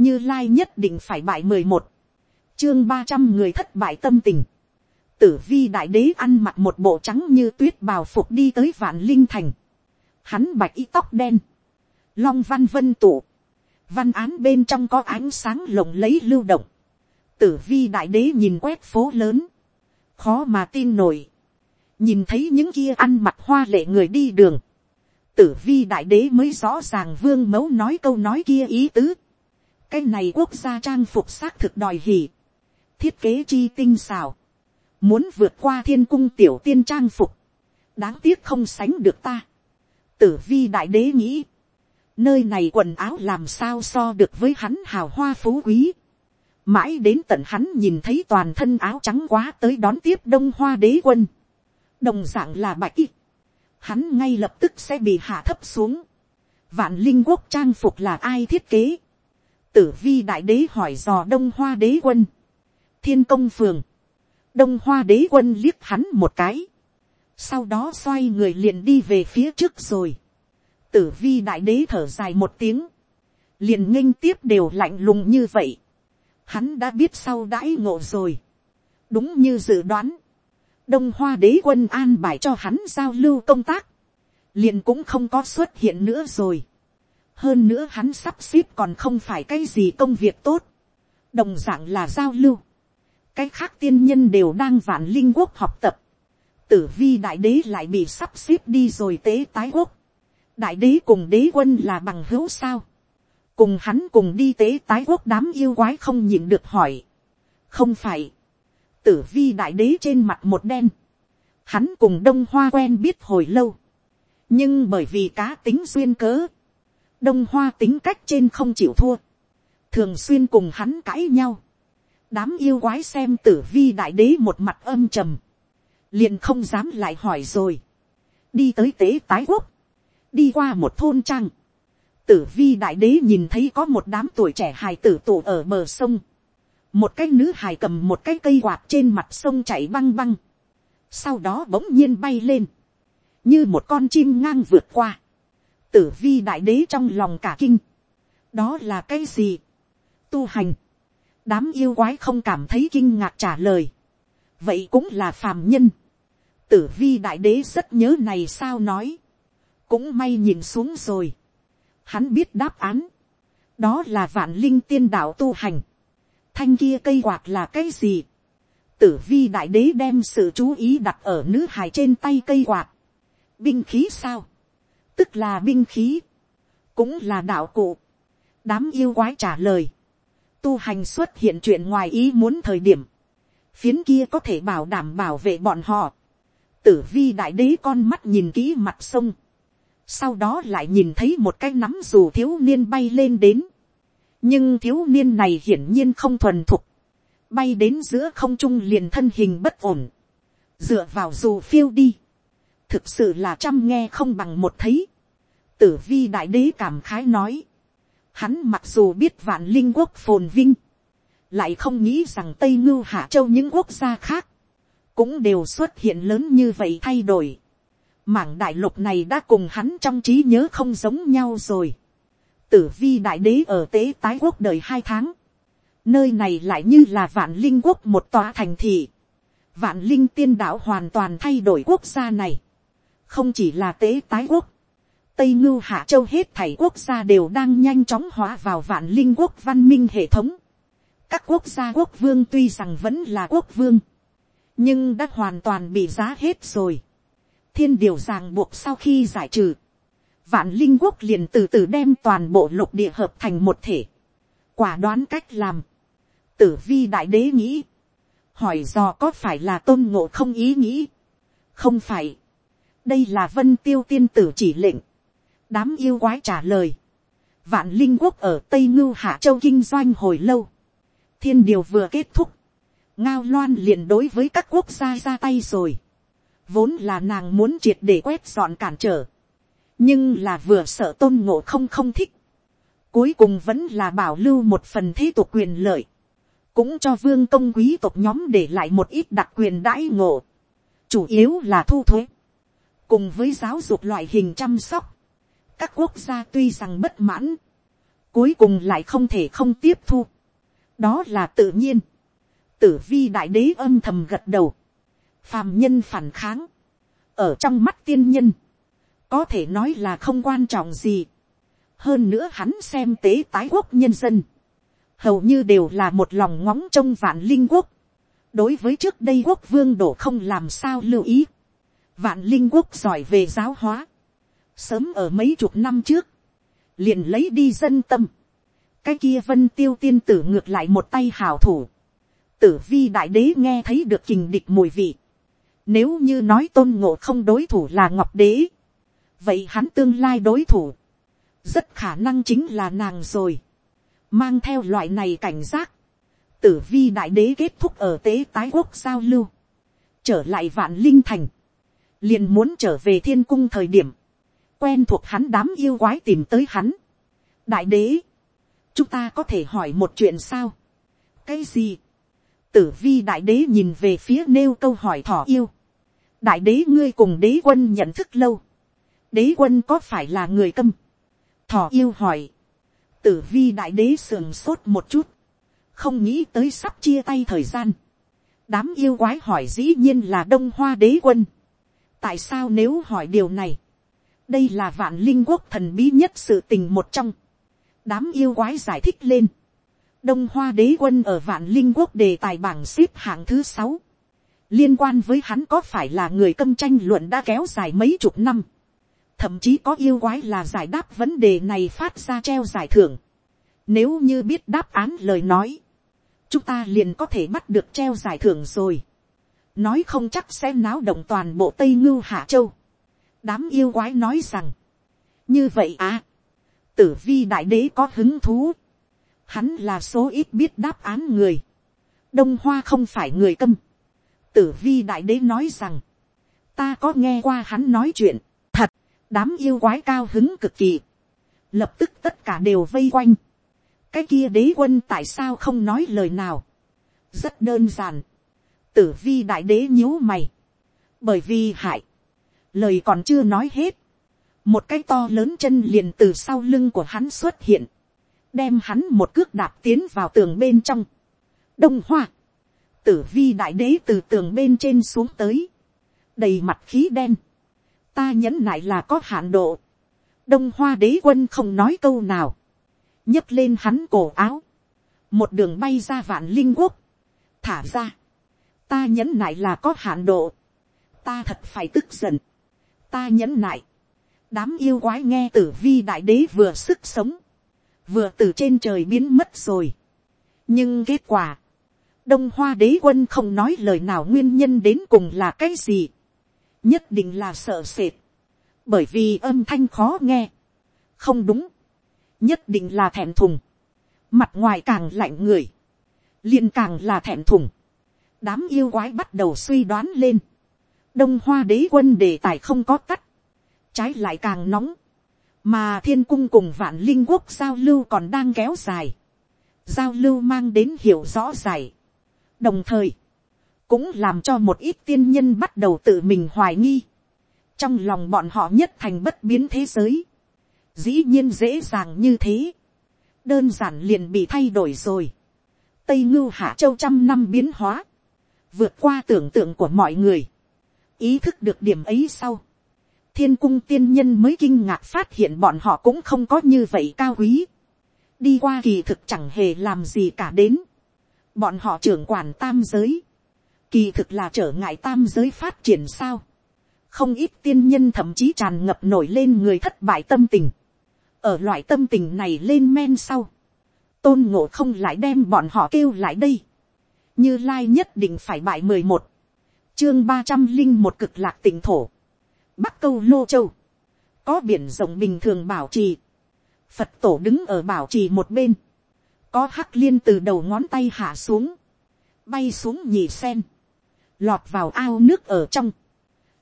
như lai nhất định phải bại mười một, chương ba trăm người thất bại tâm tình, tử vi đại đế ăn mặc một bộ trắng như tuyết bào phục đi tới vạn linh thành, hắn bạch y tóc đen, long văn vân tụ, văn án bên trong có ánh sáng lộng lấy lưu động, tử vi đại đế nhìn quét phố lớn, khó mà tin nổi, nhìn thấy những kia ăn mặc hoa lệ người đi đường, tử vi đại đế mới rõ ràng vương mẫu nói câu nói kia ý tứ cái này quốc gia trang phục xác thực đòi hỉ, thiết kế chi tinh xào, muốn vượt qua thiên cung tiểu tiên trang phục, đáng tiếc không sánh được ta. tử vi đại đế nghĩ, nơi này quần áo làm sao so được với hắn hào hoa phú quý. mãi đến tận hắn nhìn thấy toàn thân áo trắng quá tới đón tiếp đông hoa đế quân. đồng d ạ n g là bạch y hắn ngay lập tức sẽ bị hạ thấp xuống. vạn linh quốc trang phục là ai thiết kế tử vi đại đế hỏi dò đông hoa đế quân. thiên công phường. đông hoa đế quân liếc hắn một cái. sau đó xoay người liền đi về phía trước rồi. tử vi đại đế thở dài một tiếng. liền nghênh tiếp đều lạnh lùng như vậy. hắn đã biết sau đãi ngộ rồi. đúng như dự đoán đông hoa đế quân an bài cho hắn giao lưu công tác, liền cũng không có xuất hiện nữa rồi hơn nữa hắn sắp xếp còn không phải cái gì công việc tốt, đồng d ạ n g là giao lưu, cái khác tiên nhân đều đang vạn linh quốc học tập, tử vi đại đế lại bị sắp xếp đi rồi tế tái quốc, đại đế cùng đế quân là bằng hữu sao, cùng hắn cùng đi tế tái quốc đám yêu quái không nhịn được hỏi, không phải, tử vi đại đế trên mặt một đen, hắn cùng đông hoa quen biết hồi lâu, nhưng bởi vì cá tính duyên cớ, đông hoa tính cách trên không chịu thua, thường xuyên cùng hắn cãi nhau, đám yêu quái xem tử vi đại đế một mặt âm trầm, liền không dám lại hỏi rồi, đi tới tế tái quốc, đi qua một thôn trang, tử vi đại đế nhìn thấy có một đám tuổi trẻ hài tử tụ ở bờ sông, một cái nữ hài cầm một cái cây quạt trên mặt sông chảy băng băng, sau đó bỗng nhiên bay lên, như một con chim ngang vượt qua, tử vi đại đế trong lòng cả kinh, đó là cái gì, tu hành, đám yêu quái không cảm thấy kinh ngạc trả lời, vậy cũng là phàm nhân, tử vi đại đế rất nhớ này sao nói, cũng may nhìn xuống rồi, hắn biết đáp án, đó là vạn linh tiên đạo tu hành, thanh kia cây quạt là cái gì. tử vi đại đế đem sự chú ý đặt ở nữ hài trên tay cây quạt. binh khí sao tức là binh khí. cũng là đạo cụ. đám yêu quái trả lời. tu hành xuất hiện chuyện ngoài ý muốn thời điểm. phiến kia có thể bảo đảm bảo vệ bọn họ. tử vi đại đế con mắt nhìn kỹ mặt sông. sau đó lại nhìn thấy một cái nắm dù thiếu niên bay lên đến nhưng thiếu niên này hiển nhiên không thuần thục, bay đến giữa không trung liền thân hình bất ổn, dựa vào dù phiêu đi, thực sự là chăm nghe không bằng một thấy, tử vi đại đế cảm khái nói, hắn mặc dù biết vạn linh quốc phồn vinh, lại không nghĩ rằng tây ngưu hạ châu những quốc gia khác, cũng đều xuất hiện lớn như vậy thay đổi. Mảng đại lục này đã cùng hắn trong trí nhớ không giống nhau rồi tử vi đại đế ở tế tái quốc đời hai tháng. Nơi này lại như là vạn linh quốc một tòa thành thị. Vạn linh tiên đạo hoàn toàn thay đổi quốc gia này. Không chỉ là tế tái quốc. Tây ngưu hạ châu hết thảy quốc gia đều đang nhanh chóng hóa vào vạn linh quốc văn minh hệ thống. Các quốc gia quốc vương tuy rằng vẫn là quốc vương. Nhưng đã hoàn toàn bị giá hết rồi. Thiên điều ràng buộc sau khi giải trừ, vạn linh quốc liền từ từ đem toàn bộ lục địa hợp thành một thể. quả đoán cách làm. tử vi đại đế nghĩ. hỏi do có phải là tôn ngộ không ý nghĩ. không phải. đây là vân tiêu tiên tử chỉ lệnh đám yêu quái trả lời. vạn linh quốc ở tây ngưu hạ châu kinh doanh hồi lâu. thiên điều vừa kết thúc. ngao loan liền đối với các quốc gia ra tay rồi. vốn là nàng muốn triệt để quét dọn cản trở nhưng là vừa sợ tôn ngộ không không thích, cuối cùng vẫn là bảo lưu một phần thế tục quyền lợi, cũng cho vương công quý tộc nhóm để lại một ít đặc quyền đãi ngộ, chủ yếu là thu thuế, cùng với giáo dục loại hình chăm sóc, các quốc gia tuy rằng bất mãn, cuối cùng lại không thể không tiếp thu, đó là tự nhiên, tử vi đại đế âm thầm gật đầu, phàm nhân phản kháng, ở trong mắt tiên nhân, có thể nói là không quan trọng gì. hơn nữa hắn xem tế tái quốc nhân dân, hầu như đều là một lòng ngóng trong vạn linh quốc. đối với trước đây quốc vương đổ không làm sao lưu ý. vạn linh quốc giỏi về giáo hóa sớm ở mấy chục năm trước, liền lấy đi dân tâm. cái kia vân tiêu tiên tử ngược lại một tay hào thủ. tử vi đại đế nghe thấy được kình địch mùi vị. nếu như nói tôn ngộ không đối thủ là ngọc đế, vậy hắn tương lai đối thủ, rất khả năng chính là nàng rồi mang theo loại này cảnh giác, tử vi đại đế kết thúc ở tế tái quốc giao lưu, trở lại vạn linh thành, liền muốn trở về thiên cung thời điểm, quen thuộc hắn đám yêu quái tìm tới hắn. đại đế, chúng ta có thể hỏi một chuyện sao, cái gì, tử vi đại đế nhìn về phía nêu câu hỏi thỏ yêu, đại đế ngươi cùng đế quân nhận thức lâu, đế quân có phải là người câm, thỏ yêu hỏi, tử vi đại đế sườn sốt một chút, không nghĩ tới sắp chia tay thời gian. đám yêu quái hỏi dĩ nhiên là đông hoa đế quân. tại sao nếu hỏi điều này, đây là vạn linh quốc thần bí nhất sự tình một trong. đám yêu quái giải thích lên. đông hoa đế quân ở vạn linh quốc đề tài bảng xếp hạng thứ sáu. liên quan với hắn có phải là người câm tranh luận đã kéo dài mấy chục năm thậm chí có yêu quái là giải đáp vấn đề này phát ra treo giải thưởng. Nếu như biết đáp án lời nói, chúng ta liền có thể bắt được treo giải thưởng rồi. Nói không chắc sẽ náo động toàn bộ Tây Ngưu Hạ Châu. Đám yêu quái nói rằng, như vậy à, tử vi đại đế có hứng thú. Hắn là số ít biết đáp án người. Đông Hoa không phải người câm. Tử vi đại đế nói rằng, ta có nghe qua hắn nói chuyện. Thật đám yêu quái cao hứng cực kỳ, lập tức tất cả đều vây quanh, cái kia đế quân tại sao không nói lời nào, rất đơn giản, tử vi đại đế nhíu mày, bởi vì hại, lời còn chưa nói hết, một cái to lớn chân liền từ sau lưng của hắn xuất hiện, đem hắn một cước đạp tiến vào tường bên trong, đông hoa, tử vi đại đế từ tường bên trên xuống tới, đầy mặt khí đen, ta nhẫn nại là có hạn độ. đông hoa đế quân không nói câu nào. nhấc lên hắn cổ áo. một đường bay ra vạn linh quốc. thả ra. ta nhẫn nại là có hạn độ. ta thật phải tức giận ta nhẫn nại. đám yêu quái nghe tử vi đại đế vừa sức sống. vừa từ trên trời biến mất rồi. nhưng kết quả, đông hoa đế quân không nói lời nào nguyên nhân đến cùng là cái gì. Nhất định là sợ sệt, bởi vì âm thanh khó nghe, không đúng, nhất định là thẹn thùng, mặt ngoài càng lạnh người, liền càng là thẹn thùng, đám yêu quái bắt đầu suy đoán lên, đông hoa đế quân đề tài không có tắt, trái lại càng nóng, mà thiên cung cùng vạn linh quốc giao lưu còn đang kéo dài, giao lưu mang đến hiểu rõ dài, đồng thời, cũng làm cho một ít tiên nhân bắt đầu tự mình hoài nghi. trong lòng bọn họ nhất thành bất biến thế giới. dĩ nhiên dễ dàng như thế. đơn giản liền bị thay đổi rồi. tây ngưu hạ châu trăm năm biến hóa. vượt qua tưởng tượng của mọi người ý thức được điểm ấy sau. thiên cung tiên nhân mới kinh ngạc phát hiện bọn họ cũng không có như vậy cao quý. đi qua kỳ thực chẳng hề làm gì cả đến. bọn họ trưởng quản tam giới kỳ thực là trở ngại tam giới phát triển sao. không ít tiên nhân thậm chí tràn ngập nổi lên người thất bại tâm tình. ở loại tâm tình này lên men sau. tôn ngộ không lại đem bọn họ kêu lại đây. như lai nhất định phải bại mười một chương ba trăm linh một cực lạc tỉnh thổ. bắc câu lô châu. có biển rộng bình thường bảo trì. phật tổ đứng ở bảo trì một bên. có hắc liên từ đầu ngón tay hạ xuống bay xuống nhì sen, lọt vào ao nước ở trong.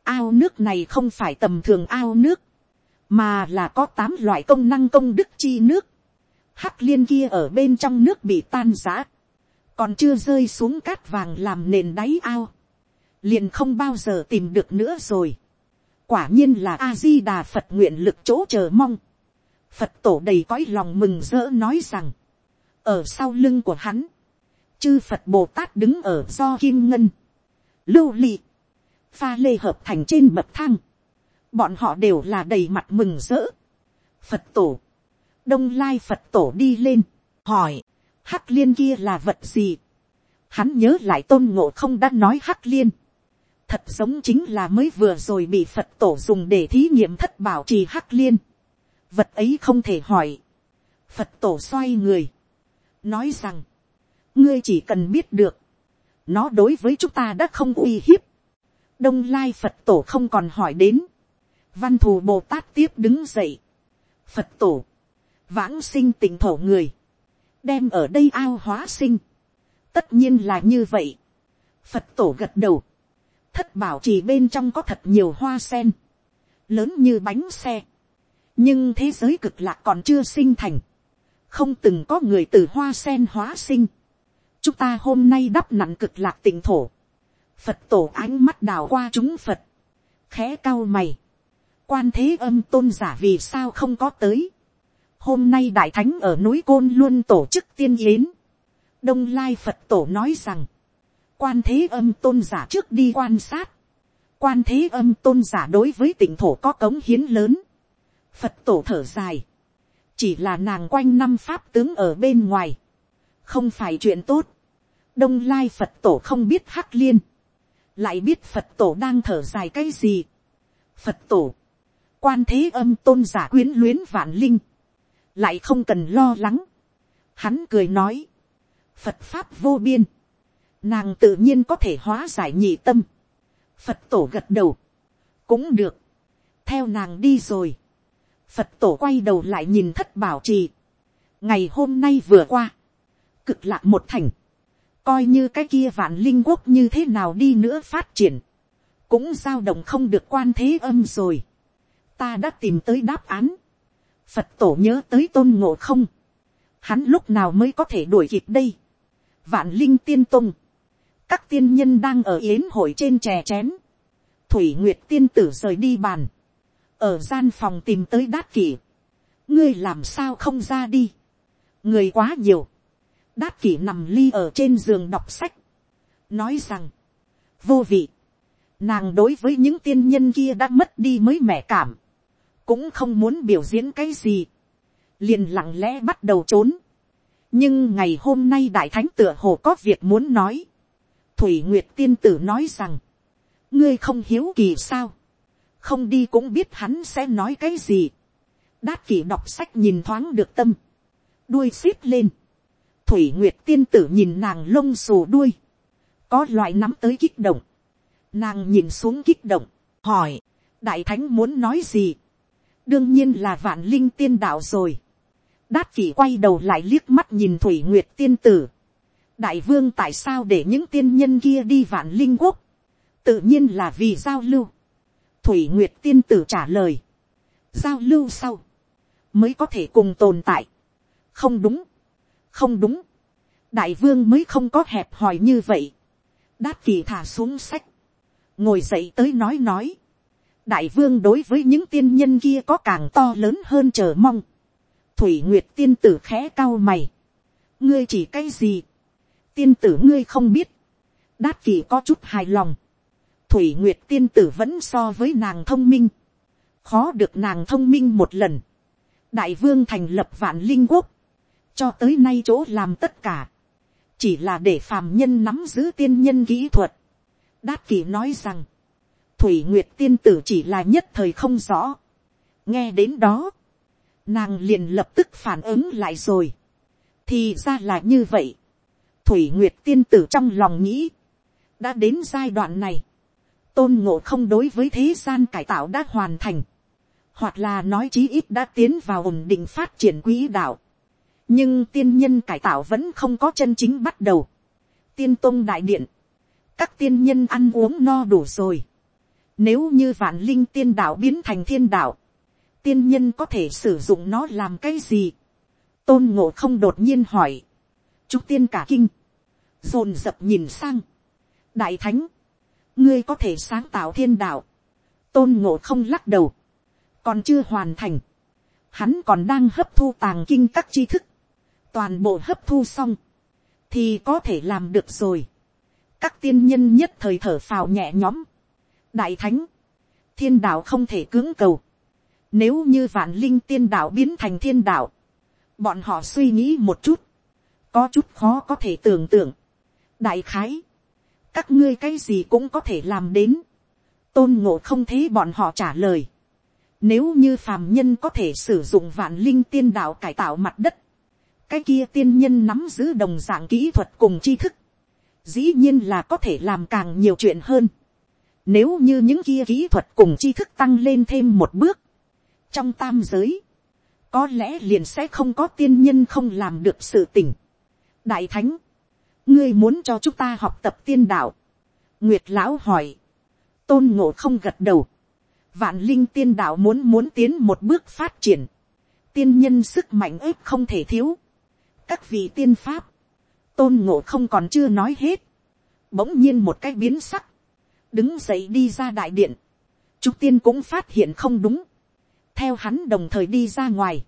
Ao nước này không phải tầm thường ao nước, mà là có tám loại công năng công đức chi nước. Hắc liên kia ở bên trong nước bị tan giã, còn chưa rơi xuống cát vàng làm nền đáy ao, liền không bao giờ tìm được nữa rồi. Quả nhiên là a di đà Phật nguyện lực chỗ chờ mong. phật tổ đầy cõi lòng mừng rỡ nói rằng, ở sau lưng của hắn, chư phật bồ tát đứng ở do kim ngân, lưu ly, pha lê hợp thành trên bậc thang, bọn họ đều là đầy mặt mừng rỡ. phật tổ, đông lai phật tổ đi lên, hỏi, hắc liên kia là vật gì, hắn nhớ lại tôn ngộ không đã nói hắc liên, thật giống chính là mới vừa rồi bị phật tổ dùng để thí nghiệm thất bảo trì hắc liên, vật ấy không thể hỏi, phật tổ xoay người, nói rằng, ngươi chỉ cần biết được, nó đối với chúng ta đã không uy hiếp, đông lai phật tổ không còn hỏi đến, văn thù bồ tát tiếp đứng dậy, phật tổ, vãng sinh tỉnh thổ người, đem ở đây ao hóa sinh, tất nhiên là như vậy, phật tổ gật đầu, thất bảo chỉ bên trong có thật nhiều hoa sen, lớn như bánh xe, nhưng thế giới cực lạc còn chưa sinh thành, không từng có người từ hoa sen hóa sinh, chúng ta hôm nay đắp nặn cực lạc tỉnh thổ, phật tổ ánh mắt đào qua chúng phật, khẽ cao mày, quan thế âm tôn giả vì sao không có tới, hôm nay đại thánh ở núi côn luôn tổ chức tiên yến, đông lai phật tổ nói rằng, quan thế âm tôn giả trước đi quan sát, quan thế âm tôn giả đối với tỉnh thổ có cống hiến lớn, phật tổ thở dài, chỉ là nàng quanh năm pháp tướng ở bên ngoài, không phải chuyện tốt, đông lai phật tổ không biết hắc liên, lại biết phật tổ đang thở dài cái gì. phật tổ, quan thế âm tôn giả quyến luyến vạn linh, lại không cần lo lắng. hắn cười nói, phật pháp vô biên, nàng tự nhiên có thể hóa giải nhị tâm. phật tổ gật đầu, cũng được, theo nàng đi rồi. phật tổ quay đầu lại nhìn thất bảo trì. ngày hôm nay vừa qua, cực lạc một thành, coi như cái kia vạn linh quốc như thế nào đi nữa phát triển, cũng giao động không được quan thế âm rồi. ta đã tìm tới đáp án. phật tổ nhớ tới tôn ngộ không. hắn lúc nào mới có thể đuổi kịp đây. vạn linh tiên tung các tiên nhân đang ở yến hội trên chè chén. thủy nguyệt tiên tử rời đi bàn. ở gian phòng tìm tới đát kỷ. ngươi làm sao không ra đi. người quá nhiều đát kỷ nằm ly ở trên giường đọc sách, nói rằng, vô vị, nàng đối với những tiên nhân kia đã mất đi mới mẻ cảm, cũng không muốn biểu diễn cái gì, liền lặng lẽ bắt đầu trốn. nhưng ngày hôm nay đại thánh tựa hồ có việc muốn nói, thủy nguyệt tiên tử nói rằng, ngươi không hiếu kỳ sao, không đi cũng biết hắn sẽ nói cái gì. đát kỷ đọc sách nhìn thoáng được tâm, đuôi xít lên, thủy nguyệt tiên tử nhìn nàng lông xù đuôi, có loại nắm tới kích động, nàng nhìn xuống kích động, hỏi, đại thánh muốn nói gì, đương nhiên là vạn linh tiên đạo rồi, đát kỷ quay đầu lại liếc mắt nhìn thủy nguyệt tiên tử, đại vương tại sao để những tiên nhân kia đi vạn linh quốc, tự nhiên là vì giao lưu, thủy nguyệt tiên tử trả lời, giao lưu sau, mới có thể cùng tồn tại, không đúng, không đúng, đại vương mới không có hẹp hòi như vậy, đát kỳ thả xuống sách, ngồi dậy tới nói nói, đại vương đối với những tiên nhân kia có càng to lớn hơn chờ mong, thủy nguyệt tiên tử khẽ cao mày, ngươi chỉ cái gì, tiên tử ngươi không biết, đát kỳ có chút hài lòng, thủy nguyệt tiên tử vẫn so với nàng thông minh, khó được nàng thông minh một lần, đại vương thành lập vạn linh quốc, cho tới nay chỗ làm tất cả, chỉ là để phàm nhân nắm giữ tiên nhân kỹ thuật. đát kỳ nói rằng, thủy nguyệt tiên tử chỉ là nhất thời không rõ. nghe đến đó, nàng liền lập tức phản ứng lại rồi. thì ra là như vậy thủy nguyệt tiên tử trong lòng nghĩ, đã đến giai đoạn này, tôn ngộ không đối với thế gian cải tạo đã hoàn thành, hoặc là nói chí ít đã tiến vào ổn định phát triển quỹ đạo nhưng tiên nhân cải tạo vẫn không có chân chính bắt đầu. tiên tôn đại điện, các tiên nhân ăn uống no đủ rồi. nếu như vạn linh tiên đạo biến thành thiên đạo, tiên nhân có thể sử dụng nó làm cái gì. tôn ngộ không đột nhiên hỏi. chúc tiên cả kinh, dồn dập nhìn sang. đại thánh, ngươi có thể sáng tạo thiên đạo. tôn ngộ không lắc đầu, còn chưa hoàn thành. hắn còn đang hấp thu tàng kinh các tri thức, toàn bộ hấp thu xong, thì có thể làm được rồi. các tiên nhân nhất thời thở phào nhẹ nhõm. đại thánh, thiên đạo không thể cưỡng cầu. nếu như vạn linh tiên đạo biến thành thiên đạo, bọn họ suy nghĩ một chút, có chút khó có thể tưởng tượng đại khái, các ngươi cái gì cũng có thể làm đến. tôn ngộ không thế bọn họ trả lời. nếu như phàm nhân có thể sử dụng vạn linh tiên đạo cải tạo mặt đất, cái kia tiên nhân nắm giữ đồng dạng kỹ thuật cùng tri thức, dĩ nhiên là có thể làm càng nhiều chuyện hơn. Nếu như những kia kỹ thuật cùng tri thức tăng lên thêm một bước, trong tam giới, có lẽ liền sẽ không có tiên nhân không làm được sự tỉnh đại thánh, ngươi muốn cho chúng ta học tập tiên đạo. nguyệt lão hỏi, tôn ngộ không gật đầu, vạn linh tiên đạo muốn muốn tiến một bước phát triển, tiên nhân sức mạnh ếp không thể thiếu, các vị tiên pháp, tôn ngộ không còn chưa nói hết, bỗng nhiên một cái biến sắc, đứng dậy đi ra đại điện, trúc tiên cũng phát hiện không đúng, theo hắn đồng thời đi ra ngoài,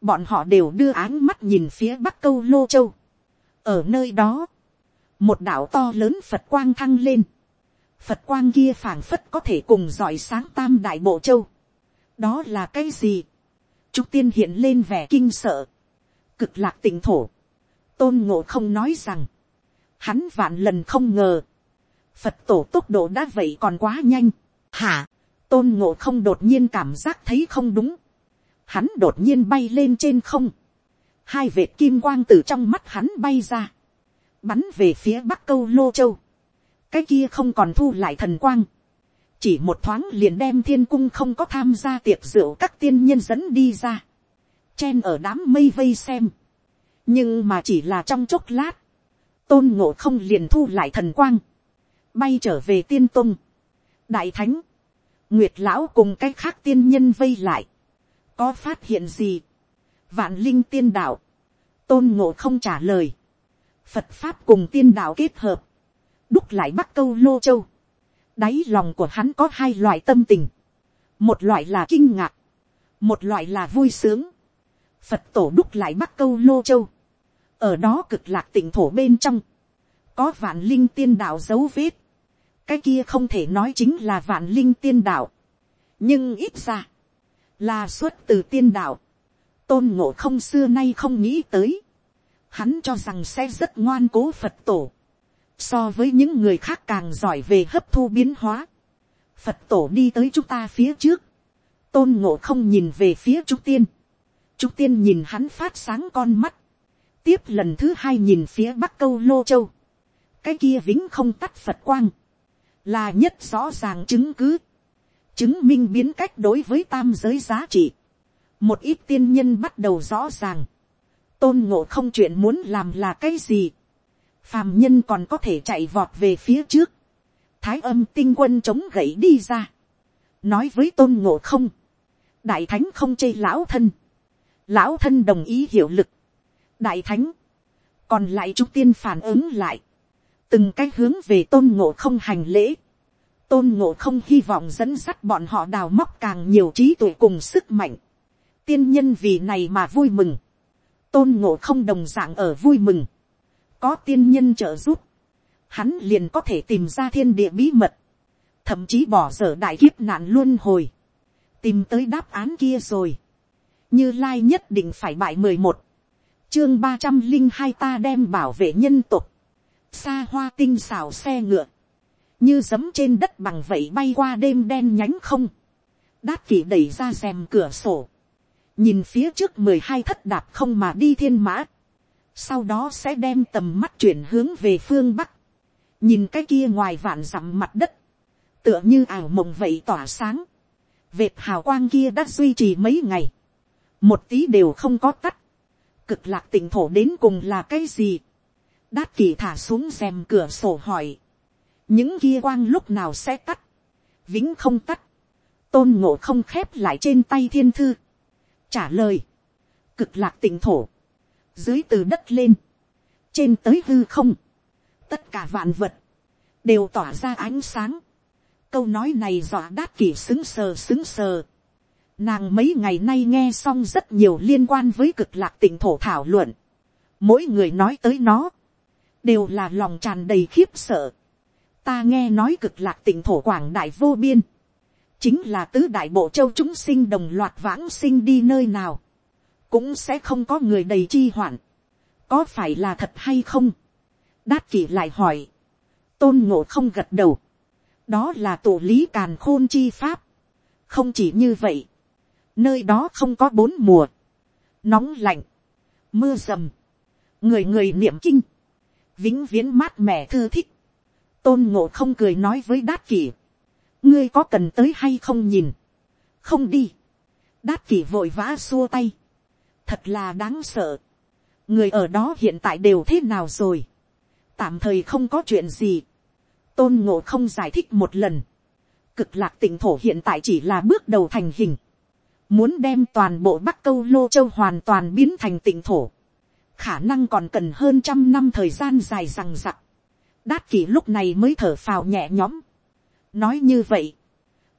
bọn họ đều đưa áng mắt nhìn phía bắc câu lô châu, ở nơi đó, một đảo to lớn phật quang thăng lên, phật quang kia phảng phất có thể cùng giỏi sáng tam đại bộ châu, đó là cái gì, trúc tiên hiện lên vẻ kinh sợ, cực lạc tỉnh thổ, tôn ngộ không nói rằng, hắn vạn lần không ngờ, phật tổ tốc độ đã vậy còn quá nhanh, hả, tôn ngộ không đột nhiên cảm giác thấy không đúng, hắn đột nhiên bay lên trên không, hai vệt kim quang từ trong mắt hắn bay ra, bắn về phía bắc câu lô châu, cái kia không còn thu lại thần quang, chỉ một thoáng liền đem thiên cung không có tham gia tiệc rượu các tiên nhân dẫn đi ra, chen ở đám mây vây xem, nhưng mà chỉ là trong chốc lát, tôn ngộ không liền thu lại thần quang, bay trở về tiên tung, đại thánh, nguyệt lão cùng cái khác tiên nhân vây lại, có phát hiện gì, vạn linh tiên đạo, tôn ngộ không trả lời, phật pháp cùng tiên đạo kết hợp, đúc lại bắc câu lô châu, đáy lòng của hắn có hai loại tâm tình, một loại là kinh ngạc, một loại là vui sướng, phật tổ đúc lại bắc câu lô châu, ở đó cực lạc tỉnh thổ bên trong, có vạn linh tiên đạo dấu vết, cái kia không thể nói chính là vạn linh tiên đạo, nhưng ít ra, là xuất từ tiên đạo, tôn ngộ không xưa nay không nghĩ tới, hắn cho rằng sẽ rất ngoan cố phật tổ, so với những người khác càng giỏi về hấp thu biến hóa, phật tổ đi tới chúng ta phía trước, tôn ngộ không nhìn về phía trúc tiên, trúc tiên nhìn hắn phát sáng con mắt, tiếp lần thứ hai nhìn phía bắc câu lô châu, cái kia vĩnh không tắt phật quang, là nhất rõ ràng chứng cứ, chứng minh biến cách đối với tam giới giá trị một ít tiên nhân bắt đầu rõ ràng, tôn ngộ không chuyện muốn làm là cái gì, phàm nhân còn có thể chạy vọt về phía trước, thái âm tinh quân chống gậy đi ra, nói với tôn ngộ không, đại thánh không chê lão thân, lão thân đồng ý hiệu lực, đại thánh, còn lại trúc tiên phản ứng lại, từng cái hướng về tôn ngộ không hành lễ, tôn ngộ không hy vọng dẫn dắt bọn họ đào móc càng nhiều trí tuệ cùng sức mạnh, tiên nhân vì này mà vui mừng, tôn ngộ không đồng d ạ n g ở vui mừng, có tiên nhân trợ giúp, hắn liền có thể tìm ra thiên địa bí mật, thậm chí bỏ dở đại kiếp nạn luôn hồi, tìm tới đáp án kia rồi, như lai nhất định phải bại mười một, chương ba trăm linh hai ta đem bảo vệ nhân tục, xa hoa tinh xào xe ngựa, như giấm trên đất bằng vậy bay qua đêm đen nhánh không, đát kỷ đẩy ra rèm cửa sổ, nhìn phía trước mười hai thất đạp không mà đi thiên mã, sau đó sẽ đem tầm mắt chuyển hướng về phương bắc, nhìn cái kia ngoài vạn dặm mặt đất, tựa như ảo mộng vậy tỏa sáng, vệt hào quang kia đã duy trì mấy ngày, một tí đều không có tắt, cực lạc tỉnh thổ đến cùng là cái gì. đát kỳ thả xuống xem cửa sổ hỏi. những kia quang lúc nào sẽ tắt. vĩnh không tắt. tôn ngộ không khép lại trên tay thiên thư trả lời. cực lạc tỉnh thổ. dưới từ đất lên. trên tới hư không. tất cả vạn vật. đều tỏa ra ánh sáng. câu nói này dọa đát kỷ xứng sờ xứng sờ. Nàng mấy ngày nay nghe xong rất nhiều liên quan với cực lạc tỉnh thổ thảo luận. Mỗi người nói tới nó. Đều là lòng tràn đầy khiếp sợ. Ta nghe nói cực lạc tỉnh thổ quảng đại vô biên. Chính là tứ đại bộ châu chúng sinh đồng loạt vãng sinh đi nơi nào. Cũng sẽ không có người đầy chi hoạn. Có phải là thật hay không? Đát kỷ lại hỏi. Tôn ngộ không gật đầu. Đó là tổ lý càn khôn chi pháp. Không chỉ như vậy nơi đó không có bốn mùa, nóng lạnh, mưa rầm, người người niệm kinh, vĩnh viễn mát mẻ thư thích, tôn ngộ không cười nói với đát kỷ, ngươi có cần tới hay không nhìn, không đi, đát kỷ vội vã xua tay, thật là đáng sợ, người ở đó hiện tại đều thế nào rồi, tạm thời không có chuyện gì, tôn ngộ không giải thích một lần, cực lạc tỉnh thổ hiện tại chỉ là bước đầu thành hình, Muốn đem toàn bộ Bắc Câu Lô Châu hoàn toàn biến thành tỉnh thổ. Khả năng còn cần hơn trăm năm thời gian dài rằng rặc. Đát kỷ lúc này mới thở phào nhẹ nhõm. Nói như vậy.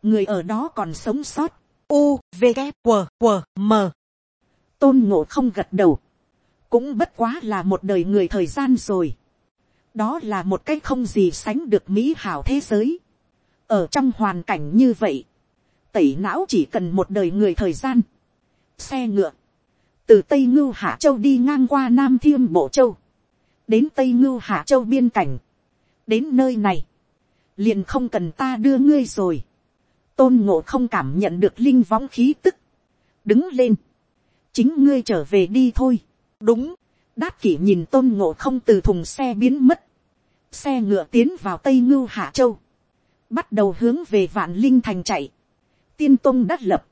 Người ở đó còn sống sót. U, V, g, W, W, M. Tôn ngộ không gật đầu. Cũng bất quá là một đời người thời gian rồi. Đó là một cái không gì sánh được mỹ hảo thế giới. Ở trong hoàn cảnh như vậy tẩy não chỉ cần một đời người thời gian. Xe ngựa, từ tây ngưu hạ châu đi ngang qua nam thiêm bộ châu, đến tây ngưu hạ châu biên cảnh, đến nơi này, liền không cần ta đưa ngươi rồi. tôn ngộ không cảm nhận được linh võng khí tức, đứng lên, chính ngươi trở về đi thôi. đúng, đát kỷ nhìn tôn ngộ không từ thùng xe biến mất, xe ngựa tiến vào tây ngưu hạ châu, bắt đầu hướng về vạn linh thành chạy, tiên tôn đã lập,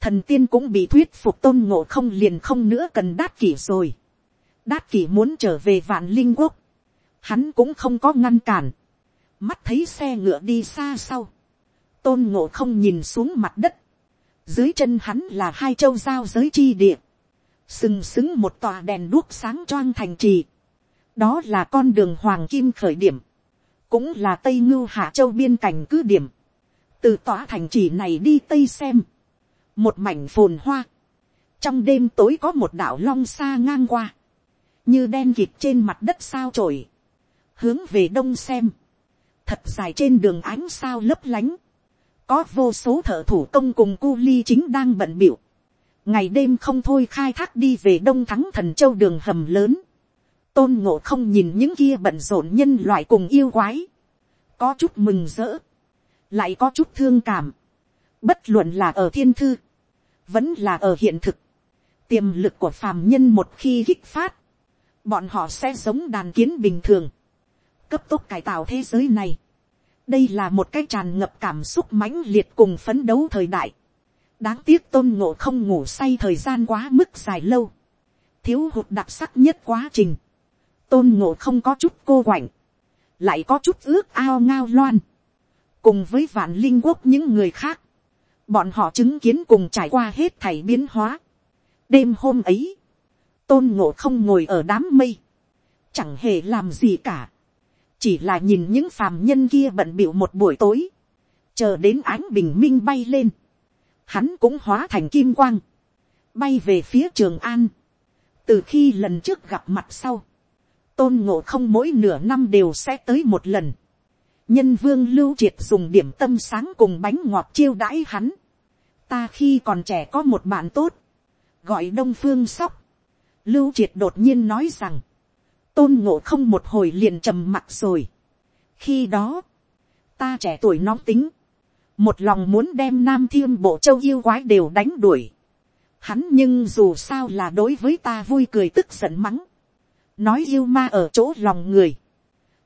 thần tiên cũng bị thuyết phục tôn ngộ không liền không nữa cần đát kỷ rồi. đát kỷ muốn trở về vạn linh quốc, hắn cũng không có ngăn cản, mắt thấy xe ngựa đi xa sau, tôn ngộ không nhìn xuống mặt đất, dưới chân hắn là hai châu giao giới chi địa, sừng sững một tòa đèn đuốc sáng choang thành trì, đó là con đường hoàng kim khởi điểm, cũng là tây ngưu hạ châu biên cảnh cứ điểm, từ tòa thành trì này đi tây xem, một mảnh phồn hoa, trong đêm tối có một đảo long xa ngang qua, như đen kịt trên mặt đất sao trổi, hướng về đông xem, thật dài trên đường ánh sao lấp lánh, có vô số thợ thủ công cùng cu ly chính đang bận biểu, ngày đêm không thôi khai thác đi về đông thắng thần châu đường hầm lớn, tôn ngộ không nhìn những kia bận rộn nhân loại cùng yêu quái, có chút mừng rỡ, lại có chút thương cảm, bất luận là ở thiên thư, vẫn là ở hiện thực, tiềm lực của phàm nhân một khi kích phát, bọn họ sẽ giống đàn kiến bình thường, cấp tốc cải tạo thế giới này đây là một cái tràn ngập cảm xúc mãnh liệt cùng phấn đấu thời đại. đáng tiếc tôn ngộ không ngủ say thời gian quá mức dài lâu, thiếu hụt đặc sắc nhất quá trình, tôn ngộ không có chút cô quạnh, lại có chút ước ao ngao loan, cùng với vạn linh quốc những người khác, bọn họ chứng kiến cùng trải qua hết thảy biến hóa. đêm hôm ấy, tôn ngộ không ngồi ở đám mây, chẳng hề làm gì cả, chỉ là nhìn những phàm nhân kia bận bịu một buổi tối, chờ đến ánh bình minh bay lên, hắn cũng hóa thành kim quang, bay về phía trường an, từ khi lần trước gặp mặt sau, tôn ngộ không mỗi nửa năm đều sẽ tới một lần, nhân vương lưu triệt dùng điểm tâm sáng cùng bánh ngọt chiêu đãi hắn. ta khi còn trẻ có một bạn tốt, gọi đông phương sóc. lưu triệt đột nhiên nói rằng, tôn ngộ không một hồi liền trầm mặt rồi. khi đó, ta trẻ tuổi nóng tính, một lòng muốn đem nam thiên bộ châu yêu quái đều đánh đuổi. Hắn nhưng dù sao là đối với ta vui cười tức giận mắng. nói yêu ma ở chỗ lòng người.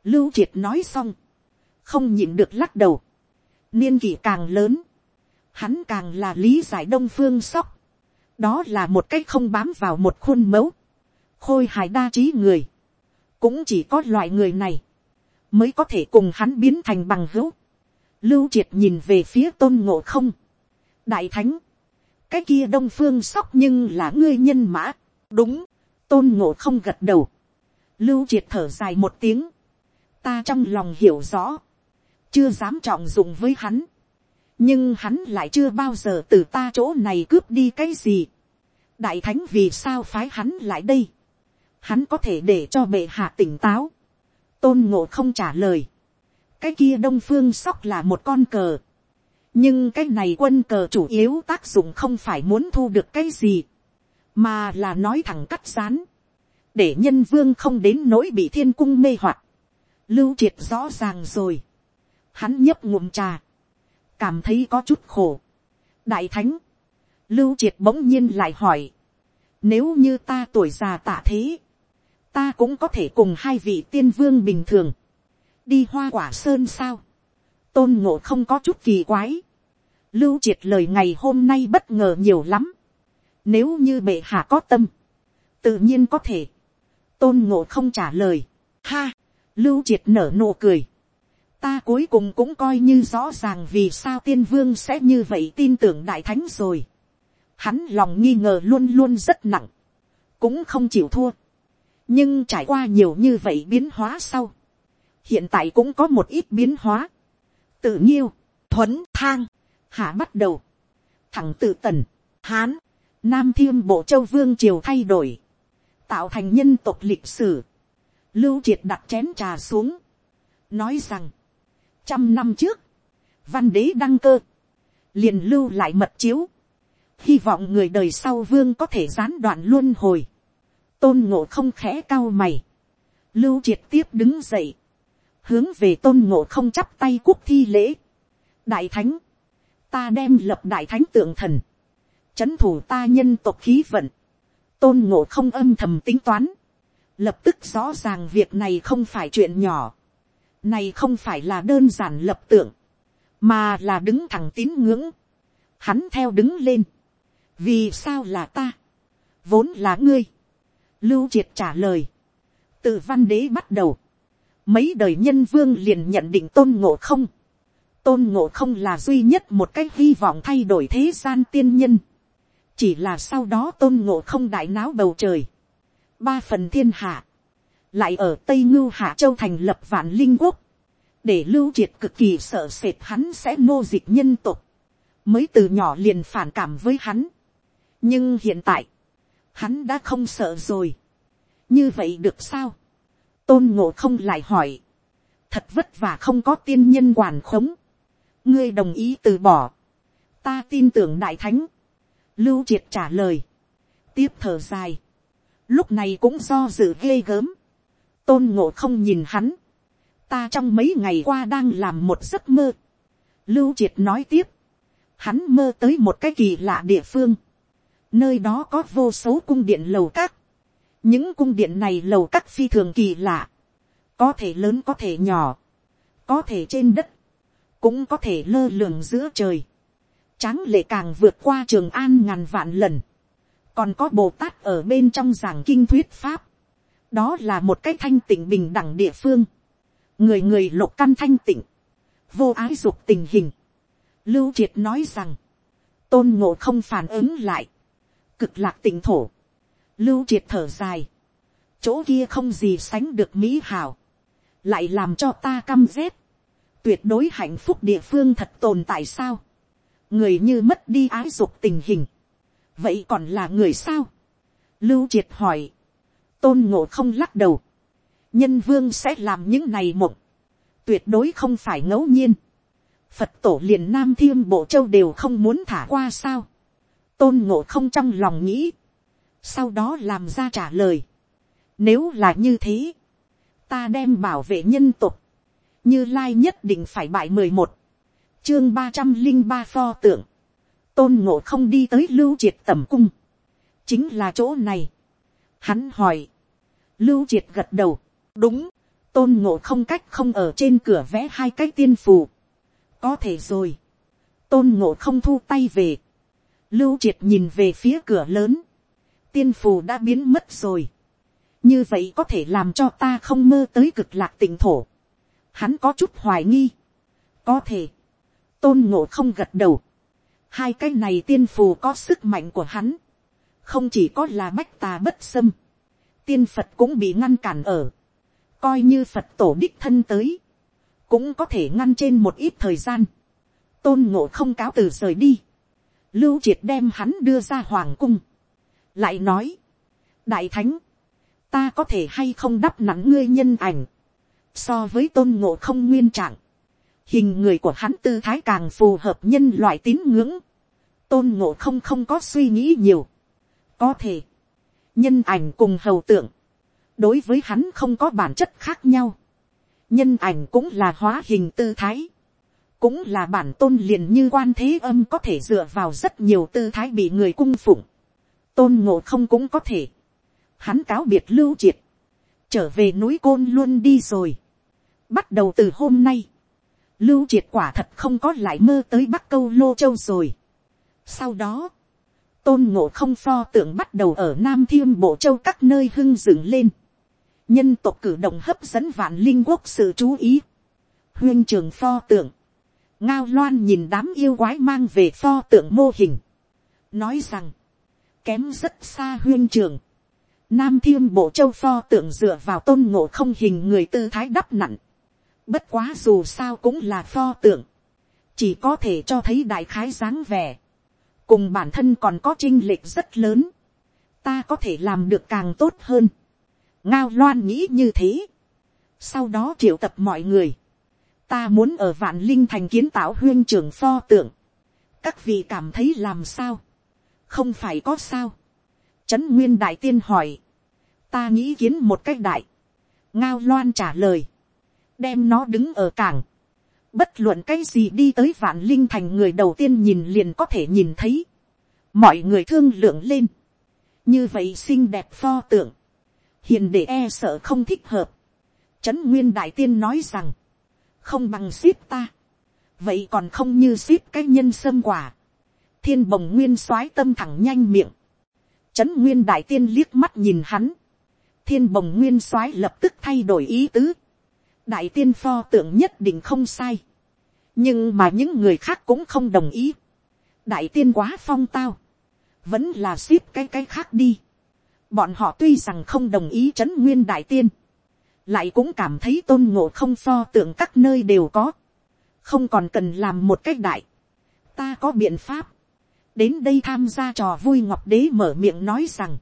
lưu triệt nói xong không nhịn được lắc đầu. niên kỷ càng lớn, hắn càng là lý giải đông phương sóc. đó là một cách không bám vào một khuôn mẫu, khôi hài đa trí người cũng chỉ có loại người này, mới có thể cùng hắn biến thành bằng hữu. lưu triệt nhìn về phía tôn ngộ không. đại thánh, cái kia đông phương sóc nhưng là ngươi nhân mã. đúng, tôn ngộ không gật đầu. lưu triệt thở dài một tiếng. ta trong lòng hiểu rõ chưa dám trọng dụng với hắn. nhưng hắn lại chưa bao giờ từ ta chỗ này cướp đi cái gì. đại thánh vì sao phái hắn lại đây hắn có thể để cho bệ hạ tỉnh táo. tôn ngộ không trả lời. cái kia đông phương sóc là một con cờ. nhưng cái này quân cờ chủ yếu tác dụng không phải muốn thu được cái gì, mà là nói thẳng cắt rán, để nhân vương không đến nỗi bị thiên cung mê hoặc. lưu triệt rõ ràng rồi. hắn nhấp ngụm trà cảm thấy có chút khổ. đại thánh, lưu triệt bỗng nhiên lại hỏi, nếu như ta tuổi già tạ thế, ta cũng có thể cùng hai vị tiên vương bình thường, đi hoa quả sơn sao, tôn ngộ không có chút kỳ quái, lưu triệt lời ngày hôm nay bất ngờ nhiều lắm, nếu như bệ hạ có tâm, tự nhiên có thể, tôn ngộ không trả lời, ha, lưu triệt nở nụ cười, ta cuối cùng cũng coi như rõ ràng vì sao tiên vương sẽ như vậy tin tưởng đại thánh rồi. Hắn lòng nghi ngờ luôn luôn rất nặng, cũng không chịu thua nhưng trải qua nhiều như vậy biến hóa sau, hiện tại cũng có một ít biến hóa. tự nhiêu, thuấn thang, hạ bắt đầu, thẳng tự tần, hán, nam thiên bộ châu vương triều thay đổi, tạo thành nhân tộc lịch sử, lưu triệt đặt chén trà xuống, nói rằng, trăm năm trước, văn đế đăng cơ, liền lưu lại mật chiếu, hy vọng người đời sau vương có thể gián đoạn luôn hồi, tôn ngộ không khẽ cao mày, lưu triệt tiếp đứng dậy, hướng về tôn ngộ không chắp tay quốc thi lễ, đại thánh, ta đem lập đại thánh tượng thần, c h ấ n thủ ta nhân tộc khí vận, tôn ngộ không âm thầm tính toán, lập tức rõ ràng việc này không phải chuyện nhỏ, này không phải là đơn giản lập tượng. Mà là đứng thẳng tín ngưỡng. Hắn theo đứng lên. Vì sao là ta? Vốn là ngươi. Lưu triệt trả lời. Từ văn đế bắt đầu. Mấy đời nhân vương liền nhận định tôn ngộ không. Tôn ngộ không là duy nhất một cách hy vọng thay đổi thế gian tiên nhân. Chỉ là sau đó tôn ngộ không đại náo bầu trời. Ba phần thiên hạ lại ở tây ngưu hạ châu thành lập vạn linh quốc, để lưu triệt cực kỳ sợ sệt hắn sẽ nô dịch nhân tục, mới từ nhỏ liền phản cảm với hắn. nhưng hiện tại, hắn đã không sợ rồi. như vậy được sao, tôn ngộ không lại hỏi, thật vất vả không có tiên nhân quản khống, ngươi đồng ý từ bỏ, ta tin tưởng đại thánh, lưu triệt trả lời, tiếp thở dài, lúc này cũng do dự ghê gớm, tôn ngộ không nhìn hắn, ta trong mấy ngày qua đang làm một giấc mơ. lưu triệt nói tiếp, hắn mơ tới một cái kỳ lạ địa phương, nơi đó có vô số cung điện lầu các, những cung điện này lầu các phi thường kỳ lạ, có thể lớn có thể nhỏ, có thể trên đất, cũng có thể lơ lường giữa trời, tráng lệ càng vượt qua trường an ngàn vạn lần, còn có bồ tát ở bên trong giảng kinh thuyết pháp, đó là một cái thanh tịnh bình đẳng địa phương, người người lục căn thanh tịnh, vô ái dục tình hình, lưu triệt nói rằng, tôn ngộ không phản ứng lại, cực lạc tỉnh thổ, lưu triệt thở dài, chỗ kia không gì sánh được mỹ hào, lại làm cho ta căm rét, tuyệt đối hạnh phúc địa phương thật tồn tại sao, người như mất đi ái dục tình hình, vậy còn là người sao, lưu triệt hỏi, tôn ngộ không lắc đầu, nhân vương sẽ làm những này mộng, tuyệt đối không phải ngẫu nhiên. Phật tổ liền Nam Thiên Bộ Châu đều không muốn thả qua sao. Tôn ngộ không trong lòng nghĩ. Sau đó làm ra trả lời. Nếu là như thế, ta đem bảo vệ nhân tục. Như Lai nhất định phải bại mười một Chương ba trăm linh ba pho tượng. Tôn ngộ không đi tới lưu triệt tẩm cung. Chính là chỗ này. Hắn hỏi. Lưu triệt gật đầu đúng, tôn ngộ không cách không ở trên cửa vẽ hai cái tiên phù. có thể rồi, tôn ngộ không thu tay về, lưu triệt nhìn về phía cửa lớn, tiên phù đã biến mất rồi, như vậy có thể làm cho ta không mơ tới cực lạc tỉnh thổ. Hắn có chút hoài nghi, có thể, tôn ngộ không gật đầu, hai cái này tiên phù có sức mạnh của hắn, không chỉ có là bách tà bất xâm, tiên phật cũng bị ngăn cản ở, coi như phật tổ đích thân tới, cũng có thể ngăn trên một ít thời gian. tôn ngộ không cáo từ rời đi, lưu triệt đem hắn đưa ra hoàng cung, lại nói, đại thánh, ta có thể hay không đắp nặng ngươi nhân ảnh, so với tôn ngộ không nguyên trạng, hình người của hắn tư thái càng phù hợp nhân loại tín ngưỡng, tôn ngộ không không có suy nghĩ nhiều, có thể, nhân ảnh cùng hầu tượng, đối với hắn không có bản chất khác nhau, nhân ảnh cũng là hóa hình tư thái, cũng là bản tôn liền như quan thế âm có thể dựa vào rất nhiều tư thái bị người cung phụng, tôn ngộ không cũng có thể, hắn cáo biệt lưu triệt, trở về núi côn luôn đi rồi, bắt đầu từ hôm nay, lưu triệt quả thật không có lại mơ tới bắc câu lô châu rồi. sau đó, tôn ngộ không pho tượng bắt đầu ở nam thiêm bộ châu các nơi hưng dựng lên, nhân tộc cử động hấp dẫn vạn linh quốc sự chú ý, huyên trường pho tượng, ngao loan nhìn đám yêu quái mang về pho tượng mô hình, nói rằng, kém rất xa huyên trường, nam Thiên bộ châu pho tượng dựa vào tôn ngộ không hình người tư thái đắp nặn, bất quá dù sao cũng là pho tượng, chỉ có thể cho thấy đại khái dáng vẻ, cùng bản thân còn có chinh lệch rất lớn, ta có thể làm được càng tốt hơn, ngao loan nghĩ như thế, sau đó triệu tập mọi người, ta muốn ở vạn linh thành kiến tạo huyên trường pho tượng, các vị cảm thấy làm sao, không phải có sao, trấn nguyên đại tiên hỏi, ta nghĩ kiến một cách đại, ngao loan trả lời, đem nó đứng ở cảng, bất luận cái gì đi tới vạn linh thành người đầu tiên nhìn liền có thể nhìn thấy, mọi người thương lượng lên, như vậy xinh đẹp pho tượng, hiền để e sợ không thích hợp, trấn nguyên đại tiên nói rằng, không bằng ship ta, vậy còn không như ship cái nhân sâm quả, thiên bồng nguyên soái tâm thẳng nhanh miệng, trấn nguyên đại tiên liếc mắt nhìn hắn, thiên bồng nguyên soái lập tức thay đổi ý tứ, đại tiên pho tượng nhất định không sai, nhưng mà những người khác cũng không đồng ý, đại tiên quá phong tao, vẫn là ship cái cái khác đi, bọn họ tuy rằng không đồng ý chấn nguyên đại tiên, lại cũng cảm thấy tôn ngộ không pho tượng các nơi đều có, không còn cần làm một cách đại, ta có biện pháp, đến đây tham gia trò vui ngọc đế mở miệng nói rằng,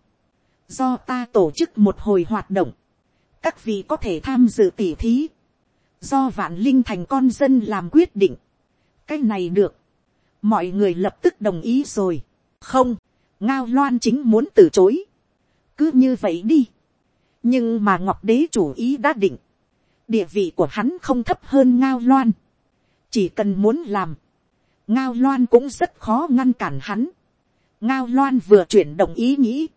do ta tổ chức một hồi hoạt động, các vị có thể tham dự tỉ thí, do vạn linh thành con dân làm quyết định, cái này được, mọi người lập tức đồng ý rồi, không, ngao loan chính muốn từ chối, cứ như vậy đi nhưng mà ngọc đế chủ ý đã định, địa vị của hắn không thấp hơn ngao loan, chỉ cần muốn làm, ngao loan cũng rất khó ngăn cản hắn. ngao loan vừa chuyển động ý nghĩ,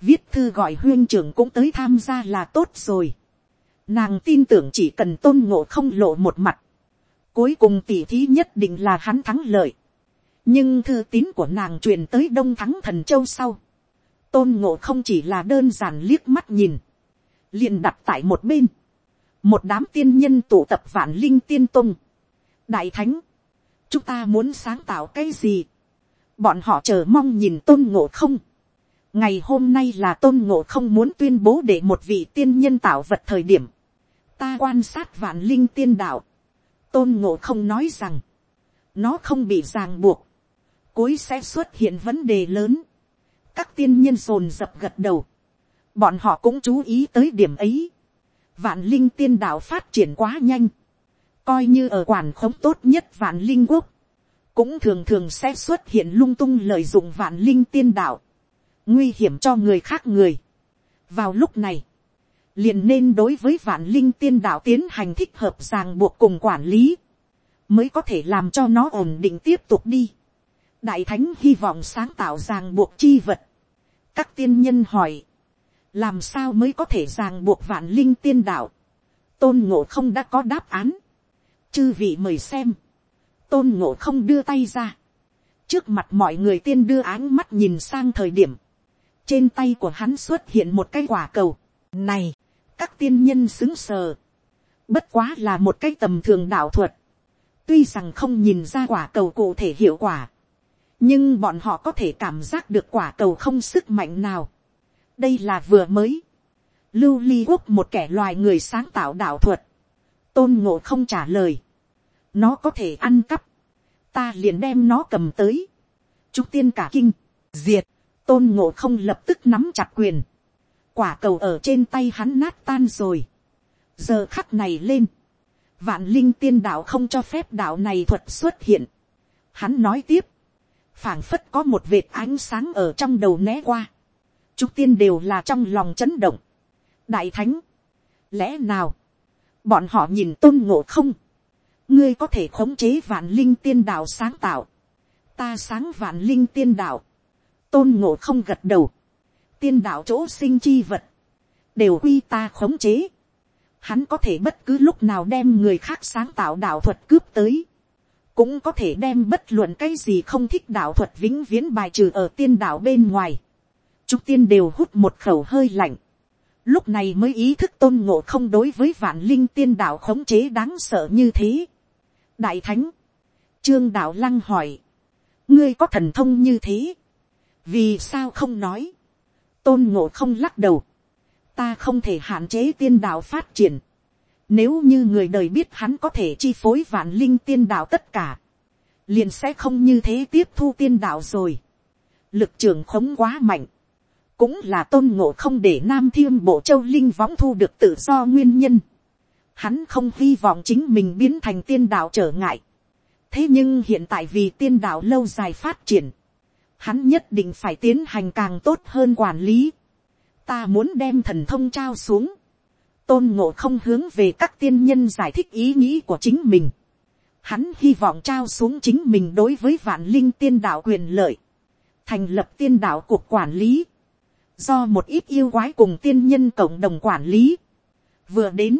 viết thư gọi huyên trưởng cũng tới tham gia là tốt rồi. nàng tin tưởng chỉ cần tôn ngộ không lộ một mặt, cuối cùng tỉ thí nhất định là hắn thắng lợi. nhưng thư tín của nàng truyền tới đông thắng thần châu sau, tôn ngộ không chỉ là đơn giản liếc mắt nhìn, liền đặt tại một bên, một đám tiên nhân tụ tập vạn linh tiên tung, đại thánh, chúng ta muốn sáng tạo cái gì, bọn họ chờ mong nhìn tôn ngộ không, ngày hôm nay là tôn ngộ không muốn tuyên bố để một vị tiên nhân tạo vật thời điểm, ta quan sát vạn linh tiên đạo, tôn ngộ không nói rằng, nó không bị ràng buộc, cuối sẽ xuất hiện vấn đề lớn, các tiên nhân sồn dập gật đầu, bọn họ cũng chú ý tới điểm ấy. vạn linh tiên đạo phát triển quá nhanh, coi như ở quản khống tốt nhất vạn linh quốc, cũng thường thường sẽ xuất hiện lung tung lợi dụng vạn linh tiên đạo, nguy hiểm cho người khác người. vào lúc này, liền nên đối với vạn linh tiên đạo tiến hành thích hợp ràng buộc cùng quản lý, mới có thể làm cho nó ổn định tiếp tục đi. đại thánh hy vọng sáng tạo ràng buộc chi vật, các tiên nhân hỏi, làm sao mới có thể ràng buộc vạn linh tiên đạo, tôn ngộ không đã có đáp án, chư vị mời xem, tôn ngộ không đưa tay ra, trước mặt mọi người tiên đưa áng mắt nhìn sang thời điểm, trên tay của hắn xuất hiện một cái quả cầu, này, các tiên nhân xứng sờ, bất quá là một cái tầm thường đạo thuật, tuy rằng không nhìn ra quả cầu cụ thể hiệu quả, nhưng bọn họ có thể cảm giác được quả cầu không sức mạnh nào đây là vừa mới. lưu ly quốc một kẻ loài người sáng tạo đạo thuật. tôn ngộ không trả lời. nó có thể ăn cắp. ta liền đem nó cầm tới. chúc tiên cả kinh, diệt, tôn ngộ không lập tức nắm chặt quyền. Quả cầu ở trên tay hắn nát tan rồi. Giờ khắc này lên. Vạn linh tiên đạo không cho phép đạo này thuật xuất hiện. Hắn nói tiếp. phảng phất có một vệt ánh sáng ở trong đầu né qua. Trúc tiên đều là trong lòng chấn động. Đại thánh. Lẽ nào. Bọn họ nhìn tôn ngộ không ngươi có thể khống chế vạn linh tiên đạo sáng tạo, ta sáng vạn linh tiên đạo, tôn ngộ không gật đầu, tiên đạo chỗ sinh chi vật, đều quy ta khống chế, hắn có thể bất cứ lúc nào đem người khác sáng tạo đạo thuật cướp tới, cũng có thể đem bất luận cái gì không thích đạo thuật vĩnh viễn bài trừ ở tiên đạo bên ngoài. Trúc tiên đều hút một khẩu hơi lạnh. Lúc này mới ý thức tôn ngộ không đối với vạn linh tiên đạo khống chế đáng sợ như thế. Đại thánh, trương đạo lăng hỏi, ngươi có thần thông như thế, vì sao không nói, tôn ngộ không lắc đầu, ta không thể hạn chế tiên đạo phát triển, nếu như người đời biết hắn có thể chi phối vạn linh tiên đạo tất cả, liền sẽ không như thế tiếp thu tiên đạo rồi. Lực trường khống quá mạnh, cũng là tôn ngộ không để nam thiêm bộ châu linh võng thu được tự do nguyên nhân hắn không hy vọng chính mình biến thành tiên đạo trở ngại. thế nhưng hiện tại vì tiên đạo lâu dài phát triển, hắn nhất định phải tiến hành càng tốt hơn quản lý. ta muốn đem thần thông trao xuống, tôn ngộ không hướng về các tiên nhân giải thích ý nghĩ của chính mình. Hắn hy vọng trao xuống chính mình đối với vạn linh tiên đạo quyền lợi, thành lập tiên đạo cuộc quản lý, do một ít yêu quái cùng tiên nhân cộng đồng quản lý. Vừa đến,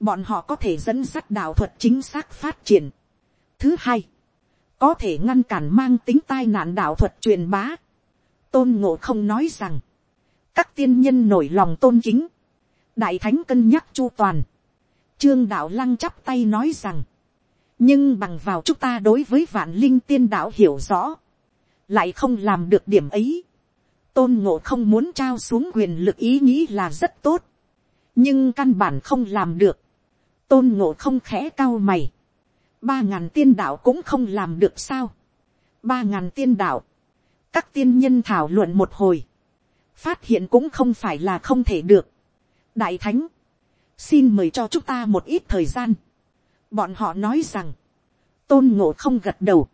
bọn họ có thể dẫn dắt đạo thuật chính xác phát triển. Thứ hai, có thể ngăn cản mang tính tai nạn đạo thuật truyền bá. Tôn ngộ không nói rằng, các tiên nhân nổi lòng tôn kính, đại thánh cân nhắc chu toàn. Trương đạo lăng chắp tay nói rằng, nhưng bằng vào chúng ta đối với vạn linh tiên đạo hiểu rõ, lại không làm được điểm ấy. Tôn ngộ không muốn trao xuống quyền lực ý nghĩ là rất tốt, nhưng căn bản không làm được tôn ngộ không khẽ cao mày. ba ngàn tiên đạo cũng không làm được sao. ba ngàn tiên đạo. các tiên nhân thảo luận một hồi. phát hiện cũng không phải là không thể được. đại thánh, xin mời cho chúng ta một ít thời gian. bọn họ nói rằng, tôn ngộ không gật đầu,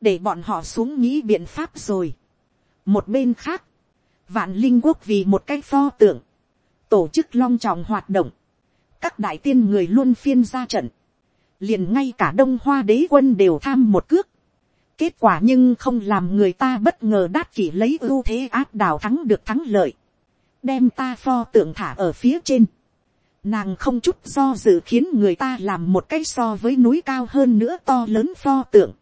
để bọn họ xuống nghĩ biện pháp rồi một bên khác, vạn linh quốc vì một cái pho tượng, tổ chức long trọng hoạt động, các đại tiên người luôn phiên ra trận, liền ngay cả đông hoa đế quân đều tham một cước, kết quả nhưng không làm người ta bất ngờ đát chỉ lấy ưu thế áp đảo thắng được thắng lợi, đem ta pho tượng thả ở phía trên, nàng không chút do dự khiến người ta làm một cái so với núi cao hơn nữa to lớn pho tượng,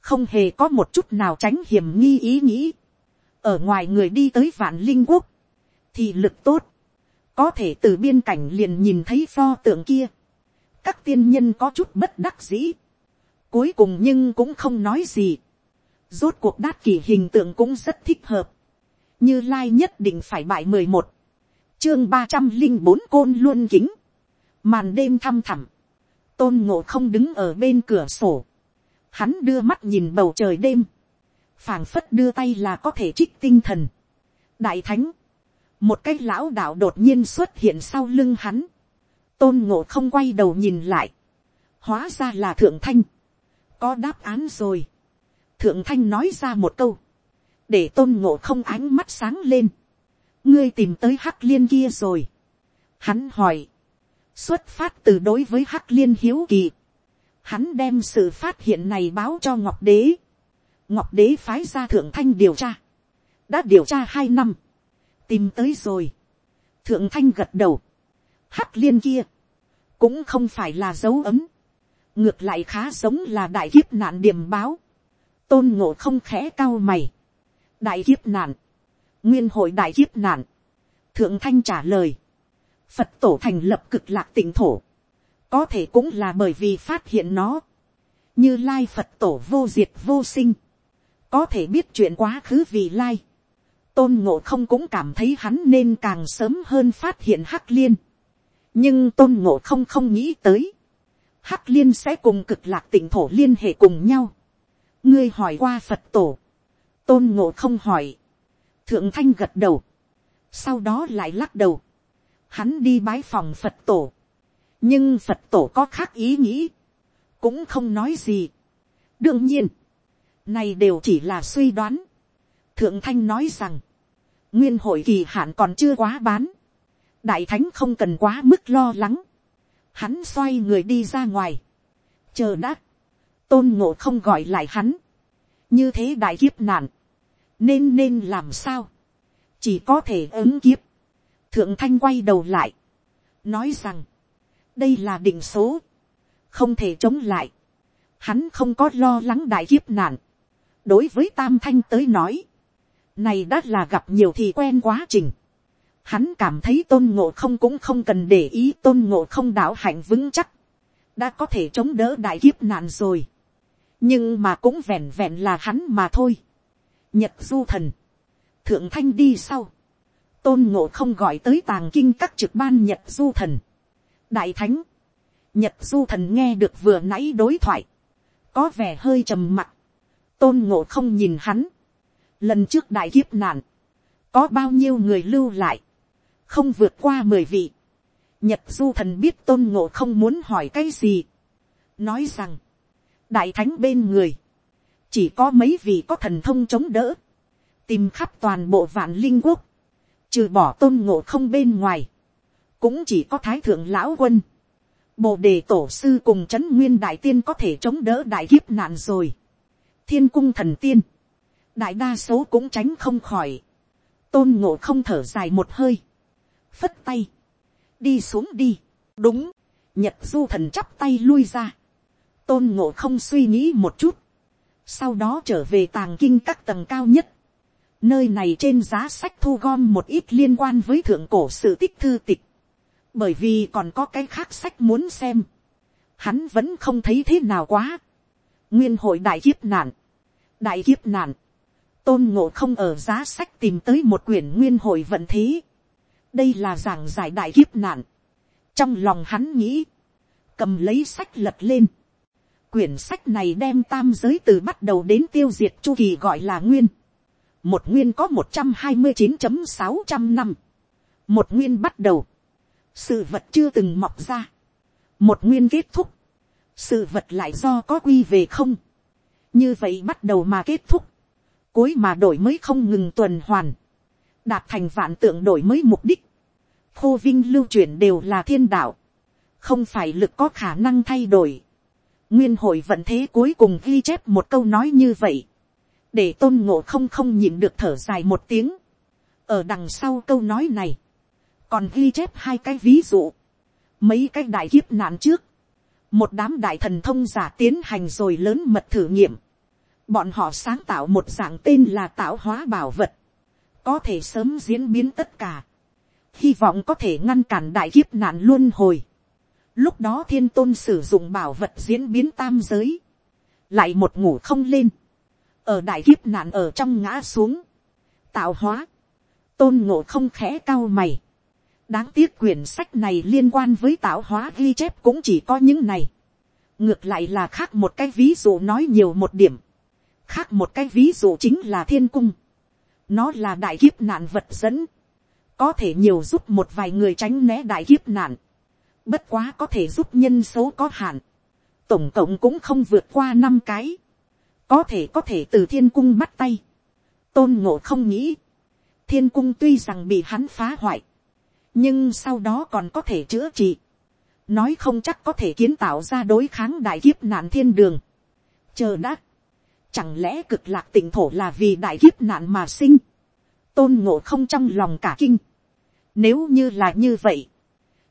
không hề có một chút nào tránh hiểm nghi ý nghĩ, ở ngoài người đi tới vạn linh quốc, thì lực tốt, có thể từ biên cảnh liền nhìn thấy pho tượng kia, các tiên nhân có chút bất đắc dĩ, cuối cùng nhưng cũng không nói gì, rốt cuộc đát kỷ hình tượng cũng rất thích hợp, như lai nhất định phải bại mười một, chương ba trăm linh bốn côn luôn kính, màn đêm thăm thẳm, tôn ngộ không đứng ở bên cửa sổ, hắn đưa mắt nhìn bầu trời đêm, phảng phất đưa tay là có thể trích tinh thần, đại thánh, một cái lão đạo đột nhiên xuất hiện sau lưng hắn, tôn ngộ không quay đầu nhìn lại, hóa ra là thượng thanh, có đáp án rồi, thượng thanh nói ra một câu, để tôn ngộ không ánh mắt sáng lên, ngươi tìm tới hắc liên kia rồi, hắn hỏi, xuất phát từ đối với hắc liên hiếu kỳ, hắn đem sự phát hiện này báo cho ngọc đế, ngọc đế phái ra thượng thanh điều tra, đã điều tra hai năm, tìm tới rồi. thượng thanh gật đầu. hắc liên kia, cũng không phải là dấu ấm. ngược lại khá giống là đại kiếp nạn điểm báo. tôn ngộ không khẽ cao mày. đại kiếp nạn, nguyên hội đại kiếp nạn. thượng thanh trả lời. phật tổ thành lập cực lạc tỉnh thổ. có thể cũng là bởi vì phát hiện nó. như lai phật tổ vô diệt vô sinh có thể biết chuyện quá khứ vì lai tôn ngộ không cũng cảm thấy hắn nên càng sớm hơn phát hiện hắc liên. nhưng tôn ngộ không không nghĩ tới. hắc liên sẽ cùng cực lạc tỉnh thổ liên hệ cùng nhau. ngươi hỏi qua phật tổ, tôn ngộ không hỏi, thượng thanh gật đầu, sau đó lại lắc đầu, hắn đi bái phòng phật tổ, nhưng phật tổ có khác ý nghĩ, cũng không nói gì. đương nhiên, này đều chỉ là suy đoán. thượng thanh nói rằng, nguyên hội kỳ hạn còn chưa quá bán, đại thánh không cần quá mức lo lắng, hắn xoay người đi ra ngoài, chờ đã, tôn ngộ không gọi lại hắn, như thế đại kiếp nạn, nên nên làm sao, chỉ có thể ứng kiếp, thượng thanh quay đầu lại, nói rằng, đây là định số, không thể chống lại, hắn không có lo lắng đại kiếp nạn, đối với tam thanh tới nói, này đã là gặp nhiều thì quen quá trình, hắn cảm thấy tôn ngộ không cũng không cần để ý tôn ngộ không đạo hạnh vững chắc, đã có thể chống đỡ đại kiếp nạn rồi, nhưng mà cũng vẹn vẹn là hắn mà thôi. nhật du thần, thượng thanh đi sau, tôn ngộ không gọi tới tàng kinh các trực ban nhật du thần, đại thánh, nhật du thần nghe được vừa nãy đối thoại, có vẻ hơi trầm mặc, tôn ngộ không nhìn hắn, lần trước đại kiếp nạn, có bao nhiêu người lưu lại, không vượt qua mười vị, nhật du thần biết tôn ngộ không muốn hỏi cái gì, nói rằng, đại thánh bên người, chỉ có mấy vị có thần thông chống đỡ, tìm khắp toàn bộ vạn linh quốc, trừ bỏ tôn ngộ không bên ngoài, cũng chỉ có thái thượng lão quân, bồ đề tổ sư cùng trấn nguyên đại tiên có thể chống đỡ đại kiếp nạn rồi, thiên cung thần tiên, đại đa số cũng tránh không khỏi, tôn ngộ không thở dài một hơi, phất tay, đi xuống đi, đúng, nhật du thần chắp tay lui ra, tôn ngộ không suy nghĩ một chút, sau đó trở về tàng kinh các tầng cao nhất, nơi này trên giá sách thu gom một ít liên quan với thượng cổ sự tích thư tịch, bởi vì còn có cái khác sách muốn xem, hắn vẫn không thấy thế nào quá nguyên hội đại kiếp nạn, đại kiếp nạn, tôn ngộ không ở giá sách tìm tới một quyển nguyên hội vận thế. đây là giảng giải đại kiếp nạn. trong lòng hắn nghĩ, cầm lấy sách lật lên. quyển sách này đem tam giới từ bắt đầu đến tiêu diệt chu kỳ gọi là nguyên. một nguyên có một trăm hai mươi chín sáu trăm năm. một nguyên bắt đầu sự vật chưa từng mọc ra, một nguyên kết thúc, sự vật lại do có quy về không, như vậy bắt đầu mà kết thúc, cuối mà đổi mới không ngừng tuần hoàn, đạt thành vạn tượng đổi mới mục đích, khô vinh lưu chuyển đều là thiên đạo, không phải lực có khả năng thay đổi. nguyên hội vận thế cuối cùng ghi chép một câu nói như vậy, để tôn ngộ không không nhịn được thở dài một tiếng. ở đằng sau câu nói này, còn ghi chép hai cái ví dụ, mấy cái đại kiếp nạn trước, một đám đại thần thông giả tiến hành rồi lớn mật thử nghiệm, bọn họ sáng tạo một dạng tên là tạo hóa bảo vật, có thể sớm diễn biến tất cả, hy vọng có thể ngăn cản đại kiếp nạn luôn hồi. Lúc đó thiên tôn sử dụng bảo vật diễn biến tam giới, lại một ngủ không lên, ở đại kiếp nạn ở trong ngã xuống, tạo hóa, tôn ngộ không khẽ cao mày, đáng tiếc quyển sách này liên quan với tạo hóa ghi chép cũng chỉ có những này. ngược lại là khác một cái ví dụ nói nhiều một điểm. khác một cái ví dụ chính là thiên cung. nó là đại kiếp nạn vật dẫn. có thể nhiều giúp một vài người tránh né đại kiếp nạn. bất quá có thể giúp nhân số có hạn. tổng cộng cũng không vượt qua năm cái. có thể có thể từ thiên cung bắt tay. tôn ngộ không nghĩ. thiên cung tuy rằng bị hắn phá hoại nhưng sau đó còn có thể chữa trị, nói không chắc có thể kiến tạo ra đối kháng đại kiếp nạn thiên đường. chờ đã, chẳng lẽ cực lạc tỉnh thổ là vì đại kiếp nạn mà sinh, tôn ngộ không trong lòng cả kinh. nếu như là như vậy,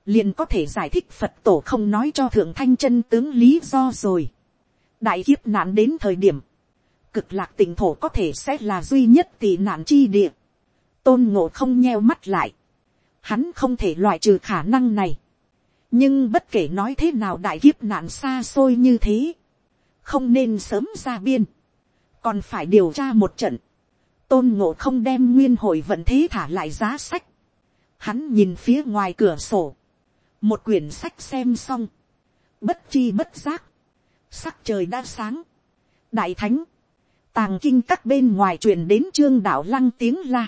liền có thể giải thích phật tổ không nói cho thượng thanh chân tướng lý do rồi. đại kiếp nạn đến thời điểm, cực lạc tỉnh thổ có thể sẽ là duy nhất tị nạn chi địa. tôn ngộ không nheo mắt lại hắn không thể loại trừ khả năng này. nhưng bất kể nói thế nào đại kiếp nạn xa xôi như thế, không nên sớm ra biên, còn phải điều tra một trận, tôn ngộ không đem nguyên hội vận thế thả lại giá sách, hắn nhìn phía ngoài cửa sổ, một quyển sách xem xong, bất chi bất giác, sắc trời đã sáng, đại thánh, tàng kinh các bên ngoài truyền đến trương đạo lăng tiếng la,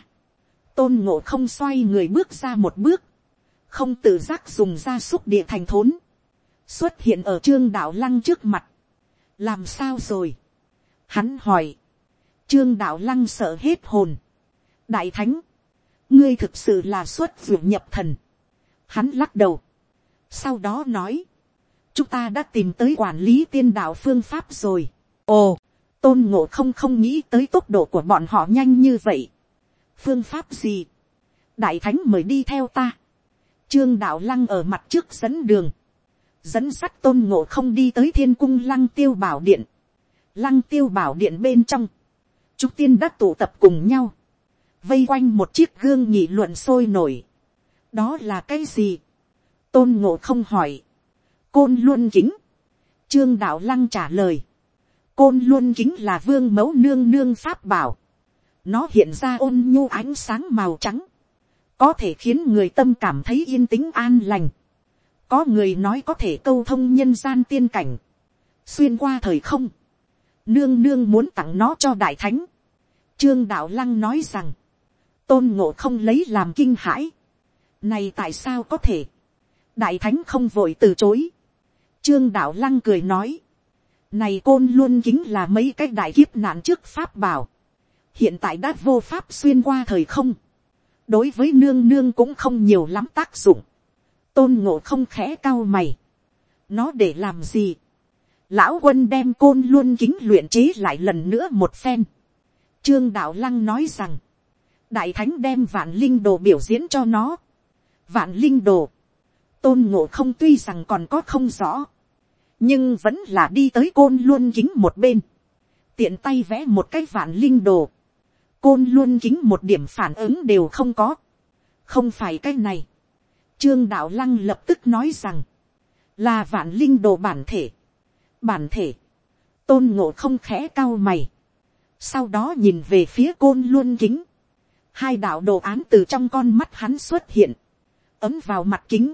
tôn ngộ không xoay người bước ra một bước, không tự giác dùng r a xúc địa thành thốn, xuất hiện ở trương đạo lăng trước mặt, làm sao rồi, hắn hỏi, trương đạo lăng sợ hết hồn, đại thánh, ngươi thực sự là xuất ruộng nhập thần, hắn lắc đầu, sau đó nói, chúng ta đã tìm tới quản lý tiên đạo phương pháp rồi, ồ, tôn ngộ không không nghĩ tới tốc độ của bọn họ nhanh như vậy, phương pháp gì, đại thánh mời đi theo ta, trương đạo lăng ở mặt trước dẫn đường, dẫn sắt tôn ngộ không đi tới thiên cung lăng tiêu bảo điện, lăng tiêu bảo điện bên trong, chúng tiên đã tụ tập cùng nhau, vây quanh một chiếc gương nhị luận sôi nổi. đó là cái gì, tôn ngộ không hỏi, côn luôn kính, trương đạo lăng trả lời, côn luôn kính là vương mẫu nương nương pháp bảo, nó hiện ra ôn nhu ánh sáng màu trắng, có thể khiến người tâm cảm thấy yên tĩnh an lành, có người nói có thể câu thông nhân gian tiên cảnh, xuyên qua thời không, nương nương muốn tặng nó cho đại thánh. Trương đạo lăng nói rằng, tôn ngộ không lấy làm kinh hãi. Này tại sao có thể, đại thánh không vội từ chối. Trương đạo lăng cười nói, này côn luôn chính là mấy cái đại kiếp nạn trước pháp bảo. Hiện tại đã vô pháp xuyên qua thời không. Đối với nương nương cũng không nhiều lắm tác dụng. Tôn ngộ không khẽ cao mày. Nó để làm gì? Lão quân đem côn luôn kính luyện chế lại lần nữa một phen. Trương đạo lăng nói rằng. Đại thánh đem vạn linh đồ biểu diễn cho nó. Vạn linh đồ. Tôn ngộ không tuy rằng còn có không rõ. Nhưng vẫn là đi tới côn luôn kính một bên. Tiện tay vẽ một cái vạn linh đồ. Côn luôn kính một điểm phản ứng đều không có. Không phải cái này. Trương đạo lăng lập tức nói rằng. Là vạn linh đồ bản thể. Bản thể, tôn ngộ không khẽ cao mày, sau đó nhìn về phía côn luôn kính, hai đạo đồ án từ trong con mắt hắn xuất hiện, ấm vào mặt kính,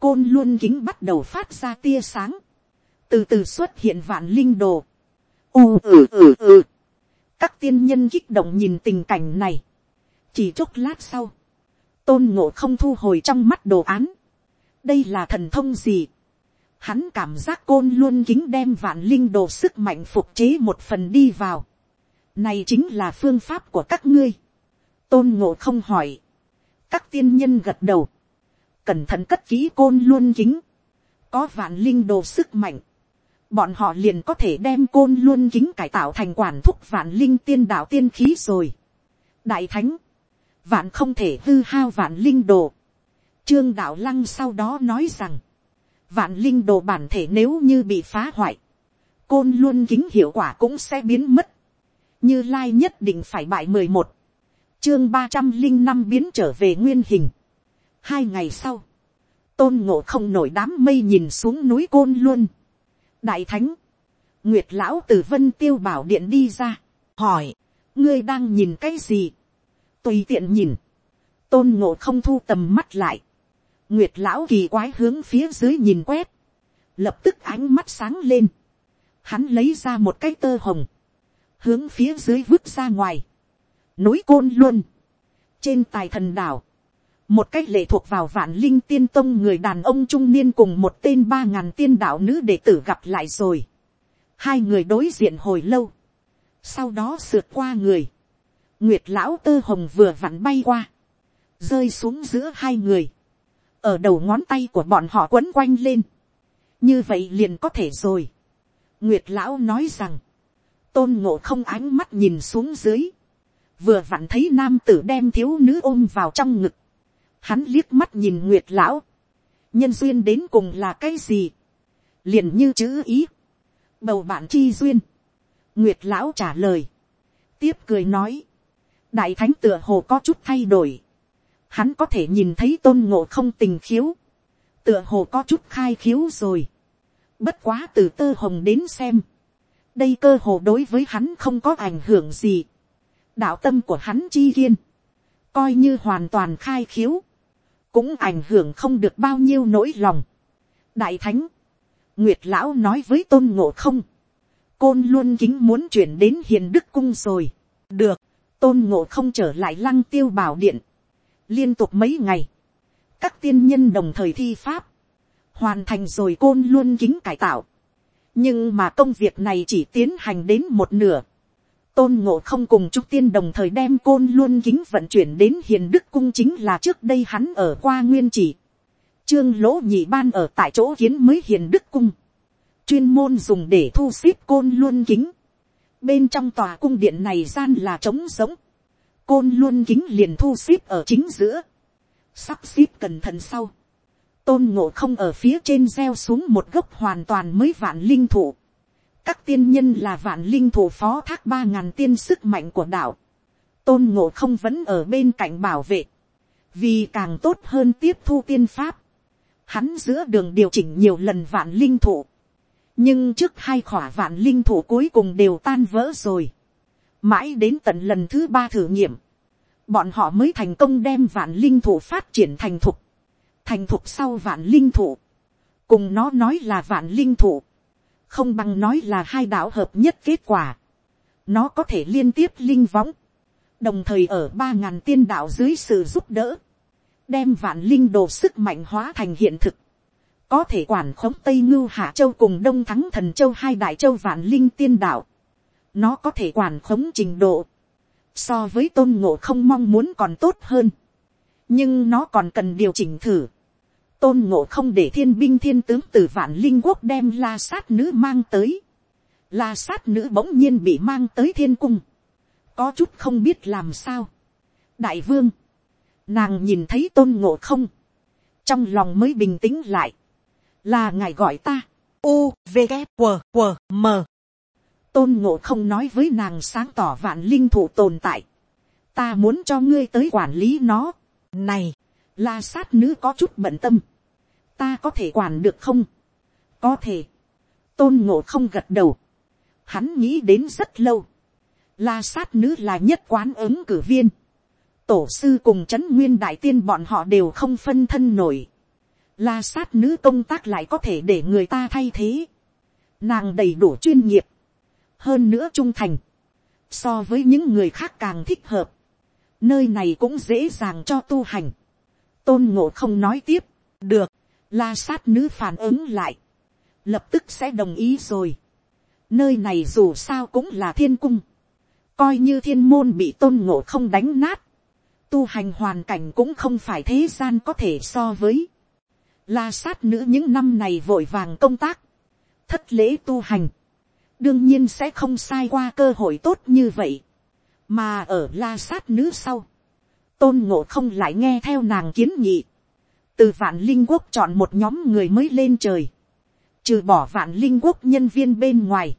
côn luôn kính bắt đầu phát ra tia sáng, từ từ xuất hiện vạn linh đồ, u ừ ừ ừ, các tiên nhân kích động nhìn tình cảnh này, chỉ chốc lát sau, tôn ngộ không thu hồi trong mắt đồ án, đây là thần thông gì, hắn cảm giác côn luôn kính đem vạn linh đồ sức mạnh phục chế một phần đi vào. Này chính là phương pháp của các ngươi. Tôn ngộ không hỏi. Các tiên nhân gật đầu. Cẩn thận cất kỹ côn luôn kính. Có vạn linh đồ sức mạnh. Bọn họ liền có thể đem côn luôn kính cải tạo thành quản thúc vạn linh tiên đạo tiên khí rồi. Đại thánh. Vạn không thể hư hao vạn linh đồ. Trương đạo lăng sau đó nói rằng vạn linh đồ bản thể nếu như bị phá hoại, côn luôn kính hiệu quả cũng sẽ biến mất, như lai nhất định phải bại mười một, chương ba trăm linh năm biến trở về nguyên hình. hai ngày sau, tôn ngộ không nổi đám mây nhìn xuống núi côn luôn đại thánh, nguyệt lão từ vân tiêu bảo điện đi ra, hỏi, ngươi đang nhìn cái gì, tùy tiện nhìn, tôn ngộ không thu tầm mắt lại, Nguyệt lão kỳ quái hướng phía dưới nhìn quét. Lập tức ánh mắt sáng lên. Hắn lấy ra một cái tơ hồng. Hướng phía dưới vứt ra ngoài. Núi côn luôn. Trên tài thần đảo. Một cách lệ thuộc vào vạn linh tiên tông người đàn ông trung niên cùng một tên ba ngàn tiên đạo nữ đệ tử gặp lại rồi. Hai người đối diện hồi lâu. Sau đó sượt qua người. Nguyệt lão tơ hồng vừa vặn bay qua. Rơi xuống giữa hai người ở đầu ngón tay của bọn họ quấn quanh lên, như vậy liền có thể rồi. nguyệt lão nói rằng, tôn ngộ không ánh mắt nhìn xuống dưới, vừa vặn thấy nam tử đem thiếu nữ ôm vào trong ngực, hắn liếc mắt nhìn nguyệt lão, nhân duyên đến cùng là cái gì, liền như chữ ý, bầu bạn chi duyên, nguyệt lão trả lời, tiếp cười nói, đại thánh tựa hồ có chút thay đổi, hắn có thể nhìn thấy tôn ngộ không tình khiếu, tựa hồ có chút khai khiếu rồi, bất quá từ tơ hồng đến xem, đây cơ hồ đối với hắn không có ảnh hưởng gì, đạo tâm của hắn chi kiên, coi như hoàn toàn khai khiếu, cũng ảnh hưởng không được bao nhiêu nỗi lòng. đại thánh, nguyệt lão nói với tôn ngộ không, côn luôn kính muốn chuyển đến hiền đức cung rồi. được, tôn ngộ không trở lại lăng tiêu bảo điện. liên tục mấy ngày, các tiên nhân đồng thời thi pháp, hoàn thành rồi côn luôn kính cải tạo. nhưng mà công việc này chỉ tiến hành đến một nửa tôn ngộ không cùng trúc tiên đồng thời đem côn luôn kính vận chuyển đến hiền đức cung chính là trước đây hắn ở qua nguyên chỉ. trương lỗ nhị ban ở tại chỗ kiến mới hiền đức cung. chuyên môn dùng để thu xếp côn luôn kính. bên trong tòa cung điện này gian là trống sống. côn luôn kính liền thu xếp ở chính giữa. sắp xếp cẩn thận sau tôn ngộ không ở phía trên gieo xuống một gốc hoàn toàn mới vạn linh thủ các tiên nhân là vạn linh thủ phó thác ba ngàn tiên sức mạnh của đạo. tôn ngộ không vẫn ở bên cạnh bảo vệ. vì càng tốt hơn tiếp thu tiên pháp. hắn giữa đường điều chỉnh nhiều lần vạn linh thủ. nhưng trước hai khỏa vạn linh thủ cuối cùng đều tan vỡ rồi. mãi đến tận lần thứ ba thử nghiệm. bọn họ mới thành công đem vạn linh thủ phát triển thành thục thành thục sau vạn linh thủ, cùng nó nói là vạn linh thủ không bằng nói là hai đạo hợp nhất kết quả, nó có thể liên tiếp linh võng, đồng thời ở ba ngàn tiên đạo dưới sự giúp đỡ, đem vạn linh đồ sức mạnh hóa thành hiện thực, có thể quản khống tây ngưu hạ châu cùng đông thắng thần châu hai đại châu vạn linh tiên đạo, nó có thể quản khống trình độ, so với tôn ngộ không mong muốn còn tốt hơn, nhưng nó còn cần điều chỉnh thử tôn ngộ không để thiên binh thiên tướng từ vạn linh quốc đem la sát nữ mang tới. la sát nữ bỗng nhiên bị mang tới thiên cung. có chút không biết làm sao. đại vương, nàng nhìn thấy tôn ngộ không, trong lòng mới bình tĩnh lại. là ngài gọi ta, u v g q q m tôn ngộ không nói với nàng sáng tỏ vạn linh thủ tồn tại. ta muốn cho ngươi tới quản lý nó này, la sát nữ có chút bận tâm. Ta có thể quản được không? Có thể. Tôn ngộ không gật đầu. Hắn nghĩ đến rất lâu. La sát nữ là nhất quán ứng cử viên. Tổ sư cùng chấn nguyên đại tiên bọn họ đều không phân thân nổi. La sát nữ công tác lại có thể để người ta thay thế. Nàng đầy đủ chuyên nghiệp. Hơn nữa trung thành. So với những người khác càng thích hợp nơi này cũng dễ dàng cho tu hành. tôn ngộ không nói tiếp, được, la sát nữ phản ứng lại, lập tức sẽ đồng ý rồi. nơi này dù sao cũng là thiên cung, coi như thiên môn bị tôn ngộ không đánh nát, tu hành hoàn cảnh cũng không phải thế gian có thể so với. La sát nữ những năm này vội vàng công tác, thất lễ tu hành, đương nhiên sẽ không sai qua cơ hội tốt như vậy. Mà ở la sát nữ sau, tôn ngộ không lại nghe theo nàng kiến nghị, từ vạn linh quốc chọn một nhóm người mới lên trời, trừ bỏ vạn linh quốc nhân viên bên ngoài,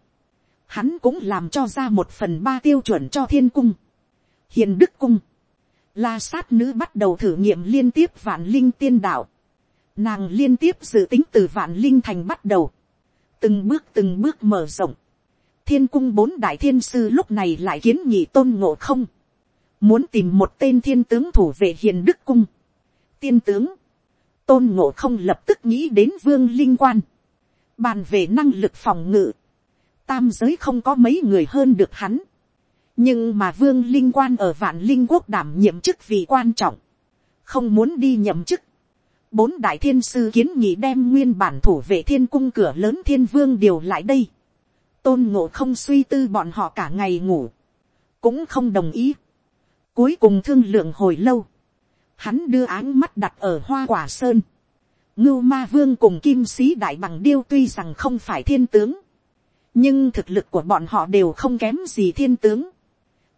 hắn cũng làm cho ra một phần ba tiêu chuẩn cho thiên cung, hiền đức cung, la sát nữ bắt đầu thử nghiệm liên tiếp vạn linh tiên đạo, nàng liên tiếp dự tính từ vạn linh thành bắt đầu, từng bước từng bước mở rộng, thiên cung bốn đại thiên sư lúc này lại kiến nhị tôn ngộ không, muốn tìm một tên thiên tướng thủ về hiền đức cung. tiên tướng, tôn ngộ không lập tức nghĩ đến vương linh quan, bàn về năng lực phòng ngự, tam giới không có mấy người hơn được hắn, nhưng mà vương linh quan ở vạn linh quốc đảm nhiệm chức vị quan trọng, không muốn đi nhậm chức, bốn đại thiên sư kiến nghị đem nguyên bản thủ vệ thiên cung cửa lớn thiên vương điều lại đây. Tôn ngộ không suy tư bọn họ cả ngày ngủ, cũng không đồng ý. Cuối cùng thương lượng hồi lâu, hắn đưa áng mắt đặt ở hoa quả sơn. ngưu ma vương cùng kim sĩ đại bằng điêu tuy rằng không phải thiên tướng, nhưng thực lực của bọn họ đều không kém gì thiên tướng.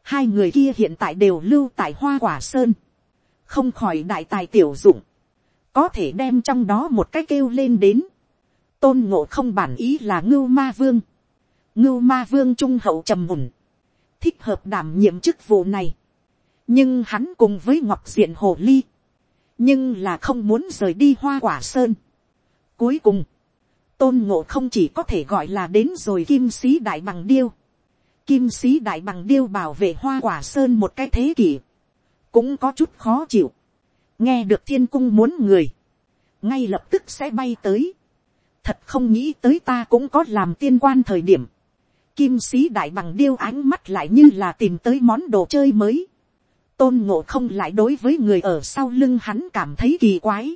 hai người kia hiện tại đều lưu tại hoa quả sơn, không khỏi đại tài tiểu dụng, có thể đem trong đó một cái kêu lên đến. tôn ngộ không bản ý là ngưu ma vương ngưu ma vương trung hậu trầm mùn, thích hợp đảm nhiệm chức vụ này nhưng hắn cùng với ngọc diện hồ ly, nhưng là không muốn rời đi hoa quả sơn. cuối cùng, tôn ngộ không chỉ có thể gọi là đến rồi kim sĩ đại bằng điêu. kim sĩ đại bằng điêu bảo vệ hoa quả sơn một cái thế kỷ, cũng có chút khó chịu. nghe được thiên cung muốn người, ngay lập tức sẽ bay tới. thật không nghĩ tới ta cũng có làm tiên quan thời điểm Kim sĩ đại bằng điêu ánh mắt lại như là tìm tới món đồ chơi mới. Tôn ngộ không lại đối với người ở sau lưng hắn cảm thấy kỳ quái.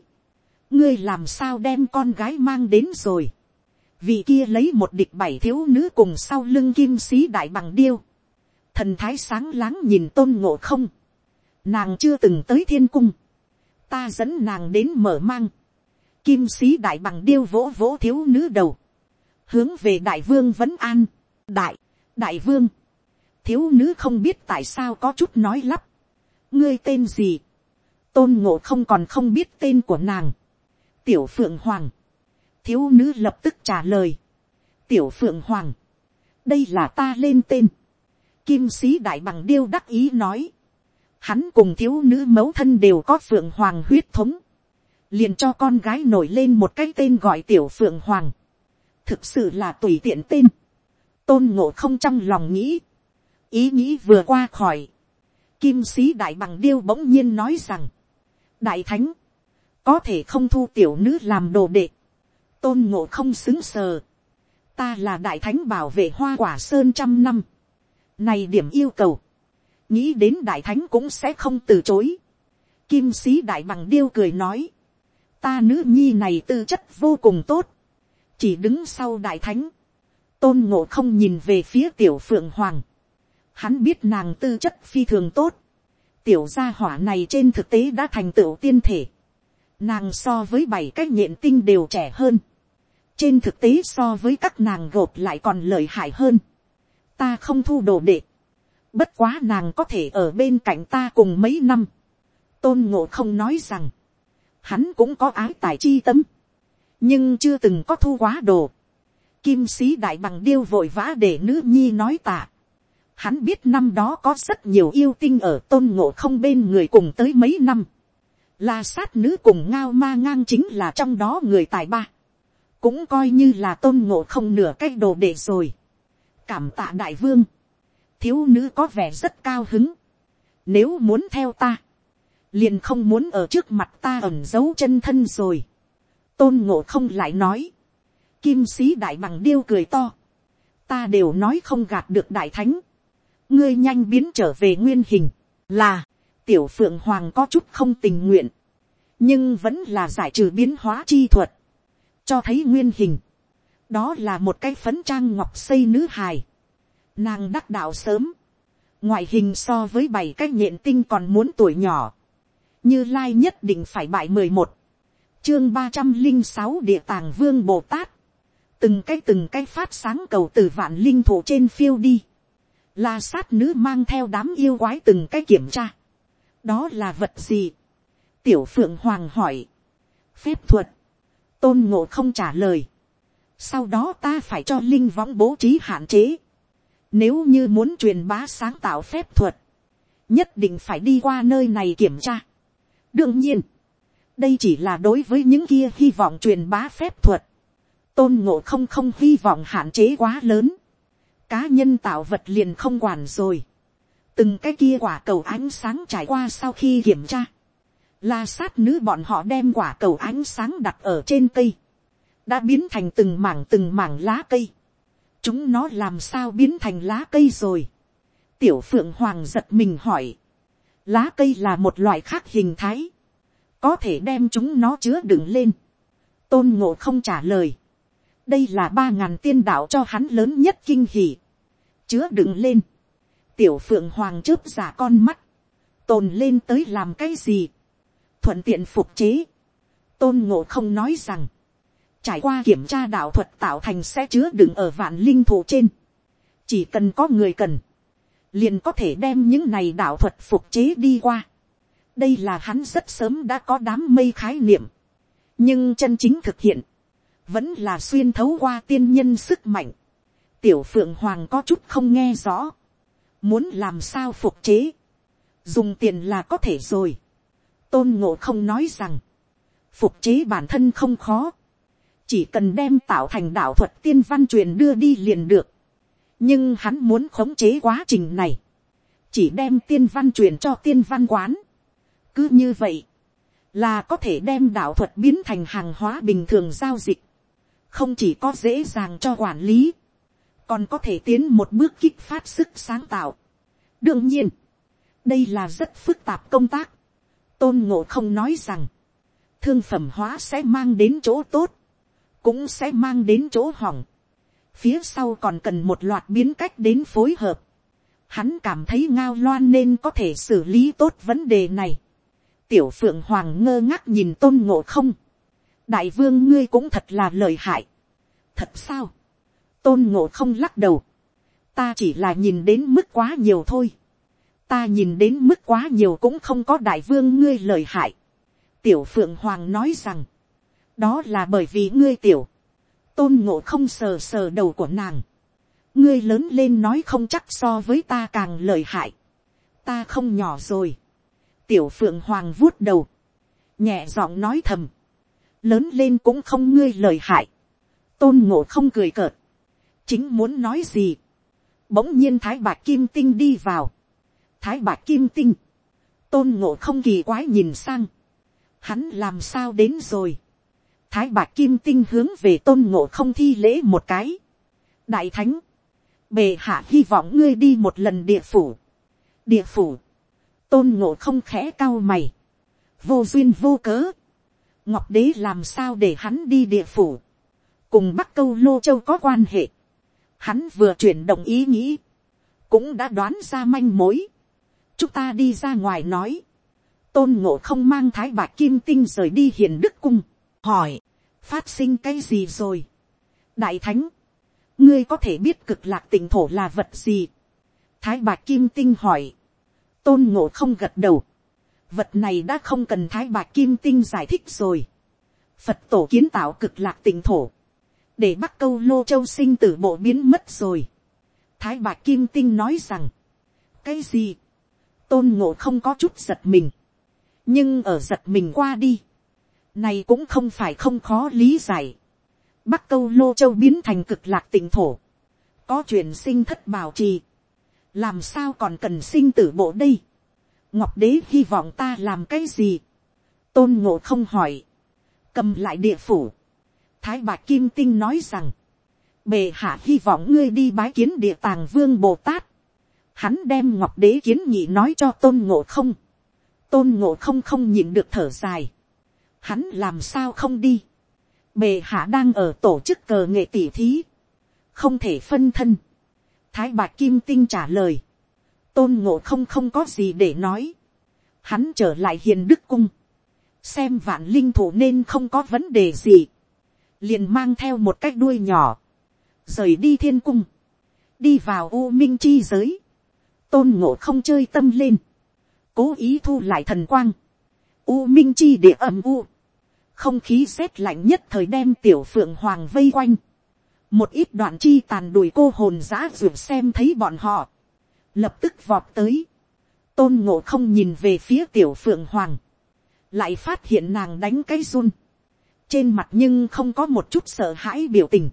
Ngươi làm sao đem con gái mang đến rồi. Vị kia lấy một địch bảy thiếu nữ cùng sau lưng kim sĩ đại bằng điêu. Thần thái sáng láng nhìn tôn ngộ không. Nàng chưa từng tới thiên cung. Ta dẫn nàng đến mở mang. Kim sĩ đại bằng điêu vỗ vỗ thiếu nữ đầu. Hướng về đại vương vẫn an. Đại, đại vương. Thiếu nữ không biết tại sao có chút nói lắp. Ngươi tên gì? Tôn ngộ không còn không biết tên của nàng. Tiểu phượng hoàng. Thiếu nữ lập tức trả lời. Tiểu phượng hoàng. Đây là ta lên tên. Kim sĩ đại bằng điêu đắc ý nói. Hắn cùng thiếu nữ mẫu thân đều có phượng hoàng huyết thống. Liền cho con gái nổi lên một cái tên gọi tiểu phượng hoàng. Thực sự là tùy tiện tên. Tôn ngộ không trong lòng nghĩ. Ý nghĩ vừa qua khỏi. Kim sĩ đại bằng điêu bỗng nhiên nói rằng. Đại thánh. Có thể không thu tiểu nữ làm đồ đệ. Tôn ngộ không xứng sờ. Ta là đại thánh bảo vệ hoa quả sơn trăm năm. Này điểm yêu cầu nghĩ đến đại thánh cũng sẽ không từ chối. Kim sĩ đại bằng điêu cười nói, ta nữ nhi này tư chất vô cùng tốt, chỉ đứng sau đại thánh, tôn ngộ không nhìn về phía tiểu phượng hoàng, hắn biết nàng tư chất phi thường tốt, tiểu gia hỏa này trên thực tế đã thành tựu tiên thể, nàng so với bảy cái nhện tinh đều trẻ hơn, trên thực tế so với các nàng gộp lại còn lợi hại hơn, ta không thu đồ đệ, Bất quá nàng có thể ở bên cạnh ta cùng mấy năm. Tôn ngộ không nói rằng. Hắn cũng có ái tài chi tâm. Nhưng chưa từng có thu quá đồ. Kim sĩ đại bằng điêu vội vã để nữ nhi nói tạ. Hắn biết năm đó có rất nhiều yêu tinh ở tôn ngộ không bên người cùng tới mấy năm. La sát nữ cùng ngao ma ngang chính là trong đó người tài ba. Cũng coi như là tôn ngộ không nửa cách đồ để rồi. Cảm tạ đại vương thiếu nữ có vẻ rất cao hứng. Nếu muốn theo ta, liền không muốn ở trước mặt ta ẩn giấu chân thân rồi. Tôn ngộ không lại nói. Kim sĩ đại bằng điêu cười to. Ta đều nói không gạt được đại thánh. Ngươi nhanh biến trở về nguyên hình. Là, tiểu phượng hoàng có chút không tình nguyện. Nhưng vẫn là giải trừ biến hóa chi thuật. Cho thấy nguyên hình. Đó là một cái phấn trang ngọc xây nữ hài Nàng đắc đạo sớm. Ngoại hình so với bảy cái nhện tinh còn muốn tuổi nhỏ. Như Lai nhất định phải bại mười một Chương ba trăm linh sáu địa tàng vương Bồ Tát. Từng cái từng cái phát sáng cầu từ vạn linh thủ trên phiêu đi. La sát nữ mang theo đám yêu quái từng cái kiểm tra. Đó là vật gì? Tiểu Phượng Hoàng hỏi. Phép thuật. Tôn ngộ không trả lời. Sau đó ta phải cho linh võng bố trí hạn chế nếu như muốn truyền bá sáng tạo phép thuật, nhất định phải đi qua nơi này kiểm tra. đương nhiên, đây chỉ là đối với những kia hy vọng truyền bá phép thuật. tôn ngộ không không hy vọng hạn chế quá lớn cá nhân tạo vật liền không quản rồi. từng cái kia quả cầu ánh sáng trải qua sau khi kiểm tra. La sát nữ bọn họ đem quả cầu ánh sáng đặt ở trên cây. Đã biến thành từng mảng từng mảng lá cây chúng nó làm sao biến thành lá cây rồi. tiểu phượng hoàng giật mình hỏi. lá cây là một loại khác hình thái. có thể đem chúng nó chứa đựng lên. tôn ngộ không trả lời đây là ba ngàn tiên đạo cho hắn lớn nhất kinh hỉ. chứa đựng lên. tiểu phượng hoàng chớp giả con mắt. tồn lên tới làm cái gì. thuận tiện phục chế. tôn ngộ không nói rằng trải qua kiểm tra đạo thuật tạo thành sẽ chứa đựng ở vạn linh thủ trên. chỉ cần có người cần, liền có thể đem những này đạo thuật phục chế đi qua. đây là hắn rất sớm đã có đám mây khái niệm. nhưng chân chính thực hiện, vẫn là xuyên thấu qua tiên nhân sức mạnh. tiểu phượng hoàng có chút không nghe rõ. muốn làm sao phục chế. dùng tiền là có thể rồi. tôn ngộ không nói rằng, phục chế bản thân không khó chỉ cần đem tạo thành đạo thuật tiên văn truyền đưa đi liền được. nhưng hắn muốn khống chế quá trình này, chỉ đem tiên văn truyền cho tiên văn quán. cứ như vậy, là có thể đem đạo thuật biến thành hàng hóa bình thường giao dịch, không chỉ có dễ dàng cho quản lý, còn có thể tiến một bước kích phát sức sáng tạo. đương nhiên, đây là rất phức tạp công tác. tôn ngộ không nói rằng, thương phẩm hóa sẽ mang đến chỗ tốt, cũng sẽ mang đến chỗ hỏng. phía sau còn cần một loạt biến cách đến phối hợp. hắn cảm thấy ngao loan nên có thể xử lý tốt vấn đề này. tiểu phượng hoàng ngơ ngác nhìn tôn ngộ không đại vương ngươi cũng thật là lời hại. thật sao? Tôn ngộ không lắc đầu, ta chỉ là nhìn đến mức quá nhiều thôi, ta nhìn đến mức quá nhiều cũng không có đại vương ngươi lời hại. tiểu phượng hoàng nói rằng, đó là bởi vì ngươi tiểu, tôn ngộ không sờ sờ đầu của nàng, ngươi lớn lên nói không chắc so với ta càng lời hại, ta không nhỏ rồi, tiểu phượng hoàng vuốt đầu, nhẹ giọng nói thầm, lớn lên cũng không ngươi lời hại, tôn ngộ không cười cợt, chính muốn nói gì, bỗng nhiên thái bạc kim tinh đi vào, thái bạc kim tinh, tôn ngộ không kỳ quái nhìn sang, hắn làm sao đến rồi, thái bạc kim tinh hướng về tôn ngộ không thi lễ một cái, đại thánh, bề hạ hy vọng ngươi đi một lần địa phủ, địa phủ, tôn ngộ không khẽ cao mày, vô duyên vô cớ, ngọc đế làm sao để hắn đi địa phủ, cùng bắc câu lô châu có quan hệ, Hắn vừa chuyển động ý nghĩ. Cũng đã đoán ra manh mối. Chúng ta đi ra ngoài nói. Tôn ngộ không mang thái bạc kim tinh rời đi hiền đức cung. Hỏi. Phát sinh cái gì rồi? Đại thánh. Ngươi có thể biết cực lạc tỉnh thổ là vật gì? Thái bạc kim tinh hỏi. Tôn ngộ không gật đầu. Vật này đã không cần thái bạc kim tinh giải thích rồi. Phật tổ kiến tạo cực lạc tỉnh thổ để bắc câu lô châu sinh tử bộ biến mất rồi. thái bạc kim tinh nói rằng, cái gì, tôn ngộ không có chút giật mình, nhưng ở giật mình qua đi, này cũng không phải không khó lý giải. bắc câu lô châu biến thành cực lạc tỉnh thổ, có chuyện sinh thất bảo trì, làm sao còn cần sinh tử bộ đây ngọc đế hy vọng ta làm cái gì, tôn ngộ không hỏi, cầm lại địa phủ, Thái Bạc Kim Tinh nói rằng, bề hạ hy vọng ngươi đi bái kiến địa tàng vương Bồ Tát. Hắn đem ngọc đế kiến nhị nói cho tôn ngộ không. Tôn ngộ không không nhịn được thở dài. Hắn làm sao không đi. Bề hạ đang ở tổ chức cờ nghệ tỷ thí. Không thể phân thân. Thái Bạc Kim Tinh trả lời. Tôn ngộ không không có gì để nói. Hắn trở lại hiền đức cung. Xem vạn linh thủ nên không có vấn đề gì. Liền mang theo một cái đuôi nhỏ, rời đi thiên cung, đi vào u minh chi giới, tôn ngộ không chơi tâm lên, cố ý thu lại thần quang, u minh chi địa ẩm u, không khí rét lạnh nhất thời đem tiểu phượng hoàng vây quanh, một ít đoạn chi tàn đùi cô hồn giã ruột xem thấy bọn họ, lập tức vọt tới, tôn ngộ không nhìn về phía tiểu phượng hoàng, lại phát hiện nàng đánh cái run, trên mặt nhưng không có một chút sợ hãi biểu tình.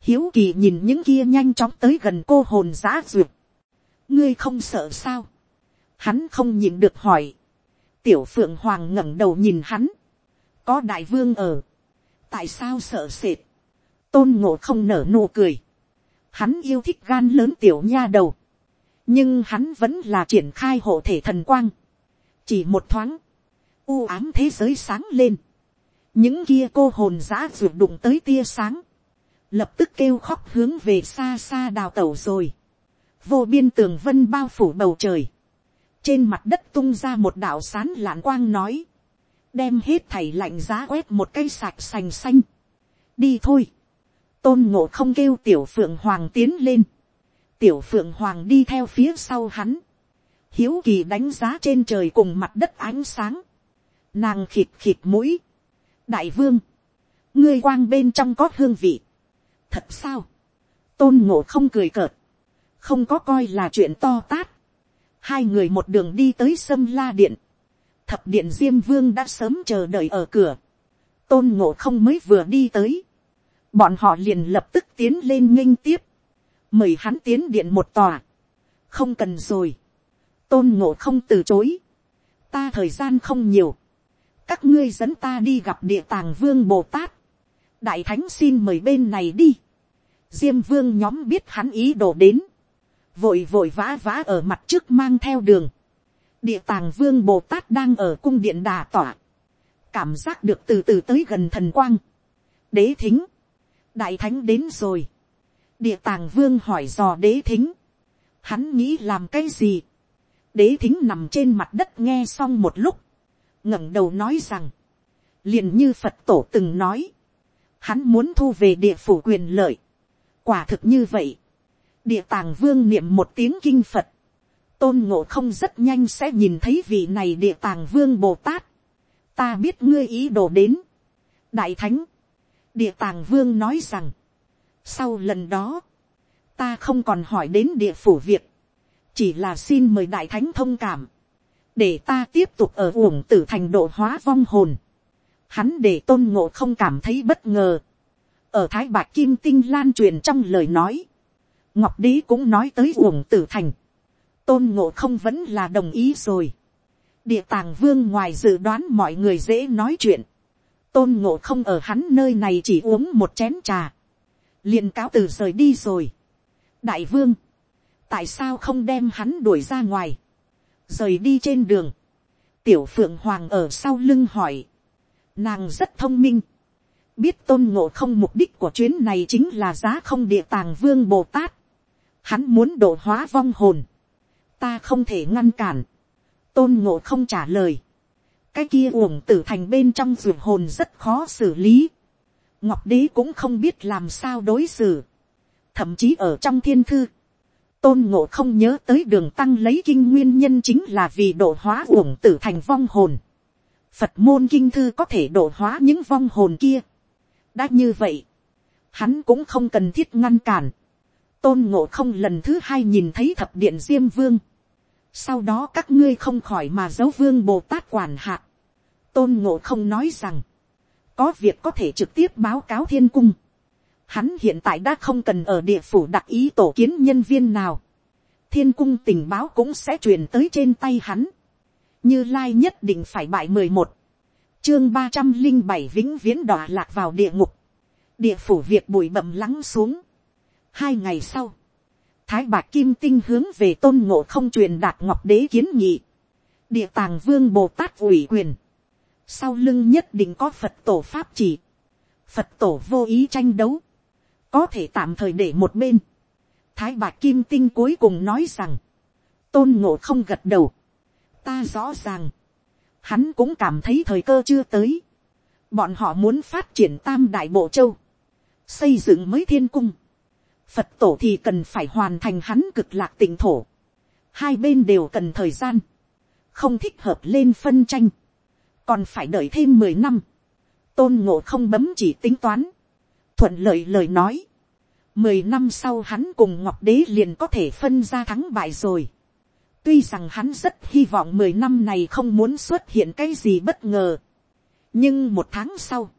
hiếu kỳ nhìn những kia nhanh chóng tới gần cô hồn giã duyệt. ngươi không sợ sao. hắn không nhìn được hỏi. tiểu phượng hoàng ngẩng đầu nhìn hắn. có đại vương ở. tại sao sợ sệt. tôn ngộ không nở nụ cười. hắn yêu thích gan lớn tiểu nha đầu nhưng hắn vẫn là triển khai hộ thể thần quang. chỉ một thoáng. u ám thế giới sáng lên. Những kia cô hồn giã ruột đụng tới tia sáng, lập tức kêu khóc hướng về xa xa đào tẩu rồi, vô biên tường vân bao phủ bầu trời, trên mặt đất tung ra một đạo sán lạn quang nói, đem hết thảy lạnh giá quét một cây sạch sành xanh, đi thôi, tôn ngộ không kêu tiểu phượng hoàng tiến lên, tiểu phượng hoàng đi theo phía sau hắn, hiếu kỳ đánh giá trên trời cùng mặt đất ánh sáng, nàng khịt khịt mũi, đại vương, ngươi quang bên trong có hương vị. thật sao, tôn ngộ không cười cợt, không có coi là chuyện to tát. hai người một đường đi tới sâm la điện, thập điện diêm vương đã sớm chờ đợi ở cửa, tôn ngộ không mới vừa đi tới, bọn họ liền lập tức tiến lên nghênh tiếp, mời hắn tiến điện một tòa, không cần rồi, tôn ngộ không từ chối, ta thời gian không nhiều, các ngươi dẫn ta đi gặp địa tàng vương bồ tát, đại thánh xin mời bên này đi, diêm vương nhóm biết hắn ý đồ đến, vội vội vã vã ở mặt trước mang theo đường, địa tàng vương bồ tát đang ở cung điện đà tỏa, cảm giác được từ từ tới gần thần quang, đế thính, đại thánh đến rồi, địa tàng vương hỏi dò đế thính, hắn nghĩ làm cái gì, đế thính nằm trên mặt đất nghe xong một lúc, ngẩng đầu nói rằng, liền như phật tổ từng nói, hắn muốn thu về địa phủ quyền lợi, quả thực như vậy, địa tàng vương niệm một tiếng kinh phật, tôn ngộ không rất nhanh sẽ nhìn thấy vị này địa tàng vương bồ tát, ta biết ngươi ý đồ đến, đại thánh, địa tàng vương nói rằng, sau lần đó, ta không còn hỏi đến địa phủ việc, chỉ là xin mời đại thánh thông cảm, để ta tiếp tục ở uổng tử thành độ hóa vong hồn. Hắn để tôn ngộ không cảm thấy bất ngờ. ở thái bạc kim tinh lan truyền trong lời nói, ngọc đế cũng nói tới uổng tử thành. tôn ngộ không vẫn là đồng ý rồi. địa tàng vương ngoài dự đoán mọi người dễ nói chuyện. tôn ngộ không ở hắn nơi này chỉ uống một chén trà liền cáo từ rời đi rồi. đại vương, tại sao không đem hắn đuổi ra ngoài, rời đi trên đường, tiểu phượng hoàng ở sau lưng hỏi, nàng rất thông minh, biết tôn ngộ không mục đích của chuyến này chính là giá không địa tàng vương bồ tát, hắn muốn độ hóa vong hồn, ta không thể ngăn cản, tôn ngộ không trả lời, cái kia uổng tử thành bên trong ruột hồn rất khó xử lý, ngọc đế cũng không biết làm sao đối xử, thậm chí ở trong thiên thư, tôn ngộ không nhớ tới đường tăng lấy kinh nguyên nhân chính là vì độ hóa uổng tử thành vong hồn. Phật môn kinh thư có thể độ hóa những vong hồn kia. đã như vậy, hắn cũng không cần thiết ngăn cản. tôn ngộ không lần thứ hai nhìn thấy thập điện diêm vương. sau đó các ngươi không khỏi mà giấu vương bồ tát quản hạt. tôn ngộ không nói rằng, có việc có thể trực tiếp báo cáo thiên cung Hắn hiện tại đã không cần ở địa phủ đặc ý tổ kiến nhân viên nào. Thiên cung tình báo cũng sẽ truyền tới trên tay hắn. Như Lai nhất định phải bại mười một Chương ba trăm linh bảy vĩnh viễn đọa lạc vào địa ngục. Địa phủ việc bụi bậm lắng xuống. Hai ngày sau. Thái bạc kim tinh hướng về tôn ngộ không truyền đạt ngọc đế kiến nghị. Địa tàng vương Bồ Tát ủy quyền. Sau lưng nhất định có Phật tổ Pháp chỉ. Phật tổ vô ý tranh đấu có thể tạm thời để một bên. thái bạc kim tinh cuối cùng nói rằng, tôn ngộ không gật đầu. ta rõ ràng, hắn cũng cảm thấy thời cơ chưa tới. bọn họ muốn phát triển tam đại bộ châu, xây dựng mới thiên cung. phật tổ thì cần phải hoàn thành hắn cực lạc tỉnh thổ. hai bên đều cần thời gian, không thích hợp lên phân tranh, còn phải đợi thêm mười năm. tôn ngộ không bấm chỉ tính toán, thuận lợi lời nói, mười năm sau hắn cùng ngọc đế liền có thể phân ra thắng bại rồi. tuy rằng hắn rất hy vọng mười năm này không muốn xuất hiện cái gì bất ngờ. nhưng một tháng sau,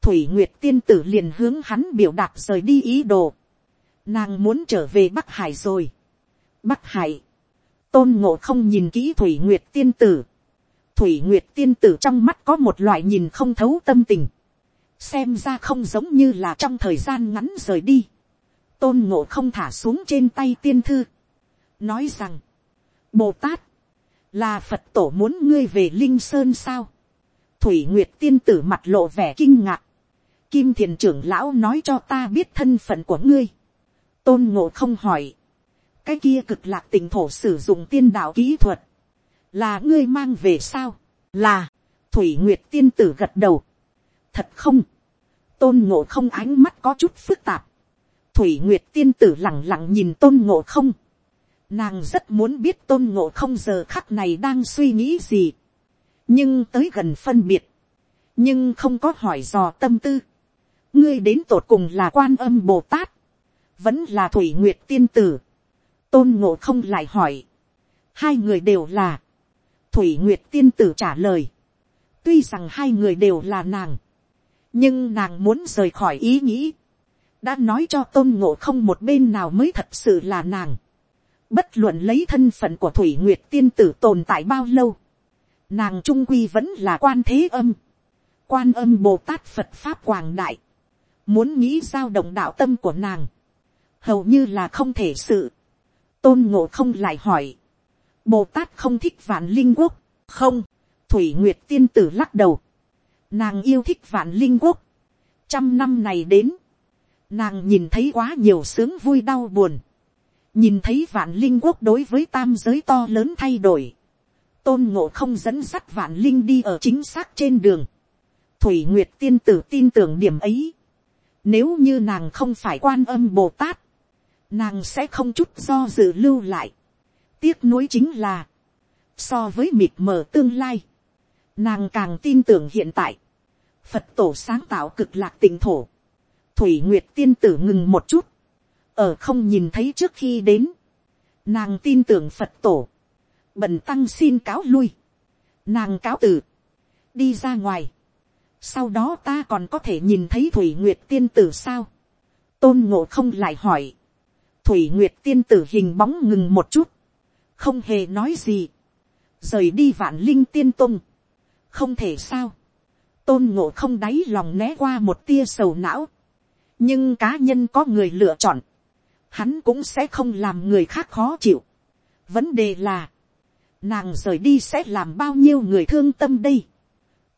thủy nguyệt tiên tử liền hướng hắn biểu đạt rời đi ý đồ. nàng muốn trở về bắc hải rồi. bắc hải, tôn ngộ không nhìn kỹ thủy nguyệt tiên tử thủy nguyệt tiên tử trong mắt có một loại nhìn không thấu tâm tình xem ra không giống như là trong thời gian ngắn rời đi. tôn ngộ không thả xuống trên tay tiên thư, nói rằng, bồ tát, là phật tổ muốn ngươi về linh sơn sao. thủy nguyệt tiên tử mặt lộ vẻ kinh ngạc, kim thiền trưởng lão nói cho ta biết thân phận của ngươi. tôn ngộ không hỏi, cái kia cực lạc tỉnh thổ sử dụng tiên đạo kỹ thuật, là ngươi mang về sao, là, thủy nguyệt tiên tử gật đầu, thật không, tôn ngộ không ánh mắt có chút phức tạp, thủy nguyệt tiên tử lẳng lặng nhìn tôn ngộ không, nàng rất muốn biết tôn ngộ không giờ khắc này đang suy nghĩ gì, nhưng tới gần phân biệt, nhưng không có hỏi dò tâm tư, ngươi đến tột cùng là quan âm bồ tát, vẫn là thủy nguyệt tiên tử, tôn ngộ không lại hỏi, hai người đều là, thủy nguyệt tiên tử trả lời, tuy rằng hai người đều là nàng, nhưng nàng muốn rời khỏi ý nghĩ, đã nói cho tôn ngộ không một bên nào mới thật sự là nàng, bất luận lấy thân phận của thủy nguyệt tiên tử tồn tại bao lâu, nàng trung quy vẫn là quan thế âm, quan âm bồ tát phật pháp quảng đại, muốn nghĩ giao động đạo tâm của nàng, hầu như là không thể sự, tôn ngộ không lại hỏi, bồ tát không thích vạn linh quốc, không, thủy nguyệt tiên tử lắc đầu, nàng yêu thích vạn linh quốc, trăm năm này đến, nàng nhìn thấy quá nhiều sướng vui đau buồn, nhìn thấy vạn linh quốc đối với tam giới to lớn thay đổi, tôn ngộ không dẫn dắt vạn linh đi ở chính xác trên đường, thủy nguyệt tiên tử tin tưởng điểm ấy, nếu như nàng không phải quan âm bồ tát, nàng sẽ không chút do dự lưu lại tiếc nuối chính là, so với mịt mờ tương lai, nàng càng tin tưởng hiện tại, phật tổ sáng tạo cực lạc tỉnh thổ, thủy nguyệt tiên tử ngừng một chút, ở không nhìn thấy trước khi đến, nàng tin tưởng phật tổ, bần tăng xin cáo lui, nàng cáo từ, đi ra ngoài, sau đó ta còn có thể nhìn thấy thủy nguyệt tiên tử sao, tôn ngộ không lại hỏi, thủy nguyệt tiên tử hình bóng ngừng một chút, không hề nói gì, rời đi vạn linh tiên tung, không thể sao, tôn ngộ không đáy lòng né qua một tia sầu não, nhưng cá nhân có người lựa chọn, hắn cũng sẽ không làm người khác khó chịu. vấn đề là, nàng rời đi sẽ làm bao nhiêu người thương tâm đây.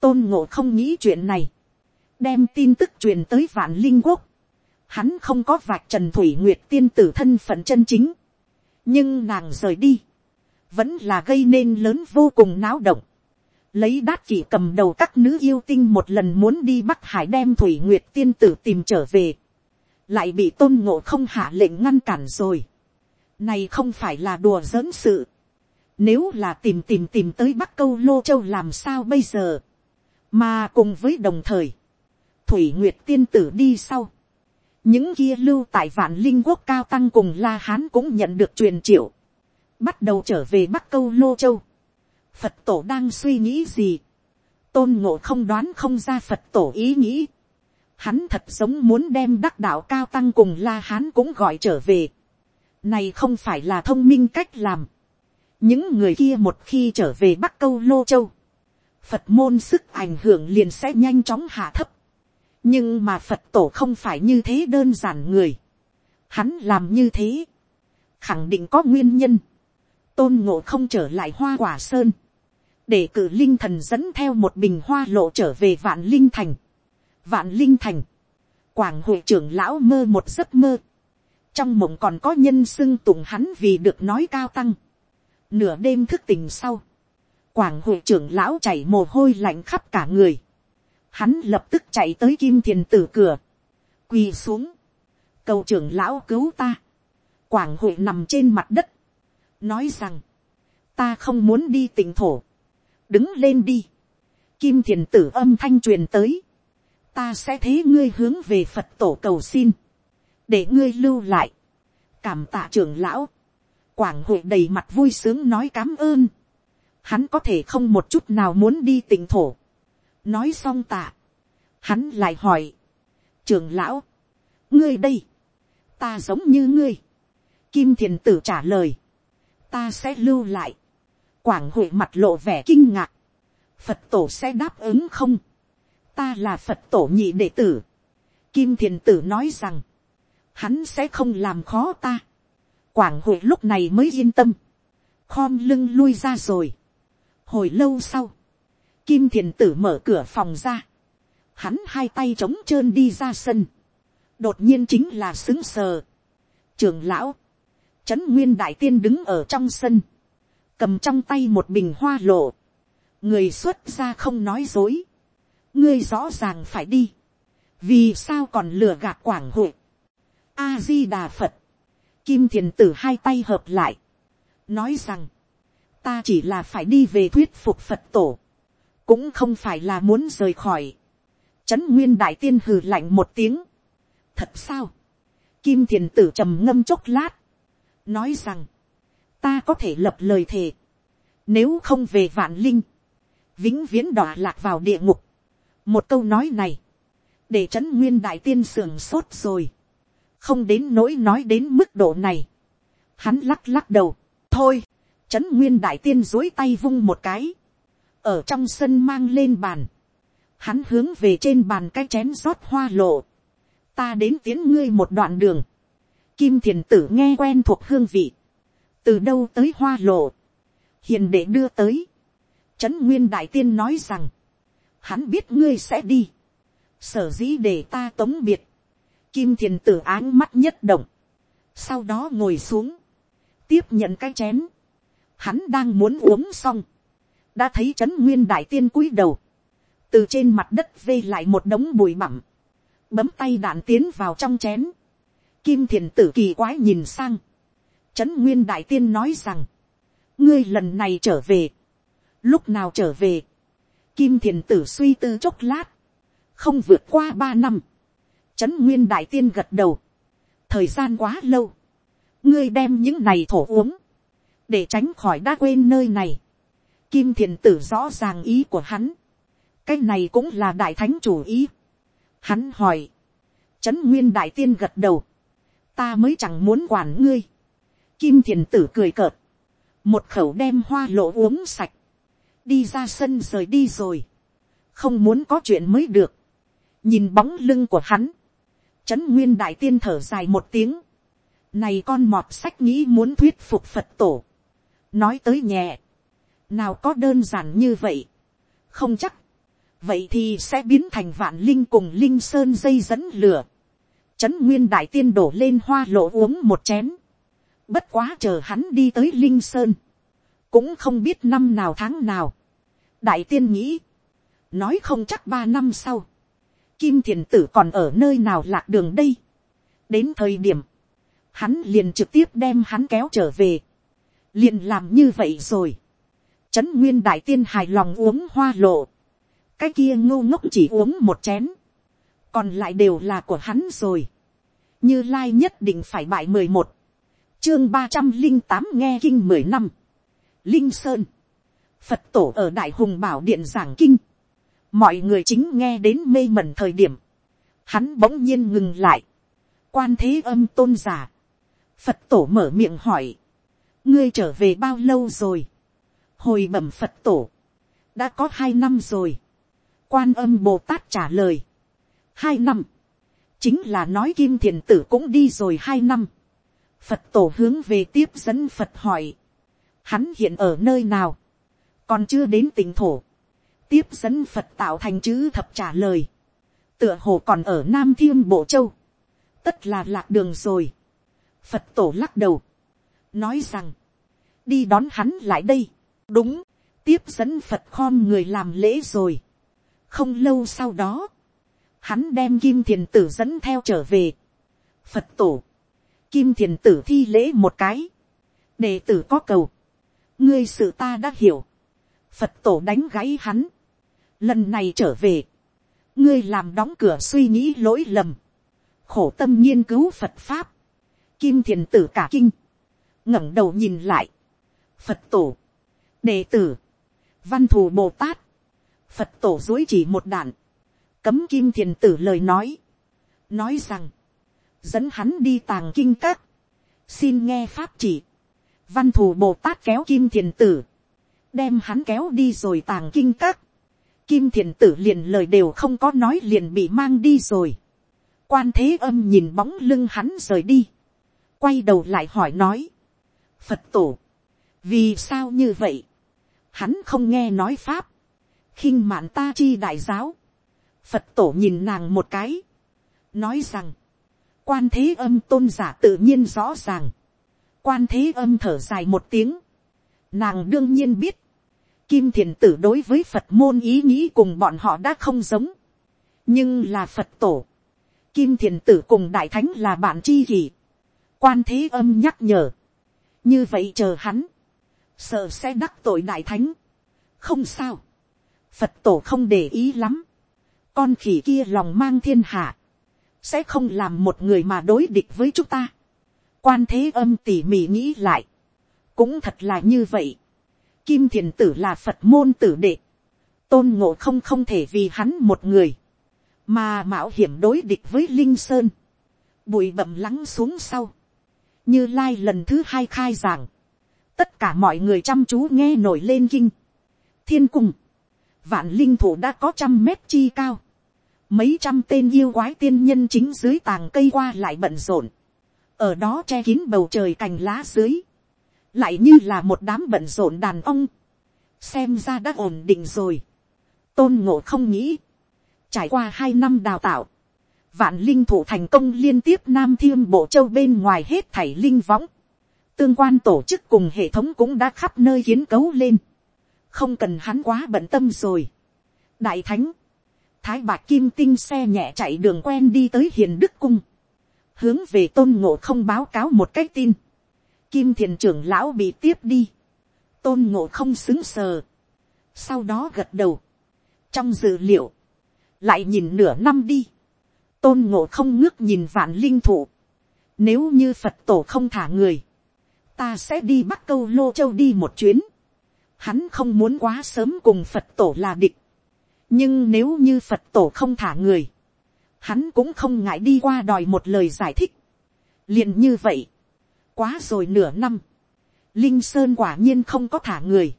tôn ngộ không nghĩ chuyện này, đem tin tức truyền tới vạn linh quốc, hắn không có vạch trần thủy nguyệt tiên tử thân phận chân chính, nhưng nàng rời đi, vẫn là gây nên lớn vô cùng náo động. lấy đát chỉ cầm đầu các nữ yêu tinh một lần muốn đi bắc hải đem thủy nguyệt tiên tử tìm trở về, lại bị tôn ngộ không hạ lệnh ngăn cản rồi. này không phải là đùa giỡn sự. nếu là tìm tìm tìm tới bắc câu lô châu làm sao bây giờ, mà cùng với đồng thời, thủy nguyệt tiên tử đi sau, những kia lưu tại vạn linh quốc cao tăng cùng la hán cũng nhận được truyền triệu, bắt đầu trở về bắc câu lô châu. phật tổ đang suy nghĩ gì, tôn ngộ không đoán không ra phật tổ ý nghĩ, hắn thật giống muốn đem đắc đạo cao tăng cùng la hán cũng gọi trở về. này không phải là thông minh cách làm. những người kia một khi trở về bắc câu lô châu, phật môn sức ảnh hưởng liền sẽ nhanh chóng hạ thấp nhưng mà phật tổ không phải như thế đơn giản người. hắn làm như thế, khẳng định có nguyên nhân. tôn ngộ không trở lại hoa quả sơn, để cử linh thần dẫn theo một bình hoa lộ trở về vạn linh thành. vạn linh thành, quảng hội trưởng lão mơ một giấc mơ. trong mộng còn có nhân xưng tụng hắn vì được nói cao tăng. nửa đêm thức tỉnh sau, quảng hội trưởng lão chảy mồ hôi lạnh khắp cả người hắn lập tức chạy tới kim thiền tử cửa, quỳ xuống, cầu trưởng lão cứu ta, quảng hội nằm trên mặt đất, nói rằng, ta không muốn đi tỉnh thổ, đứng lên đi, kim thiền tử âm thanh truyền tới, ta sẽ thế ngươi hướng về phật tổ cầu xin, để ngươi lưu lại, cảm tạ trưởng lão, quảng hội đầy mặt vui sướng nói cám ơn, hắn có thể không một chút nào muốn đi tỉnh thổ, nói xong tạ, hắn lại hỏi, trường lão, ngươi đây, ta giống như ngươi, kim thiền tử trả lời, ta sẽ lưu lại, quảng hội mặt lộ vẻ kinh ngạc, phật tổ sẽ đáp ứng không, ta là phật tổ nhị đệ tử, kim thiền tử nói rằng, hắn sẽ không làm khó ta, quảng hội lúc này mới yên tâm, khom lưng lui ra rồi, hồi lâu sau, kim thiền tử mở cửa phòng ra, hắn hai tay trống trơn đi ra sân, đột nhiên chính là xứng sờ. trường lão, trấn nguyên đại tiên đứng ở trong sân, cầm trong tay một bình hoa lộ, người xuất ra không nói dối, ngươi rõ ràng phải đi, vì sao còn lừa gạt quảng hội, a di đà phật, kim thiền tử hai tay hợp lại, nói rằng, ta chỉ là phải đi về thuyết phục phật tổ, cũng không phải là muốn rời khỏi, Trấn nguyên đại tiên hừ lạnh một tiếng. Thật sao? Kim thiền tử trầm ngâm chốc lát. Nói rằng. Ta có thể lập lời thề. Nếu không về vạn linh. Vĩnh viễn đọa lạc vào địa ngục. Một câu nói này. Để trấn nguyên đại tiên sưởng sốt rồi. Không đến nỗi nói đến mức độ này. Hắn lắc lắc đầu. Thôi. Trấn nguyên đại tiên dối tay vung một cái. Ở trong sân mang lên bàn hắn hướng về trên bàn cái chén rót hoa lộ, ta đến tiến ngươi một đoạn đường, Kim thiền tử nghe quen thuộc hương vị. Từ đâu tới hoa lộ. Hiền đệ đưa tới. Trấn Nguyên Đại Tiên nói rằng. Hắn biết ngươi sẽ đi. Sở dĩ để ta tống biệt. Kim thiền tử áng mắt nhất động. Sau đó ngồi xuống. Tiếp nhận cái chén. Hắn đang muốn uống xong. Đã thấy Trấn Nguyên Đại Tiên cúi đầu. Từ trên mặt đất vê lại một đống bụi bặm. Bấm tay đạn tiến vào trong chén Kim thiền tử kỳ quái nhìn sang. Trấn Nguyên Đại Tiên nói rằng. Ngươi lần này trở về. Lúc nào trở về. Kim thiền tử suy tư chốc lát. Không vượt qua ba năm. Trấn Nguyên Đại Tiên gật đầu. Thời gian quá lâu. Ngươi đem những này thổ uống. Để tránh khỏi đã quên nơi này. Kim thiền tử rõ ràng ý của hắn. Cái này cũng là đại thánh chủ ý. Hắn hỏi. Trấn Nguyên Đại Tiên gật đầu. Ta mới chẳng muốn quản ngươi. Kim thiền tử cười cợt, một khẩu đem hoa lộ uống sạch, đi ra sân rời đi rồi, không muốn có chuyện mới được, nhìn bóng lưng của hắn, trấn nguyên đại tiên thở dài một tiếng, này con mọt sách nghĩ muốn thuyết phục phật tổ, nói tới nhẹ, nào có đơn giản như vậy, không chắc, vậy thì sẽ biến thành vạn linh cùng linh sơn dây dẫn lửa, Trấn Nguyên Đại Tiên đổ lên hoa lộ uống một chén. Bất quá chờ hắn đi tới Linh Sơn. Cũng không biết năm nào tháng nào. Đại Tiên nghĩ. Nói không chắc ba năm sau. Kim Thiền Tử còn ở nơi nào lạc đường đây. Đến thời điểm. Hắn liền trực tiếp đem hắn kéo trở về. Liền làm như vậy rồi. Trấn Nguyên Đại Tiên hài lòng uống hoa lộ. Cái kia ngô ngốc chỉ uống một chén. Còn lại đều là của hắn rồi. như lai nhất định phải bại mười một, chương ba trăm linh tám nghe kinh mười năm, linh sơn, phật tổ ở đại hùng bảo điện giảng kinh, mọi người chính nghe đến mê mẩn thời điểm, hắn bỗng nhiên ngừng lại, quan thế âm tôn giả, phật tổ mở miệng hỏi, ngươi trở về bao lâu rồi, hồi bẩm phật tổ, đã có hai năm rồi, quan âm bồ tát trả lời, hai năm, chính là nói kim thiền tử cũng đi rồi hai năm. Phật tổ hướng về tiếp dẫn Phật hỏi, hắn hiện ở nơi nào, còn chưa đến tỉnh thổ. Tiếp dẫn Phật tạo thành chữ thập trả lời, tựa hồ còn ở Nam Thiên Bộ Châu, tất là lạc đường rồi. Phật tổ lắc đầu, nói rằng, đi đón hắn lại đây, đúng, tiếp dẫn Phật khom người làm lễ rồi. Không lâu sau đó, hắn đem kim thiền tử dẫn theo trở về. phật tổ, kim thiền tử thi lễ một cái, đệ tử có cầu, ngươi sự ta đã hiểu, phật tổ đánh gáy hắn, lần này trở về, ngươi làm đóng cửa suy nghĩ lỗi lầm, khổ tâm nghiên cứu phật pháp, kim thiền tử cả kinh, ngẩng đầu nhìn lại, phật tổ, đệ tử, văn thù bồ tát, phật tổ dối chỉ một đạn, cấm kim thiền tử lời nói, nói rằng, dẫn hắn đi tàng kinh các, xin nghe pháp chỉ, văn thù bồ tát kéo kim thiền tử, đem hắn kéo đi rồi tàng kinh các, kim thiền tử liền lời đều không có nói liền bị mang đi rồi, quan thế âm nhìn bóng lưng hắn rời đi, quay đầu lại hỏi nói, phật tổ, vì sao như vậy, hắn không nghe nói pháp, khinh mạn ta chi đại giáo, Phật tổ nhìn nàng một cái. Nói rằng. Quan thế âm tôn giả tự nhiên rõ ràng. Quan thế âm thở dài một tiếng. Nàng đương nhiên biết. Kim thiền tử đối với Phật môn ý nghĩ cùng bọn họ đã không giống. Nhưng là Phật tổ. Kim thiền tử cùng đại thánh là bạn chi kỷ. Quan thế âm nhắc nhở. Như vậy chờ hắn. Sợ sẽ đắc tội đại thánh. Không sao. Phật tổ không để ý lắm con khỉ kia lòng mang thiên hạ, sẽ không làm một người mà đối địch với chúng ta. quan thế âm tỉ mỉ nghĩ lại, cũng thật là như vậy. kim thiền tử là phật môn tử đệ, tôn ngộ không không thể vì hắn một người, mà mạo hiểm đối địch với linh sơn, bụi bậm lắng xuống sau, như lai lần thứ hai khai giảng, tất cả mọi người chăm chú nghe nổi lên kinh, thiên cung, vạn linh thủ đã có trăm mét chi cao, mấy trăm tên yêu quái tiên nhân chính dưới tàng cây qua lại bận rộn, ở đó che kín bầu trời cành lá dưới, lại như là một đám bận rộn đàn ông, xem ra đã ổn định rồi, tôn ngộ không nghĩ, trải qua hai năm đào tạo, vạn linh thủ thành công liên tiếp nam thiêm bộ châu bên ngoài hết thảy linh võng, tương quan tổ chức cùng hệ thống cũng đã khắp nơi kiến cấu lên, không cần hắn quá bận tâm rồi. đại thánh, thái bạc kim tinh xe nhẹ chạy đường quen đi tới hiền đức cung, hướng về tôn ngộ không báo cáo một cái tin, kim thiền trưởng lão bị tiếp đi, tôn ngộ không xứng sờ, sau đó gật đầu, trong dự liệu, lại nhìn nửa năm đi, tôn ngộ không ngước nhìn vạn linh thủ, nếu như phật tổ không thả người, ta sẽ đi bắt câu lô châu đi một chuyến, hắn không muốn quá sớm cùng phật tổ là địch, nhưng nếu như phật tổ không thả người, hắn cũng không ngại đi qua đòi một lời giải thích. liền như vậy, quá rồi nửa năm, linh sơn quả nhiên không có thả người,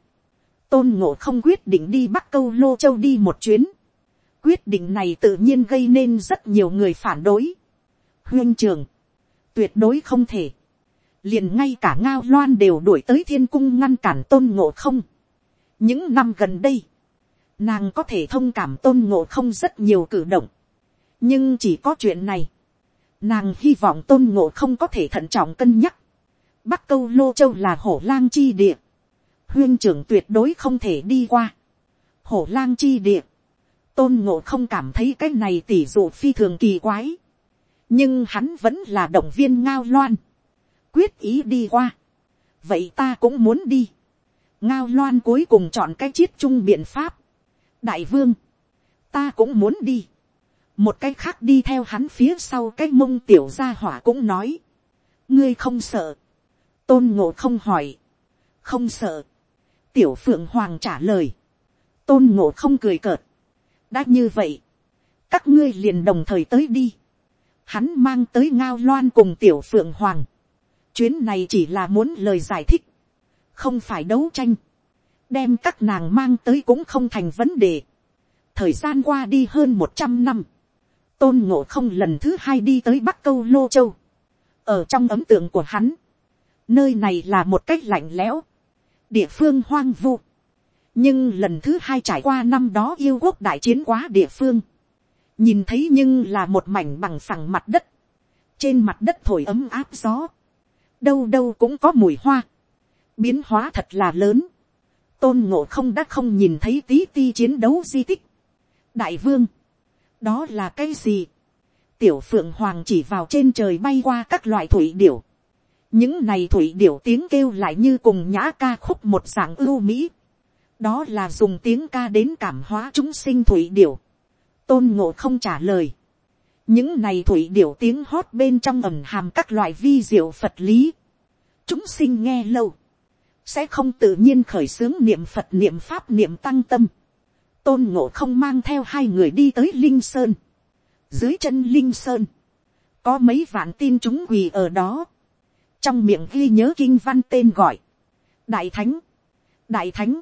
tôn ngộ không quyết định đi bắt câu lô châu đi một chuyến, quyết định này tự nhiên gây nên rất nhiều người phản đối. huyên trường, tuyệt đối không thể, liền ngay cả ngao loan đều đuổi tới thiên cung ngăn cản tôn ngộ không. những năm gần đây, nàng có thể thông cảm tôn ngộ không rất nhiều cử động, nhưng chỉ có chuyện này, nàng hy vọng tôn ngộ không có thể thận trọng cân nhắc. bắc câu lô châu là hổ lang chi địa, huyên trưởng tuyệt đối không thể đi qua. hổ lang chi địa, tôn ngộ không cảm thấy cái này tỉ dụ phi thường kỳ quái, nhưng hắn vẫn là động viên ngao loan, quyết ý đi qua, vậy ta cũng muốn đi, ngao loan cuối cùng chọn cái chiết chung biện pháp, đại vương, ta cũng muốn đi, một cái khác đi theo hắn phía sau cái mông tiểu gia hỏa cũng nói, ngươi không sợ, tôn ngộ không hỏi, không sợ, tiểu phượng hoàng trả lời, tôn ngộ không cười cợt, đã như vậy, các ngươi liền đồng thời tới đi, hắn mang tới ngao loan cùng tiểu phượng hoàng, chuyến này chỉ là muốn lời giải thích, không phải đấu tranh, đem các nàng mang tới cũng không thành vấn đề. thời gian qua đi hơn một trăm năm, tôn ngộ không lần thứ hai đi tới bắc câu lô châu, ở trong ấm tượng của hắn, nơi này là một cách lạnh lẽo, địa phương hoang vu, nhưng lần thứ hai trải qua năm đó yêu quốc đại chiến quá địa phương, nhìn thấy nhưng là một mảnh bằng phẳng mặt đất, trên mặt đất thổi ấm áp gió, đâu đâu cũng có mùi hoa, biến hóa thật là lớn, tôn ngộ không đã không nhìn thấy tí ti chiến đấu di tích. đại vương, đó là cái gì, tiểu phượng hoàng chỉ vào trên trời bay qua các loại thủy điểu, những này thủy điểu tiếng kêu lại như cùng nhã ca khúc một dạng ưu mỹ, đó là dùng tiếng ca đến cảm hóa chúng sinh thủy điểu, tôn ngộ không trả lời, những này thủy điểu tiếng hót bên trong ẩm hàm các loại vi diệu phật lý, chúng sinh nghe lâu, sẽ không tự nhiên khởi xướng niệm phật niệm pháp niệm tăng tâm, tôn ngộ không mang theo hai người đi tới linh sơn, dưới chân linh sơn, có mấy vạn tin chúng quỳ ở đó, trong miệng ghi nhớ kinh văn tên gọi, đại thánh, đại thánh,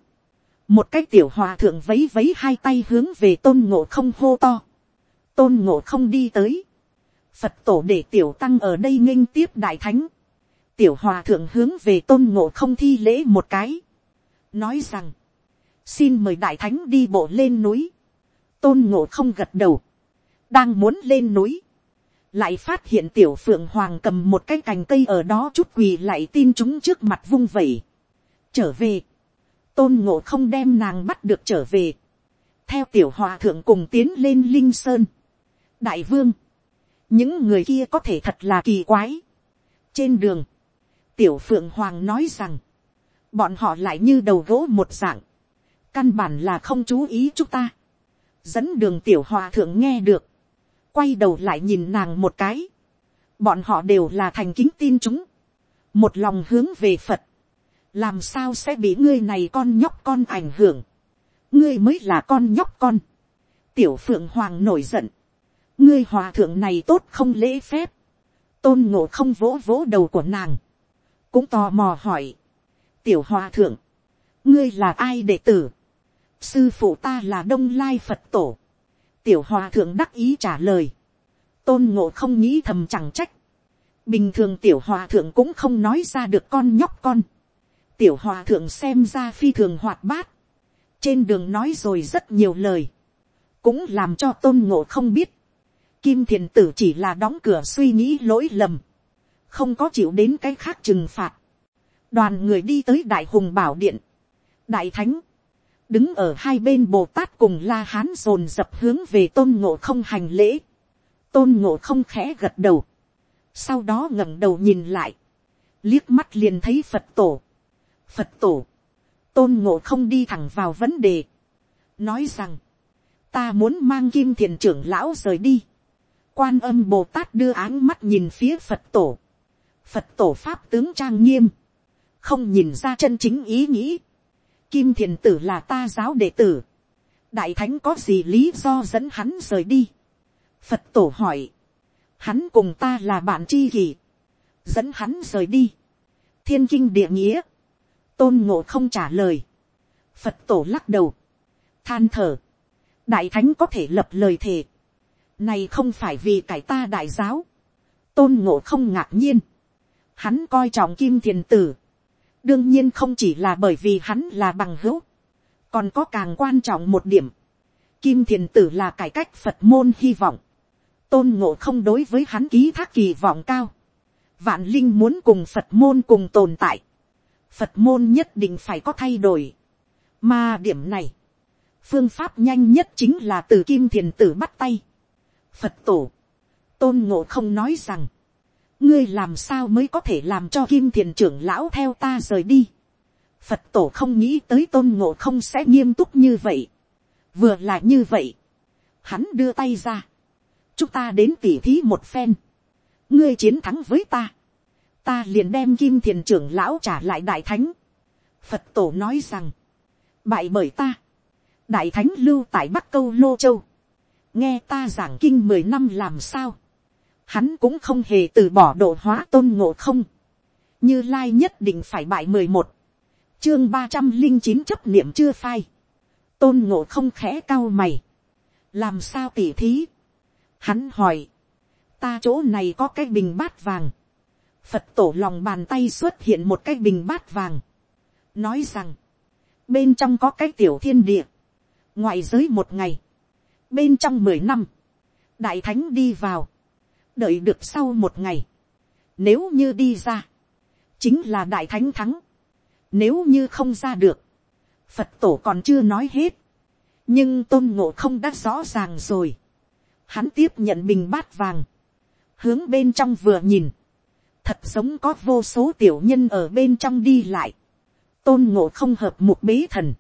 một cái tiểu hòa thượng vấy vấy hai tay hướng về tôn ngộ không hô to, tôn ngộ không đi tới, phật tổ để tiểu tăng ở đây nghênh tiếp đại thánh, tiểu hòa thượng hướng về tôn ngộ không thi lễ một cái, nói rằng, xin mời đại thánh đi bộ lên núi, tôn ngộ không gật đầu, đang muốn lên núi, lại phát hiện tiểu phượng hoàng cầm một cái cành cây ở đó chút quỳ lại tin chúng trước mặt vung vẩy, trở về, tôn ngộ không đem nàng bắt được trở về, theo tiểu hòa thượng cùng tiến lên linh sơn, đại vương, những người kia có thể thật là kỳ quái. trên đường, tiểu phượng hoàng nói rằng, bọn họ lại như đầu gỗ một dạng, căn bản là không chú ý chúng ta. dẫn đường tiểu hòa thượng nghe được, quay đầu lại nhìn nàng một cái, bọn họ đều là thành kính tin chúng, một lòng hướng về phật, làm sao sẽ bị ngươi này con nhóc con ảnh hưởng, ngươi mới là con nhóc con, tiểu phượng hoàng nổi giận, ngươi hòa thượng này tốt không lễ phép, tôn ngộ không vỗ vỗ đầu của nàng, cũng tò mò hỏi, tiểu hòa thượng, ngươi là ai đệ tử, sư phụ ta là đông lai phật tổ, tiểu hòa thượng đắc ý trả lời, tôn ngộ không nghĩ thầm chẳng trách, bình thường tiểu hòa thượng cũng không nói ra được con nhóc con, tiểu hòa thượng xem ra phi thường hoạt bát, trên đường nói rồi rất nhiều lời, cũng làm cho tôn ngộ không biết, kim thiền tử chỉ là đóng cửa suy nghĩ lỗi lầm, không có chịu đến cái khác trừng phạt, đoàn người đi tới đại hùng bảo điện, đại thánh, đứng ở hai bên bồ tát cùng la hán dồn dập hướng về tôn ngộ không hành lễ, tôn ngộ không khẽ gật đầu, sau đó ngẩng đầu nhìn lại, liếc mắt liền thấy phật tổ, phật tổ, tôn ngộ không đi thẳng vào vấn đề, nói rằng, ta muốn mang kim thiền trưởng lão rời đi, quan âm bồ tát đưa áng mắt nhìn phía phật tổ, phật tổ pháp tướng trang nghiêm, không nhìn ra chân chính ý nghĩ, kim thiền tử là ta giáo đệ tử, đại thánh có gì lý do dẫn hắn rời đi, phật tổ hỏi, hắn cùng ta là bạn tri kỷ, dẫn hắn rời đi, thiên kinh địa nghĩa, tôn ngộ không trả lời, phật tổ lắc đầu, than thở, đại thánh có thể lập lời thề, này không phải vì cải ta đại giáo, tôn ngộ không ngạc nhiên, hắn coi trọng kim thiền tử, đương nhiên không chỉ là bởi vì hắn là bằng hữu, còn có càng quan trọng một điểm, kim thiền tử là cải cách phật môn hy vọng, tôn ngộ không đối với hắn ký thác kỳ vọng cao, vạn linh muốn cùng phật môn cùng tồn tại, phật môn nhất định phải có thay đổi, mà điểm này, phương pháp nhanh nhất chính là từ kim thiền tử bắt tay, phật tổ, tôn ngộ không nói rằng, ngươi làm sao mới có thể làm cho kim thiền trưởng lão theo ta rời đi. phật tổ không nghĩ tới tôn ngộ không sẽ nghiêm túc như vậy. vừa là như vậy. hắn đưa tay ra. chúng ta đến tỉ thí một phen. ngươi chiến thắng với ta. ta liền đem kim thiền trưởng lão trả lại đại thánh. phật tổ nói rằng, bại bởi ta. đại thánh lưu tại bắc câu lô châu nghe ta giảng kinh mười năm làm sao? Hắn cũng không hề từ bỏ độ hóa tôn ngộ không, như lai nhất định phải bại mười một, chương ba trăm linh chín chấp niệm chưa phai, tôn ngộ không khẽ cao mày, làm sao tỉ thí, hắn hỏi, ta chỗ này có cái bình bát vàng, phật tổ lòng bàn tay xuất hiện một cái bình bát vàng, nói rằng, bên trong có cái tiểu thiên địa, ngoại giới một ngày, bên trong mười năm, đại thánh đi vào, đợi được sau một ngày, nếu như đi ra, chính là đại thánh thắng, nếu như không ra được, phật tổ còn chưa nói hết, nhưng tôn ngộ không đã rõ ràng rồi, hắn tiếp nhận bình bát vàng, hướng bên trong vừa nhìn, thật giống có vô số tiểu nhân ở bên trong đi lại, tôn ngộ không hợp một bế thần,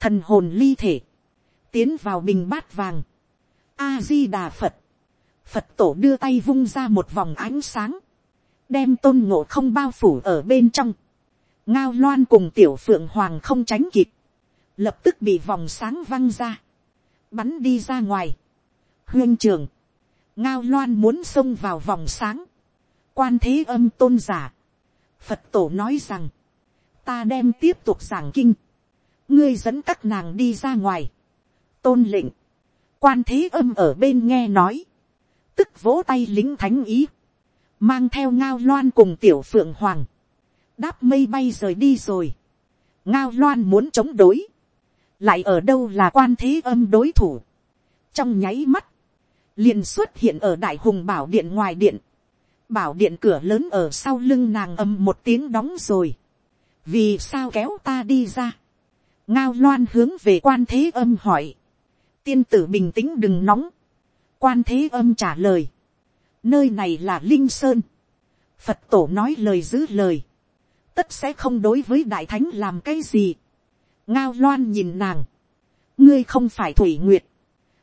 thần hồn ly thể, tiến vào bình bát vàng, a di đà phật, Phật tổ đưa tay vung ra một vòng ánh sáng. Đem tôn ngộ không bao phủ ở bên trong. Ngao loan cùng tiểu phượng hoàng không tránh kịp. Lập tức bị vòng sáng văng ra. Bắn đi ra ngoài. Huyên trường. Ngao loan muốn xông vào vòng sáng. Quan thế âm tôn giả. Phật tổ nói rằng. Ta đem tiếp tục giảng kinh. Ngươi dẫn các nàng đi ra ngoài. Tôn lệnh. Quan thế âm ở bên nghe nói. Tức vỗ tay lính thánh ý, mang theo ngao loan cùng tiểu phượng hoàng, đáp mây bay rời đi rồi, ngao loan muốn chống đối, lại ở đâu là quan thế âm đối thủ, trong nháy mắt, liền xuất hiện ở đại hùng bảo điện ngoài điện, bảo điện cửa lớn ở sau lưng nàng âm một tiếng đóng rồi, vì sao kéo ta đi ra, ngao loan hướng về quan thế âm hỏi, tiên tử bình tĩnh đừng nóng, quan thế âm trả lời, nơi này là linh sơn, phật tổ nói lời giữ lời, tất sẽ không đối với đại thánh làm cái gì. ngao loan nhìn nàng, ngươi không phải thủy nguyệt,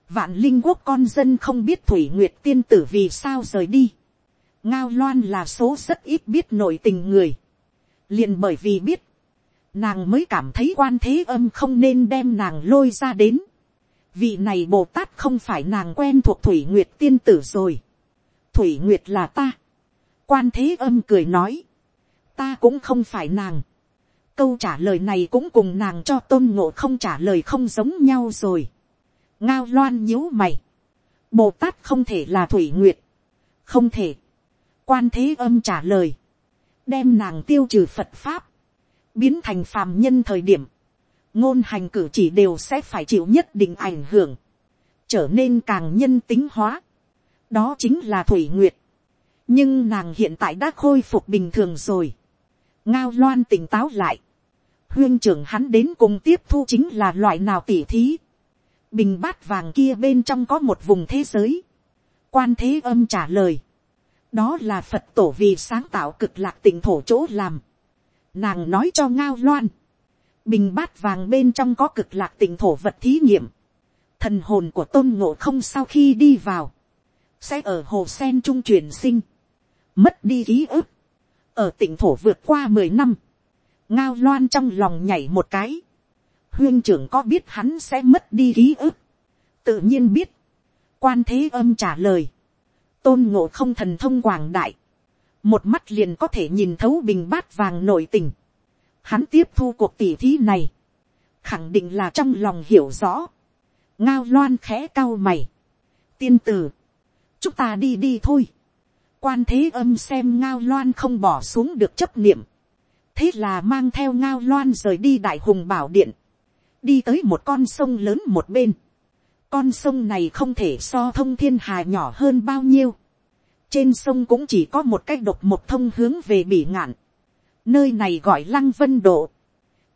vạn linh quốc con dân không biết thủy nguyệt tiên tử vì sao rời đi. ngao loan là số rất ít biết nội tình người, liền bởi vì biết, nàng mới cảm thấy quan thế âm không nên đem nàng lôi ra đến vị này bồ tát không phải nàng quen thuộc thủy nguyệt tiên tử rồi. thủy nguyệt là ta. quan thế âm cười nói. ta cũng không phải nàng. câu trả lời này cũng cùng nàng cho tôn ngộ không trả lời không giống nhau rồi. ngao loan nhíu mày. bồ tát không thể là thủy nguyệt. không thể. quan thế âm trả lời, đem nàng tiêu trừ phật pháp, biến thành phàm nhân thời điểm, ngôn hành cử chỉ đều sẽ phải chịu nhất định ảnh hưởng, trở nên càng nhân tính hóa. đó chính là thủy nguyệt. nhưng nàng hiện tại đã khôi phục bình thường rồi. ngao loan tỉnh táo lại. huyên trưởng hắn đến cùng tiếp thu chính là loại nào tỉ thí. bình bát vàng kia bên trong có một vùng thế giới. quan thế âm trả lời. đó là phật tổ vì sáng tạo cực lạc tỉnh thổ chỗ làm. nàng nói cho ngao loan bình bát vàng bên trong có cực lạc tỉnh thổ vật thí nghiệm, thần hồn của tôn ngộ không sau khi đi vào, sẽ ở hồ sen trung truyền sinh, mất đi ký ức, ở tỉnh thổ vượt qua mười năm, ngao loan trong lòng nhảy một cái, huyên trưởng có biết hắn sẽ mất đi ký ức, tự nhiên biết, quan thế âm trả lời, tôn ngộ không thần thông quảng đại, một mắt liền có thể nhìn thấu bình bát vàng nội tình, hắn tiếp thu cuộc tỉ thí này, khẳng định là trong lòng hiểu rõ, ngao loan khẽ cao mày, tiên tử, chúng ta đi đi thôi, quan thế âm xem ngao loan không bỏ xuống được chấp niệm, thế là mang theo ngao loan rời đi đại hùng bảo điện, đi tới một con sông lớn một bên, con sông này không thể so thông thiên hà nhỏ hơn bao nhiêu, trên sông cũng chỉ có một cái độc một thông hướng về bỉ ngạn, Nơi này gọi lăng vân độ.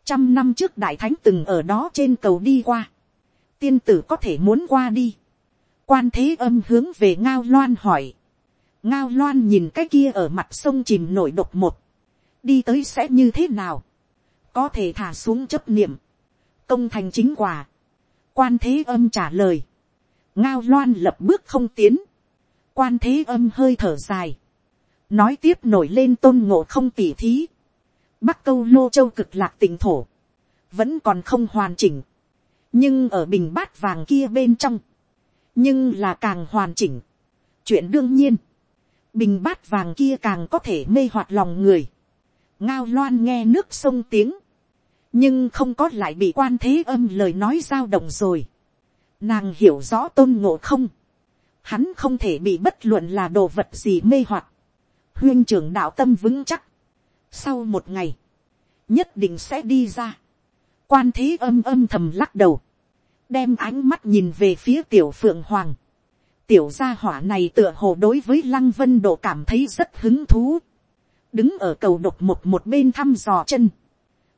Trăm năm trước đại thánh từng ở đó trên cầu đi qua. Tiên tử có thể muốn qua đi. Quan thế âm hướng về ngao loan hỏi. Ngao loan nhìn cái kia ở mặt sông chìm nổi độc một. Đi tới sẽ như thế nào? Có thể thả xuống chấp niệm. Công thành chính quả. Quan thế âm trả lời. Ngao loan lập bước không tiến. Quan thế âm hơi thở dài. Nói tiếp nổi lên tôn ngộ không tỉ thí. Bắc câu lô châu cực lạc tỉnh thổ. Vẫn còn không hoàn chỉnh. Nhưng ở bình bát vàng kia bên trong. Nhưng là càng hoàn chỉnh. Chuyện đương nhiên. Bình bát vàng kia càng có thể mê hoặc lòng người. Ngao loan nghe nước sông tiếng. Nhưng không có lại bị quan thế âm lời nói dao động rồi. Nàng hiểu rõ tôn ngộ không. Hắn không thể bị bất luận là đồ vật gì mê hoặc. Huyên trưởng đạo tâm vững chắc sau một ngày, nhất định sẽ đi ra. quan thế âm âm thầm lắc đầu, đem ánh mắt nhìn về phía tiểu phượng hoàng. tiểu gia hỏa này tựa hồ đối với lăng vân độ cảm thấy rất hứng thú. đứng ở cầu độc một một bên thăm dò chân.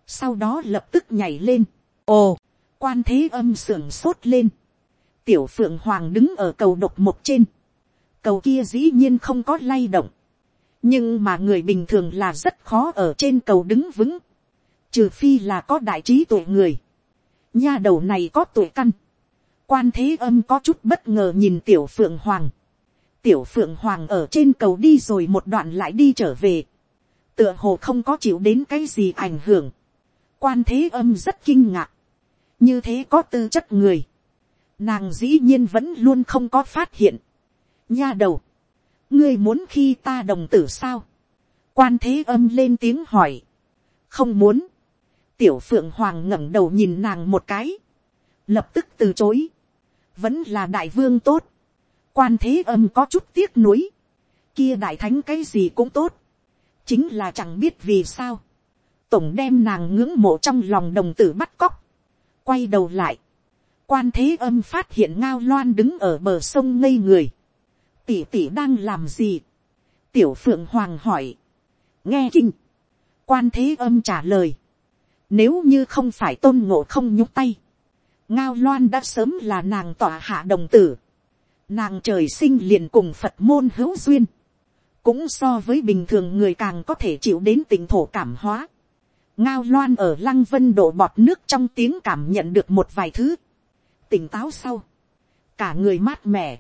sau đó lập tức nhảy lên. ồ, quan thế âm sưởng sốt lên. tiểu phượng hoàng đứng ở cầu độc một trên. cầu kia dĩ nhiên không có lay động nhưng mà người bình thường là rất khó ở trên cầu đứng vững, trừ phi là có đại trí tuổi người, nha đầu này có tuổi căn, quan thế âm có chút bất ngờ nhìn tiểu phượng hoàng, tiểu phượng hoàng ở trên cầu đi rồi một đoạn lại đi trở về, tựa hồ không có chịu đến cái gì ảnh hưởng, quan thế âm rất kinh ngạc, như thế có tư chất người, nàng dĩ nhiên vẫn luôn không có phát hiện, nha đầu, ngươi muốn khi ta đồng tử sao, quan thế âm lên tiếng hỏi, không muốn, tiểu phượng hoàng ngẩng đầu nhìn nàng một cái, lập tức từ chối, vẫn là đại vương tốt, quan thế âm có chút tiếc nuối, kia đại thánh cái gì cũng tốt, chính là chẳng biết vì sao, tổng đem nàng ngưỡng mộ trong lòng đồng tử bắt cóc, quay đầu lại, quan thế âm phát hiện ngao loan đứng ở bờ sông ngây người, tỷ tỷ đang làm gì, tiểu phượng hoàng hỏi, nghe kinh, quan thế âm trả lời, nếu như không phải tôn ngộ không nhúc tay, ngao loan đã sớm là nàng tỏa hạ đồng tử, nàng trời sinh liền cùng phật môn hữu duyên, cũng so với bình thường người càng có thể chịu đến tình thổ cảm hóa. ngao loan ở lăng vân đổ bọt nước trong tiếng cảm nhận được một vài thứ, tỉnh táo sau, cả người mát mẻ,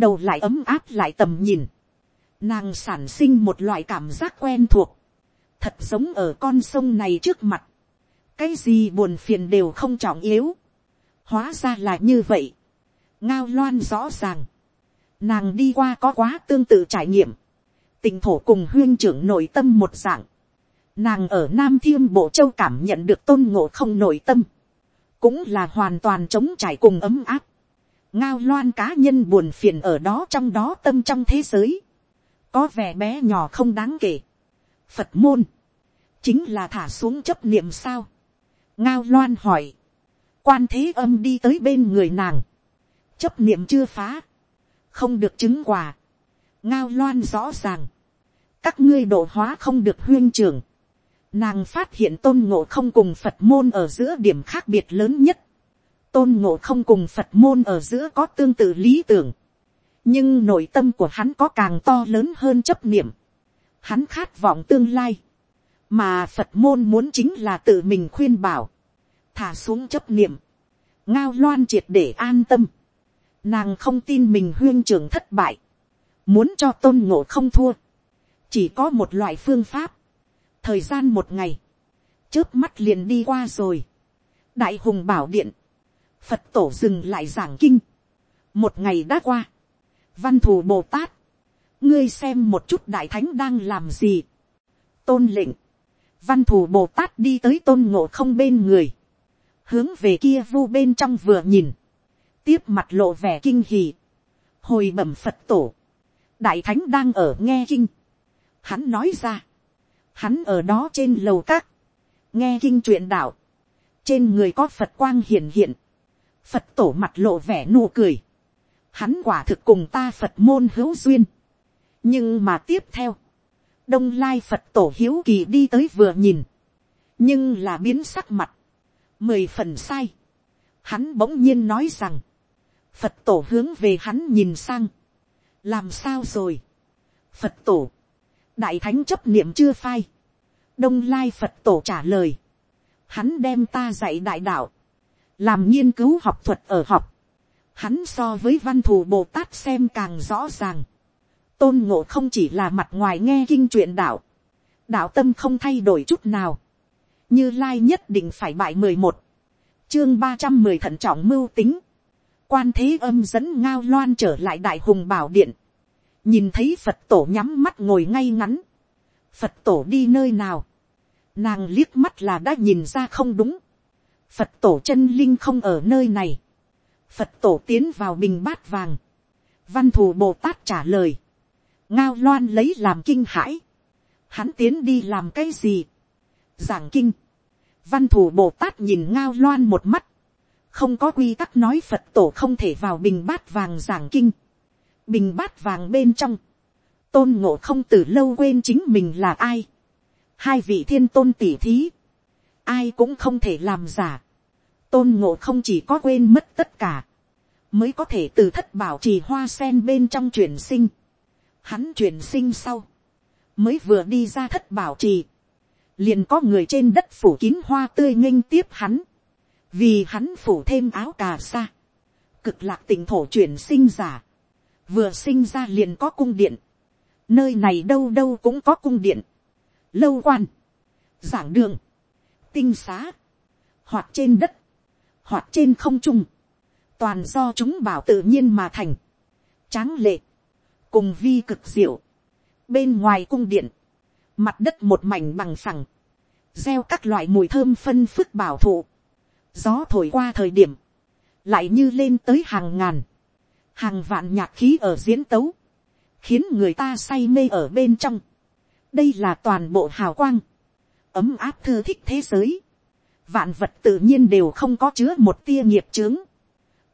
đầu lại ấm áp lại tầm nhìn, nàng sản sinh một loại cảm giác quen thuộc, thật giống ở con sông này trước mặt, cái gì buồn phiền đều không trọng yếu, hóa ra là như vậy, ngao loan rõ ràng, nàng đi qua có quá tương tự trải nghiệm, tình thổ cùng huyên trưởng nội tâm một dạng, nàng ở nam thiêm bộ châu cảm nhận được tôn ngộ không nội tâm, cũng là hoàn toàn chống trải cùng ấm áp, ngao loan cá nhân buồn phiền ở đó trong đó tâm trong thế giới, có vẻ bé nhỏ không đáng kể. phật môn, chính là thả xuống chấp niệm sao. ngao loan hỏi, quan thế âm đi tới bên người nàng, chấp niệm chưa phá, không được chứng quả, ngao loan rõ ràng, các ngươi độ hóa không được huyên trưởng, nàng phát hiện tôn ngộ không cùng phật môn ở giữa điểm khác biệt lớn nhất, tôn ngộ không cùng phật môn ở giữa có tương tự lý tưởng, nhưng nội tâm của hắn có càng to lớn hơn chấp niệm, hắn khát vọng tương lai, mà phật môn muốn chính là tự mình khuyên bảo, thả xuống chấp niệm, ngao loan triệt để an tâm, nàng không tin mình huyên trưởng thất bại, muốn cho tôn ngộ không thua, chỉ có một loại phương pháp, thời gian một ngày, trước mắt liền đi qua rồi, đại hùng bảo điện, phật tổ dừng lại giảng kinh, một ngày đã qua, văn thù bồ tát, ngươi xem một chút đại thánh đang làm gì, tôn lệnh, văn thù bồ tát đi tới tôn ngộ không bên người, hướng về kia vu bên trong vừa nhìn, tiếp mặt lộ vẻ kinh hỉ. Hồi bẩm phật tổ, đại thánh đang ở nghe kinh, hắn nói ra, hắn ở đó trên lầu các, nghe kinh truyện đạo, trên người có phật quang hiển hiện, phật tổ mặt lộ vẻ nụ cười, hắn quả thực cùng ta phật môn hữu duyên, nhưng mà tiếp theo, đông lai phật tổ hiếu kỳ đi tới vừa nhìn, nhưng là biến sắc mặt, mười phần sai, hắn bỗng nhiên nói rằng, phật tổ hướng về hắn nhìn sang, làm sao rồi, phật tổ, đại thánh chấp niệm chưa phai, đông lai phật tổ trả lời, hắn đem ta dạy đại đạo, làm nghiên cứu học thuật ở học, hắn so với văn thù bồ tát xem càng rõ ràng, tôn ngộ không chỉ là mặt ngoài nghe kinh truyện đạo, đạo tâm không thay đổi chút nào, như lai nhất định phải bại mười một, chương ba trăm mười thận trọng mưu tính, quan thế âm dẫn ngao loan trở lại đại hùng bảo điện, nhìn thấy phật tổ nhắm mắt ngồi ngay ngắn, phật tổ đi nơi nào, nàng liếc mắt là đã nhìn ra không đúng, phật tổ chân linh không ở nơi này, phật tổ tiến vào bình bát vàng, văn thù bồ tát trả lời, ngao loan lấy làm kinh hãi, hắn tiến đi làm cái gì, giảng kinh, văn thù bồ tát nhìn ngao loan một mắt, không có quy tắc nói phật tổ không thể vào bình bát vàng giảng kinh, bình bát vàng bên trong, tôn ngộ không từ lâu quên chính mình là ai, hai vị thiên tôn tỉ thí, ai cũng không thể làm giả, tôn ngộ không chỉ có quên mất tất cả, mới có thể từ thất bảo trì hoa sen bên trong chuyển sinh, hắn chuyển sinh sau, mới vừa đi ra thất bảo trì, liền có người trên đất phủ kín hoa tươi nghênh tiếp hắn, vì hắn phủ thêm áo cà sa, cực lạc tỉnh thổ chuyển sinh giả, vừa sinh ra liền có cung điện, nơi này đâu đâu cũng có cung điện, lâu quan, giảng đường, tinh xá, hoặc trên đất, hoặc trên không trung, toàn do chúng bảo tự nhiên mà thành, tráng lệ, cùng vi cực diệu, bên ngoài cung điện, mặt đất một mảnh bằng phẳng, gieo các loại mùi thơm phân phức bảo thụ, gió thổi qua thời điểm, lại như lên tới hàng ngàn, hàng vạn nhạc khí ở diễn tấu, khiến người ta say mê ở bên trong. đây là toàn bộ hào quang, ấm áp thư thích thế giới, vạn vật tự nhiên đều không có chứa một tia nghiệp chướng,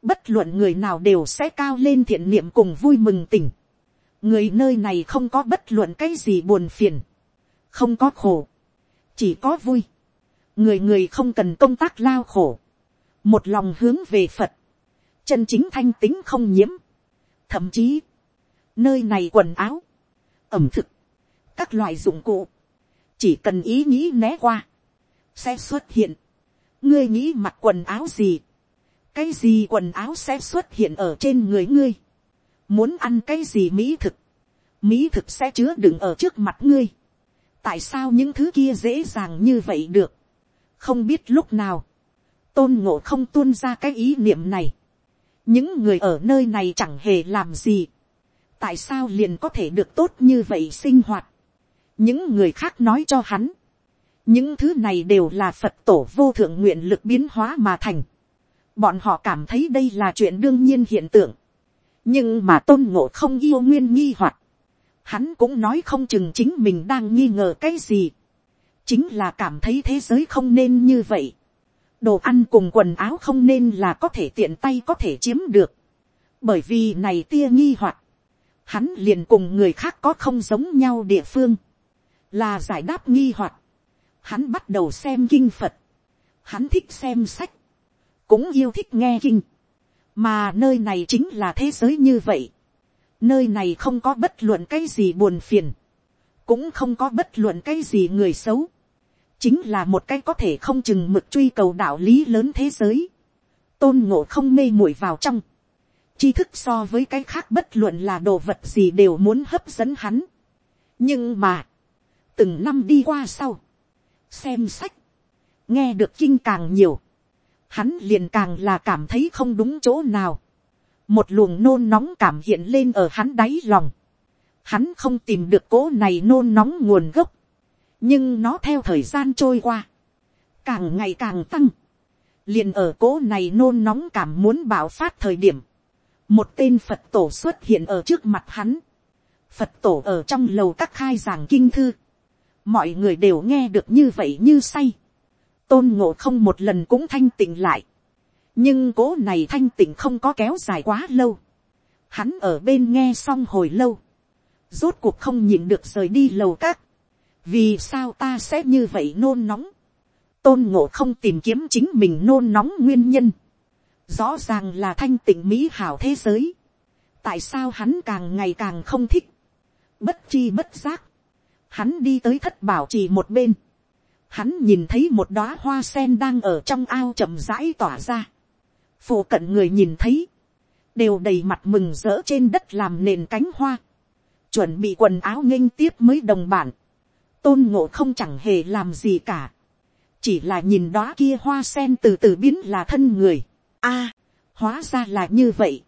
bất luận người nào đều sẽ cao lên thiện niệm cùng vui mừng tình, người nơi này không có bất luận cái gì buồn phiền, không có khổ, chỉ có vui, người người không cần công tác lao khổ, một lòng hướng về phật, chân chính thanh tính không nhiễm, thậm chí, nơi này quần áo, ẩm thực, các loại dụng cụ, chỉ cần ý nghĩ né qua, sẽ xuất hiện, ngươi nghĩ mặc quần áo gì, cái gì quần áo sẽ xuất hiện ở trên người ngươi, muốn ăn cái gì mỹ thực, mỹ thực sẽ chứa đựng ở trước mặt ngươi, tại sao những thứ kia dễ dàng như vậy được, không biết lúc nào, tôn ngộ không tuôn ra cái ý niệm này, những người ở nơi này chẳng hề làm gì, tại sao liền có thể được tốt như vậy sinh hoạt, những người khác nói cho hắn, những thứ này đều là phật tổ vô thượng nguyện lực biến hóa mà thành, bọn họ cảm thấy đây là chuyện đương nhiên hiện tượng, nhưng mà tôn ngộ không yêu nguyên nghi hoặc, hắn cũng nói không chừng chính mình đang nghi ngờ cái gì, chính là cảm thấy thế giới không nên như vậy, đồ ăn cùng quần áo không nên là có thể tiện tay có thể chiếm được, bởi vì này tia nghi hoặc, hắn liền cùng người khác có không giống nhau địa phương, là giải đáp nghi hoặc, hắn bắt đầu xem kinh phật, hắn thích xem sách, cũng yêu thích nghe kinh, mà nơi này chính là thế giới như vậy, nơi này không có bất luận cái gì buồn phiền, cũng không có bất luận cái gì người xấu, chính là một cái có thể không chừng mực truy cầu đạo lý lớn thế giới, tôn ngộ không mê muội vào trong, tri thức so với cái khác bất luận là đồ vật gì đều muốn hấp dẫn hắn. nhưng mà, từng năm đi qua sau, xem sách, nghe được kinh càng nhiều, hắn liền càng là cảm thấy không đúng chỗ nào. một luồng nôn nóng cảm hiện lên ở hắn đáy lòng. hắn không tìm được cố này nôn nóng nguồn gốc, nhưng nó theo thời gian trôi qua, càng ngày càng tăng. liền ở cố này nôn nóng cảm muốn bạo phát thời điểm, một tên phật tổ xuất hiện ở trước mặt hắn. phật tổ ở trong lầu các khai giảng kinh thư mọi người đều nghe được như vậy như say tôn ngộ không một lần cũng thanh tịnh lại. nhưng cố này thanh tịnh không có kéo dài quá lâu. hắn ở bên nghe xong hồi lâu. rốt cuộc không nhịn được rời đi lầu các. vì sao ta sẽ như vậy nôn nóng. tôn ngộ không tìm kiếm chính mình nôn nóng nguyên nhân. rõ ràng là thanh tịnh mỹ hảo thế giới. tại sao hắn càng ngày càng không thích. bất chi bất giác hắn đi tới thất bảo trì một bên. Hắn nhìn thấy một đóa hoa sen đang ở trong ao chậm rãi tỏa ra. phụ cận người nhìn thấy, đều đầy mặt mừng rỡ trên đất làm nền cánh hoa, chuẩn bị quần áo nghênh tiếp mới đồng bản, tôn ngộ không chẳng hề làm gì cả, chỉ là nhìn đóa kia hoa sen từ từ biến là thân người. a, hóa ra là như vậy,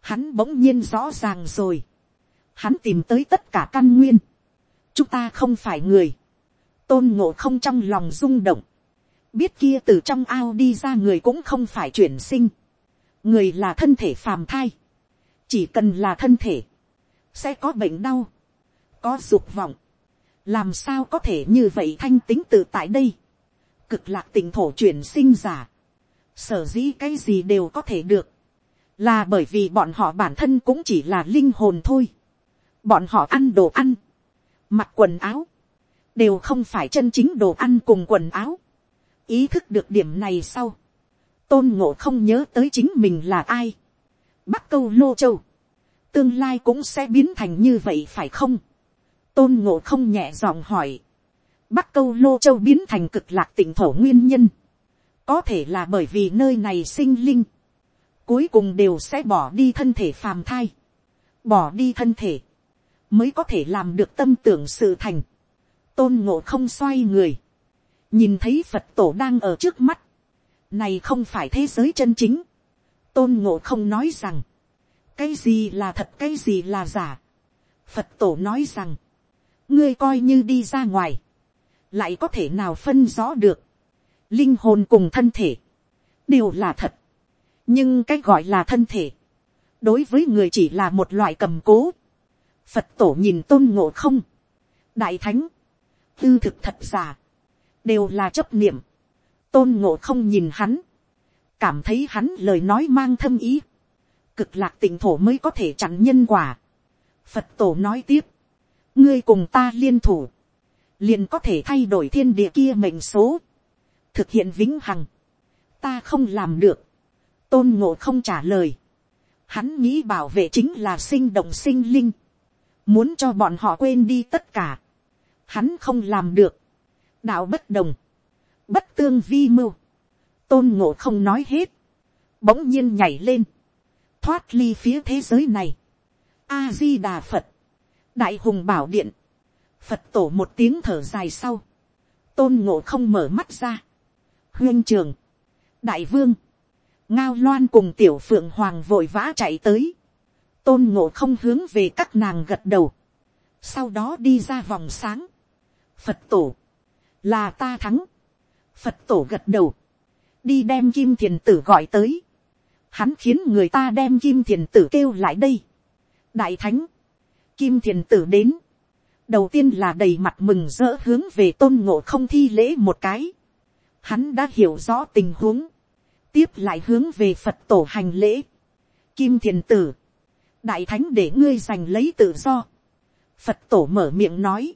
hắn bỗng nhiên rõ ràng rồi, hắn tìm tới tất cả căn nguyên, chúng ta không phải người, tôn ngộ không trong lòng rung động, biết kia từ trong ao đi ra người cũng không phải chuyển sinh, người là thân thể phàm thai, chỉ cần là thân thể, sẽ có bệnh đau, có dục vọng, làm sao có thể như vậy thanh tính tự tại đây, cực lạc tỉnh thổ chuyển sinh giả, sở dĩ cái gì đều có thể được, là bởi vì bọn họ bản thân cũng chỉ là linh hồn thôi, bọn họ ăn đồ ăn, mặc quần áo, đều không phải chân chính đồ ăn cùng quần áo. ý thức được điểm này sau, tôn ngộ không nhớ tới chính mình là ai. bắc câu lô châu, tương lai cũng sẽ biến thành như vậy phải không. tôn ngộ không nhẹ giọng hỏi. bắc câu lô châu biến thành cực lạc tỉnh thổ nguyên nhân. có thể là bởi vì nơi này sinh linh. cuối cùng đều sẽ bỏ đi thân thể phàm thai. bỏ đi thân thể mới có thể làm được tâm tưởng sự thành. Tôn ngộ không xoay người, nhìn thấy phật tổ đang ở trước mắt, này không phải thế giới chân chính, tôn ngộ không nói rằng, cái gì là thật cái gì là giả, phật tổ nói rằng, ngươi coi như đi ra ngoài, lại có thể nào phân rõ được, linh hồn cùng thân thể, đều là thật, nhưng cái gọi là thân thể, đối với người chỉ là một loại cầm cố, phật tổ nhìn tôn ngộ không, đại thánh, tư thực thật giả, đều là chấp niệm, tôn ngộ không nhìn hắn, cảm thấy hắn lời nói mang thâm ý, cực lạc tỉnh thổ mới có thể chặn nhân quả. Phật tổ nói tiếp, ngươi cùng ta liên thủ, liền có thể thay đổi thiên địa kia mệnh số, thực hiện vĩnh hằng, ta không làm được, tôn ngộ không trả lời, hắn nghĩ bảo vệ chính là sinh động sinh linh, muốn cho bọn họ quên đi tất cả, hắn không làm được, đạo bất đồng, bất tương vi mưu, tôn ngộ không nói hết, bỗng nhiên nhảy lên, thoát ly phía thế giới này, a di đà phật, đại hùng bảo điện, phật tổ một tiếng thở dài sau, tôn ngộ không mở mắt ra, huyên trường, đại vương, ngao loan cùng tiểu phượng hoàng vội vã chạy tới, tôn ngộ không hướng về các nàng gật đầu, sau đó đi ra vòng sáng, phật tổ, là ta thắng, phật tổ gật đầu, đi đem kim thiền tử gọi tới, hắn khiến người ta đem kim thiền tử kêu lại đây, đại thánh, Kim thiền tử đến. Đầu tiên là đầy mặt mừng rỡ hướng về tôn ngộ không thi lễ một cái. Hắn đã hiểu rõ tình huống. Tiếp lại hướng về Phật tổ hành lễ. Kim thiền tử. Đại thánh để ngươi giành lấy tự do. Phật tổ mở miệng nói.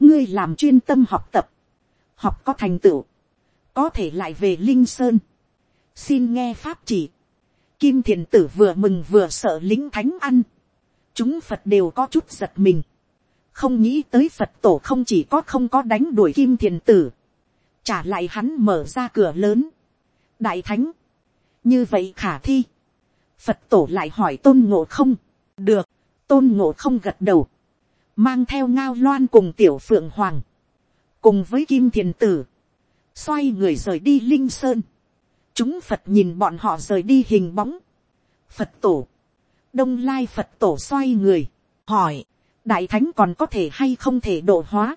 Ngươi làm chuyên tâm học tập. Học có thành tựu. Có thể lại về Linh Sơn. Xin nghe pháp chỉ. Kim thiền tử vừa mừng vừa sợ lính thánh ăn. Chúng Phật đều có chút giật mình. Không nghĩ tới Phật tổ không chỉ có không có đánh đuổi Kim thiền tử. Trả lại hắn mở ra cửa lớn. Đại thánh. Như vậy khả thi. Phật tổ lại hỏi tôn ngộ không. Được. Tôn ngộ không gật đầu. Mang theo ngao loan cùng tiểu phượng hoàng. Cùng với Kim thiền tử. Xoay người rời đi Linh Sơn chúng phật nhìn bọn họ rời đi hình bóng. phật tổ, đông lai phật tổ xoay người, hỏi, đại thánh còn có thể hay không thể độ hóa.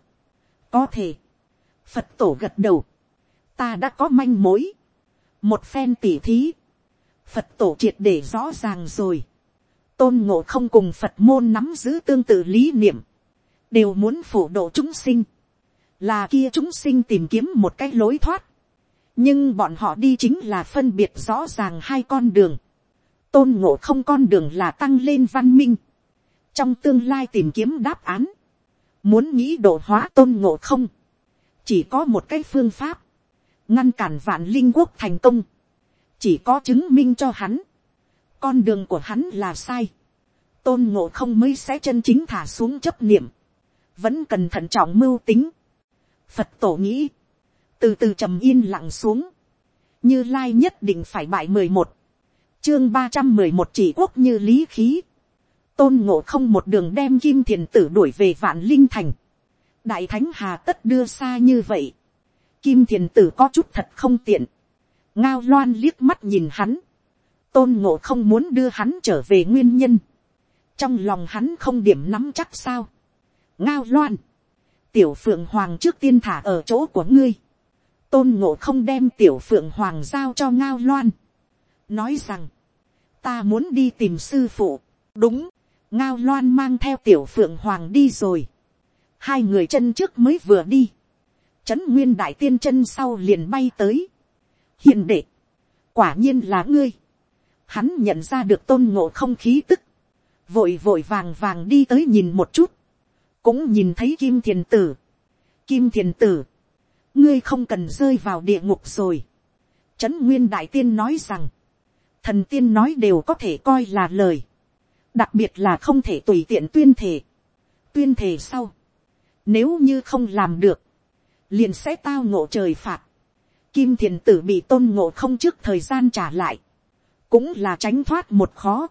có thể, phật tổ gật đầu, ta đã có manh mối, một phen tỉ thí, phật tổ triệt để rõ ràng rồi, tôn ngộ không cùng phật môn nắm giữ tương tự lý niệm, đều muốn phổ độ chúng sinh, là kia chúng sinh tìm kiếm một cái lối thoát, nhưng bọn họ đi chính là phân biệt rõ ràng hai con đường. tôn ngộ không con đường là tăng lên văn minh. trong tương lai tìm kiếm đáp án. muốn nghĩ độ hóa tôn ngộ không. chỉ có một cái phương pháp. ngăn cản vạn linh quốc thành công chỉ có chứng minh cho hắn. con đường của hắn là sai. tôn ngộ không mới sẽ chân chính thả xuống chấp niệm. vẫn cần thận trọng mưu tính. phật tổ nghĩ từ từ trầm yên lặng xuống, như lai nhất định phải bại mười một, chương ba trăm mười một chỉ quốc như lý khí, tôn ngộ không một đường đem kim thiền tử đuổi về vạn linh thành, đại thánh hà tất đưa xa như vậy, kim thiền tử có chút thật không tiện, ngao loan liếc mắt nhìn hắn, tôn ngộ không muốn đưa hắn trở về nguyên nhân, trong lòng hắn không điểm nắm chắc sao, ngao loan, tiểu phượng hoàng trước tiên thả ở chỗ của ngươi, tôn ngộ không đem tiểu phượng hoàng giao cho ngao loan, nói rằng, ta muốn đi tìm sư phụ, đúng, ngao loan mang theo tiểu phượng hoàng đi rồi, hai người chân trước mới vừa đi, trấn nguyên đại tiên chân sau liền bay tới, hiền đệ, quả nhiên là ngươi, hắn nhận ra được tôn ngộ không khí tức, vội vội vàng vàng đi tới nhìn một chút, cũng nhìn thấy kim thiền tử, kim thiền tử, ngươi không cần rơi vào địa ngục rồi. Trấn nguyên đại tiên nói rằng, thần tiên nói đều có thể coi là lời, đặc biệt là không thể tùy tiện tuyên thể. tuyên thể sau, nếu như không làm được, liền sẽ tao ngộ trời phạt. Kim thiền tử bị tôn ngộ không trước thời gian trả lại, cũng là tránh thoát một khó.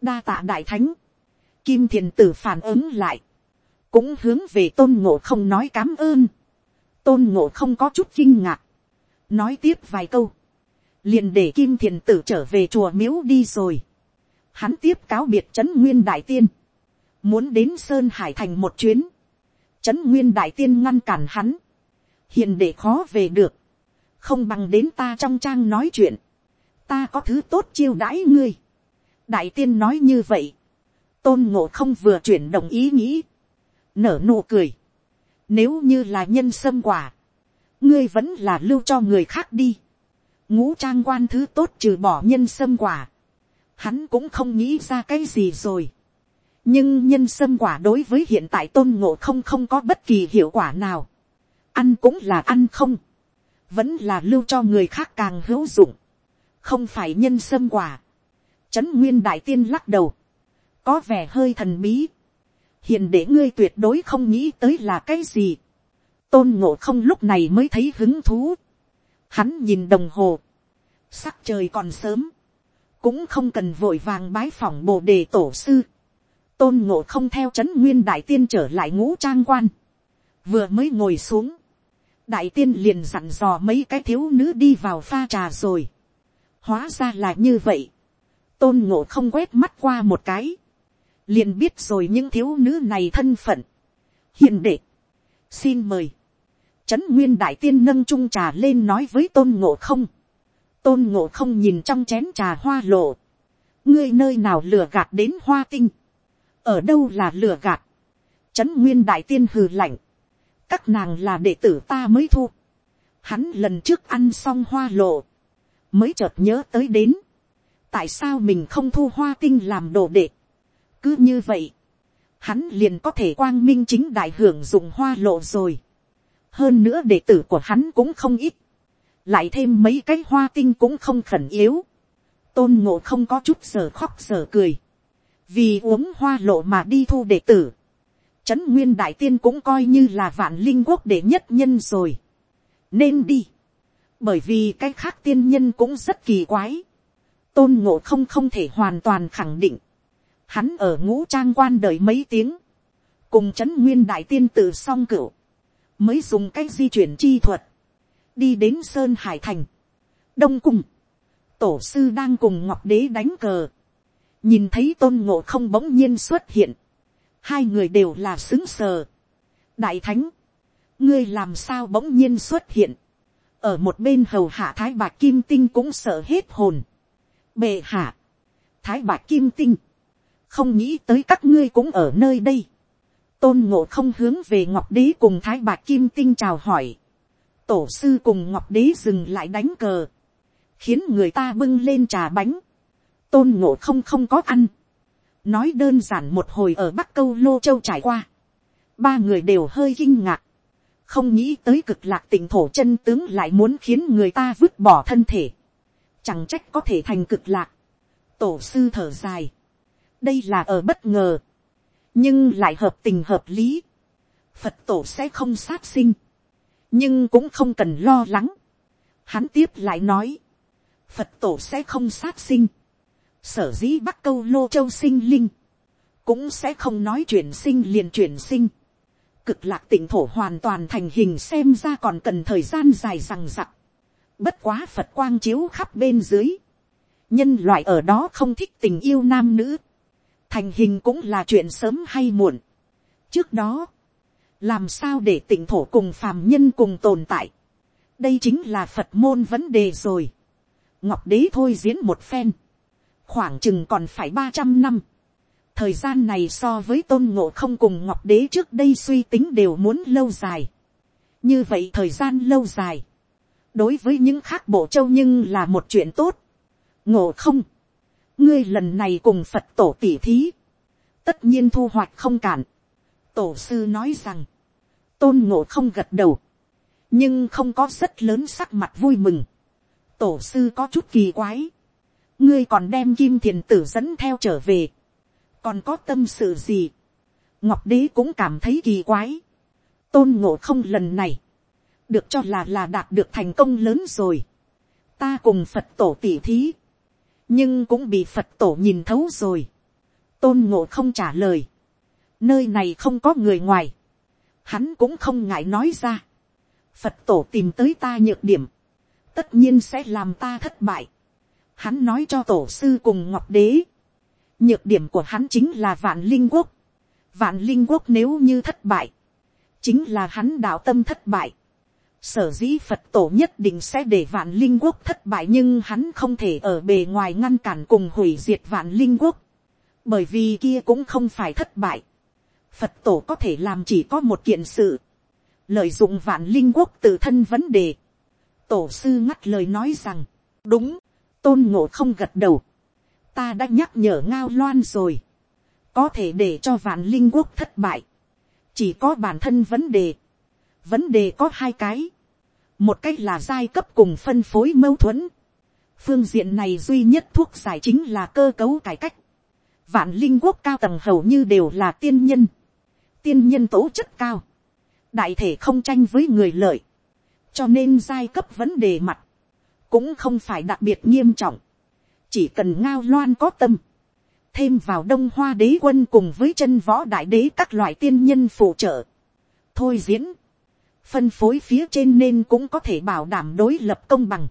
đa tạ đại thánh, kim thiền tử phản ứng lại, cũng hướng về tôn ngộ không nói cám ơn. Tôn ngộ không có chút kinh ngạc, nói tiếp vài câu, liền để kim thiền tử trở về chùa miếu đi rồi. Hắn tiếp cáo biệt trấn nguyên đại tiên, muốn đến sơn hải thành một chuyến, trấn nguyên đại tiên ngăn cản hắn, hiền để khó về được, không bằng đến ta trong trang nói chuyện, ta có thứ tốt chiêu đãi ngươi. đại tiên nói như vậy, tôn ngộ không vừa chuyển đồng ý nghĩ, nở nụ cười, nếu như là nhân sâm quả, ngươi vẫn là lưu cho người khác đi. Ngũ trang quan thứ tốt trừ bỏ nhân sâm quả. Hắn cũng không nghĩ ra cái gì rồi. Nhưng nhân sâm quả đối với hiện tại tôn ngộ không không có bất kỳ hiệu quả nào. Ăn cũng là ăn không. Vẫn là lưu cho người khác càng hữu dụng. Không phải nhân sâm quả. Trấn Nguyên Đại Tiên lắc đầu. Có vẻ hơi thần bí hiền để ngươi tuyệt đối không nghĩ tới là cái gì. tôn ngộ không lúc này mới thấy hứng thú. hắn nhìn đồng hồ. sắc trời còn sớm. cũng không cần vội vàng bái phỏng bồ đề tổ sư. tôn ngộ không theo c h ấ n nguyên đại tiên trở lại ngũ trang quan. vừa mới ngồi xuống đại tiên liền dặn dò mấy cái thiếu nữ đi vào pha trà rồi. hóa ra là như vậy. tôn ngộ không quét mắt qua một cái liền biết rồi những thiếu nữ này thân phận. hiền đệ, xin mời, trấn nguyên đại tiên nâng trung trà lên nói với tôn ngộ không. tôn ngộ không nhìn trong chén trà hoa lộ. ngươi nơi nào lừa gạt đến hoa tinh. ở đâu là lừa gạt, trấn nguyên đại tiên hừ lạnh, các nàng là đệ tử ta mới thu, hắn lần trước ăn xong hoa lộ, mới chợt nhớ tới đến, tại sao mình không thu hoa tinh làm đồ đệ, cứ như vậy, hắn liền có thể quang minh chính đại hưởng dụng hoa lộ rồi, hơn nữa đệ tử của hắn cũng không ít, lại thêm mấy cái hoa tinh cũng không khẩn yếu, tôn ngộ không có chút giờ khóc giờ cười, vì uống hoa lộ mà đi thu đệ tử, trấn nguyên đại tiên cũng coi như là vạn linh quốc đệ nhất nhân rồi, nên đi, bởi vì cái khác tiên nhân cũng rất kỳ quái, tôn ngộ không không thể hoàn toàn khẳng định, hắn ở ngũ trang quan đợi mấy tiếng, cùng trấn nguyên đại tiên tự song cửu, mới dùng cái di chuyển chi thuật, đi đến sơn hải thành, đông cung, tổ sư đang cùng ngọc đế đánh cờ, nhìn thấy tôn ngộ không bỗng nhiên xuất hiện, hai người đều là xứng sờ. đại thánh, ngươi làm sao bỗng nhiên xuất hiện, ở một bên hầu hạ thái bạc kim tinh cũng sợ hết hồn. bệ hạ, thái bạc kim tinh, không nghĩ tới các ngươi cũng ở nơi đây. tôn ngộ không hướng về ngọc đế cùng thái bạc kim tinh chào hỏi. tổ sư cùng ngọc đế dừng lại đánh cờ, khiến người ta bưng lên trà bánh. tôn ngộ không không có ăn nói đơn giản một hồi ở bắc câu lô châu trải qua. ba người đều hơi kinh ngạc. không nghĩ tới cực lạc tỉnh thổ chân tướng lại muốn khiến người ta vứt bỏ thân thể. chẳng trách có thể thành cực lạc. tổ sư thở dài đây là ở bất ngờ, nhưng lại hợp tình hợp lý, phật tổ sẽ không sát sinh, nhưng cũng không cần lo lắng. Hắn tiếp lại nói, phật tổ sẽ không sát sinh, sở dĩ bắc câu lô châu sinh linh, cũng sẽ không nói chuyển sinh liền chuyển sinh. Cực lạc tỉnh thổ hoàn toàn thành hình xem ra còn cần thời gian dài rằng rặc. Bất quá Phật quang chiếu khắp bên dưới. Nhân loại ở đó không thích tình yêu nam nữ thành hình cũng là chuyện sớm hay muộn. trước đó, làm sao để tỉnh thổ cùng phàm nhân cùng tồn tại. đây chính là phật môn vấn đề rồi. ngọc đế thôi diễn một phen khoảng chừng còn phải ba trăm năm. thời gian này so với tôn ngộ không cùng ngọc đế trước đây suy tính đều muốn lâu dài. như vậy thời gian lâu dài. đối với những khác bộ châu nhưng là một chuyện tốt. ngộ không ngươi lần này cùng phật tổ tỉ thí, tất nhiên thu hoạch không cản. tổ sư nói rằng, tôn ngộ không gật đầu, nhưng không có rất lớn sắc mặt vui mừng. tổ sư có chút kỳ quái, ngươi còn đem kim thiền tử dẫn theo trở về, còn có tâm sự gì. ngọc đế cũng cảm thấy kỳ quái, tôn ngộ không lần này, được cho là là đạt được thành công lớn rồi. ta cùng phật tổ tỉ thí, nhưng cũng bị phật tổ nhìn thấu rồi. tôn ngộ không trả lời. nơi này không có người ngoài. hắn cũng không ngại nói ra. phật tổ tìm tới ta nhược điểm. tất nhiên sẽ làm ta thất bại hắn nói cho tổ sư cùng ngọc đế. nhược điểm của hắn chính là vạn linh quốc. vạn linh quốc nếu như thất bại, chính là hắn đạo tâm thất bại Sở dĩ Phật tổ nhất định sẽ để vạn linh quốc thất bại nhưng hắn không thể ở bề ngoài ngăn cản cùng hủy diệt vạn linh quốc. Bởi vì kia cũng không phải thất bại. Phật tổ có thể làm chỉ có một kiện sự. Lợi dụng vạn linh quốc tự thân vấn đề. Tổ sư ngắt lời nói rằng. Đúng, tôn ngộ không gật đầu. Ta đã nhắc nhở ngao loan rồi. Có thể để cho vạn linh quốc thất bại. Chỉ có bản thân vấn đề vấn đề có hai cái. một cái là giai cấp cùng phân phối mâu thuẫn. phương diện này duy nhất thuốc giải chính là cơ cấu cải cách. vạn linh quốc cao tầng hầu như đều là tiên nhân. tiên nhân tố chất cao. đại thể không tranh với người lợi. cho nên giai cấp vấn đề mặt cũng không phải đặc biệt nghiêm trọng. chỉ cần ngao loan có tâm thêm vào đông hoa đế quân cùng với chân võ đại đế các loại tiên nhân phụ trợ. Thôi diễn, phân phối phía trên nên cũng có thể bảo đảm đối lập công bằng.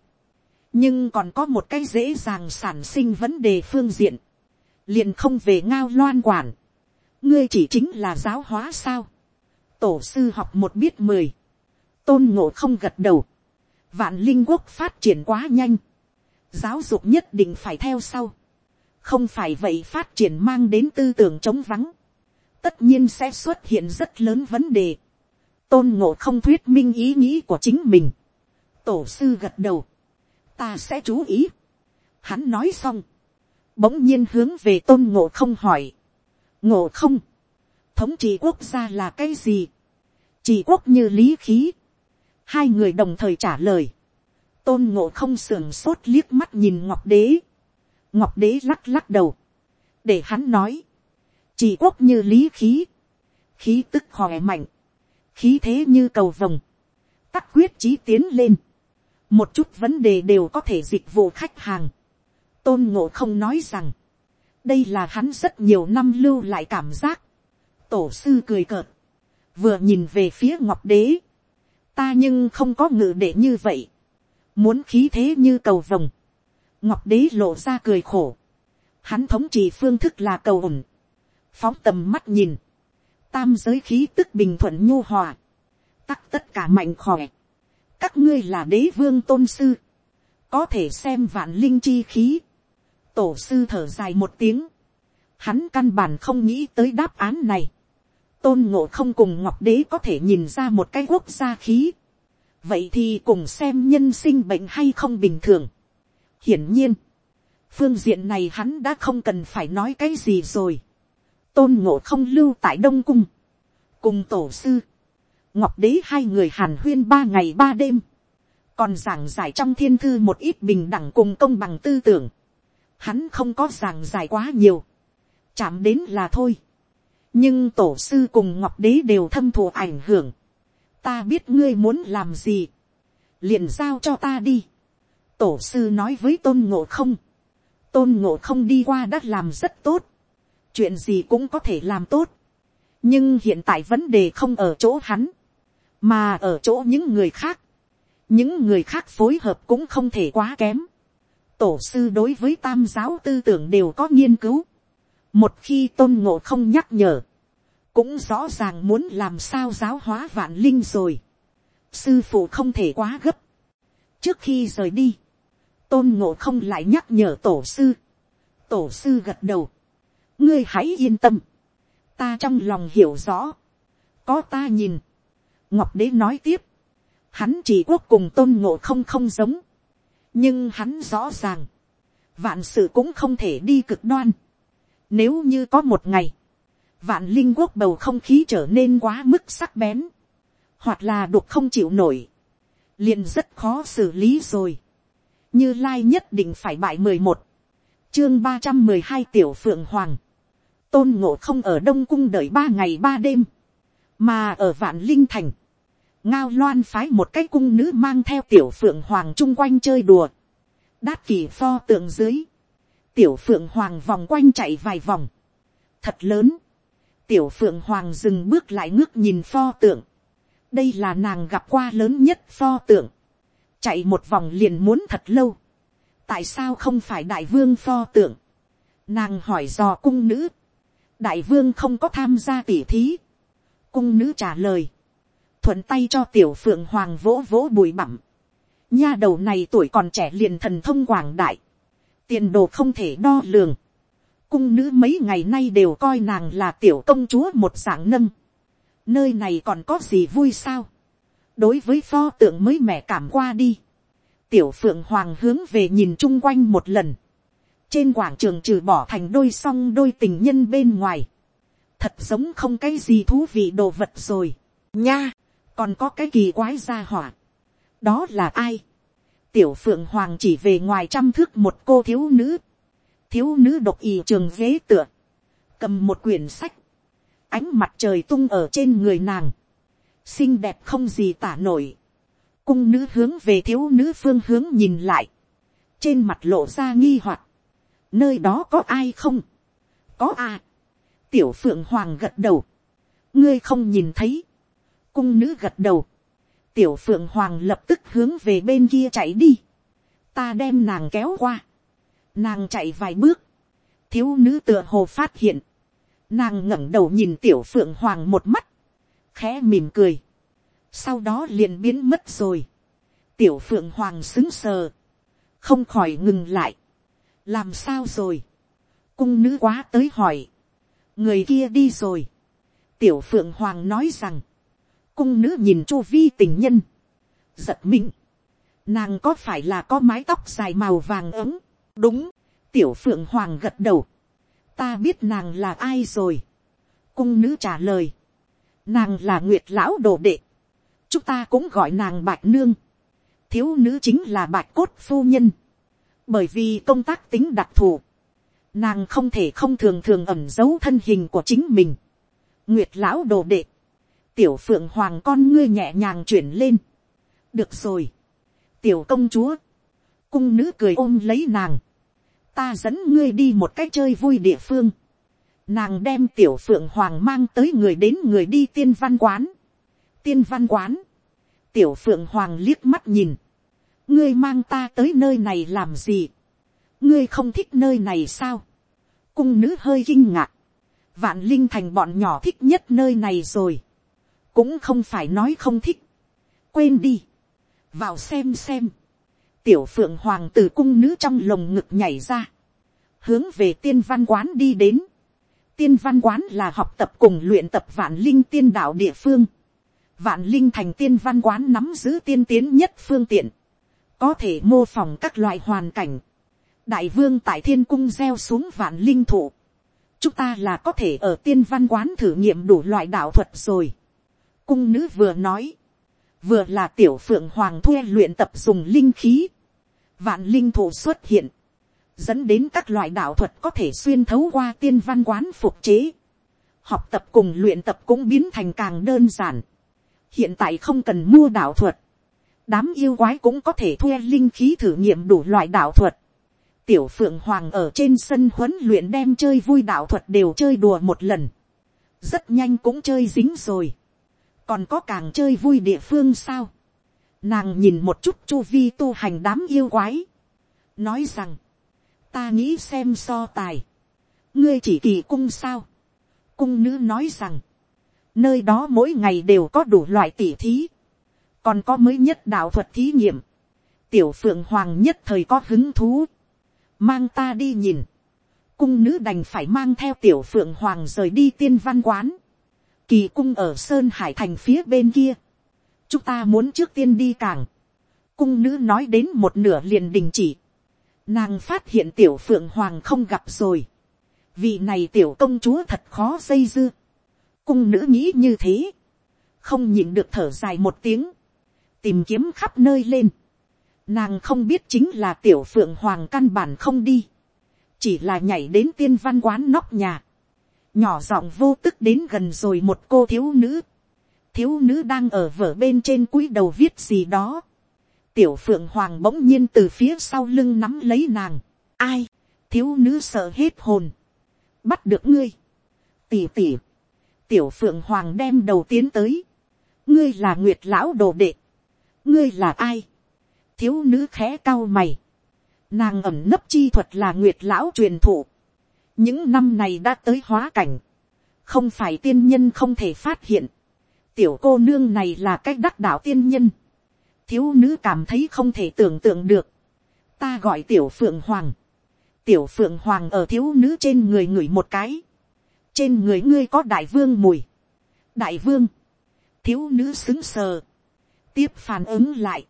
nhưng còn có một cái dễ dàng sản sinh vấn đề phương diện, liền không về ngao loan quản. ngươi chỉ chính là giáo hóa sao. tổ sư học một biết mười, tôn ngộ không gật đầu, vạn linh quốc phát triển quá nhanh, giáo dục nhất định phải theo sau, không phải vậy phát triển mang đến tư tưởng chống vắng, tất nhiên sẽ xuất hiện rất lớn vấn đề. tôn ngộ không thuyết minh ý nghĩ của chính mình. tổ sư gật đầu. ta sẽ chú ý. hắn nói xong. bỗng nhiên hướng về tôn ngộ không hỏi. ngộ không. thống trị quốc gia là cái gì. Chỉ quốc như lý khí hai người đồng thời trả lời. tôn ngộ không sưởng sốt liếc mắt nhìn ngọc đế. ngọc đế lắc lắc đầu. để hắn nói. Chỉ quốc như lý khí, khí tức khỏe mạnh, khí thế như cầu vồng, tắc quyết trí tiến lên, một chút vấn đề đều có thể dịch vụ khách hàng. tôn ngộ không nói rằng, đây là hắn rất nhiều năm lưu lại cảm giác, tổ sư cười cợt, vừa nhìn về phía ngọc đế, ta nhưng không có ngự để như vậy, muốn khí thế như cầu vồng, ngọc đế lộ ra cười khổ, hắn thống trị phương thức là cầu ổn, phóng tầm mắt nhìn, tam giới khí tức bình thuận nhu hòa, tắc tất cả mạnh khỏe, các ngươi là đế vương tôn sư, có thể xem vạn linh chi khí, tổ sư thở dài một tiếng, hắn căn bản không nghĩ tới đáp án này, tôn ngộ không cùng ngọc đế có thể nhìn ra một cái quốc gia khí, vậy thì cùng xem nhân sinh bệnh hay không bình thường. hiển nhiên, phương diện này hắn đã không cần phải nói cái gì rồi. Tôn ngộ không lưu tại đông cung, cùng tổ sư, ngọc đế hai người hàn huyên ba ngày ba đêm, còn giảng giải trong thiên thư một ít bình đẳng cùng công bằng tư tưởng, hắn không có giảng giải quá nhiều, chạm đến là thôi, nhưng tổ sư cùng ngọc đế đều thâm thù ảnh hưởng, ta biết ngươi muốn làm gì, liền giao cho ta đi, tổ sư nói với tôn ngộ không, tôn ngộ không đi qua đã làm rất tốt, chuyện gì cũng có thể làm tốt. nhưng hiện tại vấn đề không ở chỗ hắn, mà ở chỗ những người khác. những người khác phối hợp cũng không thể quá kém. tổ sư đối với tam giáo tư tưởng đều có nghiên cứu. một khi tôn ngộ không nhắc nhở, cũng rõ ràng muốn làm sao giáo hóa vạn linh rồi. sư phụ không thể quá gấp. trước khi rời đi, tôn ngộ không lại nhắc nhở tổ sư. tổ sư gật đầu. Ngươi hãy yên tâm, ta trong lòng hiểu rõ, có ta nhìn, ngọc đế nói tiếp, hắn chỉ quốc cùng tôn ngộ không không giống, nhưng hắn rõ ràng, vạn sự cũng không thể đi cực đoan, nếu như có một ngày, vạn linh quốc bầu không khí trở nên quá mức sắc bén, hoặc là đục không chịu nổi, liền rất khó xử lý rồi. như lai nhất định phải bại mười một, chương ba trăm mười hai tiểu phượng hoàng, tôn ngộ không ở đông cung đợi ba ngày ba đêm, mà ở vạn linh thành, ngao loan phái một cái cung nữ mang theo tiểu phượng hoàng chung quanh chơi đùa, đát kỳ pho tượng dưới, tiểu phượng hoàng vòng quanh chạy vài vòng, thật lớn, tiểu phượng hoàng dừng bước lại ngước nhìn pho tượng, đây là nàng gặp qua lớn nhất pho tượng, chạy một vòng liền muốn thật lâu, tại sao không phải đại vương pho tượng, nàng hỏi dò cung nữ, đại vương không có tham gia tỉ thí. cung nữ trả lời, thuận tay cho tiểu phượng hoàng vỗ vỗ bụi bặm. nha đầu này tuổi còn trẻ liền thần thông quảng đại, tiền đồ không thể đo lường cung nữ mấy ngày nay đều coi nàng là tiểu công chúa một dạng nâng. nơi này còn có gì vui sao. đối với pho tượng mới mẻ cảm qua đi. tiểu phượng hoàng hướng về nhìn chung quanh một lần. Trên quảng trường trừ bỏ thành đôi song đôi tình nhân bên ngoài, thật giống không cái gì thú vị đồ vật rồi, nha, còn có cái kỳ quái gia hỏa, đó là ai, tiểu phượng hoàng chỉ về ngoài trăm thước một cô thiếu nữ, thiếu nữ độc ì trường ghế tựa, cầm một quyển sách, ánh mặt trời tung ở trên người nàng, xinh đẹp không gì tả nổi, cung nữ hướng về thiếu nữ phương hướng nhìn lại, trên mặt lộ ra nghi hoặc, nơi đó có ai không, có à, tiểu phượng hoàng gật đầu, ngươi không nhìn thấy, cung nữ gật đầu, tiểu phượng hoàng lập tức hướng về bên kia chạy đi, ta đem nàng kéo qua, nàng chạy vài bước, thiếu nữ tựa hồ phát hiện, nàng ngẩng đầu nhìn tiểu phượng hoàng một mắt, khẽ mỉm cười, sau đó liền biến mất rồi, tiểu phượng hoàng xứng sờ, không khỏi ngừng lại, làm sao rồi, cung nữ quá tới hỏi, người kia đi rồi, tiểu phượng hoàng nói rằng, cung nữ nhìn chu vi tình nhân, giật mình, nàng có phải là có mái tóc dài màu vàng ấm, đúng, tiểu phượng hoàng gật đầu, ta biết nàng là ai rồi, cung nữ trả lời, nàng là nguyệt lão đồ đệ, chúng ta cũng gọi nàng bạch nương, thiếu nữ chính là bạch cốt phu nhân, bởi vì công tác tính đặc thù, nàng không thể không thường thường ẩm giấu thân hình của chính mình, nguyệt lão đồ đệ, tiểu phượng hoàng con ngươi nhẹ nhàng chuyển lên, được rồi, tiểu công chúa, cung nữ cười ôm lấy nàng, ta dẫn ngươi đi một cách chơi vui địa phương, nàng đem tiểu phượng hoàng mang tới người đến người đi tiên văn quán, tiên văn quán, tiểu phượng hoàng liếc mắt nhìn, ngươi mang ta tới nơi này làm gì, ngươi không thích nơi này sao, cung nữ hơi kinh ngạc, vạn linh thành bọn nhỏ thích nhất nơi này rồi, cũng không phải nói không thích, quên đi, vào xem xem, tiểu phượng hoàng từ cung nữ trong lồng ngực nhảy ra, hướng về tiên văn quán đi đến, tiên văn quán là học tập cùng luyện tập vạn linh tiên đạo địa phương, vạn linh thành tiên văn quán nắm giữ tiên tiến nhất phương tiện, có thể mô phỏng các loại hoàn cảnh, đại vương tại thiên cung gieo xuống vạn linh thụ, chúng ta là có thể ở tiên văn quán thử nghiệm đủ loại đạo thuật rồi. cung nữ vừa nói, vừa là tiểu phượng hoàng thuê luyện tập dùng linh khí, vạn linh thụ xuất hiện, dẫn đến các loại đạo thuật có thể xuyên thấu qua tiên văn quán phục chế. học tập cùng luyện tập cũng biến thành càng đơn giản. hiện tại không cần mua đạo thuật, đám yêu quái cũng có thể thuê linh khí thử nghiệm đủ loại đạo thuật. tiểu phượng hoàng ở trên sân huấn luyện đem chơi vui đạo thuật đều chơi đùa một lần. rất nhanh cũng chơi dính rồi. còn có càng chơi vui địa phương sao nàng nhìn một chút chu vi tu hành đám yêu quái. nói rằng, ta nghĩ xem so tài. ngươi chỉ kỳ cung sao. cung nữ nói rằng, nơi đó mỗi ngày đều có đủ loại tỉ thí còn có mới nhất đạo thuật thí nghiệm, tiểu phượng hoàng nhất thời có hứng thú, mang ta đi nhìn, cung nữ đành phải mang theo tiểu phượng hoàng rời đi tiên văn quán, kỳ cung ở sơn hải thành phía bên kia, chúng ta muốn trước tiên đi cảng, cung nữ nói đến một nửa liền đình chỉ, nàng phát hiện tiểu phượng hoàng không gặp rồi, vị này tiểu công chúa thật khó dây dưa, cung nữ nghĩ như thế, không nhịn được thở dài một tiếng, tìm kiếm khắp nơi lên. Nàng không biết chính là tiểu phượng hoàng căn bản không đi. Chỉ là nhảy đến tiên văn quán nóc nhà. Nhỏ giọng vô tức đến gần rồi một cô thiếu nữ. Thiếu nữ đang ở vở bên trên cúi đầu viết gì đó. Tiểu phượng hoàng bỗng nhiên từ phía sau lưng nắm lấy nàng. Ai? Thiếu nữ sợ hết hồn. Bắt được ngươi. Tỉ tỉ. Tiểu phượng hoàng đem đầu tiến tới. Ngươi là nguyệt lão đồ đệ ngươi là ai, thiếu nữ khẽ cao mày, nàng ẩm nấp chi thuật là nguyệt lão truyền thụ, những năm này đã tới hóa cảnh, không phải tiên nhân không thể phát hiện, tiểu cô nương này là cách đắc đạo tiên nhân, thiếu nữ cảm thấy không thể tưởng tượng được, ta gọi tiểu phượng hoàng, tiểu phượng hoàng ở thiếu nữ trên người ngửi một cái, trên người ngươi có đại vương mùi, đại vương, thiếu nữ xứng sờ, tiếp phản ứng lại.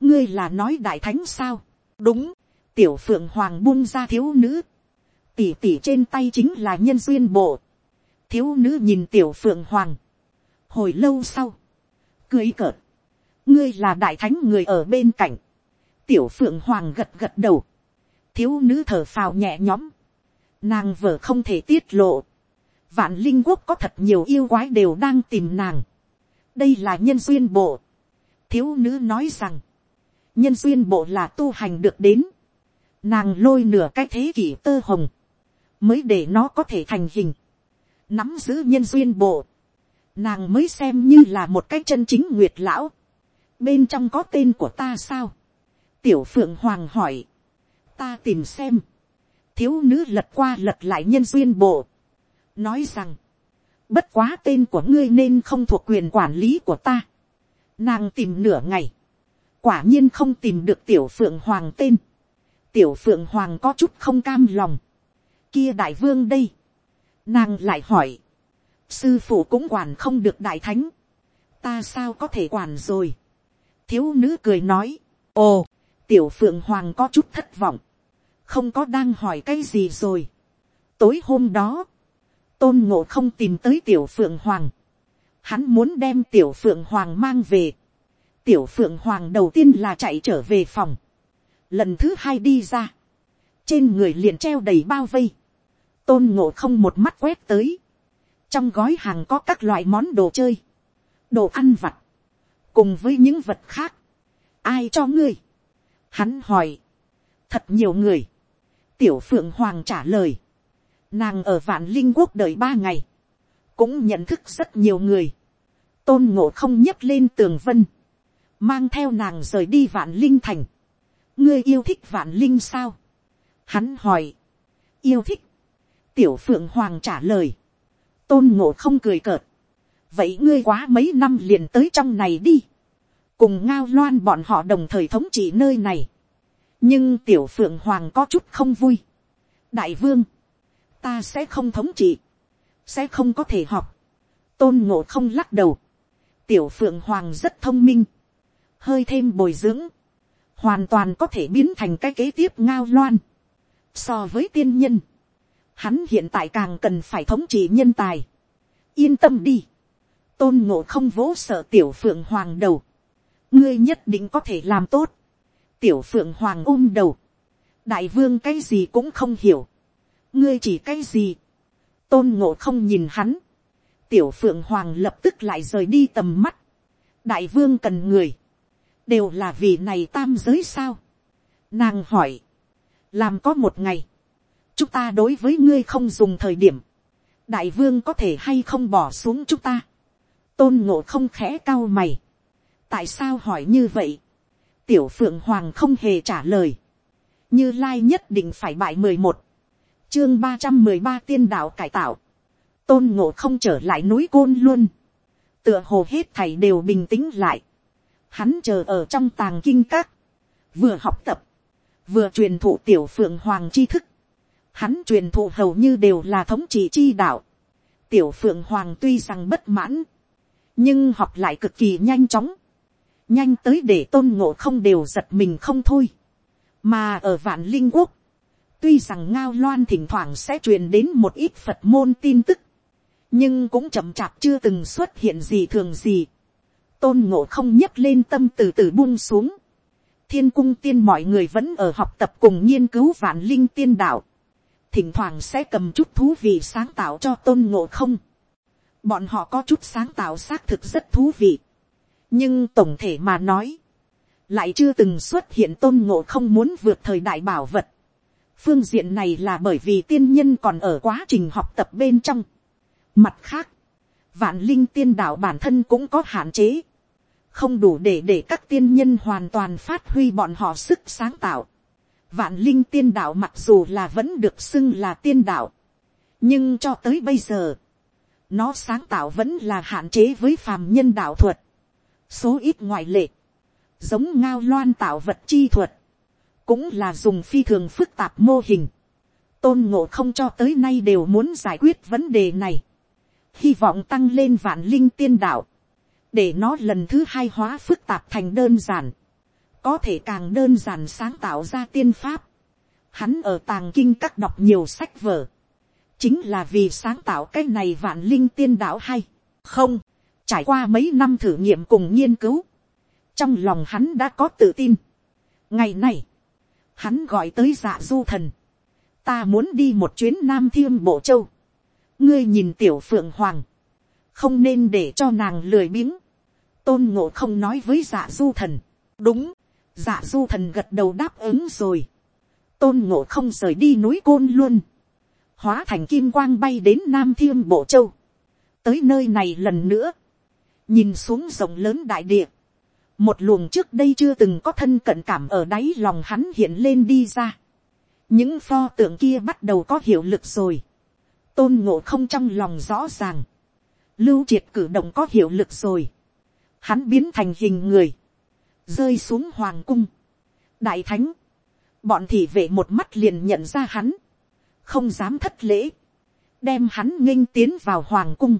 ngươi là nói đại thánh sao. đúng, tiểu phượng hoàng buông ra thiếu nữ. tỉ tỉ trên tay chính là nhân duyên bộ. thiếu nữ nhìn tiểu phượng hoàng hồi lâu sau, cười cợt. ngươi là đại thánh người ở bên cạnh. tiểu phượng hoàng gật gật đầu. thiếu nữ thở phào nhẹ nhõm. nàng vợ không thể tiết lộ. vạn linh quốc có thật nhiều yêu quái đều đang tìm nàng. đây là nhân duyên bộ thiếu nữ nói rằng, nhân duyên bộ là tu hành được đến, nàng lôi nửa cái thế kỷ tơ hồng, mới để nó có thể thành hình, nắm giữ nhân duyên bộ, nàng mới xem như là một cái chân chính nguyệt lão, bên trong có tên của ta sao, tiểu phượng hoàng hỏi, ta tìm xem, thiếu nữ lật qua lật lại nhân duyên bộ, nói rằng, bất quá tên của ngươi nên không thuộc quyền quản lý của ta, Nàng tìm nửa ngày. Quả nhiên không tìm được tiểu phượng hoàng tên. Tiểu phượng hoàng có chút không cam lòng. Kia đại vương đây. Nàng lại hỏi sư phụ cũng quản không được đại thánh, ta sao có thể quản rồi. thiếu nữ cười nói, ồ, tiểu phượng hoàng có chút thất vọng, không có đang hỏi cái gì rồi. tối hôm đó, tôn ngộ không tìm tới tiểu phượng hoàng, hắn muốn đem tiểu phượng hoàng mang về. tiểu phượng hoàng đầu tiên là chạy trở về phòng, lần thứ hai đi ra, trên người liền treo đầy bao vây, tôn ngộ không một mắt quét tới, trong gói hàng có các loại món đồ chơi, đồ ăn vặt, cùng với những vật khác, ai cho ngươi, hắn hỏi, thật nhiều người, tiểu phượng hoàng trả lời, nàng ở vạn linh quốc đợi ba ngày, cũng nhận thức rất nhiều người, tôn ngộ không nhấc lên tường vân, mang theo nàng rời đi vạn linh thành, ngươi yêu thích vạn linh sao, hắn hỏi, yêu thích, tiểu phượng hoàng trả lời, tôn ngộ không cười cợt, vậy ngươi quá mấy năm liền tới trong này đi, cùng ngao loan bọn họ đồng thời thống trị nơi này, nhưng tiểu phượng hoàng có chút không vui, đại vương, ta sẽ không thống trị, sẽ không có thể học, tôn ngộ không lắc đầu, tiểu phượng hoàng rất thông minh, hơi thêm bồi dưỡng, hoàn toàn có thể biến thành cái kế tiếp ngao loan. So với tiên nhân, hắn hiện tại càng cần phải thống trị nhân tài. yên tâm đi, tôn ngộ không vỗ sợ tiểu phượng hoàng đầu, ngươi nhất định có thể làm tốt. tiểu phượng hoàng ôm đầu, đại vương cái gì cũng không hiểu, ngươi chỉ cái gì, tôn ngộ không nhìn hắn, tiểu phượng hoàng lập tức lại rời đi tầm mắt, đại vương cần người, đều là vì này tam giới sao. Nàng hỏi, làm có một ngày, chúng ta đối với ngươi không dùng thời điểm, đại vương có thể hay không bỏ xuống chúng ta. tôn ngộ không khẽ cao mày. tại sao hỏi như vậy. tiểu phượng hoàng không hề trả lời. như lai nhất định phải bại mười một, chương ba trăm mười ba tiên đạo cải tạo. tôn ngộ không trở lại núi côn luôn. tựa hồ hết thầy đều bình tĩnh lại hắn chờ ở trong tàng kinh các, vừa học tập, vừa truyền thụ tiểu phượng hoàng tri thức, hắn truyền thụ hầu như đều là thống trị chi đạo, tiểu phượng hoàng tuy rằng bất mãn, nhưng học lại cực kỳ nhanh chóng, nhanh tới để tôn ngộ không đều giật mình không thôi, mà ở vạn linh quốc, tuy rằng ngao loan thỉnh thoảng sẽ truyền đến một ít phật môn tin tức, nhưng cũng chậm chạp chưa từng xuất hiện gì thường gì tôn ngộ không nhấc lên tâm từ từ buông xuống. thiên cung tiên mọi người vẫn ở học tập cùng nghiên cứu vạn linh tiên đạo thỉnh thoảng sẽ cầm chút thú vị sáng tạo cho tôn ngộ không. bọn họ có chút sáng tạo xác thực rất thú vị. nhưng tổng thể mà nói, lại chưa từng xuất hiện tôn ngộ không muốn vượt thời đại bảo vật. phương diện này là bởi vì tiên nhân còn ở quá trình học tập bên trong. mặt khác, vạn linh tiên đạo bản thân cũng có hạn chế không đủ để để các tiên nhân hoàn toàn phát huy bọn họ sức sáng tạo. Vạn linh tiên đạo mặc dù là vẫn được xưng là tiên đạo, nhưng cho tới bây giờ, nó sáng tạo vẫn là hạn chế với phàm nhân đạo thuật. Số ít ngoại lệ, giống ngao loan tạo vật chi thuật, cũng là dùng phi thường phức tạp mô hình. Tôn ngộ không cho tới nay đều muốn giải quyết vấn đề này. Hy vọng tăng lên vạn linh tiên đạo để nó lần thứ hai hóa phức tạp thành đơn giản, có thể càng đơn giản sáng tạo ra tiên pháp. Hắn ở tàng kinh các đọc nhiều sách vở, chính là vì sáng tạo cái này vạn linh tiên đạo hay, không, trải qua mấy năm thử nghiệm cùng nghiên cứu, trong lòng hắn đã có tự tin. ngày này, hắn gọi tới dạ du thần, ta muốn đi một chuyến nam thiên bộ châu, ngươi nhìn tiểu phượng hoàng, không nên để cho nàng lười biếng, tôn ngộ không nói với dạ du thần, đúng, dạ du thần gật đầu đáp ứng rồi, tôn ngộ không rời đi núi côn luôn, hóa thành kim quang bay đến nam thiêm bộ châu, tới nơi này lần nữa, nhìn xuống rộng lớn đại địa, một luồng trước đây chưa từng có thân cận cảm ở đáy lòng hắn hiện lên đi ra, những pho tượng kia bắt đầu có hiệu lực rồi, tôn ngộ không trong lòng rõ ràng, lưu triệt cử động có hiệu lực rồi, hắn biến thành hình người, rơi xuống hoàng cung. đại thánh, bọn thị vệ một mắt liền nhận ra hắn, không dám thất lễ, đem hắn nghênh tiến vào hoàng cung.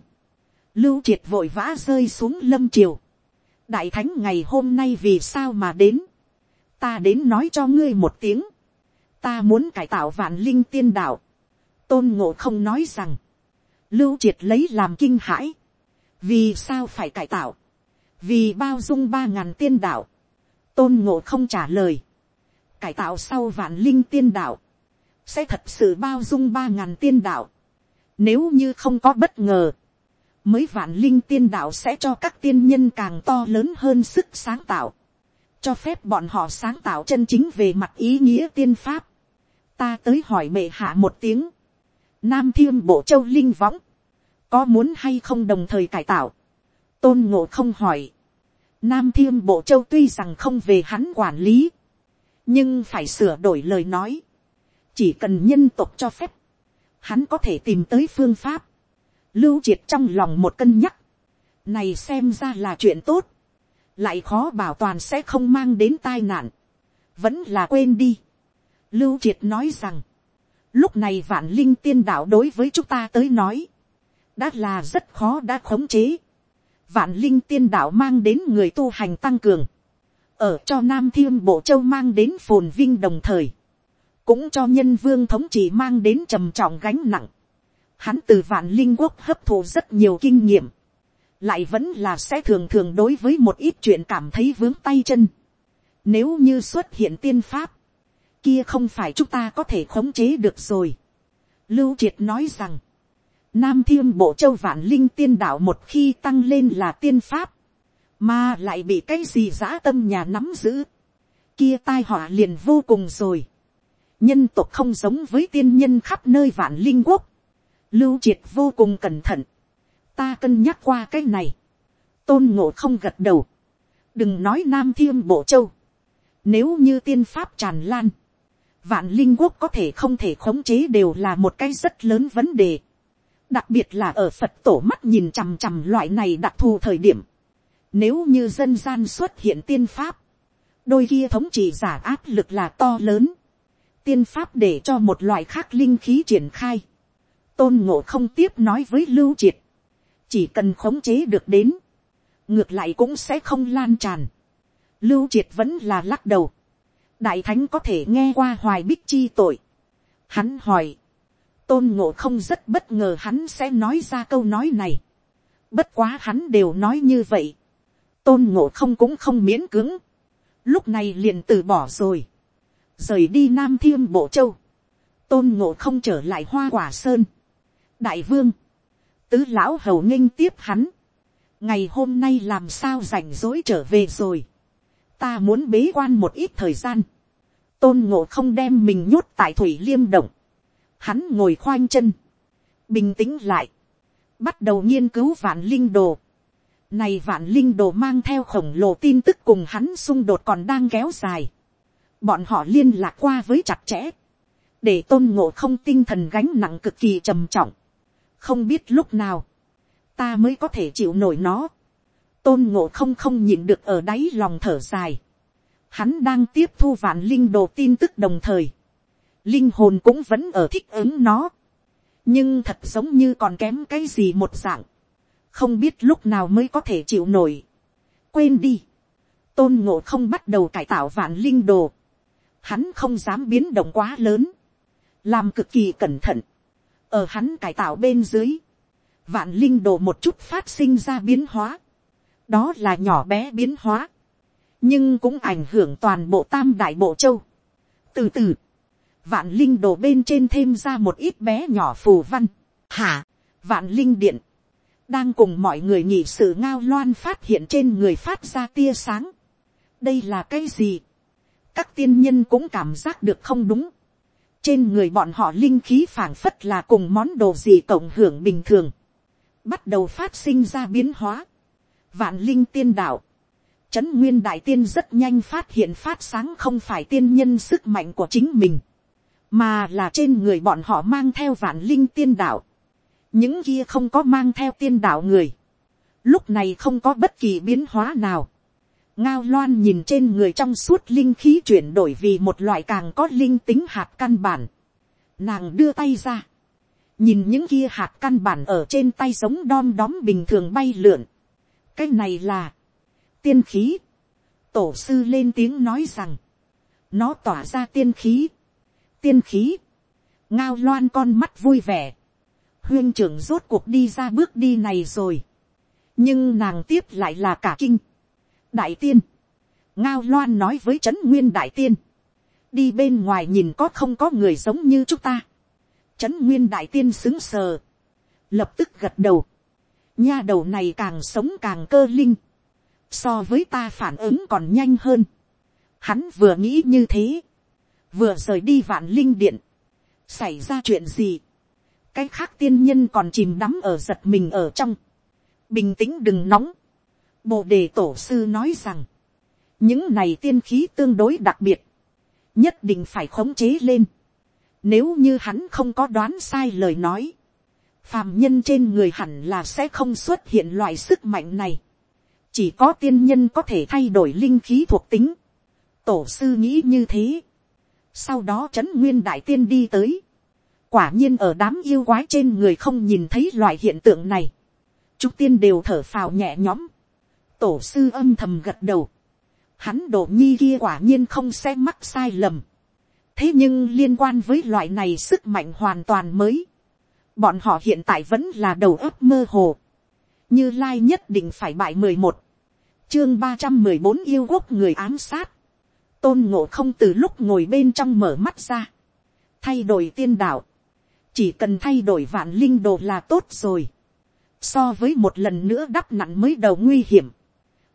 lưu triệt vội vã rơi xuống lâm triều, đại thánh ngày hôm nay vì sao mà đến, ta đến nói cho ngươi một tiếng, ta muốn cải tạo vạn linh tiên đạo, tôn ngộ không nói rằng, lưu triệt lấy làm kinh hãi, vì sao phải cải tạo, vì bao dung ba ngàn tiên đạo, tôn ngộ không trả lời, cải tạo sau vạn linh tiên đạo, sẽ thật sự bao dung ba ngàn tiên đạo, nếu như không có bất ngờ, mới vạn linh tiên đạo sẽ cho các tiên nhân càng to lớn hơn sức sáng tạo, cho phép bọn họ sáng tạo chân chính về mặt ý nghĩa tiên pháp. ta tới hỏi mệ hạ một tiếng, nam thiên bộ châu linh võng, có muốn hay không đồng thời cải tạo, tôn ngộ không hỏi, nam thiên bộ châu tuy rằng không về hắn quản lý, nhưng phải sửa đổi lời nói, chỉ cần nhân tộc cho phép, hắn có thể tìm tới phương pháp, lưu triệt trong lòng một cân nhắc, này xem ra là chuyện tốt, lại khó bảo toàn sẽ không mang đến tai nạn, vẫn là quên đi. Lưu triệt nói rằng, lúc này vạn linh tiên đạo đối với chúng ta tới nói, đã là rất khó đã khống chế. Vạn linh tiên đạo mang đến người tu hành tăng cường, ở cho nam thiên bộ châu mang đến phồn vinh đồng thời, cũng cho nhân vương thống trị mang đến trầm trọng gánh nặng. Hắn từ vạn linh quốc hấp thụ rất nhiều kinh nghiệm, lại vẫn là sẽ thường thường đối với một ít chuyện cảm thấy vướng tay chân. Nếu như xuất hiện tiên pháp, kia không phải chúng ta có thể khống chế được rồi. Lưu Triệt nói rằng, Nam Thiêm Bộ Châu Vạn Linh tiên đạo một khi tăng lên là tiên pháp, mà lại bị cái gì giã tâm nhà nắm giữ, kia tai họa liền vô cùng rồi. Nhân tộc không giống với tiên nhân khắp nơi vạn linh quốc, lưu triệt vô cùng cẩn thận, ta cân nhắc qua cái này, tôn ngộ không gật đầu, đừng nói nam thiêm bộ châu, nếu như tiên pháp tràn lan, vạn linh quốc có thể không thể khống chế đều là một cái rất lớn vấn đề, đặc biệt là ở phật tổ mắt nhìn chằm chằm loại này đặc thù thời điểm, nếu như dân gian xuất hiện tiên pháp, đôi kia thống trị giả áp lực là to lớn, tiên pháp để cho một loại khác linh khí triển khai, tôn ngộ không tiếp nói với lưu triệt, chỉ cần khống chế được đến, ngược lại cũng sẽ không lan tràn. Lưu triệt vẫn là lắc đầu. đại thánh có thể nghe qua hoài bích chi tội. Hắn hỏi, tôn ngộ không rất bất ngờ hắn sẽ nói ra câu nói này. bất quá hắn đều nói như vậy. tôn ngộ không cũng không miễn cưỡng. lúc này liền từ bỏ rồi. rời đi nam thiêm bộ châu. tôn ngộ không trở lại hoa quả sơn. đại vương, tứ lão hầu nghênh tiếp hắn. ngày hôm nay làm sao rảnh rỗi trở về rồi. ta muốn bế quan một ít thời gian. tôn ngộ không đem mình nhốt tại thủy liêm động hắn ngồi khoanh chân. bình tĩnh lại. bắt đầu nghiên cứu vạn linh đồ. này vạn linh đồ mang theo khổng lồ tin tức cùng hắn xung đột còn đang kéo dài. bọn họ liên lạc qua với chặt chẽ để tôn ngộ không tinh thần gánh nặng cực kỳ trầm trọng không biết lúc nào, ta mới có thể chịu nổi nó. tôn ngộ không không nhịn được ở đáy lòng thở dài. hắn đang tiếp thu vạn linh đồ tin tức đồng thời linh hồn cũng vẫn ở thích ứng nó. nhưng thật giống như còn kém cái gì một dạng. không biết lúc nào mới có thể chịu nổi. quên đi. tôn ngộ không bắt đầu cải tạo vạn linh đồ. hắn không dám biến động quá lớn. làm cực kỳ cẩn thận ở hắn cải tạo bên dưới, vạn linh đồ một chút phát sinh ra biến hóa, đó là nhỏ bé biến hóa, nhưng cũng ảnh hưởng toàn bộ tam đại bộ châu. từ từ, vạn linh đồ bên trên thêm ra một ít bé nhỏ phù văn, hả, vạn linh điện, đang cùng mọi người nhị sự ngao loan phát hiện trên người phát ra tia sáng. đây là cái gì, các tiên nhân cũng cảm giác được không đúng, trên người bọn họ linh khí phảng phất là cùng món đồ gì cộng hưởng bình thường, bắt đầu phát sinh ra biến hóa, vạn linh tiên đạo, trấn nguyên đại tiên rất nhanh phát hiện phát sáng không phải tiên nhân sức mạnh của chính mình, mà là trên người bọn họ mang theo vạn linh tiên đạo, những kia không có mang theo tiên đạo người, lúc này không có bất kỳ biến hóa nào, ngao loan nhìn trên người trong suốt linh khí chuyển đổi vì một loại càng có linh tính hạt căn bản. Nàng đưa tay ra. nhìn những kia hạt căn bản ở trên tay giống đom đóm bình thường bay lượn, cái này là, tiên khí, tổ sư lên tiếng nói rằng, nó tỏa ra tiên khí, tiên khí, ngao loan con mắt vui vẻ, huyên trưởng rốt cuộc đi ra bước đi này rồi, nhưng nàng tiếp lại là cả kinh, đại tiên, ngao loan nói với trấn nguyên đại tiên, đi bên ngoài nhìn có không có người giống như chúng ta, trấn nguyên đại tiên xứng sờ, lập tức gật đầu, nha đầu này càng sống càng cơ linh, so với ta phản ứng còn nhanh hơn. Hắn vừa nghĩ như thế, vừa rời đi vạn linh điện, xảy ra chuyện gì, cái khác tiên nhân còn chìm đắm ở giật mình ở trong, bình tĩnh đừng nóng, bộ đề tổ sư nói rằng, những này tiên khí tương đối đặc biệt, nhất định phải khống chế lên, nếu như hắn không có đoán sai lời nói, phàm nhân trên người hẳn là sẽ không xuất hiện loại sức mạnh này. chỉ có tiên nhân có thể thay đổi linh khí thuộc tính. tổ sư nghĩ như thế sau đó trấn nguyên đại tiên đi tới. quả nhiên ở đám yêu quái trên người không nhìn thấy loại hiện tượng này. chúng tiên đều thở phào nhẹ nhõm. tổ sư âm thầm gật đầu. hắn đổ nhi kia quả nhiên không xem mắc sai lầm. thế nhưng liên quan với loại này sức mạnh hoàn toàn mới bọn họ hiện tại vẫn là đầu óc mơ hồ, như lai nhất định phải bại mười một, chương ba trăm mười bốn yêu quốc người ám sát, tôn ngộ không từ lúc ngồi bên trong mở mắt ra, thay đổi tiên đạo, chỉ cần thay đổi vạn linh đồ là tốt rồi, so với một lần nữa đắp nặn mới đầu nguy hiểm,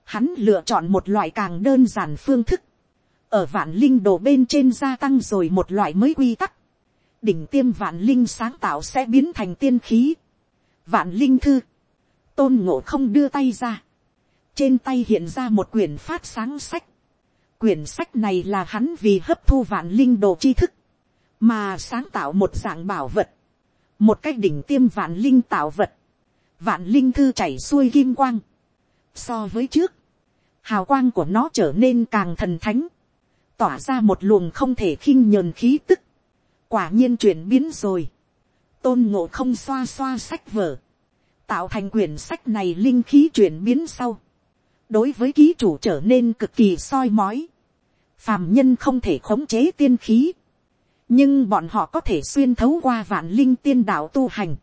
hắn lựa chọn một loại càng đơn giản phương thức, ở vạn linh đồ bên trên gia tăng rồi một loại mới quy tắc, đỉnh tiêm vạn linh sáng tạo sẽ biến thành tiên khí. Vạn linh thư, tôn ngộ không đưa tay ra. Trên tay hiện ra một quyển phát sáng sách. Quyển sách này là hắn vì hấp thu vạn linh đồ tri thức, mà sáng tạo một dạng bảo vật. Một cách đỉnh tiêm vạn linh tạo vật. Vạn linh thư chảy xuôi kim quang. So với trước, hào quang của nó trở nên càng thần thánh. Tỏa ra một luồng không thể khinh nhờn khí tức quả nhiên chuyển biến rồi. tôn ngộ không xoa xoa sách vở, tạo thành quyển sách này linh khí chuyển biến sau đối với ký chủ trở nên cực kỳ soi mói. phàm nhân không thể khống chế tiên khí. nhưng bọn họ có thể xuyên thấu qua vạn linh tiên đạo tu hành.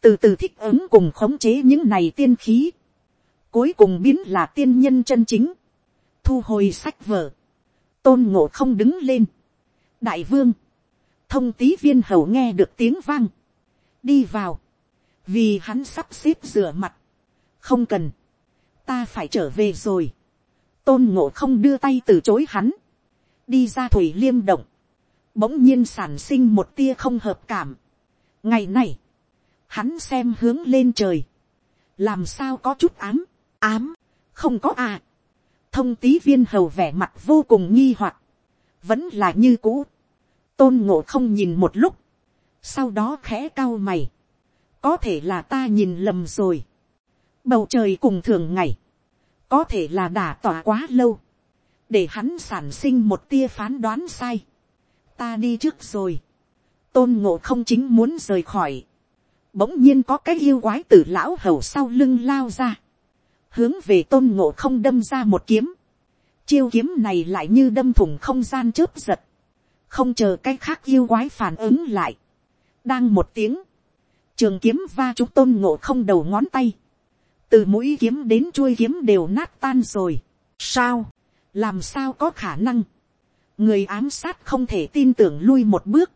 từ từ thích ứng cùng khống chế những này tiên khí. cuối cùng biến là tiên nhân chân chính. thu hồi sách vở. tôn ngộ không đứng lên. đại vương thông tí viên hầu nghe được tiếng vang, đi vào, vì hắn sắp xếp rửa mặt, không cần, ta phải trở về rồi, tôn ngộ không đưa tay từ chối hắn, đi ra thủy liêm động, bỗng nhiên sản sinh một tia không hợp cảm. ngày này, hắn xem hướng lên trời, làm sao có chút ám, ám, không có à. thông tí viên hầu vẻ mặt vô cùng nghi hoặc, vẫn là như cũ, tôn ngộ không nhìn một lúc, sau đó khẽ cao mày, có thể là ta nhìn lầm rồi, bầu trời cùng thường ngày, có thể là đả tỏa quá lâu, để hắn sản sinh một tia phán đoán sai, ta đi trước rồi, tôn ngộ không chính muốn rời khỏi, bỗng nhiên có cái yêu quái t lão hầu sau lưng lao ra, hướng về tôn ngộ không đâm ra một kiếm, chiêu kiếm này lại như đâm thủng không gian chớp giật, không chờ cái khác yêu quái phản ứng lại, đang một tiếng, trường kiếm va chúng tôn ngộ không đầu ngón tay, từ mũi kiếm đến chuôi kiếm đều nát tan rồi. sao, làm sao có khả năng, người ám sát không thể tin tưởng lui một bước,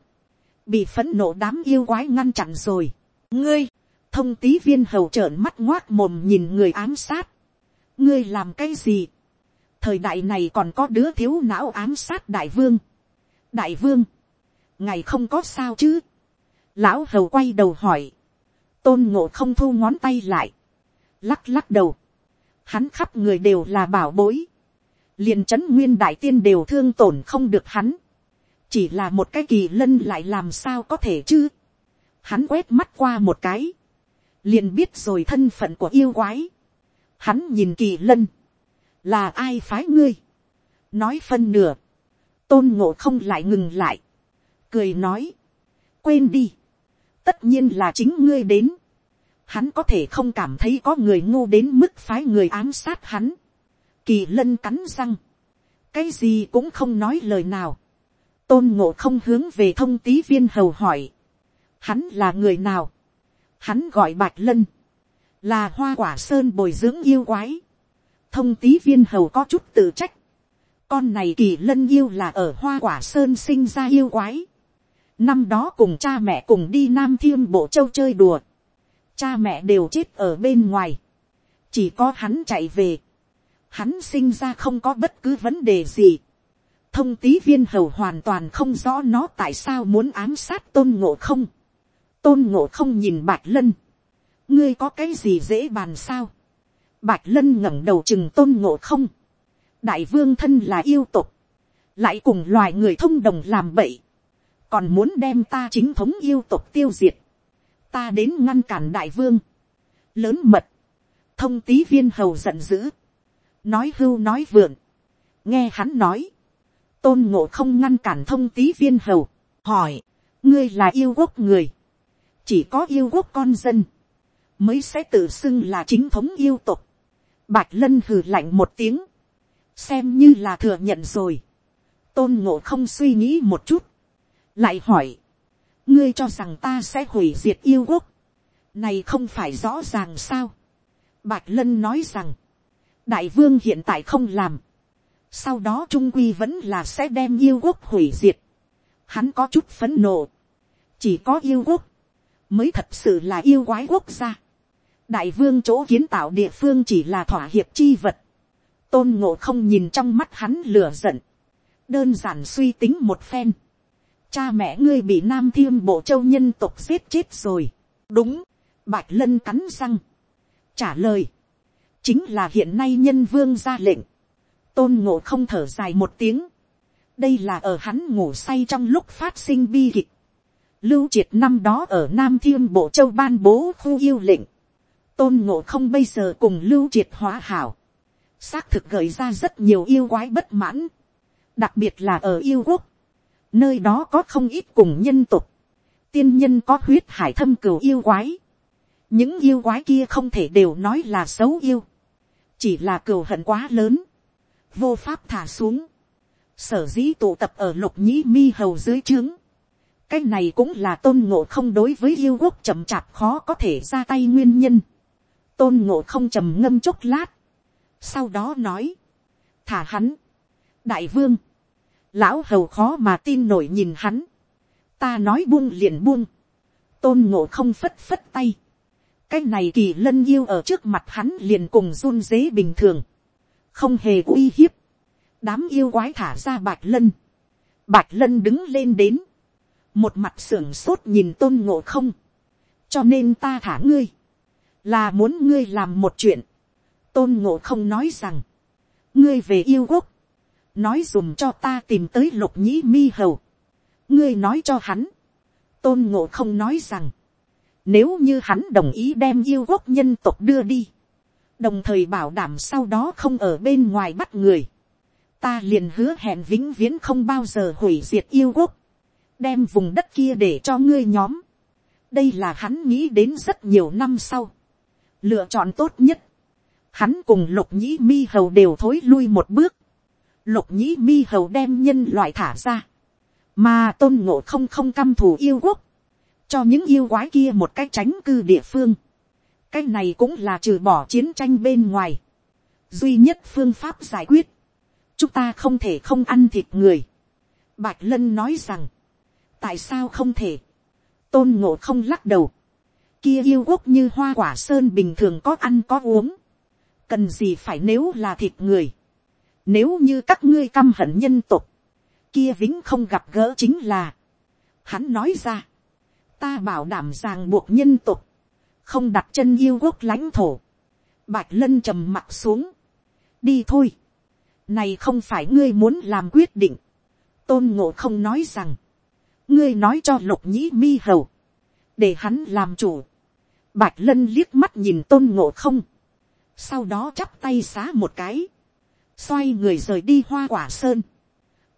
bị phẫn nộ đám yêu quái ngăn chặn rồi. ngươi, thông tí viên hầu trợn mắt ngoác mồm nhìn người ám sát. ngươi làm cái gì, thời đại này còn có đứa thiếu não ám sát đại vương đại vương, ngày không có sao chứ. lão hầu quay đầu hỏi, tôn ngộ không thu ngón tay lại, lắc lắc đầu, hắn khắp người đều là bảo bối, liền c h ấ n nguyên đại tiên đều thương tổn không được hắn, chỉ là một cái kỳ lân lại làm sao có thể chứ. hắn quét mắt qua một cái, liền biết rồi thân phận của yêu quái. hắn nhìn kỳ lân, là ai phái ngươi, nói phân nửa, tôn ngộ không lại ngừng lại, cười nói, quên đi, tất nhiên là chính ngươi đến, hắn có thể không cảm thấy có người ngu đến mức phái người ám sát hắn, kỳ lân cắn răng, cái gì cũng không nói lời nào, tôn ngộ không hướng về thông tý viên hầu hỏi, hắn là người nào, hắn gọi bạch lân, là hoa quả sơn bồi dưỡng yêu quái, thông tý viên hầu có chút tự trách, con này kỳ lân yêu là ở hoa quả sơn sinh ra yêu quái, năm đó cùng cha mẹ cùng đi nam thiên bộ châu chơi đùa, cha mẹ đều chết ở bên ngoài, chỉ có hắn chạy về, hắn sinh ra không có bất cứ vấn đề gì, thông tý viên hầu hoàn toàn không rõ nó tại sao muốn ám sát tôn ngộ không, tôn ngộ không nhìn bạch lân, ngươi có cái gì dễ bàn sao, bạch lân ngẩng đầu chừng tôn ngộ không, đại vương thân là yêu tục, lại cùng loài người thông đồng làm bậy, còn muốn đem ta chính thống yêu tục tiêu diệt, ta đến ngăn cản đại vương, lớn mật, thông tý viên hầu giận dữ, nói hưu nói vượn, nghe hắn nói, tôn ngộ không ngăn cản thông tý viên hầu, hỏi, ngươi là yêu quốc người, chỉ có yêu quốc con dân, mới sẽ tự xưng là chính thống yêu tục. Bạch lân hừ lạnh một tiếng, xem như là thừa nhận rồi. tôn ngộ không suy nghĩ một chút, lại hỏi, ngươi cho rằng ta sẽ hủy diệt yêu quốc, này không phải rõ ràng sao. Bạch lân nói rằng, đại vương hiện tại không làm, sau đó trung quy vẫn là sẽ đem yêu quốc hủy diệt. Hắn có chút phấn nộ, chỉ có yêu quốc, mới thật sự là yêu quái quốc gia. đại vương chỗ kiến tạo địa phương chỉ là thỏa hiệp chi vật. tôn ngộ không nhìn trong mắt hắn lửa giận. đơn giản suy tính một phen cha mẹ ngươi bị nam thiêm bộ châu nhân tộc giết chết rồi. đúng, bạch lân cắn răng. trả lời, chính là hiện nay nhân vương ra lệnh. tôn ngộ không thở dài một tiếng. đây là ở hắn ngủ say trong lúc phát sinh bi kịch lưu triệt năm đó ở nam thiên bộ châu ban bố khu yêu lệnh, tôn ngộ không bây giờ cùng lưu triệt hóa hảo, xác thực gợi ra rất nhiều yêu quái bất mãn, đặc biệt là ở yêu quốc, nơi đó có không ít cùng nhân tục, tiên nhân có huyết hải thâm cửu yêu quái, những yêu quái kia không thể đều nói là xấu yêu, chỉ là cửu hận quá lớn, vô pháp thả xuống, sở dĩ tụ tập ở lục nhĩ mi hầu dưới trướng, cái này cũng là tôn ngộ không đối với yêu quốc chậm chạp khó có thể ra tay nguyên nhân. tôn ngộ không trầm ngâm chốc lát. sau đó nói, thả hắn, đại vương, lão hầu khó mà tin nổi nhìn hắn, ta nói buông liền buông, tôn ngộ không phất phất tay, cái này kỳ lân yêu ở trước mặt hắn liền cùng run dế bình thường, không hề uy hiếp, đám yêu quái thả ra bạch lân, bạch lân đứng lên đến, một mặt sưởng sốt nhìn tôn ngộ không, cho nên ta thả ngươi, là muốn ngươi làm một chuyện, tôn ngộ không nói rằng, ngươi về yêu quốc, nói dùm cho ta tìm tới lục nhĩ mi hầu, ngươi nói cho hắn, tôn ngộ không nói rằng, nếu như hắn đồng ý đem yêu quốc nhân tộc đưa đi, đồng thời bảo đảm sau đó không ở bên ngoài bắt người, ta liền hứa hẹn vĩnh viễn không bao giờ hủy diệt yêu quốc, đem vùng đất kia để cho ngươi nhóm. đây là hắn nghĩ đến rất nhiều năm sau. lựa chọn tốt nhất. hắn cùng lục nhĩ mi hầu đều thối lui một bước lục nhĩ mi hầu đem nhân loại thả ra. mà tôn ngộ không không căm thù yêu quốc. cho những yêu quái kia một cái tránh cư địa phương. cái này cũng là trừ bỏ chiến tranh bên ngoài. duy nhất phương pháp giải quyết. chúng ta không thể không ăn thịt người. Bạch Lân nói rằng, tại sao không thể, tôn ngộ không lắc đầu, kia yêu quốc như hoa quả sơn bình thường có ăn có uống, cần gì phải nếu là thịt người, nếu như các ngươi căm hận nhân tục, kia vĩnh không gặp gỡ chính là, hắn nói ra, ta bảo đảm ràng buộc nhân tục, không đặt chân yêu quốc lãnh thổ, bạch lân trầm mặt xuống, đi thôi, này không phải ngươi muốn làm quyết định, tôn ngộ không nói rằng, ngươi nói cho lục nhĩ mi hầu, để hắn làm chủ. Bạch lân liếc mắt nhìn tôn ngộ không, sau đó chắp tay xá một cái, xoay người rời đi hoa quả sơn.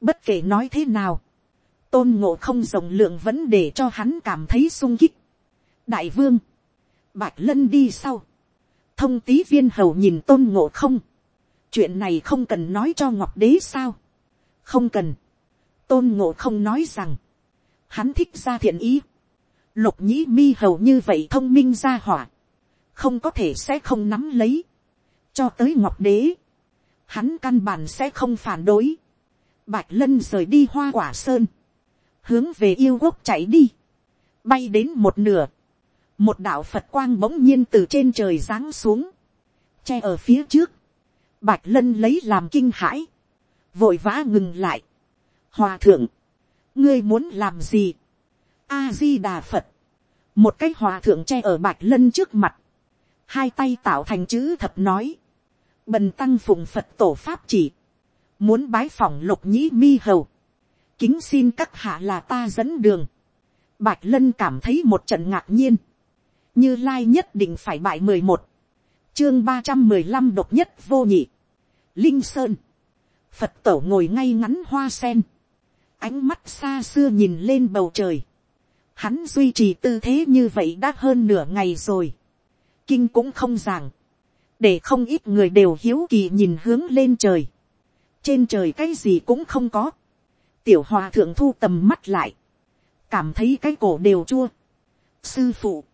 Bất kể nói thế nào, tôn ngộ không rộng lượng vẫn để cho hắn cảm thấy sung kích. đại vương, bạch lân đi sau, thông tý viên hầu nhìn tôn ngộ không, chuyện này không cần nói cho ngọc đế sao, không cần, tôn ngộ không nói rằng, hắn thích ra thiện ý, lục nhĩ mi hầu như vậy thông minh ra hỏa, không có thể sẽ không nắm lấy, cho tới ngọc đế, hắn căn bản sẽ không phản đối, bạch lân rời đi hoa quả sơn, hướng về yêu quốc chạy đi, bay đến một nửa, một đạo phật quang bỗng nhiên từ trên trời giáng xuống, che ở phía trước, bạch lân lấy làm kinh hãi, vội vã ngừng lại, hòa thượng, ngươi muốn làm gì, a di đà phật, một cái hòa thượng che ở bạch lân trước mặt, hai tay tạo thành chữ thập nói, bần tăng phụng phật tổ pháp chỉ, muốn bái phỏng lục nhĩ mi hầu, kính xin các hạ là ta dẫn đường, bạch lân cảm thấy một trận ngạc nhiên, như lai nhất định phải bại mười một, chương ba trăm mười lăm độc nhất vô nhị, linh sơn, phật tổ ngồi ngay ngắn hoa sen, ánh mắt xa xưa nhìn lên bầu trời, hắn duy trì tư thế như vậy đã hơn nửa ngày rồi, kinh cũng không giảng, để không ít người đều hiếu kỳ nhìn hướng lên trời, trên trời cái gì cũng không có, tiểu hòa thượng thu tầm mắt lại, cảm thấy cái cổ đều chua. sư phụ,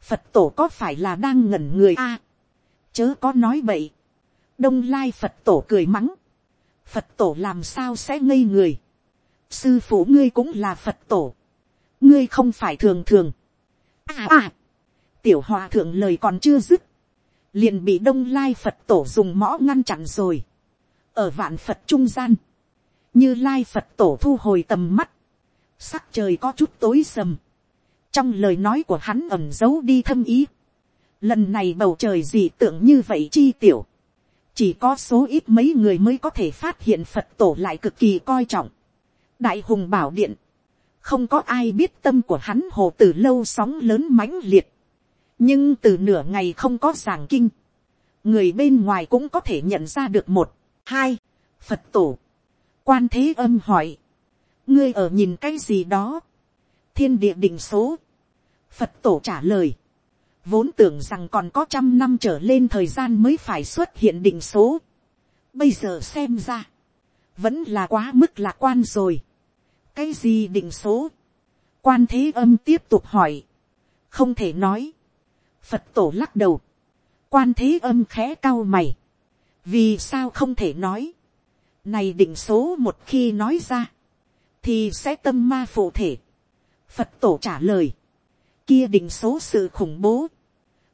phật tổ có phải là đang ngẩn người a, chớ có nói vậy, đông lai phật tổ cười mắng, phật tổ làm sao sẽ ngây người, sư phụ ngươi cũng là phật tổ, ngươi không phải thường thường, à à, tiểu hòa thượng lời còn chưa dứt, liền bị đông lai phật tổ dùng mõ ngăn chặn rồi, ở vạn phật trung gian, như lai phật tổ thu hồi tầm mắt, sắc trời có chút tối sầm, trong lời nói của hắn ẩm giấu đi thâm ý, lần này bầu trời dị tượng như vậy chi tiểu, chỉ có số ít mấy người mới có thể phát hiện phật tổ lại cực kỳ coi trọng. đại hùng bảo điện, không có ai biết tâm của hắn hồ từ lâu sóng lớn mãnh liệt, nhưng từ nửa ngày không có giảng kinh, người bên ngoài cũng có thể nhận ra được một, hai, phật tổ, quan thế âm hỏi, ngươi ở nhìn cái gì đó, thiên địa định số, phật tổ trả lời, vốn tưởng rằng còn có trăm năm trở lên thời gian mới phải xuất hiện định số, bây giờ xem ra, vẫn là quá mức lạc quan rồi, cái gì định số, quan thế âm tiếp tục hỏi, không thể nói, phật tổ lắc đầu, quan thế âm khẽ cao mày, vì sao không thể nói, này định số một khi nói ra, thì sẽ tâm ma phụ thể. Phật tổ trả lời, kia định số sự khủng bố,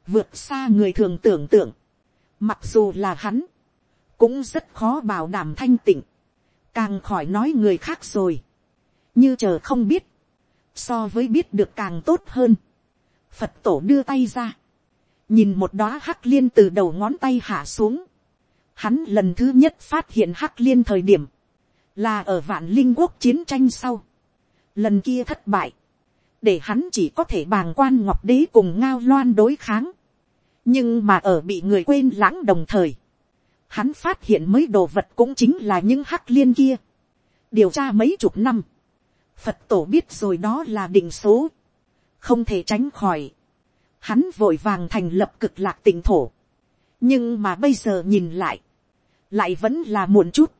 vượt xa người thường tưởng tượng, mặc dù là hắn, cũng rất khó bảo đảm thanh tịnh, càng khỏi nói người khác rồi, như chờ không biết, so với biết được càng tốt hơn. Phật tổ đưa tay ra, nhìn một đóa hắc liên từ đầu ngón tay hạ xuống, Hắn lần thứ nhất phát hiện Hắc Liên thời điểm, là ở vạn linh quốc chiến tranh sau. Lần kia thất bại, để hắn chỉ có thể bàng quan ngọc đế cùng ngao loan đối kháng. Nhưng mà ở bị người quên lãng đồng thời, hắn phát hiện mấy đồ vật cũng chính là những Hắc Liên kia. Điều tra mấy chục năm, Phật tổ biết rồi đó là định số, không thể tránh khỏi. Hắn vội vàng thành lập cực lạc tỉnh thổ nhưng mà bây giờ nhìn lại, lại vẫn là muộn chút.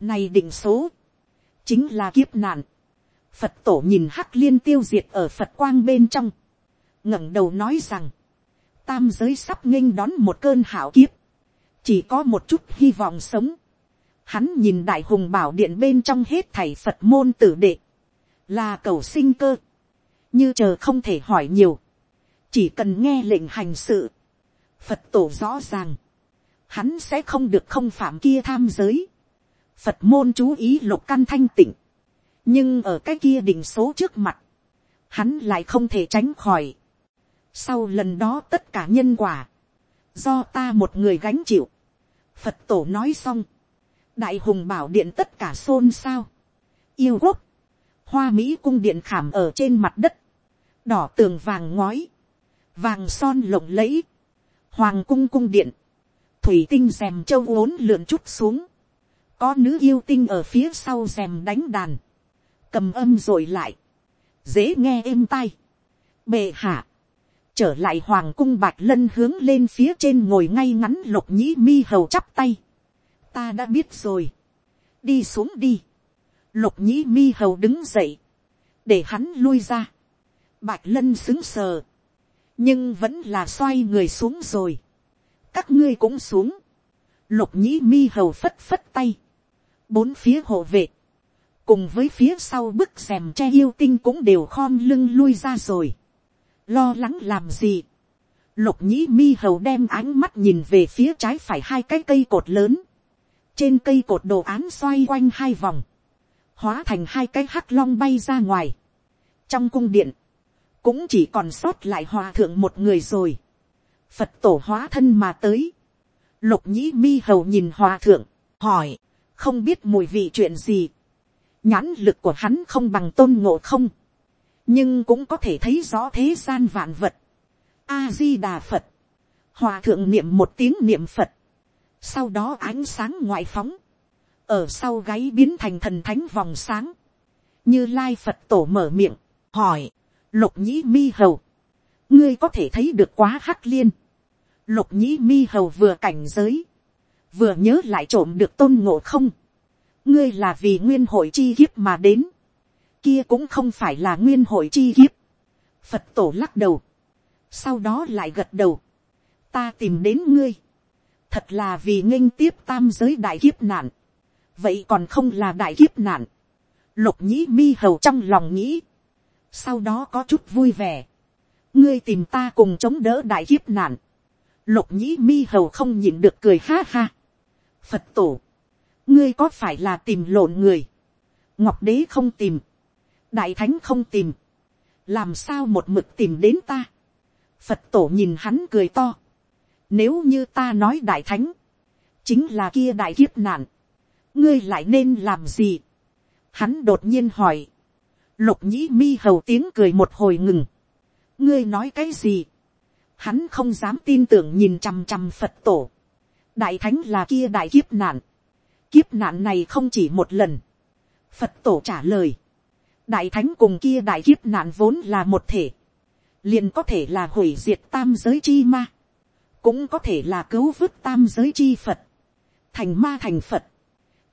Này định số, chính là kiếp nạn. Phật tổ nhìn hắc liên tiêu diệt ở Phật quang bên trong, ngẩng đầu nói rằng, tam giới sắp nghênh đón một cơn hảo kiếp, chỉ có một chút hy vọng sống. Hắn nhìn đại hùng bảo điện bên trong hết thảy Phật môn tử đệ, là cầu sinh cơ, như chờ không thể hỏi nhiều, chỉ cần nghe lệnh hành sự, Phật tổ rõ ràng, hắn sẽ không được không phạm kia tham giới. Phật môn chú ý lục căn thanh tịnh. Nhưng ở cái kia đỉnh số trước mặt, hắn lại không thể tránh khỏi. Sau lần đó tất cả nhân quả, do ta một người gánh chịu. Phật tổ nói xong, đại hùng bảo điện tất cả xôn xao. Yêu quốc, hoa mỹ cung điện khảm ở trên mặt đất, đỏ tường vàng ngói, vàng son lộng lẫy, hoàng cung cung điện, thủy tinh rèm châu uốn lượn chút xuống, có nữ yêu tinh ở phía sau rèm đánh đàn, cầm âm rồi lại, dễ nghe êm tay. Bệ hạ, trở lại hoàng cung bạch lân hướng lên phía trên ngồi ngay ngắn lục nhĩ mi hầu chắp tay. ta đã biết rồi. đi xuống đi. lục nhĩ mi hầu đứng dậy. để hắn lui ra. bạch lân xứng sờ nhưng vẫn là xoay người xuống rồi. các ngươi cũng xuống. lục nhĩ mi hầu phất phất tay. bốn phía hộ vệ. cùng với phía sau bức rèm che yêu tinh cũng đều khom lưng lui ra rồi lo lắng làm gì. Lục nhĩ mi hầu đem ánh mắt nhìn về phía trái phải hai cái cây cột lớn. Trên cây cột đồ án xoay quanh hai vòng. Hóa thành hai cái hắc long bay ra ngoài. Trong cung điện. Cũng chỉ còn sót lại hòa thượng một người rồi. Phật tổ hóa thân mà tới. Lục nhĩ mi hầu nhìn hòa thượng. Hỏi. Không biết mùi vị chuyện gì. Nhãn lực của hắn không bằng tôn ngộ không nhưng cũng có thể thấy rõ thế gian vạn vật. a di đà phật, hòa thượng niệm một tiếng niệm phật, sau đó ánh sáng ngoại phóng, ở sau gáy biến thành thần thánh vòng sáng, như lai phật tổ mở miệng, hỏi, lục nhĩ mi hầu, ngươi có thể thấy được quá hắc liên, lục nhĩ mi hầu vừa cảnh giới, vừa nhớ lại trộm được tôn ngộ không, ngươi là vì nguyên hội chi kiếp mà đến, kia cũng không phải là nguyên hội chi kiếp. Phật tổ lắc đầu. Sau đó lại gật đầu. Ta tìm đến ngươi. Thật là vì nghênh tiếp tam giới đại kiếp nạn. Vậy còn không là đại kiếp nạn. Lục nhĩ mi hầu trong lòng nghĩ. Sau đó có chút vui vẻ. Ngươi tìm ta cùng chống đỡ đại kiếp nạn. Lục nhĩ mi hầu không nhịn được cười ha ha. Phật tổ. Ngươi có phải là tìm lộn người. Ngọc đế không tìm đại thánh không tìm, làm sao một mực tìm đến ta. phật tổ nhìn hắn cười to. nếu như ta nói đại thánh, chính là kia đại kiếp nạn, ngươi lại nên làm gì. hắn đột nhiên hỏi, lục nhĩ mi hầu tiếng cười một hồi ngừng. ngươi nói cái gì. hắn không dám tin tưởng nhìn chằm chằm phật tổ. đại thánh là kia đại kiếp nạn. kiếp nạn này không chỉ một lần. phật tổ trả lời đại thánh cùng kia đại kiếp nạn vốn là một thể, liền có thể là hủy diệt tam giới chi ma, cũng có thể là cứu vớt tam giới chi phật, thành ma thành phật,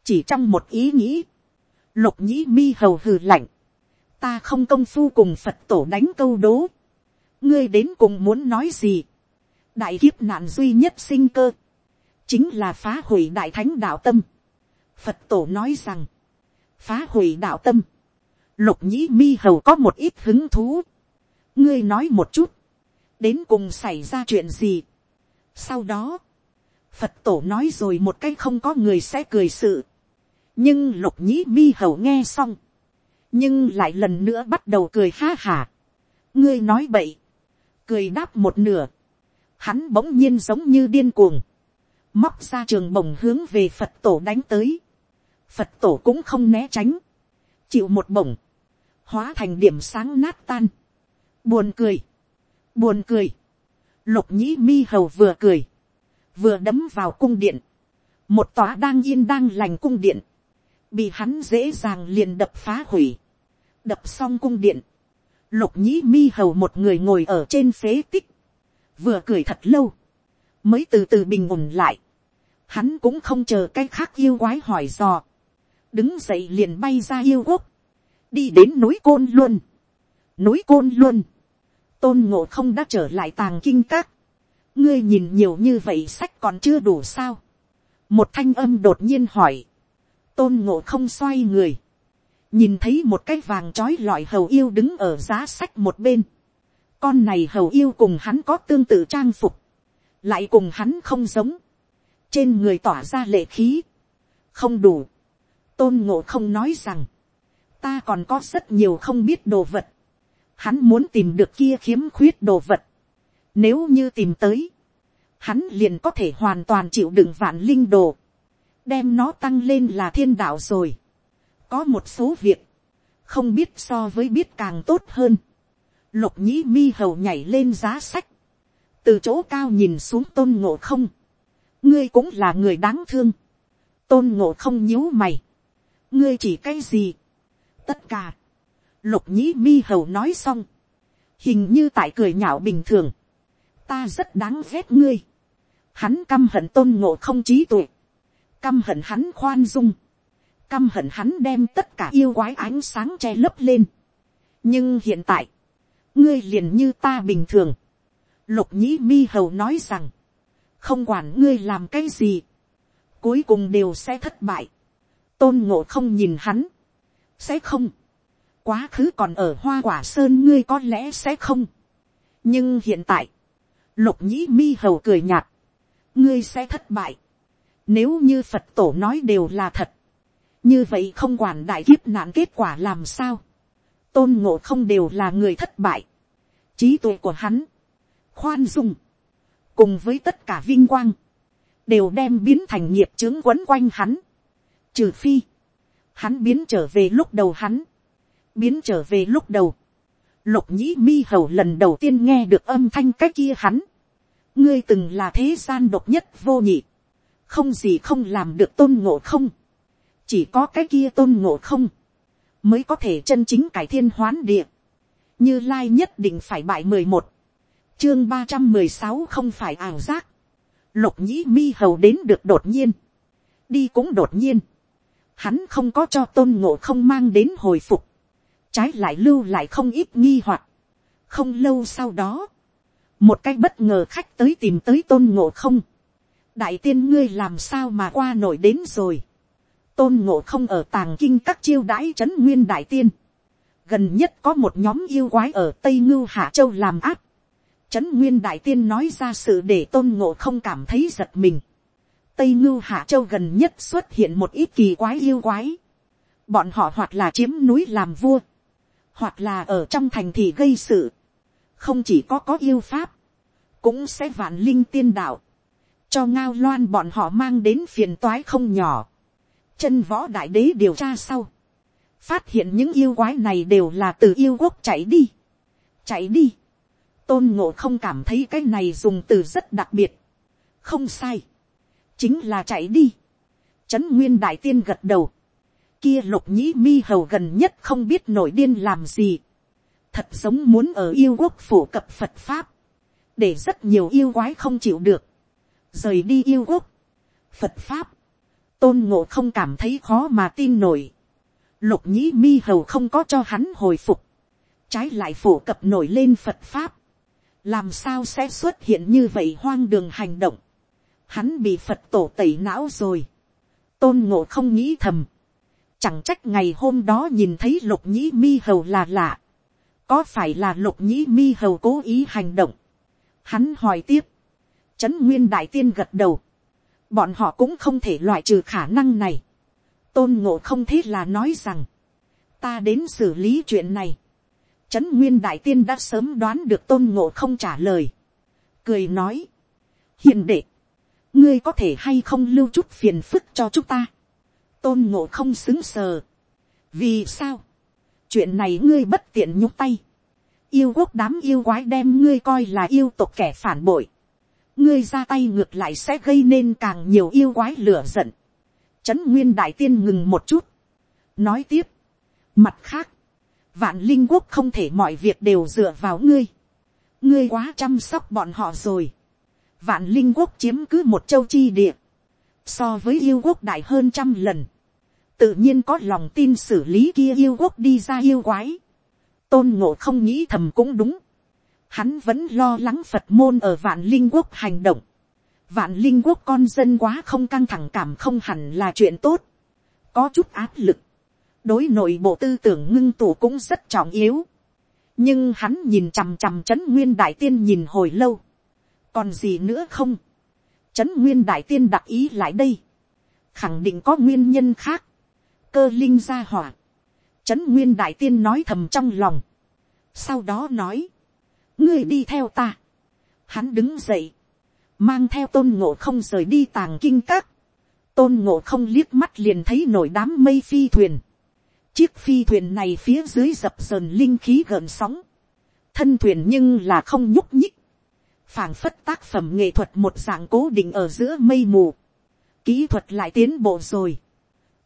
chỉ trong một ý nghĩ, lục nhĩ mi hầu hừ lạnh, ta không công phu cùng phật tổ đánh câu đố, ngươi đến cùng muốn nói gì, đại kiếp nạn duy nhất sinh cơ, chính là phá hủy đại thánh đạo tâm. Phật tổ nói rằng, phá hủy đạo tâm, lục nhĩ mi hầu có một ít hứng thú. ngươi nói một chút, đến cùng xảy ra chuyện gì. sau đó, phật tổ nói rồi một cái không có người sẽ cười sự. nhưng lục nhĩ mi hầu nghe xong, nhưng lại lần nữa bắt đầu cười ha hả. ngươi nói bậy, cười đáp một nửa, hắn bỗng nhiên giống như điên cuồng, móc ra trường bồng hướng về phật tổ đánh tới. phật tổ cũng không né tránh, chịu một bổng, hóa thành điểm sáng nát tan. Buồn cười, buồn cười. Lục nhĩ mi hầu vừa cười, vừa đấm vào cung điện. Một tòa đang yên đang lành cung điện, bị hắn dễ dàng liền đập phá hủy. Đập xong cung điện, lục nhĩ mi hầu một người ngồi ở trên phế tích, vừa cười thật lâu, mới từ từ bình ổn lại. Hắn cũng không chờ cái khác yêu quái hỏi dò, đứng dậy liền bay ra yêu quốc, đi đến núi côn luôn, núi côn luôn, tôn ngộ không đã trở lại tàng kinh các, ngươi nhìn nhiều như vậy sách còn chưa đủ sao, một thanh âm đột nhiên hỏi, tôn ngộ không xoay người, nhìn thấy một cái vàng trói lọi hầu yêu đứng ở giá sách một bên, con này hầu yêu cùng hắn có tương tự trang phục, lại cùng hắn không giống, trên người tỏa ra lệ khí, không đủ, tôn ngộ không nói rằng, ta còn có rất nhiều không biết đồ vật. Hắn muốn tìm được kia khiếm khuyết đồ vật. Nếu như tìm tới, hắn liền có thể hoàn toàn chịu đựng vạn linh đồ. Đem nó tăng lên là thiên đạo rồi. Có một số việc, không biết so với biết càng tốt hơn. Lục nhĩ mi hầu nhảy lên giá sách. Từ chỗ cao nhìn xuống tôn ngộ không. Ngươi cũng là người đáng thương. Tôn ngộ không nhíu mày. Ngươi chỉ cái gì? tất cả. Lục nhĩ mi hầu nói xong. hình như tại cười nhạo bình thường, ta rất đáng ghét ngươi, hắn căm hận tôn ngộ không trí tuệ, căm hận hắn khoan dung, căm hận hắn đem tất cả yêu quái ánh sáng che lấp lên. nhưng hiện tại, ngươi liền như ta bình thường, lục nhĩ mi hầu nói rằng, không quản ngươi làm cái gì, cuối cùng đều sẽ thất bại, tôn ngộ không nhìn hắn, sẽ không, quá khứ còn ở hoa quả sơn ngươi có lẽ sẽ không, nhưng hiện tại, lục nhĩ mi hầu cười nhạt, ngươi sẽ thất bại, nếu như phật tổ nói đều là thật, như vậy không quản đại kiếp nạn kết quả làm sao, tôn ngộ không đều là người thất bại, trí tuệ của hắn, khoan dung, cùng với tất cả vinh quang, đều đem biến thành nghiệp chứng quấn quanh hắn, trừ phi, hắn biến trở về lúc đầu hắn, biến trở về lúc đầu, lục nhĩ mi hầu lần đầu tiên nghe được âm thanh cách kia hắn, ngươi từng là thế gian độc nhất vô nhị, không gì không làm được tôn ngộ không, chỉ có cái kia tôn ngộ không, mới có thể chân chính cải thiên hoán địa, như lai nhất định phải bại mười một, chương ba trăm mười sáu không phải ảo giác, lục nhĩ mi hầu đến được đột nhiên, đi cũng đột nhiên, hắn không có cho tôn ngộ không mang đến hồi phục, trái lại lưu lại không ít nghi hoặc, không lâu sau đó, một cái bất ngờ khách tới tìm tới tôn ngộ không, đại tiên ngươi làm sao mà qua nổi đến rồi, tôn ngộ không ở tàng kinh các chiêu đãi trấn nguyên đại tiên, gần nhất có một nhóm yêu quái ở tây ngưu hạ châu làm áp, trấn nguyên đại tiên nói ra sự để tôn ngộ không cảm thấy giật mình, tây ngưu hạ châu gần nhất xuất hiện một ít kỳ quái yêu quái, bọn họ hoặc là chiếm núi làm vua, hoặc là ở trong thành thị gây sự, không chỉ có có yêu pháp, cũng sẽ vạn linh tiên đạo, cho ngao loan bọn họ mang đến phiền toái không nhỏ. chân võ đại đế điều tra sau, phát hiện những yêu quái này đều là từ yêu quốc chạy đi, chạy đi, tôn ngộ không cảm thấy cái này dùng từ rất đặc biệt, không sai, chính là chạy đi, trấn nguyên đại tiên gật đầu, kia lục nhĩ mi hầu gần nhất không biết nổi điên làm gì, thật giống muốn ở yêu quốc phổ cập phật pháp, để rất nhiều yêu quái không chịu được, rời đi yêu quốc, phật pháp, tôn ngộ không cảm thấy khó mà tin nổi, lục nhĩ mi hầu không có cho hắn hồi phục, trái lại phổ cập nổi lên phật pháp, làm sao sẽ xuất hiện như vậy hoang đường hành động, hắn bị phật tổ tẩy não rồi, tôn ngộ không nghĩ thầm, chẳng trách ngày hôm đó nhìn thấy lục nhĩ mi hầu là lạ, có phải là lục nhĩ mi hầu cố ý hành động, hắn hỏi tiếp, trấn nguyên đại tiên gật đầu, bọn họ cũng không thể loại trừ khả năng này, tôn ngộ không thế là nói rằng, ta đến xử lý chuyện này, trấn nguyên đại tiên đã sớm đoán được tôn ngộ không trả lời, cười nói, hiền đệ, ngươi có thể hay không lưu chút phiền phức cho chúng ta, tôn ngộ không xứng sờ, vì sao, chuyện này ngươi bất tiện nhúc tay, yêu quốc đám yêu quái đem ngươi coi là yêu tộc kẻ phản bội, ngươi ra tay ngược lại sẽ gây nên càng nhiều yêu quái lửa giận. Trấn nguyên đại tiên ngừng một chút, nói tiếp, mặt khác, vạn linh quốc không thể mọi việc đều dựa vào ngươi, ngươi quá chăm sóc bọn họ rồi, vạn linh quốc chiếm cứ một châu chi địa, so với yêu quốc đại hơn trăm lần, tự nhiên có lòng tin xử lý kia yêu quốc đi ra yêu quái, tôn ngộ không nghĩ thầm cũng đúng, hắn vẫn lo lắng phật môn ở vạn linh quốc hành động, vạn linh quốc con dân quá không căng thẳng cảm không hẳn là chuyện tốt, có chút áp lực, đối nội bộ tư tưởng ngưng tụ cũng rất trọng yếu, nhưng hắn nhìn chằm chằm chấn nguyên đại tiên nhìn hồi lâu, còn gì nữa không, chấn nguyên đại tiên đặc ý lại đây, khẳng định có nguyên nhân khác, cơ linh ra hỏa, chấn nguyên đại tiên nói thầm trong lòng, sau đó nói, ngươi đi theo ta. Hắn đứng dậy, mang theo tôn ngộ không rời đi tàng kinh các. tôn ngộ không liếc mắt liền thấy nổi đám mây phi thuyền. chiếc phi thuyền này phía dưới dập dờn linh khí gợn sóng. thân thuyền nhưng là không nhúc nhích. phảng phất tác phẩm nghệ thuật một dạng cố định ở giữa mây mù. kỹ thuật lại tiến bộ rồi.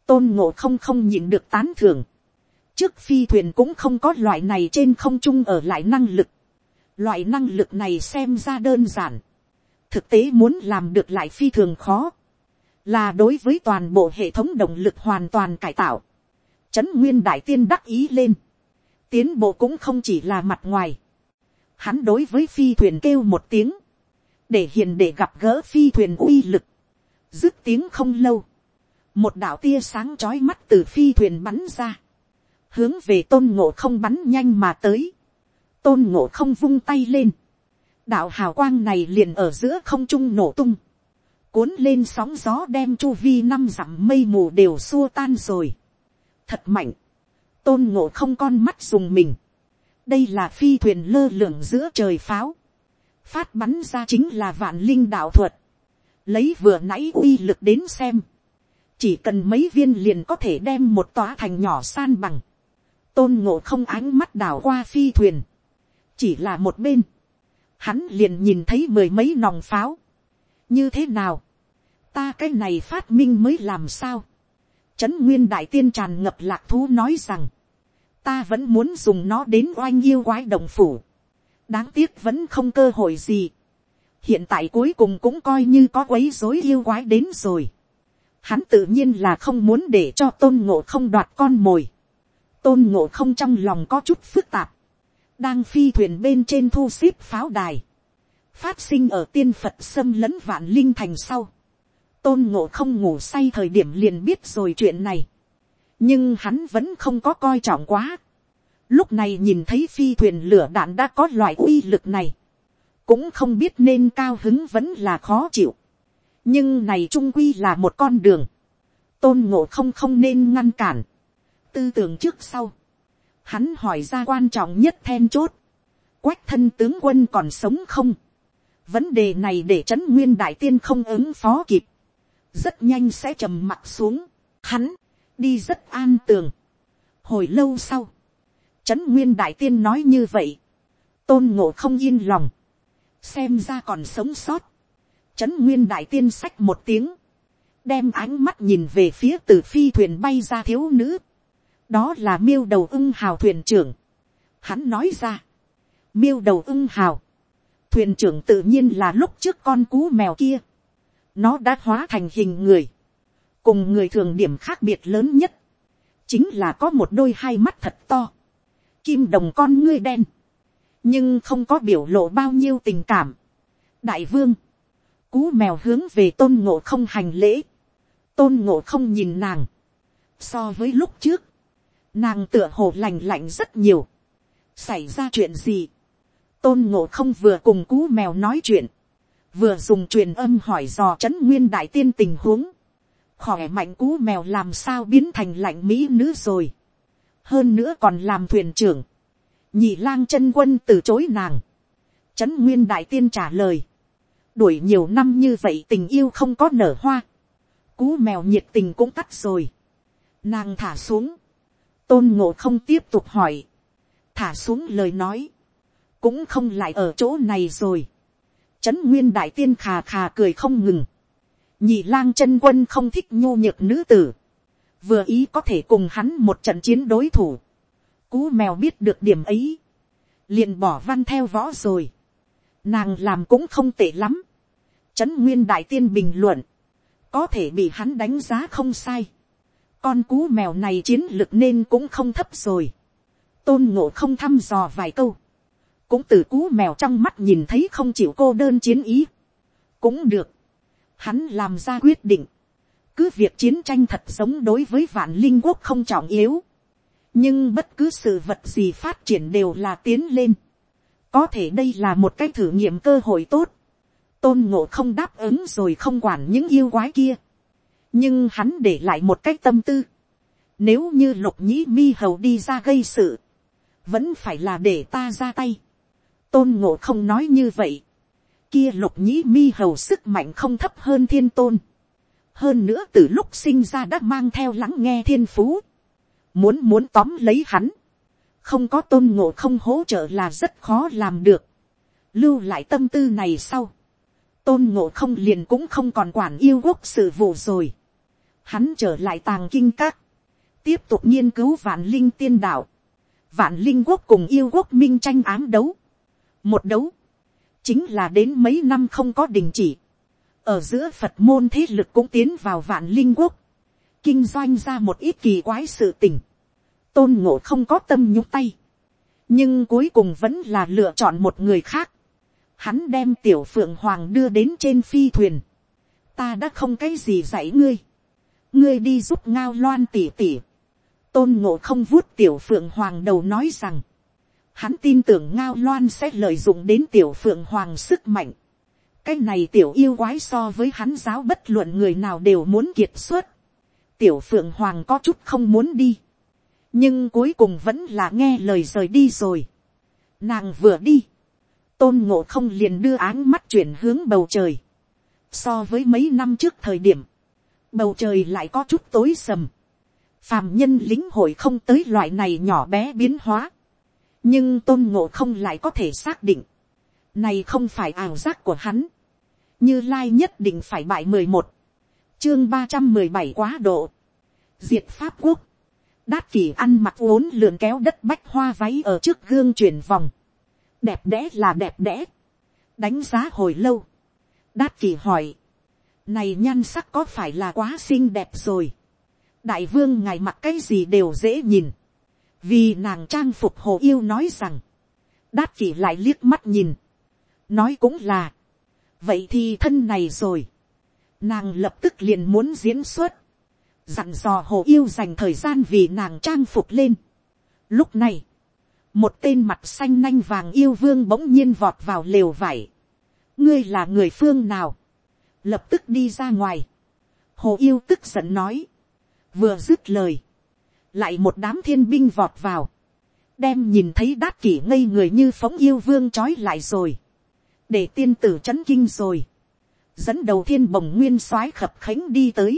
tôn ngộ không không nhịn được tán thưởng. trước phi thuyền cũng không có loại này trên không trung ở lại năng lực Loại năng lực này xem ra đơn giản. Thực tế muốn làm được lại phi thường khó. Là đối với toàn bộ hệ thống động lực hoàn toàn cải tạo. Trấn Nguyên Đại Tiên đắc ý lên. Tiến bộ cũng không chỉ là mặt ngoài. Hắn đối với phi thuyền kêu một tiếng. Để hiền để gặp gỡ phi thuyền uy lực. Dứt tiếng không lâu. Một đạo tia sáng chói mắt từ phi thuyền bắn ra. Hướng về tôn ngộ không bắn nhanh mà tới tôn ngộ không vung tay lên, đạo hào quang này liền ở giữa không trung nổ tung, cuốn lên sóng gió đem chu vi năm dặm mây mù đều xua tan rồi. thật mạnh, tôn ngộ không con mắt dùng mình, đây là phi thuyền lơ lửng giữa trời pháo, phát bắn ra chính là vạn linh đạo thuật, lấy vừa nãy uy lực đến xem, chỉ cần mấy viên liền có thể đem một tòa thành nhỏ san bằng, tôn ngộ không ánh mắt đảo qua phi thuyền, chỉ là một bên, hắn liền nhìn thấy mười mấy nòng pháo. như thế nào, ta cái này phát minh mới làm sao. trấn nguyên đại tiên tràn ngập lạc thú nói rằng, ta vẫn muốn dùng nó đến oanh yêu quái đồng phủ. đáng tiếc vẫn không cơ hội gì. hiện tại cuối cùng cũng coi như có quấy dối yêu quái đến rồi. hắn tự nhiên là không muốn để cho tôn ngộ không đoạt con mồi. tôn ngộ không trong lòng có chút phức tạp đang phi thuyền bên trên thu xếp pháo đài, phát sinh ở tiên phật xâm lấn vạn linh thành sau, tôn ngộ không ngủ say thời điểm liền biết rồi chuyện này, nhưng hắn vẫn không có coi trọng quá. Lúc này nhìn thấy phi thuyền lửa đạn đã có loại uy lực này, cũng không biết nên cao hứng vẫn là khó chịu, nhưng này trung quy là một con đường, tôn ngộ không không nên ngăn cản, tư tưởng trước sau, hắn hỏi ra quan trọng nhất then chốt, quách thân tướng quân còn sống không, vấn đề này để trấn nguyên đại tiên không ứng phó kịp, rất nhanh sẽ trầm mặt xuống, hắn, đi rất an tường. hồi lâu sau, trấn nguyên đại tiên nói như vậy, tôn ngộ không yên lòng, xem ra còn sống sót, trấn nguyên đại tiên sách một tiếng, đem ánh mắt nhìn về phía từ phi thuyền bay ra thiếu nữ, đó là miêu đầu ưng hào thuyền trưởng. Hắn nói ra, miêu đầu ưng hào, thuyền trưởng tự nhiên là lúc trước con cú mèo kia. Nó đã hóa thành hình người, cùng người thường điểm khác biệt lớn nhất, chính là có một đôi hai mắt thật to, kim đồng con ngươi đen, nhưng không có biểu lộ bao nhiêu tình cảm. đại vương, cú mèo hướng về tôn ngộ không hành lễ, tôn ngộ không nhìn nàng, so với lúc trước, nàng tựa hồ lành lạnh rất nhiều. xảy ra chuyện gì. tôn ngộ không vừa cùng cú mèo nói chuyện, vừa dùng truyền âm hỏi dò c h ấ n nguyên đại tiên tình huống, khỏe mạnh cú mèo làm sao biến thành lạnh mỹ nữ rồi. hơn nữa còn làm thuyền trưởng, nhị lang chân quân từ chối nàng. c h ấ n nguyên đại tiên trả lời, đuổi nhiều năm như vậy tình yêu không có nở hoa, cú mèo nhiệt tình cũng tắt rồi. nàng thả xuống, tôn ngộ không tiếp tục hỏi, thả xuống lời nói, cũng không lại ở chỗ này rồi. Trấn nguyên đại tiên khà khà cười không ngừng, nhị lang chân quân không thích nhu nhược nữ tử, vừa ý có thể cùng hắn một trận chiến đối thủ, cú mèo biết được điểm ấy, liền bỏ văn theo võ rồi, nàng làm cũng không tệ lắm, trấn nguyên đại tiên bình luận, có thể bị hắn đánh giá không sai, con cú mèo này chiến lực nên cũng không thấp rồi. tôn ngộ không thăm dò vài câu. cũng từ cú mèo trong mắt nhìn thấy không chịu cô đơn chiến ý. cũng được. hắn làm ra quyết định. cứ việc chiến tranh thật giống đối với vạn linh quốc không trọng yếu. nhưng bất cứ sự vật gì phát triển đều là tiến lên. có thể đây là một cái thử nghiệm cơ hội tốt. tôn ngộ không đáp ứng rồi không quản những yêu quái kia nhưng hắn để lại một cách tâm tư. Nếu như lục nhĩ mi hầu đi ra gây sự, vẫn phải là để ta ra tay. tôn ngộ không nói như vậy. kia lục nhĩ mi hầu sức mạnh không thấp hơn thiên tôn. hơn nữa từ lúc sinh ra đã mang theo lắng nghe thiên phú. muốn muốn tóm lấy hắn. không có tôn ngộ không hỗ trợ là rất khó làm được. lưu lại tâm tư này sau tôn ngộ không liền cũng không còn quản yêu quốc sự vụ rồi hắn trở lại tàng kinh các, tiếp tục nghiên cứu vạn linh tiên đạo, vạn linh quốc cùng yêu quốc minh tranh ám đấu, một đấu, chính là đến mấy năm không có đình chỉ, ở giữa phật môn thế lực cũng tiến vào vạn linh quốc, kinh doanh ra một ít kỳ quái sự tình, tôn ngộ không có tâm nhúc tay, nhưng cuối cùng vẫn là lựa chọn một người khác, hắn đem tiểu phượng hoàng đưa đến trên phi thuyền, ta đã không cái gì dạy ngươi, ngươi đi giúp ngao loan tỉ tỉ, tôn ngộ không vuốt tiểu phượng hoàng đầu nói rằng, hắn tin tưởng ngao loan sẽ lợi dụng đến tiểu phượng hoàng sức mạnh, cái này tiểu yêu quái so với hắn giáo bất luận người nào đều muốn kiệt xuất, tiểu phượng hoàng có chút không muốn đi, nhưng cuối cùng vẫn là nghe lời rời đi rồi. Nàng vừa đi, tôn ngộ không liền đưa áng mắt chuyển hướng bầu trời. So với mấy năm trước thời điểm, bầu trời lại có chút tối sầm. phàm nhân lính hội không tới loại này nhỏ bé biến hóa. nhưng tôn ngộ không lại có thể xác định. này không phải ảo giác của hắn. như lai nhất định phải bại mười một. chương ba trăm mười bảy quá độ. diệt pháp quốc. đát kỷ ăn mặc vốn lượn kéo đất bách hoa váy ở trước gương chuyển vòng. đẹp đẽ là đẹp đẽ. đánh giá hồi lâu. đát kỷ hỏi này nhan sắc có phải là quá xinh đẹp rồi. đại vương ngài mặc cái gì đều dễ nhìn. vì nàng trang phục hồ yêu nói rằng, đát chỉ lại liếc mắt nhìn. nói cũng là, vậy thì thân này rồi. nàng lập tức liền muốn diễn xuất. dặn dò hồ yêu dành thời gian vì nàng trang phục lên. lúc này, một tên mặt xanh nanh vàng yêu vương bỗng nhiên vọt vào lều vải. ngươi là người phương nào lập tức đi ra ngoài. hồ yêu tức giận nói, vừa dứt lời, lại một đám thiên binh vọt vào, đem nhìn thấy đát kỷ ngây người như phóng yêu vương trói lại rồi, để tiên tử c h ấ n kinh rồi, dẫn đầu thiên bồng nguyên soái khập khánh đi tới,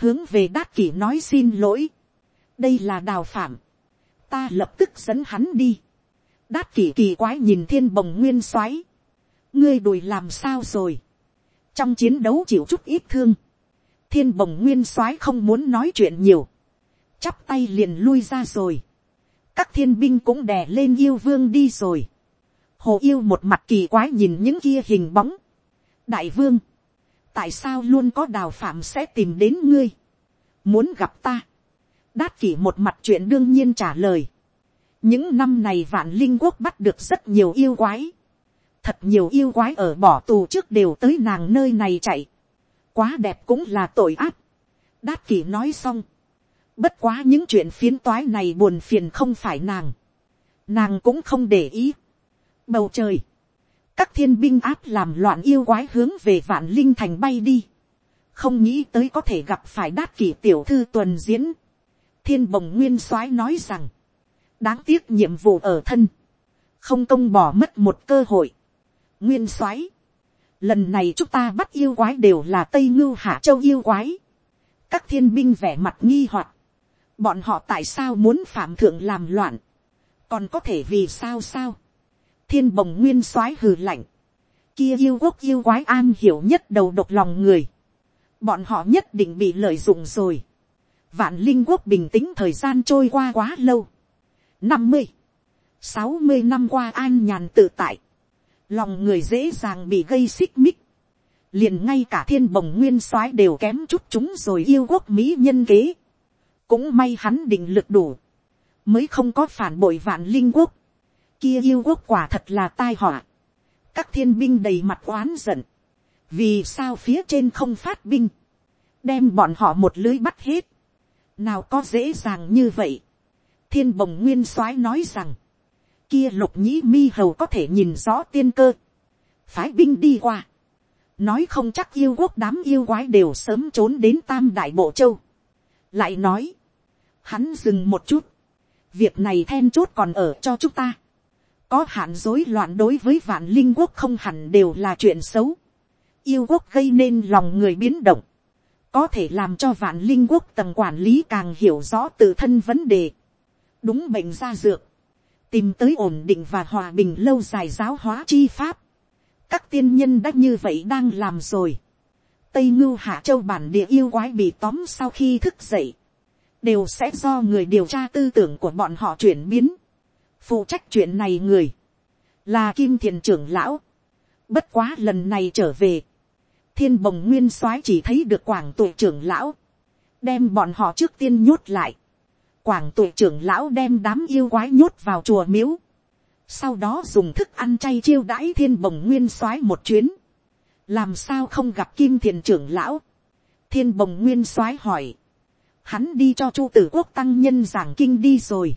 hướng về đát kỷ nói xin lỗi, đây là đào phạm, ta lập tức dẫn hắn đi, đát kỷ kỳ quái nhìn thiên bồng nguyên soái, ngươi đùi làm sao rồi, trong chiến đấu chịu chút ít thương, thiên bồng nguyên soái không muốn nói chuyện nhiều, chắp tay liền lui ra rồi, các thiên binh cũng đè lên yêu vương đi rồi, hồ yêu một mặt kỳ quái nhìn những kia hình bóng, đại vương, tại sao luôn có đào phạm sẽ tìm đến ngươi, muốn gặp ta, đát kỷ một mặt chuyện đương nhiên trả lời, những năm này vạn linh quốc bắt được rất nhiều yêu quái, thật nhiều yêu quái ở bỏ tù trước đều tới nàng nơi này chạy, quá đẹp cũng là tội ác. đát kỷ nói xong, bất quá những chuyện phiến toái này buồn phiền không phải nàng, nàng cũng không để ý. bầu trời, các thiên binh áp làm loạn yêu quái hướng về vạn linh thành bay đi, không nghĩ tới có thể gặp phải đát kỷ tiểu thư tuần diễn. thiên bồng nguyên soái nói rằng, đáng tiếc nhiệm vụ ở thân, không công bỏ mất một cơ hội nguyên soái. Lần này chúng ta bắt yêu quái đều là Tây Ngưu Hạ Châu yêu quái. Các thiên binh vẻ mặt nghi hoặc Bọn họ tại sao muốn phạm thượng làm loạn? Còn có thể vì sao sao? Thiên bồng nguyên soái hừ lạnh. Kia yêu quốc yêu quái an hiểu nhất đầu độc lòng người. Bọn họ nhất định bị lợi dụng rồi. Vạn linh quốc bình tĩnh thời gian trôi qua quá lâu. năm mươi, sáu mươi năm qua an nhàn tự tại lòng người dễ dàng bị gây xích mích, liền ngay cả thiên bồng nguyên soái đều kém chút chúng rồi yêu quốc mỹ nhân kế, cũng may hắn định lực đủ, mới không có phản bội vạn linh quốc, kia yêu quốc quả thật là tai họa, các thiên binh đầy mặt oán giận, vì sao phía trên không phát binh, đem bọn họ một lưới bắt hết, nào có dễ dàng như vậy, thiên bồng nguyên soái nói rằng, kia lục nhĩ mi hầu có thể nhìn rõ tiên cơ. Phái binh đi qua. Nói không chắc yêu quốc đám yêu quái đều sớm trốn đến tam đại bộ châu. Lại nói. Hắn dừng một chút. Việc này then chốt còn ở cho chúng ta. Có hạn rối loạn đối với vạn linh quốc không hẳn đều là chuyện xấu. Yêu quốc gây nên lòng người biến động. Có thể làm cho vạn linh quốc tầng quản lý càng hiểu rõ tự thân vấn đề. Đúng bệnh ra dược tìm tới ổn định và hòa bình lâu dài giáo hóa chi pháp. các tiên nhân đã như vậy đang làm rồi. tây ngưu hạ châu bản địa yêu quái bị tóm sau khi thức dậy, đều sẽ do người điều tra tư tưởng của bọn họ chuyển biến. phụ trách chuyện này người, là kim thiền trưởng lão, bất quá lần này trở về, thiên bồng nguyên soái chỉ thấy được quảng tụ trưởng lão, đem bọn họ trước tiên nhốt lại, quảng tụ trưởng lão đem đám yêu quái nhốt vào chùa miếu, sau đó dùng thức ăn chay chiêu đãi thiên bồng nguyên soái một chuyến, làm sao không gặp kim thiền trưởng lão, thiên bồng nguyên soái hỏi, hắn đi cho chu tử quốc tăng nhân giảng kinh đi rồi,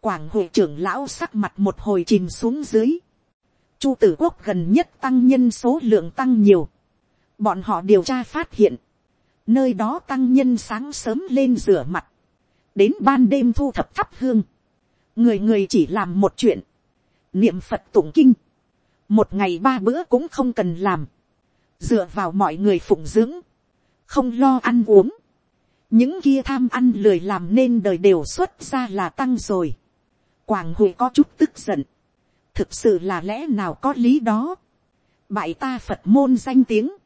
quảng hội trưởng lão sắc mặt một hồi chìm xuống dưới, chu tử quốc gần nhất tăng nhân số lượng tăng nhiều, bọn họ điều tra phát hiện, nơi đó tăng nhân sáng sớm lên rửa mặt, đến ban đêm thu thập thắp hương, người người chỉ làm một chuyện, niệm phật tụng kinh, một ngày ba bữa cũng không cần làm, dựa vào mọi người phụng dưỡng, không lo ăn uống, những kia tham ăn lười làm nên đời đều xuất ra là tăng rồi. Quảng hội có chút tức giận, thực sự là lẽ nào có lý đó. Bại ta phật môn danh tiếng,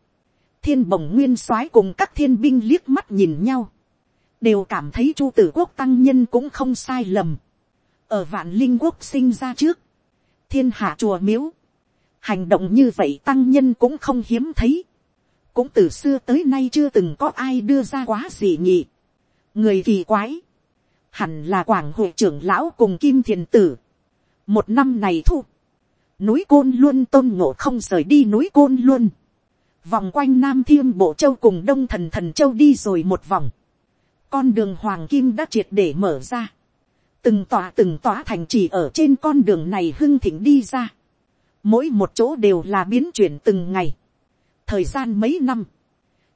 thiên bồng nguyên soái cùng các thiên binh liếc mắt nhìn nhau, đều cảm thấy chu tử quốc tăng nhân cũng không sai lầm. ở vạn linh quốc sinh ra trước, thiên hạ chùa miếu, hành động như vậy tăng nhân cũng không hiếm thấy, cũng từ xưa tới nay chưa từng có ai đưa ra quá gì nhỉ. người kỳ quái, hẳn là quảng hội trưởng lão cùng kim thiền tử. một năm này thu, núi côn luôn tôn ngộ không rời đi núi côn luôn, vòng quanh nam thiêm bộ châu cùng đông thần thần châu đi rồi một vòng, con đường hoàng kim đã triệt để mở ra, từng tòa từng tòa thành trì ở trên con đường này hưng thịnh đi ra, mỗi một chỗ đều là biến chuyển từng ngày, thời gian mấy năm,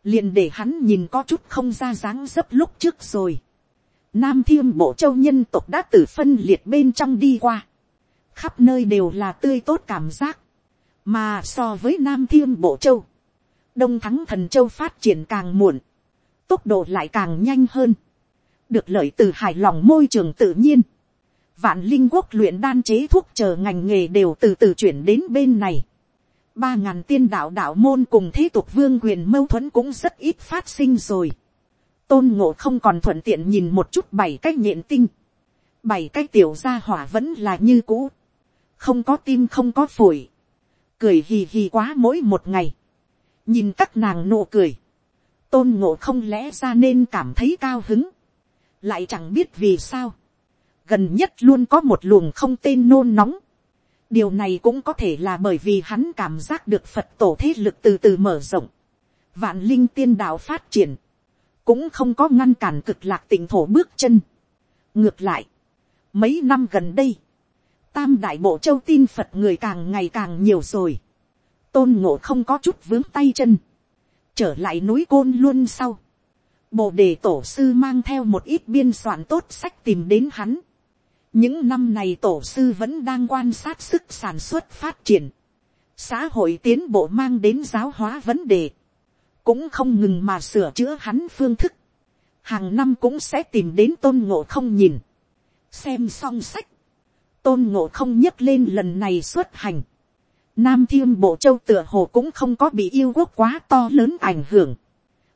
liền để hắn nhìn có chút không ra dáng dấp lúc trước rồi. Nam thiêm bộ châu nhân tộc đã từ phân liệt bên trong đi qua. Khắp nơi đều là tươi tốt cảm giác. Mà so với Nam thiêm bộ châu, Đông thắng thần châu phát triển càng muộn. Tốc độ lại càng nhanh hơn. Được lợi từ hài lòng môi trường tự nhiên. Vạn linh quốc luyện đan chế thuốc chờ ngành nghề đều từ từ chuyển đến bên này ba ngàn tiên đạo đạo môn cùng thế tục vương quyền mâu thuẫn cũng rất ít phát sinh rồi. tôn ngộ không còn thuận tiện nhìn một chút bảy cái nhện tinh. bảy cái tiểu gia hỏa vẫn là như cũ. không có tim không có phổi. cười hì hì quá mỗi một ngày. nhìn các nàng nụ cười tôn ngộ không lẽ ra nên cảm thấy cao hứng. lại chẳng biết vì sao. gần nhất luôn có một luồng không tên nôn nóng điều này cũng có thể là bởi vì hắn cảm giác được phật tổ thế lực từ từ mở rộng, vạn linh tiên đạo phát triển, cũng không có ngăn cản cực lạc tỉnh thổ bước chân. ngược lại, mấy năm gần đây, tam đại bộ châu tin phật người càng ngày càng nhiều rồi, tôn ngộ không có chút vướng tay chân, trở lại núi côn luôn sau, bồ đề tổ sư mang theo một ít biên soạn tốt sách tìm đến hắn, những năm này tổ sư vẫn đang quan sát sức sản xuất phát triển. xã hội tiến bộ mang đến giáo hóa vấn đề. cũng không ngừng mà sửa chữa hắn phương thức. hàng năm cũng sẽ tìm đến tôn ngộ không nhìn. xem xong sách. tôn ngộ không nhấc lên lần này xuất hành. Nam thiên bộ châu tựa hồ cũng không có bị yêu quốc quá to lớn ảnh hưởng.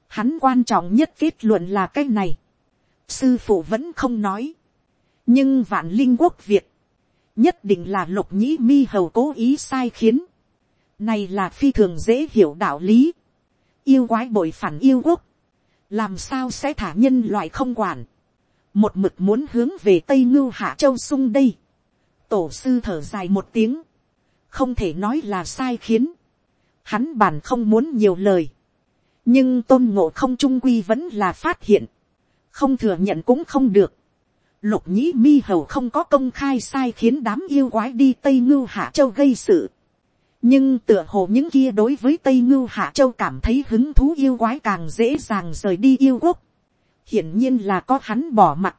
Hắn quan trọng nhất kết luận là cái này. Sư phụ vẫn không nói nhưng vạn linh quốc việt, nhất định là lục nhĩ mi hầu cố ý sai khiến. Này là phi thường dễ hiểu đạo lý. Yêu quái bội phản yêu quốc. Làm sao sẽ thả nhân loại không quản. Một mực muốn hướng về Tây Ngưu Hạ Châu sung đây. Tổ sư thở dài một tiếng. Không thể nói là sai khiến. Hắn bản không muốn nhiều lời. Nhưng tôn ngộ không trung quy vẫn là phát hiện. Không thừa nhận cũng không được Lục nhĩ mi hầu không có công khai sai khiến đám yêu quái đi Tây Ngưu Hạ Châu gây sự. Nhưng tựa hồ những kia đối với Tây Ngưu Hạ Châu cảm thấy hứng thú yêu quái càng dễ dàng rời đi yêu quốc. Hiển nhiên là có hắn bỏ mặt.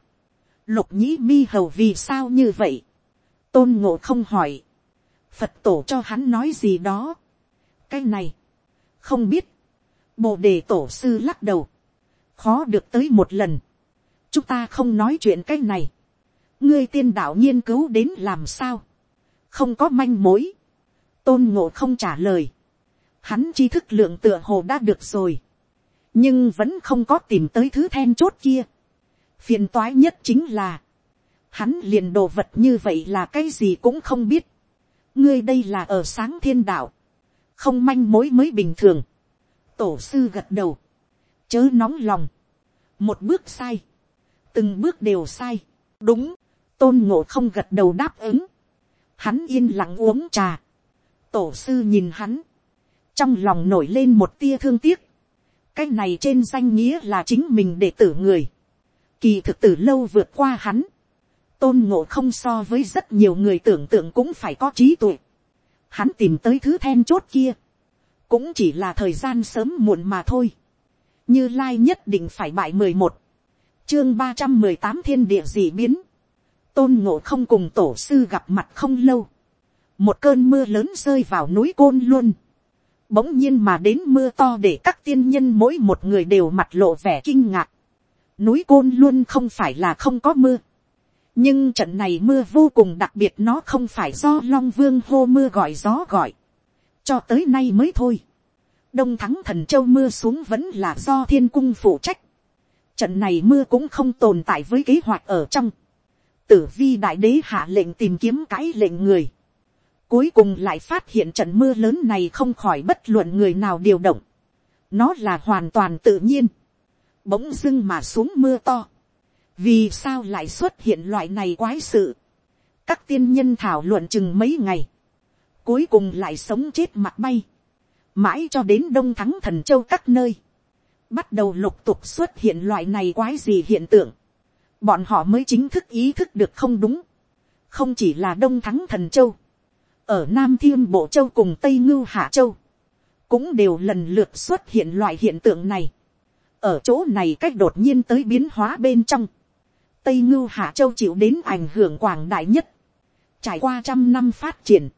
Lục nhĩ mi hầu vì sao như vậy? Tôn ngộ không hỏi. Phật tổ cho hắn nói gì đó. Cái này. Không biết. Bồ đề tổ sư lắc đầu. Khó được tới một lần chúng ta không nói chuyện cái này, ngươi tiên đạo nghiên cứu đến làm sao, không có manh mối, tôn ngộ không trả lời, hắn tri thức lượng tựa hồ đã được rồi, nhưng vẫn không có tìm tới thứ then chốt kia, phiền toái nhất chính là, hắn liền đồ vật như vậy là cái gì cũng không biết, ngươi đây là ở sáng thiên đạo, không manh mối mới bình thường, tổ sư gật đầu, chớ nóng lòng, một bước sai, từng bước đều sai, đúng, tôn ngộ không gật đầu đáp ứng, hắn yên lặng uống trà, tổ sư nhìn hắn, trong lòng nổi lên một tia thương tiếc, cái này trên danh nghĩa là chính mình để tử người, kỳ thực tử lâu vượt qua hắn, tôn ngộ không so với rất nhiều người tưởng tượng cũng phải có trí tuệ, hắn tìm tới thứ then chốt kia, cũng chỉ là thời gian sớm muộn mà thôi, như lai nhất định phải bại mười một, chương ba trăm mười tám thiên địa dị biến, tôn ngộ không cùng tổ sư gặp mặt không lâu, một cơn mưa lớn rơi vào núi côn luôn, bỗng nhiên mà đến mưa to để các tiên nhân mỗi một người đều mặt lộ vẻ kinh ngạc, núi côn luôn không phải là không có mưa, nhưng trận này mưa vô cùng đặc biệt nó không phải do long vương hô mưa gọi gió gọi, cho tới nay mới thôi, đông thắng thần châu mưa xuống vẫn là do thiên cung phụ trách, trận này mưa cũng không tồn tại với kế hoạch ở trong, tử vi đại đế hạ lệnh tìm kiếm cái lệnh người, cuối cùng lại phát hiện trận mưa lớn này không khỏi bất luận người nào điều động, nó là hoàn toàn tự nhiên, bỗng dưng mà xuống mưa to, vì sao lại xuất hiện loại này quái sự, các tiên nhân thảo luận chừng mấy ngày, cuối cùng lại sống chết mặt bay, mãi cho đến đông thắng thần châu các nơi, bắt đầu lục tục xuất hiện loại này quái gì hiện tượng, bọn họ mới chính thức ý thức được không đúng, không chỉ là đông thắng thần châu, ở nam thiên bộ châu cùng tây ngưu hạ châu, cũng đều lần lượt xuất hiện loại hiện tượng này, ở chỗ này cách đột nhiên tới biến hóa bên trong, tây ngưu hạ châu chịu đến ảnh hưởng quảng đại nhất, trải qua trăm năm phát triển,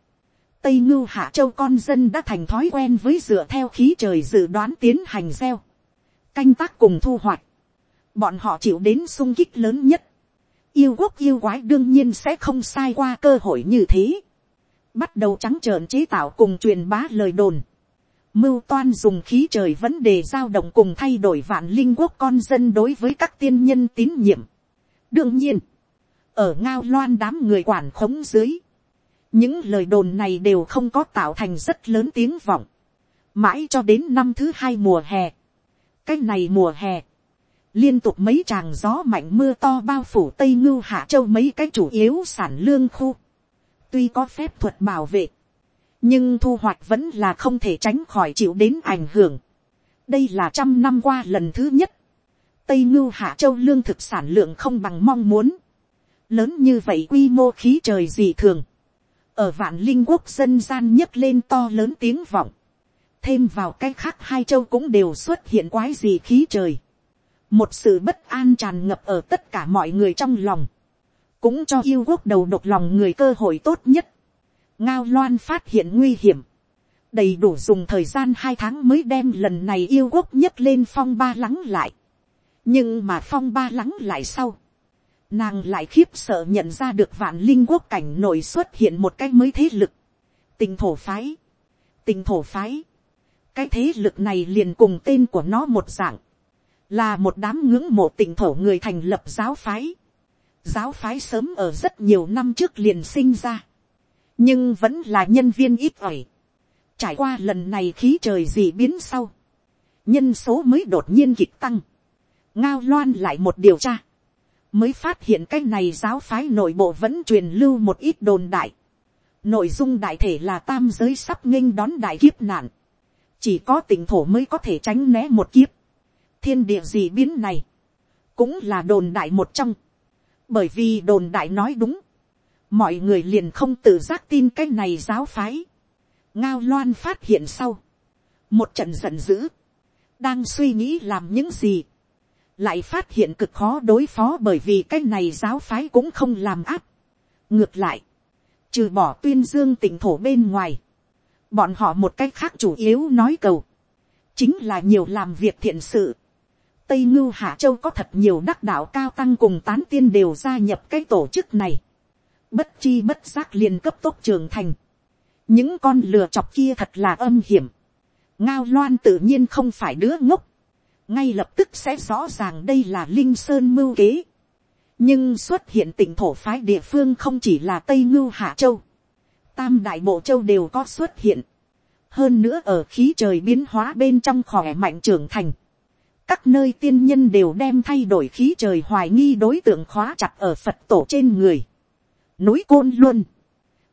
tây ngưu hạ châu con dân đã thành thói quen với dựa theo khí trời dự đoán tiến hành gieo, canh tác cùng thu hoạch, bọn họ chịu đến sung kích lớn nhất, yêu quốc yêu quái đương nhiên sẽ không sai qua cơ hội như thế, bắt đầu trắng trợn chế tạo cùng truyền bá lời đồn, mưu toan dùng khí trời vấn đề giao động cùng thay đổi vạn linh quốc con dân đối với các tiên nhân tín nhiệm đương nhiên, ở ngao loan đám người quản khống dưới, những lời đồn này đều không có tạo thành rất lớn tiếng vọng, mãi cho đến năm thứ hai mùa hè. cái này mùa hè, liên tục mấy tràng gió mạnh mưa to bao phủ tây ngưu hạ châu mấy cái chủ yếu sản lương khu, tuy có phép thuật bảo vệ, nhưng thu hoạch vẫn là không thể tránh khỏi chịu đến ảnh hưởng. đây là trăm năm qua lần thứ nhất, tây ngưu hạ châu lương thực sản lượng không bằng mong muốn, lớn như vậy quy mô khí trời gì thường, ở vạn linh quốc dân gian nhấc lên to lớn tiếng vọng, thêm vào cái khác hai châu cũng đều xuất hiện quái gì khí trời, một sự bất an tràn ngập ở tất cả mọi người trong lòng, cũng cho yêu quốc đầu độc lòng người cơ hội tốt nhất. ngao loan phát hiện nguy hiểm, đầy đủ dùng thời gian hai tháng mới đem lần này yêu quốc nhấc lên phong ba lắng lại nhưng mà phong ba lắng lại sau, nàng lại khiếp sợ nhận ra được vạn linh quốc cảnh nổi xuất hiện một cái mới thế lực, tình thổ phái, tình thổ phái, cái thế lực này liền cùng tên của nó một dạng, là một đám ngưỡng mộ tình thổ người thành lập giáo phái, giáo phái sớm ở rất nhiều năm trước liền sinh ra, nhưng vẫn là nhân viên ít ỏi. trải qua lần này khí trời gì biến sau, nhân số mới đột nhiên kịch tăng, ngao loan lại một điều tra, mới phát hiện cái này giáo phái nội bộ vẫn truyền lưu một ít đồn đại. nội dung đại thể là tam giới sắp nghênh đón đại kiếp nạn, chỉ có tỉnh thổ mới có thể tránh né một kiếp. thiên địa gì biến này, cũng là đồn đại một trong. Bởi vì đồn đại nói đúng, mọi người liền không tự giác tin cái này giáo phái. ngao loan phát hiện sau, một trận giận dữ, đang suy nghĩ làm những gì, lại phát hiện cực khó đối phó bởi vì cái này giáo phái cũng không làm áp. ngược lại, trừ bỏ tuyên dương tỉnh thổ bên ngoài, bọn họ một cách khác chủ yếu nói cầu, chính là nhiều làm việc thiện sự, tây ngưu hạ châu có thật nhiều đắc đạo cao tăng cùng tán tiên đều gia nhập cái tổ chức này. bất chi bất giác liền cấp tốc trưởng thành. những con lừa chọc kia thật là âm hiểm. ngao loan tự nhiên không phải đứa ngốc ngay lập tức sẽ rõ ràng đây là linh sơn mưu kế. nhưng xuất hiện tỉnh thổ phái địa phương không chỉ là tây ngưu hạ châu. tam đại bộ châu đều có xuất hiện, hơn nữa ở khí trời biến hóa bên trong khỏe mạnh trưởng thành, các nơi tiên nhân đều đem thay đổi khí trời hoài nghi đối tượng khóa chặt ở phật tổ trên người. núi côn luôn,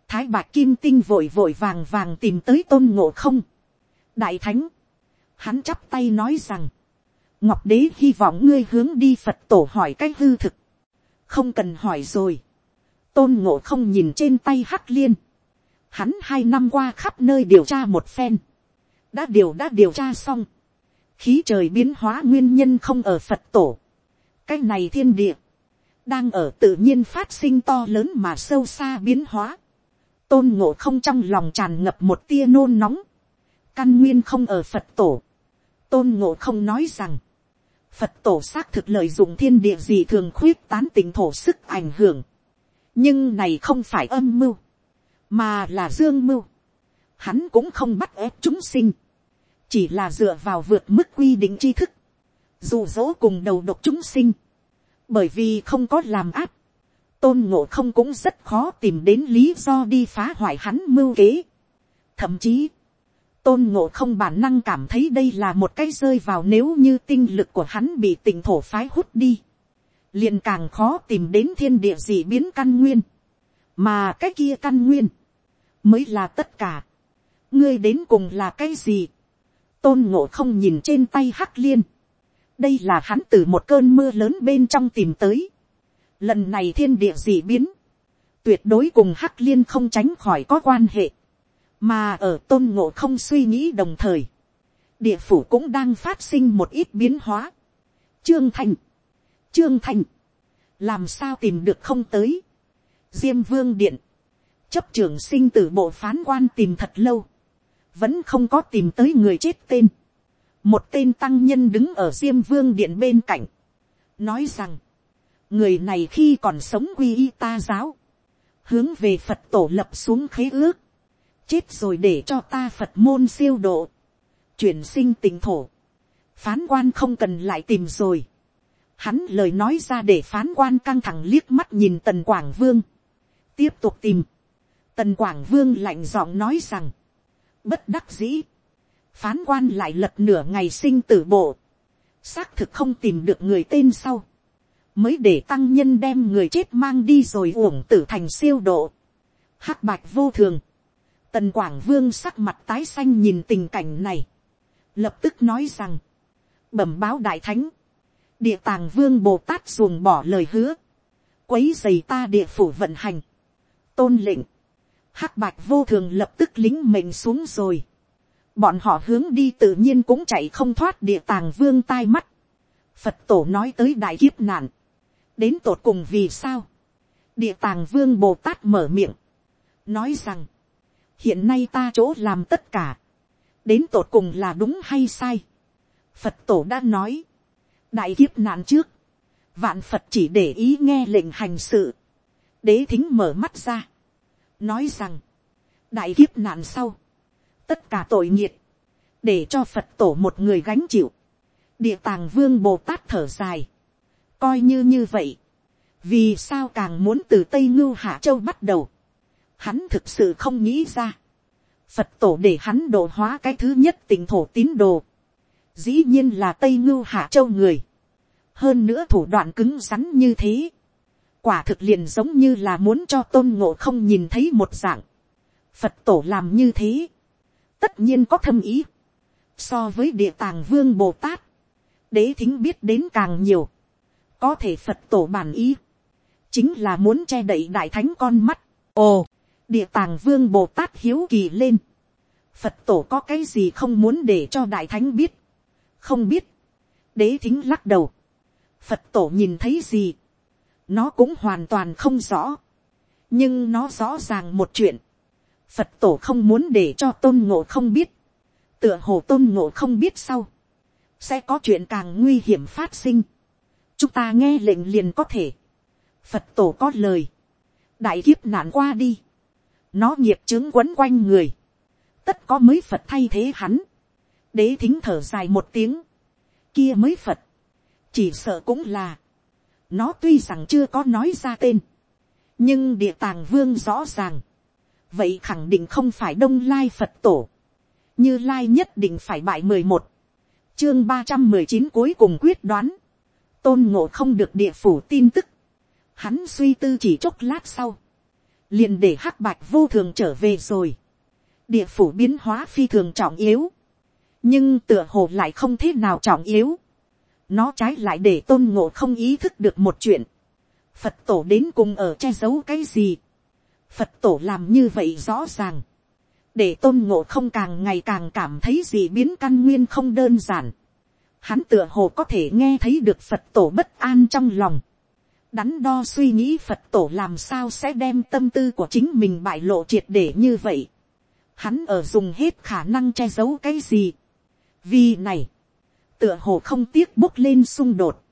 thái bạc kim tinh vội vội vàng vàng tìm tới tôn ngộ không. đại thánh, hắn chắp tay nói rằng, ngọc đế hy vọng ngươi hướng đi phật tổ hỏi cách hư thực, không cần hỏi rồi. tôn ngộ không nhìn trên tay hắc liên, hắn hai năm qua khắp nơi điều tra một phen, đã điều đã điều tra xong, khí trời biến hóa nguyên nhân không ở phật tổ, cái này thiên địa, đang ở tự nhiên phát sinh to lớn mà sâu xa biến hóa, tôn ngộ không trong lòng tràn ngập một tia nôn nóng, căn nguyên không ở phật tổ, tôn ngộ không nói rằng, phật tổ xác thực lợi dụng thiên địa gì thường khuyết tán tình thổ sức ảnh hưởng, nhưng này không phải âm mưu, mà là dương mưu, hắn cũng không bắt ép chúng sinh, chỉ là dựa vào vượt mức quy định tri thức, dù dỗ cùng đầu độc chúng sinh, bởi vì không có làm áp, tôn ngộ không cũng rất khó tìm đến lý do đi phá hoại hắn mưu kế. thậm chí, tôn ngộ không bản năng cảm thấy đây là một cái rơi vào nếu như tinh lực của hắn bị tình thổ phái hút đi, liền càng khó tìm đến thiên địa gì biến căn nguyên, mà cái kia căn nguyên, mới là tất cả. ngươi đến cùng là cái gì, tôn ngộ không nhìn trên tay hắc liên, đây là hắn từ một cơn mưa lớn bên trong tìm tới, lần này thiên địa dị biến, tuyệt đối cùng hắc liên không tránh khỏi có quan hệ, mà ở tôn ngộ không suy nghĩ đồng thời, địa phủ cũng đang phát sinh một ít biến hóa. Trương Thành, Trương Thành, làm sao tìm được không tới. Diêm vương điện, chấp trưởng sinh tử bộ phán quan tìm thật lâu, vẫn không có tìm tới người chết tên. một tên tăng nhân đứng ở diêm vương điện bên cạnh, nói rằng, người này khi còn sống quy y ta giáo, hướng về phật tổ lập xuống khế ước, chết rồi để cho ta phật môn siêu độ, chuyển sinh tỉnh thổ, phán quan không cần lại tìm rồi, hắn lời nói ra để phán quan căng thẳng liếc mắt nhìn tần quảng vương, tiếp tục tìm, tần quảng vương lạnh giọng nói rằng, bất đắc dĩ, phán quan lại lật nửa ngày sinh tử bộ, xác thực không tìm được người tên sau, mới để tăng nhân đem người chết mang đi rồi uổng tử thành siêu độ. hắc bạch vô thường, tần quảng vương sắc mặt tái xanh nhìn tình cảnh này, lập tức nói rằng, bẩm báo đại thánh, địa tàng vương bồ tát ruồng bỏ lời hứa, quấy giày ta địa phủ vận hành, tôn lệnh, hắc bạch vô thường lập tức lính mệnh xuống rồi, bọn họ hướng đi tự nhiên cũng chạy không thoát địa tàng vương tai mắt, phật tổ nói tới đại kiếp nạn, đến tột cùng vì sao, địa tàng vương bồ tát mở miệng, nói rằng, hiện nay ta chỗ làm tất cả, đến tột cùng là đúng hay sai. Phật tổ đã nói, đại kiếp nạn trước, vạn Phật chỉ để ý nghe lệnh hành sự, đế thính mở mắt ra, nói rằng, đại kiếp nạn sau, tất cả tội nghiệt, để cho Phật tổ một người gánh chịu, địa tàng vương bồ tát thở dài, coi như như vậy, vì sao càng muốn từ tây ngưu hạ châu bắt đầu, hắn thực sự không nghĩ ra, phật tổ để hắn độ hóa cái thứ nhất tỉnh thổ tín đồ, dĩ nhiên là tây ngưu hạ châu người, hơn nữa thủ đoạn cứng rắn như thế, quả thực liền giống như là muốn cho tôn ngộ không nhìn thấy một dạng, phật tổ làm như thế, tất nhiên có thâm ý, so với địa tàng vương bồ tát, đế thính biết đến càng nhiều, có thể phật tổ bản ý, chính là muốn che đậy đại thánh con mắt. ồ, địa tàng vương bồ tát hiếu kỳ lên. phật tổ có cái gì không muốn để cho đại thánh biết. không biết. đế thính lắc đầu. phật tổ nhìn thấy gì. nó cũng hoàn toàn không rõ. nhưng nó rõ ràng một chuyện. phật tổ không muốn để cho tôn ngộ không biết. tựa hồ tôn ngộ không biết sau. sẽ có chuyện càng nguy hiểm phát sinh. chúng ta nghe lệnh liền có thể Phật tổ có lời. Đại kiếp nạn qua đi. Nó nghiệp chứng quấn quanh người. Tất có mới Phật thay thế hắn. Đế thính thở dài một tiếng. Kia mới Phật. Chỉ sợ cũng là. Nó tuy rằng chưa có nói ra tên. Nhưng địa tàng vương rõ ràng. vậy khẳng định không phải đông lai phật tổ, như lai nhất định phải bại mười một, chương ba trăm mười chín cuối cùng quyết đoán, tôn ngộ không được địa phủ tin tức, hắn suy tư chỉ chốc lát sau, liền để hắc bạch vô thường trở về rồi, địa phủ biến hóa phi thường trọng yếu, nhưng tựa hồ lại không thế nào trọng yếu, nó trái lại để tôn ngộ không ý thức được một chuyện, phật tổ đến cùng ở che giấu cái gì, phật tổ làm như vậy rõ ràng, để tôn ngộ không càng ngày càng cảm thấy gì biến căn nguyên không đơn giản, hắn tựa hồ có thể nghe thấy được phật tổ bất an trong lòng, đắn đo suy nghĩ phật tổ làm sao sẽ đem tâm tư của chính mình bại lộ triệt để như vậy, hắn ở dùng hết khả năng che giấu cái gì, vì này, tựa hồ không tiếc bốc lên xung đột,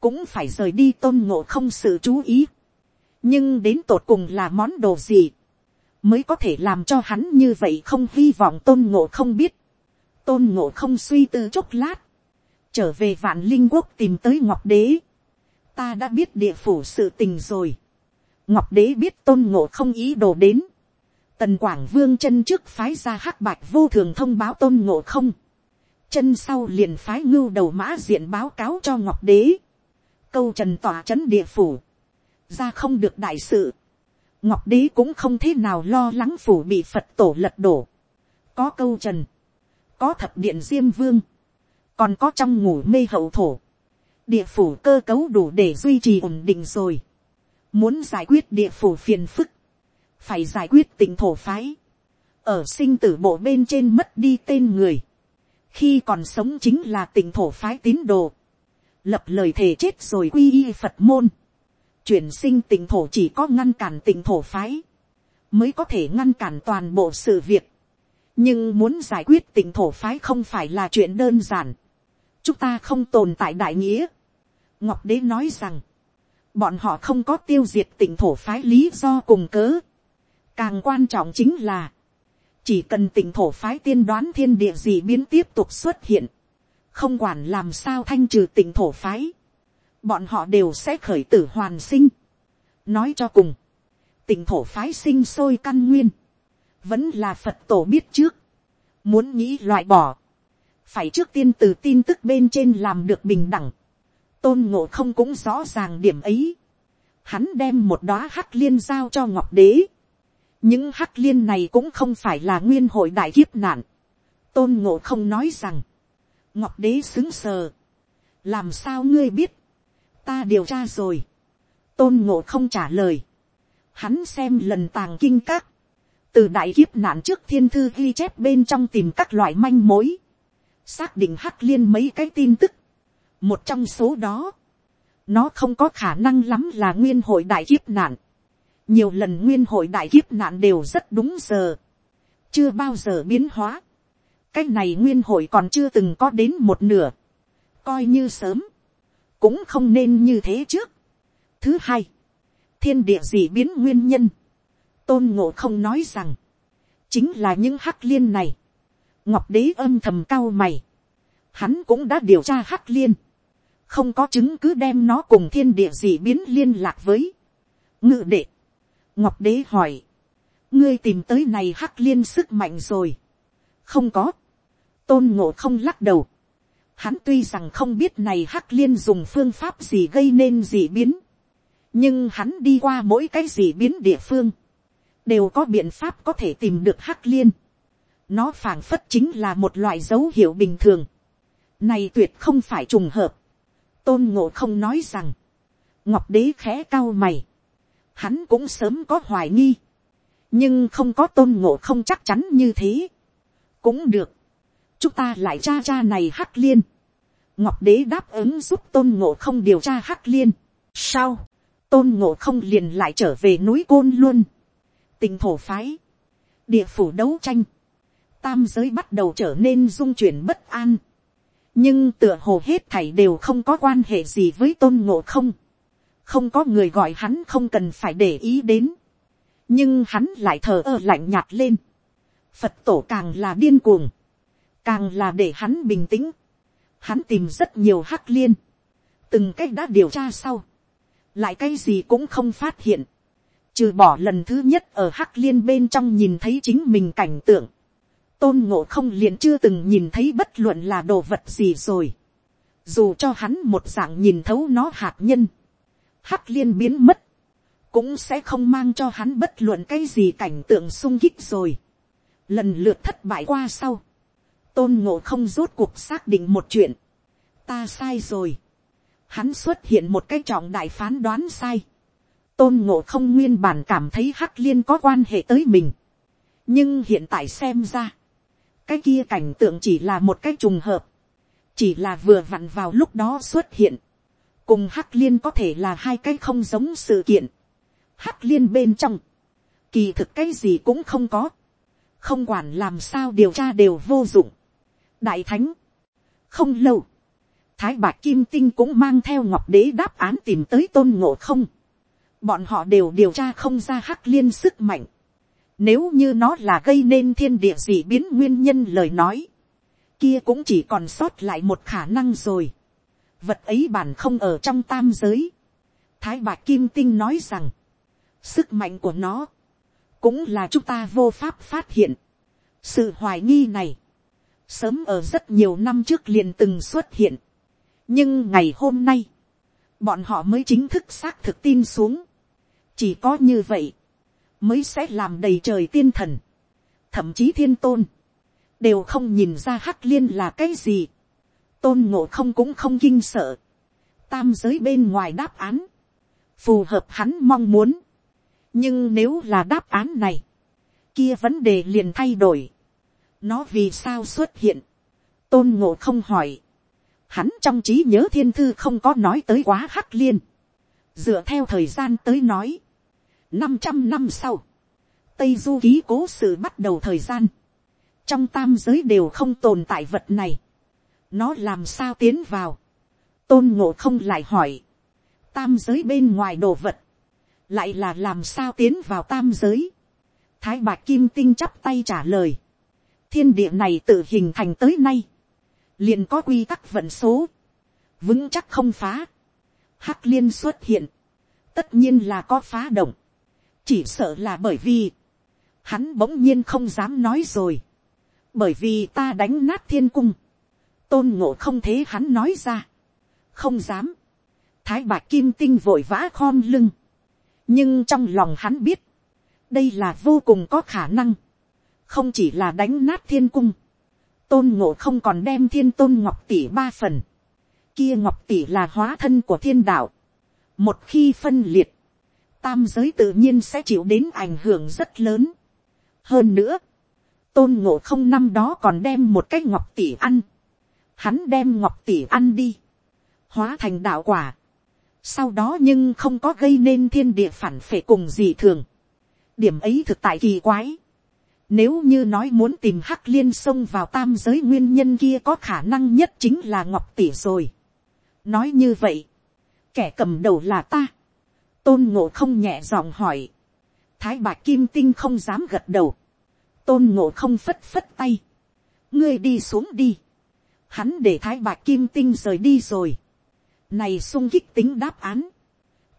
cũng phải rời đi tôn ngộ không sự chú ý, nhưng đến tột cùng là món đồ gì, mới có thể làm cho hắn như vậy không hy vọng tôn ngộ không biết, tôn ngộ không suy tư chốc lát, trở về vạn linh quốc tìm tới ngọc đế, ta đã biết địa phủ sự tình rồi, ngọc đế biết tôn ngộ không ý đồ đến, tần quảng vương chân trước phái ra hắc bạch vô thường thông báo tôn ngộ không, chân sau liền phái ngưu đầu mã diện báo cáo cho ngọc đế, câu trần tỏa c địa phủ, ra không được đại sự, ngọc đế cũng không thế nào lo lắng phủ bị phật tổ lật đổ, có câu trần, có thập điện diêm vương, còn có trong ngủ mê hậu thổ, địa phủ cơ cấu đủ để duy trì ổn định rồi, muốn giải quyết địa phủ phiền phức, phải giải quyết tỉnh thổ phái, ở sinh tử bộ bên trên mất đi tên người, khi còn sống chính là tỉnh thổ phái tín đồ, lập lời thề chết rồi quy y phật môn, chuyển sinh tỉnh thổ chỉ có ngăn cản tỉnh thổ phái, mới có thể ngăn cản toàn bộ sự việc, nhưng muốn giải quyết tỉnh thổ phái không phải là chuyện đơn giản, chúng ta không tồn tại đại nghĩa ngọc đế nói rằng, bọn họ không có tiêu diệt tỉnh thổ phái lý do cùng cớ, càng quan trọng chính là, chỉ cần tỉnh thổ phái tiên đoán thiên địa gì biến tiếp tục xuất hiện, không quản làm sao thanh trừ tỉnh thổ phái, bọn họ đều sẽ khởi tử hoàn sinh. nói cho cùng, tỉnh thổ phái sinh sôi căn nguyên, vẫn là phật tổ biết trước, muốn nghĩ loại bỏ, phải trước tiên từ tin tức bên trên làm được bình đẳng, tôn ngộ không cũng rõ ràng điểm ấy, hắn đem một đóa hắc liên giao cho ngọc đế, những hắc liên này cũng không phải là nguyên hội đại kiếp nạn. tôn ngộ không nói rằng, ngọc đế xứng sờ, làm sao ngươi biết, ta điều tra rồi, tôn ngộ không trả lời, hắn xem lần tàng kinh các, từ đại kiếp nạn trước thiên thư ghi chép bên trong tìm các loại manh mối, xác định hắc liên mấy cái tin tức, một trong số đó, nó không có khả năng lắm là nguyên hội đại kiếp nạn, nhiều lần nguyên hội đại kiếp nạn đều rất đúng giờ, chưa bao giờ biến hóa. cái này nguyên hội còn chưa từng có đến một nửa, coi như sớm, cũng không nên như thế trước. thứ hai, thiên địa gì biến nguyên nhân, tôn ngộ không nói rằng, chính là những hắc liên này, ngọc đế âm thầm cao mày, hắn cũng đã điều tra hắc liên, không có chứng cứ đem nó cùng thiên địa gì biến liên lạc với, ngự đệ, ngọc đế hỏi, ngươi tìm tới này hắc liên sức mạnh rồi, không có, tôn ngộ không lắc đầu, hắn tuy rằng không biết này hắc liên dùng phương pháp gì gây nên gì biến, nhưng hắn đi qua mỗi cái gì biến địa phương, đều có biện pháp có thể tìm được hắc liên. nó phảng phất chính là một loại dấu hiệu bình thường. này tuyệt không phải trùng hợp tôn ngộ không nói rằng, ngọc đế khẽ cao mày, hắn cũng sớm có hoài nghi, nhưng không có tôn ngộ không chắc chắn như thế. cũng được, chúng ta lại tra cha này hắc liên. ngọc đế đáp ứng giúp tôn ngộ không điều tra hắc liên. sao, tôn ngộ không liền lại trở về núi côn luôn. tình thổ phái, địa phủ đấu tranh, tam giới bắt đầu trở nên dung chuyển bất an nhưng tựa hồ hết thảy đều không có quan hệ gì với tôn ngộ không. Không có người gọi hắn không cần phải để ý đến, nhưng hắn lại thờ ơ lạnh nhạt lên, phật tổ càng là điên cuồng, càng là để hắn bình tĩnh, hắn tìm rất nhiều hắc liên, từng cách đã điều tra sau, lại cái gì cũng không phát hiện, trừ bỏ lần thứ nhất ở hắc liên bên trong nhìn thấy chính mình cảnh tượng, tôn ngộ không liền chưa từng nhìn thấy bất luận là đồ vật gì rồi. dù cho hắn một dạng nhìn thấu nó hạt nhân, hắc liên biến mất, cũng sẽ không mang cho hắn bất luận cái gì cảnh tượng sung kích rồi. lần lượt thất bại qua sau, tôn ngộ không rốt cuộc xác định một chuyện, ta sai rồi. hắn xuất hiện một cái trọng đại phán đoán sai. tôn ngộ không nguyên bản cảm thấy hắc liên có quan hệ tới mình. nhưng hiện tại xem ra, cái kia cảnh tượng chỉ là một cái trùng hợp, chỉ là vừa vặn vào lúc đó xuất hiện, cùng hắc liên có thể là hai cái không giống sự kiện, hắc liên bên trong, kỳ thực cái gì cũng không có, không quản làm sao điều tra đều vô dụng. đại thánh, không lâu, thái bạc kim tinh cũng mang theo ngọc đế đáp án tìm tới tôn ngộ không. bọn họ đều điều tra không ra hắc liên sức mạnh nếu như nó là gây nên thiên địa dị biến nguyên nhân lời nói, kia cũng chỉ còn sót lại một khả năng rồi. vật ấy bản không ở trong tam giới. thái bạc kim tinh nói rằng, sức mạnh của nó, cũng là chúng ta vô pháp phát hiện. sự hoài nghi này, sớm ở rất nhiều năm trước liền từng xuất hiện. nhưng ngày hôm nay, bọn họ mới chính thức xác thực tin xuống. chỉ có như vậy, mới sẽ làm đầy trời tiên thần, thậm chí thiên tôn, đều không nhìn ra hắc liên là cái gì. tôn ngộ không cũng không kinh sợ. tam giới bên ngoài đáp án, phù hợp hắn mong muốn nhưng nếu là đáp án này, kia vấn đề liền thay đổi. nó vì sao xuất hiện, tôn ngộ không hỏi. hắn trong trí nhớ thiên thư không có nói tới quá hắc liên. dựa theo thời gian tới nói, năm trăm năm sau, tây du ký cố sự bắt đầu thời gian, trong tam giới đều không tồn tại vật này, nó làm sao tiến vào, tôn ngộ không lại hỏi, tam giới bên ngoài đồ vật, lại là làm sao tiến vào tam giới. thái bạc kim tinh chắp tay trả lời. thiên địa này tự hình thành tới nay, liền có quy tắc vận số, vững chắc không phá. hắc liên xuất hiện, tất nhiên là có phá động, chỉ sợ là bởi vì, hắn bỗng nhiên không dám nói rồi, bởi vì ta đánh nát thiên cung, tôn ngộ không thế hắn nói ra, không dám, thái bạc kim tinh vội vã khom lưng, nhưng trong lòng hắn biết, đây là vô cùng có khả năng, không chỉ là đánh nát thiên cung, tôn ngộ không còn đem thiên tôn ngọc tỷ ba phần, kia ngọc tỷ là hóa thân của thiên đạo, một khi phân liệt, tam giới tự nhiên sẽ chịu đến ảnh hưởng rất lớn. hơn nữa, tôn ngộ không năm đó còn đem một cái ngọc tỷ ăn, hắn đem ngọc tỷ ăn đi, hóa thành đạo quả, sau đó nhưng không có gây nên thiên địa phản phệ cùng gì thường. điểm ấy thực tại kỳ quái. nếu như nói muốn tìm hắc liên xông vào tam giới nguyên nhân kia có khả năng nhất chính là ngọc tỷ rồi. nói như vậy, kẻ cầm đầu là ta tôn ngộ không nhẹ giọng hỏi. thái bạc kim tinh không dám gật đầu. tôn ngộ không phất phất tay. ngươi đi xuống đi. hắn để thái bạc kim tinh rời đi rồi này sung kích tính đáp án,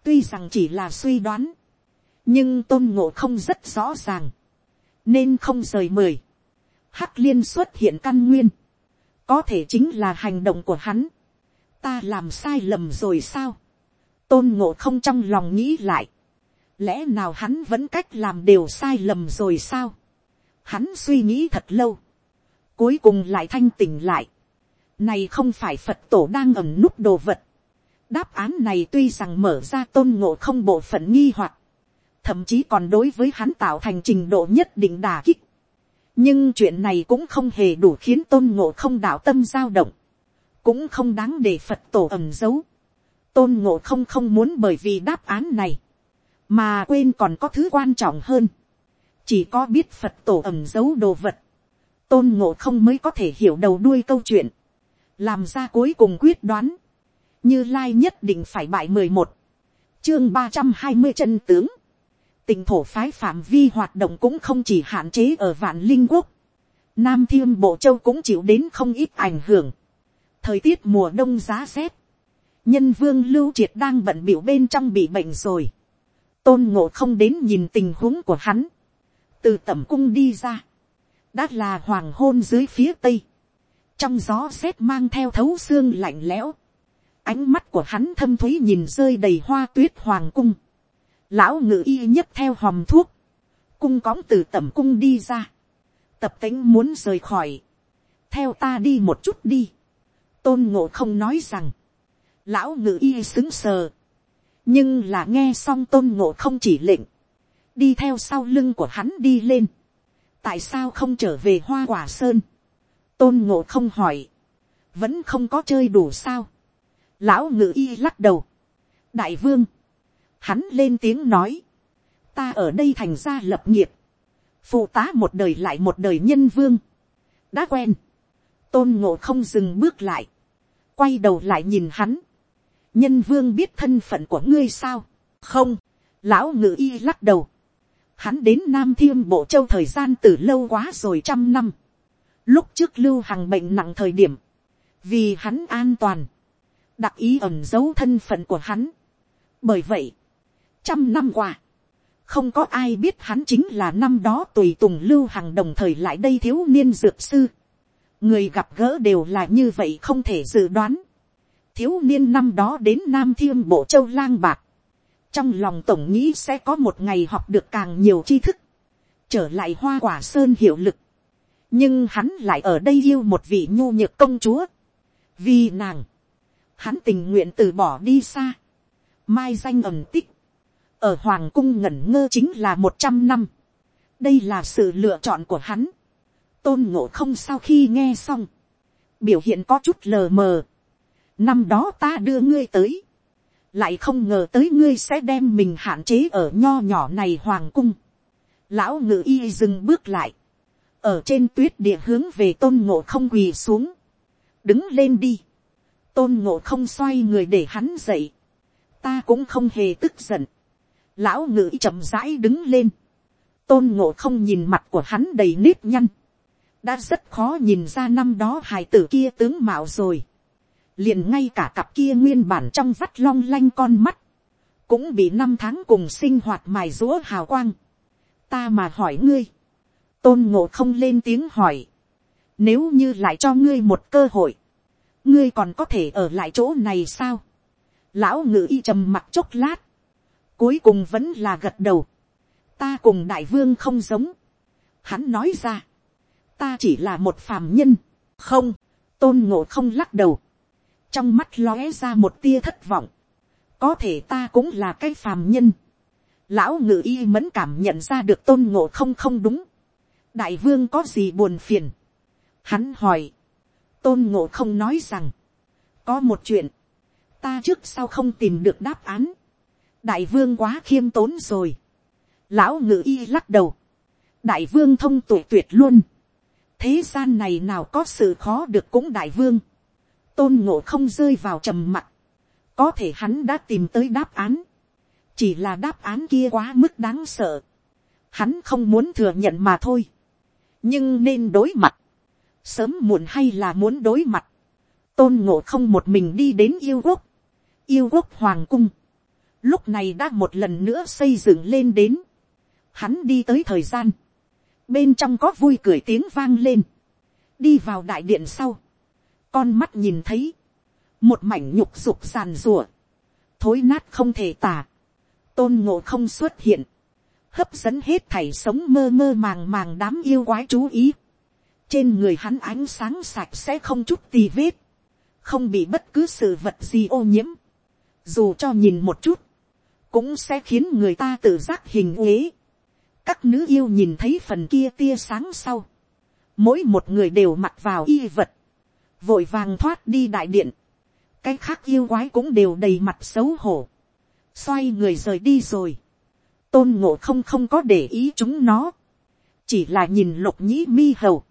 tuy rằng chỉ là suy đoán, nhưng tôn ngộ không rất rõ ràng, nên không rời mời, hắc liên xuất hiện căn nguyên, có thể chính là hành động của hắn, ta làm sai lầm rồi sao, tôn ngộ không trong lòng nghĩ lại, lẽ nào hắn vẫn cách làm đều sai lầm rồi sao, hắn suy nghĩ thật lâu, cuối cùng lại thanh tỉnh lại, này không phải phật tổ đang ẩm núp đồ vật, đáp án này tuy rằng mở ra tôn ngộ không bộ phận nghi hoặc, thậm chí còn đối với hắn tạo thành trình độ nhất định đà kích. nhưng chuyện này cũng không hề đủ khiến tôn ngộ không đạo tâm dao động, cũng không đáng để phật tổ ẩm giấu tôn ngộ không không muốn bởi vì đáp án này, mà quên còn có thứ quan trọng hơn, chỉ có biết phật tổ ẩm giấu đồ vật, tôn ngộ không mới có thể hiểu đầu đuôi câu chuyện, làm ra cuối cùng quyết đoán, như lai nhất định phải bại mười một, chương ba trăm hai mươi chân tướng, tỉnh thổ phái phạm vi hoạt động cũng không chỉ hạn chế ở vạn linh quốc, nam thiêm bộ châu cũng chịu đến không ít ảnh hưởng, thời tiết mùa đông giá rét, nhân vương lưu triệt đang bận biểu bên trong bị bệnh rồi, tôn ngộ không đến nhìn tình huống của hắn, từ tẩm cung đi ra, đã là hoàng hôn dưới phía tây, trong gió rét mang theo thấu xương lạnh lẽo, ánh mắt của hắn thâm thúy nhìn rơi đầy hoa tuyết hoàng cung, lão ngự y nhất theo hòm thuốc, cung cõng từ tẩm cung đi ra, tập tính muốn rời khỏi, theo ta đi một chút đi, tôn ngộ không nói rằng, lão ngự y xứng sờ, nhưng là nghe xong tôn ngộ không chỉ lệnh, đi theo sau lưng của hắn đi lên, tại sao không trở về hoa quả sơn, tôn ngộ không hỏi, vẫn không có chơi đủ sao, lão ngự y lắc đầu, đại vương, hắn lên tiếng nói, ta ở đây thành ra lập nghiệp, phụ tá một đời lại một đời nhân vương, đã quen, tôn ngộ không dừng bước lại, quay đầu lại nhìn hắn, nhân vương biết thân phận của ngươi sao, không, lão ngự y lắc đầu, hắn đến nam thiêm bộ châu thời gian từ lâu quá rồi trăm năm, lúc trước lưu hằng bệnh nặng thời điểm, vì hắn an toàn, đặc ý ẩn giấu thân phận của hắn. bởi vậy, trăm năm qua, không có ai biết hắn chính là năm đó tùy tùng lưu hằng đồng thời lại đây thiếu niên dược sư. người gặp gỡ đều là như vậy không thể dự đoán thiếu niên năm đó đến nam thiêm bộ châu lang bạc. trong lòng tổng nghĩ sẽ có một ngày học được càng nhiều tri thức. trở lại hoa quả sơn hiệu lực. nhưng hắn lại ở đây yêu một vị nhu nhược công chúa. vì nàng, hắn tình nguyện từ bỏ đi xa. mai danh ẩm tích ở hoàng cung ngẩn ngơ chính là một trăm năm. đây là sự lựa chọn của hắn. tôn ngộ không sau khi nghe xong, biểu hiện có chút lờ mờ năm đó ta đưa ngươi tới, lại không ngờ tới ngươi sẽ đem mình hạn chế ở nho nhỏ này hoàng cung. lão ngự y dừng bước lại, ở trên tuyết địa hướng về tôn ngộ không quỳ xuống, đứng lên đi, tôn ngộ không xoay người để hắn dậy, ta cũng không hề tức giận, lão ngự chậm rãi đứng lên, tôn ngộ không nhìn mặt của hắn đầy nếp nhăn, đã rất khó nhìn ra năm đó hài tử kia tướng mạo rồi, liền ngay cả cặp kia nguyên bản trong vắt long lanh con mắt, cũng bị năm tháng cùng sinh hoạt mài rúa hào quang. ta mà hỏi ngươi, tôn ngộ không lên tiếng hỏi, nếu như lại cho ngươi một cơ hội, ngươi còn có thể ở lại chỗ này sao, lão ngự y trầm mặt chốc lát, Cuối cùng vẫn là gật đầu. Ta cùng đại vương không giống. Hắn nói ra. Ta chỉ là một phàm nhân. Không. Tôn ngộ không lắc đầu. Trong mắt lóe ra một tia thất vọng. Có thể ta cũng là cái phàm nhân. Lão ngự y mẫn cảm nhận ra được tôn ngộ không không đúng. Đại vương có gì buồn phiền. Hắn hỏi. Tôn ngộ không nói rằng. Có một chuyện. Ta trước sau không tìm được đáp án đại vương quá khiêm tốn rồi. lão ngự y lắc đầu. đại vương thông tuổi tuyệt luôn. thế gian này nào có sự khó được cũng đại vương tôn ngộ không rơi vào trầm mặt. có thể hắn đã tìm tới đáp án. chỉ là đáp án kia quá mức đáng sợ. hắn không muốn thừa nhận mà thôi. nhưng nên đối mặt. sớm muộn hay là muốn đối mặt. tôn ngộ không một mình đi đến yêu quốc. yêu quốc hoàng cung lúc này đã một lần nữa xây dựng lên đến, hắn đi tới thời gian, bên trong có vui cười tiếng vang lên, đi vào đại điện sau, con mắt nhìn thấy, một mảnh nhục dục sàn rùa, thối nát không thể tả, tôn ngộ không xuất hiện, hấp dẫn hết thảy sống mơ mơ màng màng đám yêu quái chú ý, trên người hắn ánh sáng sạch sẽ không chút tì vết, không bị bất cứ sự vật gì ô nhiễm, dù cho nhìn một chút, cũng sẽ khiến người ta tự giác hình uế. các nữ yêu nhìn thấy phần kia tia sáng sau, mỗi một người đều mặc vào y vật, vội vàng thoát đi đại điện, cái khác yêu quái cũng đều đầy mặt xấu hổ, xoay người rời đi rồi, tôn ngộ không không có để ý chúng nó, chỉ là nhìn lục nhĩ mi hầu,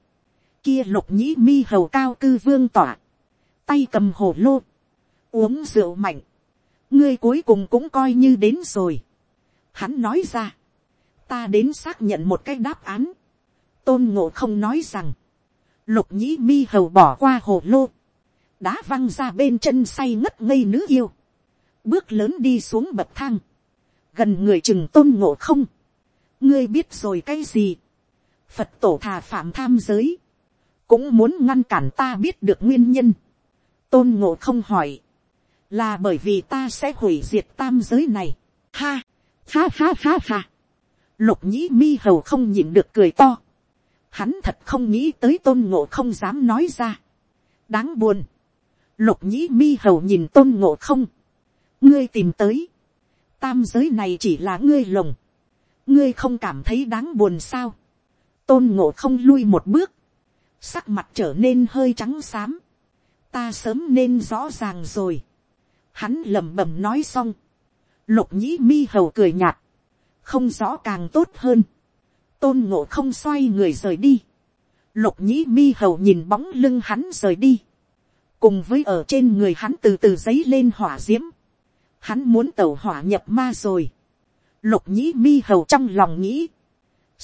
kia lục nhĩ mi hầu cao cư vương tỏa, tay cầm hồ lô, uống rượu mạnh, ngươi cuối cùng cũng coi như đến rồi. Hắn nói ra, ta đến xác nhận một cái đáp án. tôn ngộ không nói rằng, lục nhĩ mi hầu bỏ qua hồ lô, đá văng ra bên chân say ngất ngây nữ yêu, bước lớn đi xuống bậc thang, gần người chừng tôn ngộ không, ngươi biết rồi cái gì, phật tổ thà phạm tham giới, cũng muốn ngăn cản ta biết được nguyên nhân, tôn ngộ không hỏi, là bởi vì ta sẽ hủy diệt tam giới này, ha, ha ha ha ha, lục nhĩ mi hầu không nhịn được cười to, hắn thật không nghĩ tới tôn ngộ không dám nói ra, đáng buồn, lục nhĩ mi hầu nhìn tôn ngộ không, ngươi tìm tới, tam giới này chỉ là ngươi lồng, ngươi không cảm thấy đáng buồn sao, tôn ngộ không lui một bước, sắc mặt trở nên hơi trắng xám, ta sớm nên rõ ràng rồi, hắn lẩm bẩm nói xong, lục nhĩ mi hầu cười nhạt, không rõ càng tốt hơn, tôn ngộ không xoay người rời đi, lục nhĩ mi hầu nhìn bóng lưng hắn rời đi, cùng với ở trên người hắn từ từ giấy lên hỏa d i ễ m hắn muốn tẩu hỏa nhập ma rồi, lục nhĩ mi hầu trong lòng nghĩ,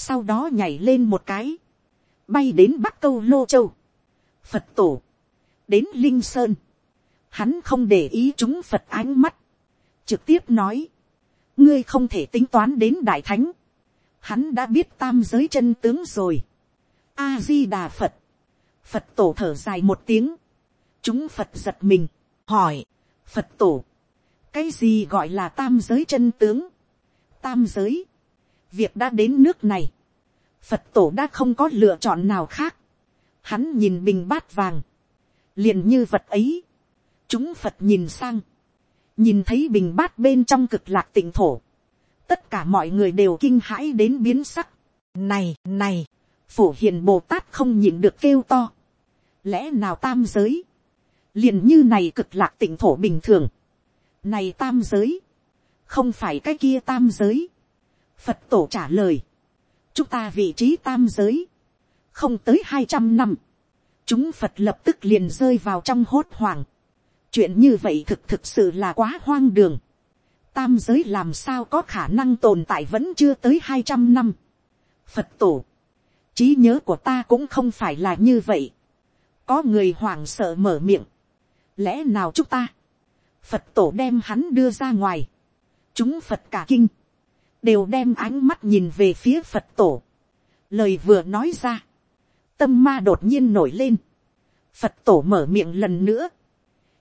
sau đó nhảy lên một cái, bay đến bắc câu lô châu, phật tổ, đến linh sơn, hắn không để ý chúng phật ánh mắt, trực tiếp nói, ngươi không thể tính toán đến đại thánh, hắn đã biết tam giới chân tướng rồi, a di đà phật, phật tổ thở dài một tiếng, chúng phật giật mình, hỏi, phật tổ, cái gì gọi là tam giới chân tướng, tam giới, việc đã đến nước này, phật tổ đã không có lựa chọn nào khác, hắn nhìn bình bát vàng, liền như vật ấy, chúng phật nhìn sang, nhìn thấy bình bát bên trong cực lạc tỉnh thổ, tất cả mọi người đều kinh hãi đến biến sắc, này này, phổ hiền bồ tát không nhìn được kêu to, lẽ nào tam giới, liền như này cực lạc tỉnh thổ bình thường. Này tam giới, không phải cái kia tam giới. Phật tổ trả lời, chúng ta vị trí tam giới, không tới hai trăm năm. Chúng Phật lập tức liền rơi vào trong hốt hoảng. Chuyện như vậy thực thực sự là quá hoang đường. Tam giới làm sao có khả năng tồn tại vẫn chưa tới hai trăm năm. Phật tổ, trí nhớ của ta cũng không phải là như vậy. Có người hoảng sợ mở miệng. Lẽ nào chúng ta, phật tổ đem hắn đưa ra ngoài, chúng phật cả kinh, đều đem ánh mắt nhìn về phía phật tổ, lời vừa nói ra, tâm ma đột nhiên nổi lên, phật tổ mở miệng lần nữa,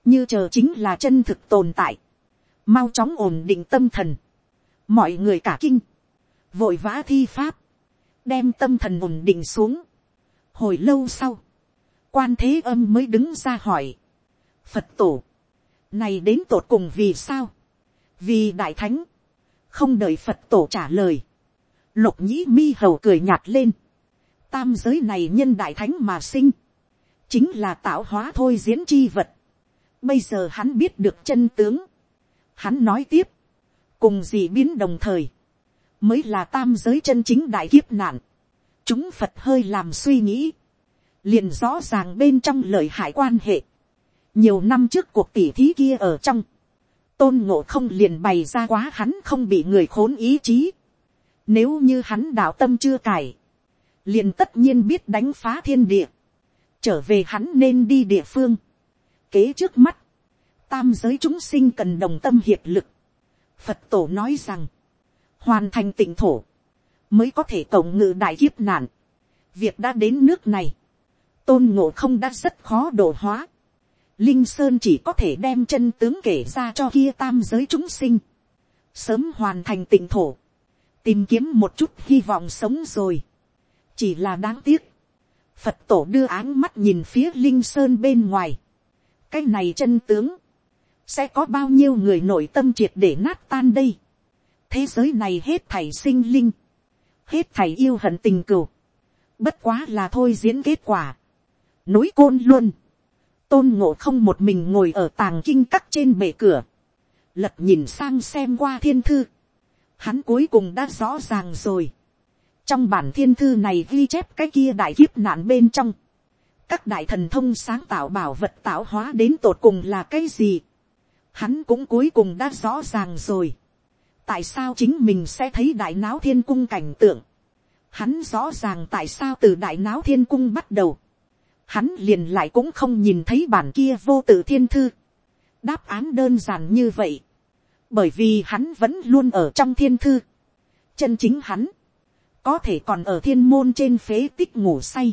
như chờ chính là chân thực tồn tại, mau chóng ổn định tâm thần, mọi người cả kinh, vội vã thi pháp, đem tâm thần ổn định xuống. hồi lâu sau, quan thế âm mới đứng ra hỏi, Phật tổ. Này đến tột cùng vì sao? Vì đại thánh. Không đợi Phật tổ trả lời. Lục nhĩ mi hầu cười nhạt lên. Tam giới này nhân đại thánh mà sinh. Chính là tạo hóa thôi diễn chi vật. Bây giờ hắn biết được chân tướng. Hắn nói tiếp. Cùng gì biến đồng thời. Mới là tam giới chân chính đại kiếp nạn. Chúng Phật hơi làm suy nghĩ. Liền rõ ràng bên trong lời hại quan hệ nhiều năm trước cuộc tỉ thí kia ở trong, tôn ngộ không liền bày ra quá hắn không bị người khốn ý chí. Nếu như hắn đạo tâm chưa cải, liền tất nhiên biết đánh phá thiên địa, trở về hắn nên đi địa phương. Kế trước mắt, tam giới chúng sinh cần đồng tâm hiệp lực. Phật tổ nói rằng, hoàn thành tịnh thổ, mới có thể cộng ngự đại kiếp nạn. Việc đã đến nước này, tôn ngộ không đã rất khó đổ hóa Linh Sơn chỉ có thể đem chân tướng kể ra cho kia tam giới chúng sinh. Sớm hoàn thành tịnh thổ. Tìm kiếm một chút hy vọng sống rồi. Chỉ là đáng tiếc. Phật tổ đưa áng mắt nhìn phía Linh Sơn bên ngoài. Cái này chân tướng. Sẽ có bao nhiêu người nội tâm triệt để nát tan đây. Thế giới này hết thảy sinh linh. Hết thảy yêu hận tình cừu. Bất quá là thôi diễn kết quả. Núi côn luôn tôn ngộ không một mình ngồi ở tàng kinh cắt trên bể cửa, lật nhìn sang xem qua thiên thư, hắn cuối cùng đã rõ ràng rồi. trong bản thiên thư này ghi chép cái kia đại kiếp nạn bên trong, các đại thần thông sáng tạo bảo vật tạo hóa đến tột cùng là cái gì, hắn cũng cuối cùng đã rõ ràng rồi. tại sao chính mình sẽ thấy đại náo thiên cung cảnh tượng, hắn rõ ràng tại sao từ đại náo thiên cung bắt đầu, hắn liền lại cũng không nhìn thấy bản kia vô tự thiên thư. đáp án đơn giản như vậy. bởi vì hắn vẫn luôn ở trong thiên thư, chân chính hắn, có thể còn ở thiên môn trên phế tích ngủ say,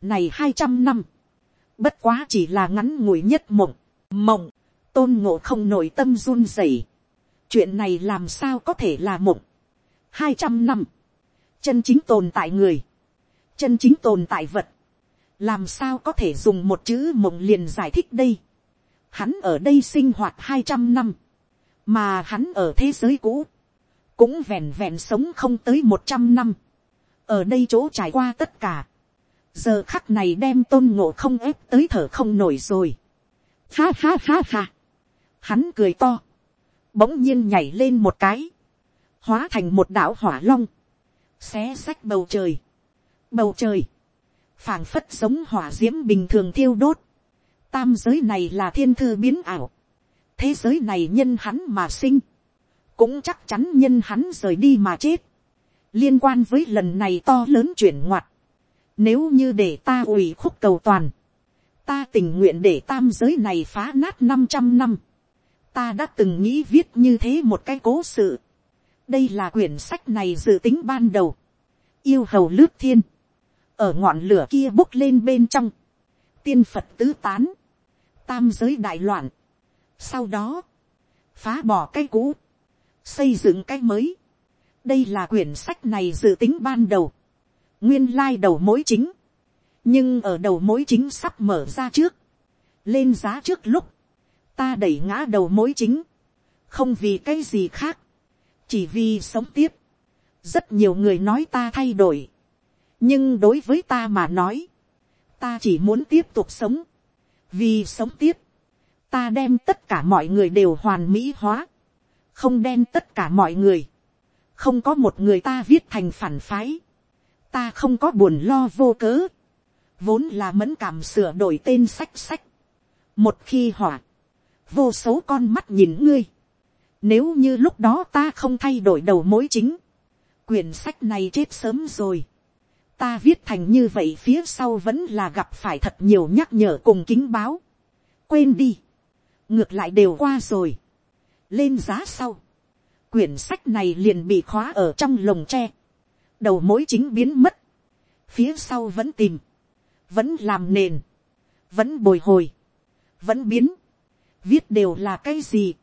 này hai trăm năm, bất quá chỉ là ngắn ngủi nhất mộng, mộng, tôn ngộ không nội tâm run rẩy, chuyện này làm sao có thể là mộng, hai trăm năm, chân chính tồn tại người, chân chính tồn tại vật, làm sao có thể dùng một chữ mộng liền giải thích đây. Hắn ở đây sinh hoạt hai trăm năm, mà hắn ở thế giới cũ, cũng vẹn vẹn sống không tới một trăm năm, ở đây chỗ trải qua tất cả, giờ khắc này đem tôn ngộ không ép tới thở không nổi rồi. Ha ha ha ha, hắn cười to, bỗng nhiên nhảy lên một cái, hóa thành một đạo hỏa long, xé xách bầu trời, bầu trời, phảng phất giống hỏa d i ễ m bình thường thiêu đốt, tam giới này là thiên thư biến ảo, thế giới này nhân hắn mà sinh, cũng chắc chắn nhân hắn rời đi mà chết, liên quan với lần này to lớn chuyển ngoặt, nếu như để ta ủy khúc cầu toàn, ta tình nguyện để tam giới này phá nát năm trăm năm, ta đã từng nghĩ viết như thế một cái cố sự, đây là quyển sách này dự tính ban đầu, yêu hầu lướt thiên, ở ngọn lửa kia bốc lên bên trong, tiên phật tứ tán, tam giới đại loạn, sau đó, phá bỏ cái cũ, xây dựng cái mới, đây là quyển sách này dự tính ban đầu, nguyên lai đầu mối chính, nhưng ở đầu mối chính sắp mở ra trước, lên giá trước lúc, ta đẩy ngã đầu mối chính, không vì cái gì khác, chỉ vì sống tiếp, rất nhiều người nói ta thay đổi, nhưng đối với ta mà nói, ta chỉ muốn tiếp tục sống, vì sống tiếp, ta đem tất cả mọi người đều hoàn mỹ hóa, không đem tất cả mọi người, không có một người ta viết thành phản phái, ta không có buồn lo vô cớ, vốn là mẫn cảm sửa đổi tên sách sách, một khi hỏa, vô số con mắt nhìn ngươi, nếu như lúc đó ta không thay đổi đầu mối chính, quyển sách này chết sớm rồi, ta viết thành như vậy phía sau vẫn là gặp phải thật nhiều nhắc nhở cùng kính báo. quên đi, ngược lại đều qua rồi. lên giá sau, quyển sách này liền bị khóa ở trong lồng tre, đầu mối chính biến mất, phía sau vẫn tìm, vẫn làm nền, vẫn bồi hồi, vẫn biến, viết đều là cái gì.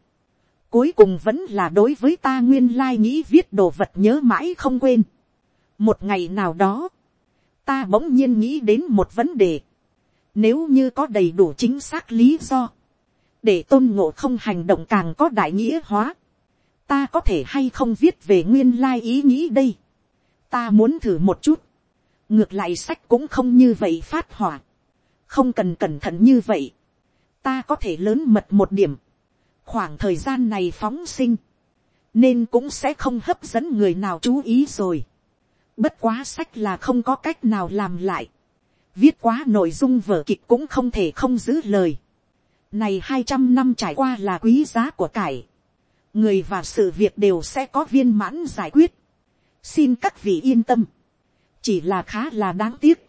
cuối cùng vẫn là đối với ta nguyên lai nghĩ viết đồ vật nhớ mãi không quên. một ngày nào đó, ta bỗng nhiên nghĩ đến một vấn đề. Nếu như có đầy đủ chính xác lý do, để tôn ngộ không hành động càng có đại nghĩa hóa, ta có thể hay không viết về nguyên lai ý nghĩ đây. Ta muốn thử một chút. ngược lại sách cũng không như vậy phát hỏa. không cần cẩn thận như vậy ta có thể lớn mật một điểm. khoảng thời gian này phóng sinh, nên cũng sẽ không hấp dẫn người nào chú ý rồi. Bất quá sách là không có cách nào làm lại. Viết quá nội dung vở kịch cũng không thể không giữ lời. Này hai trăm năm trải qua là quý giá của cải. Người và sự việc đều sẽ có viên mãn giải quyết. Xin các vị yên tâm. Chỉ là khá là đáng tiếc.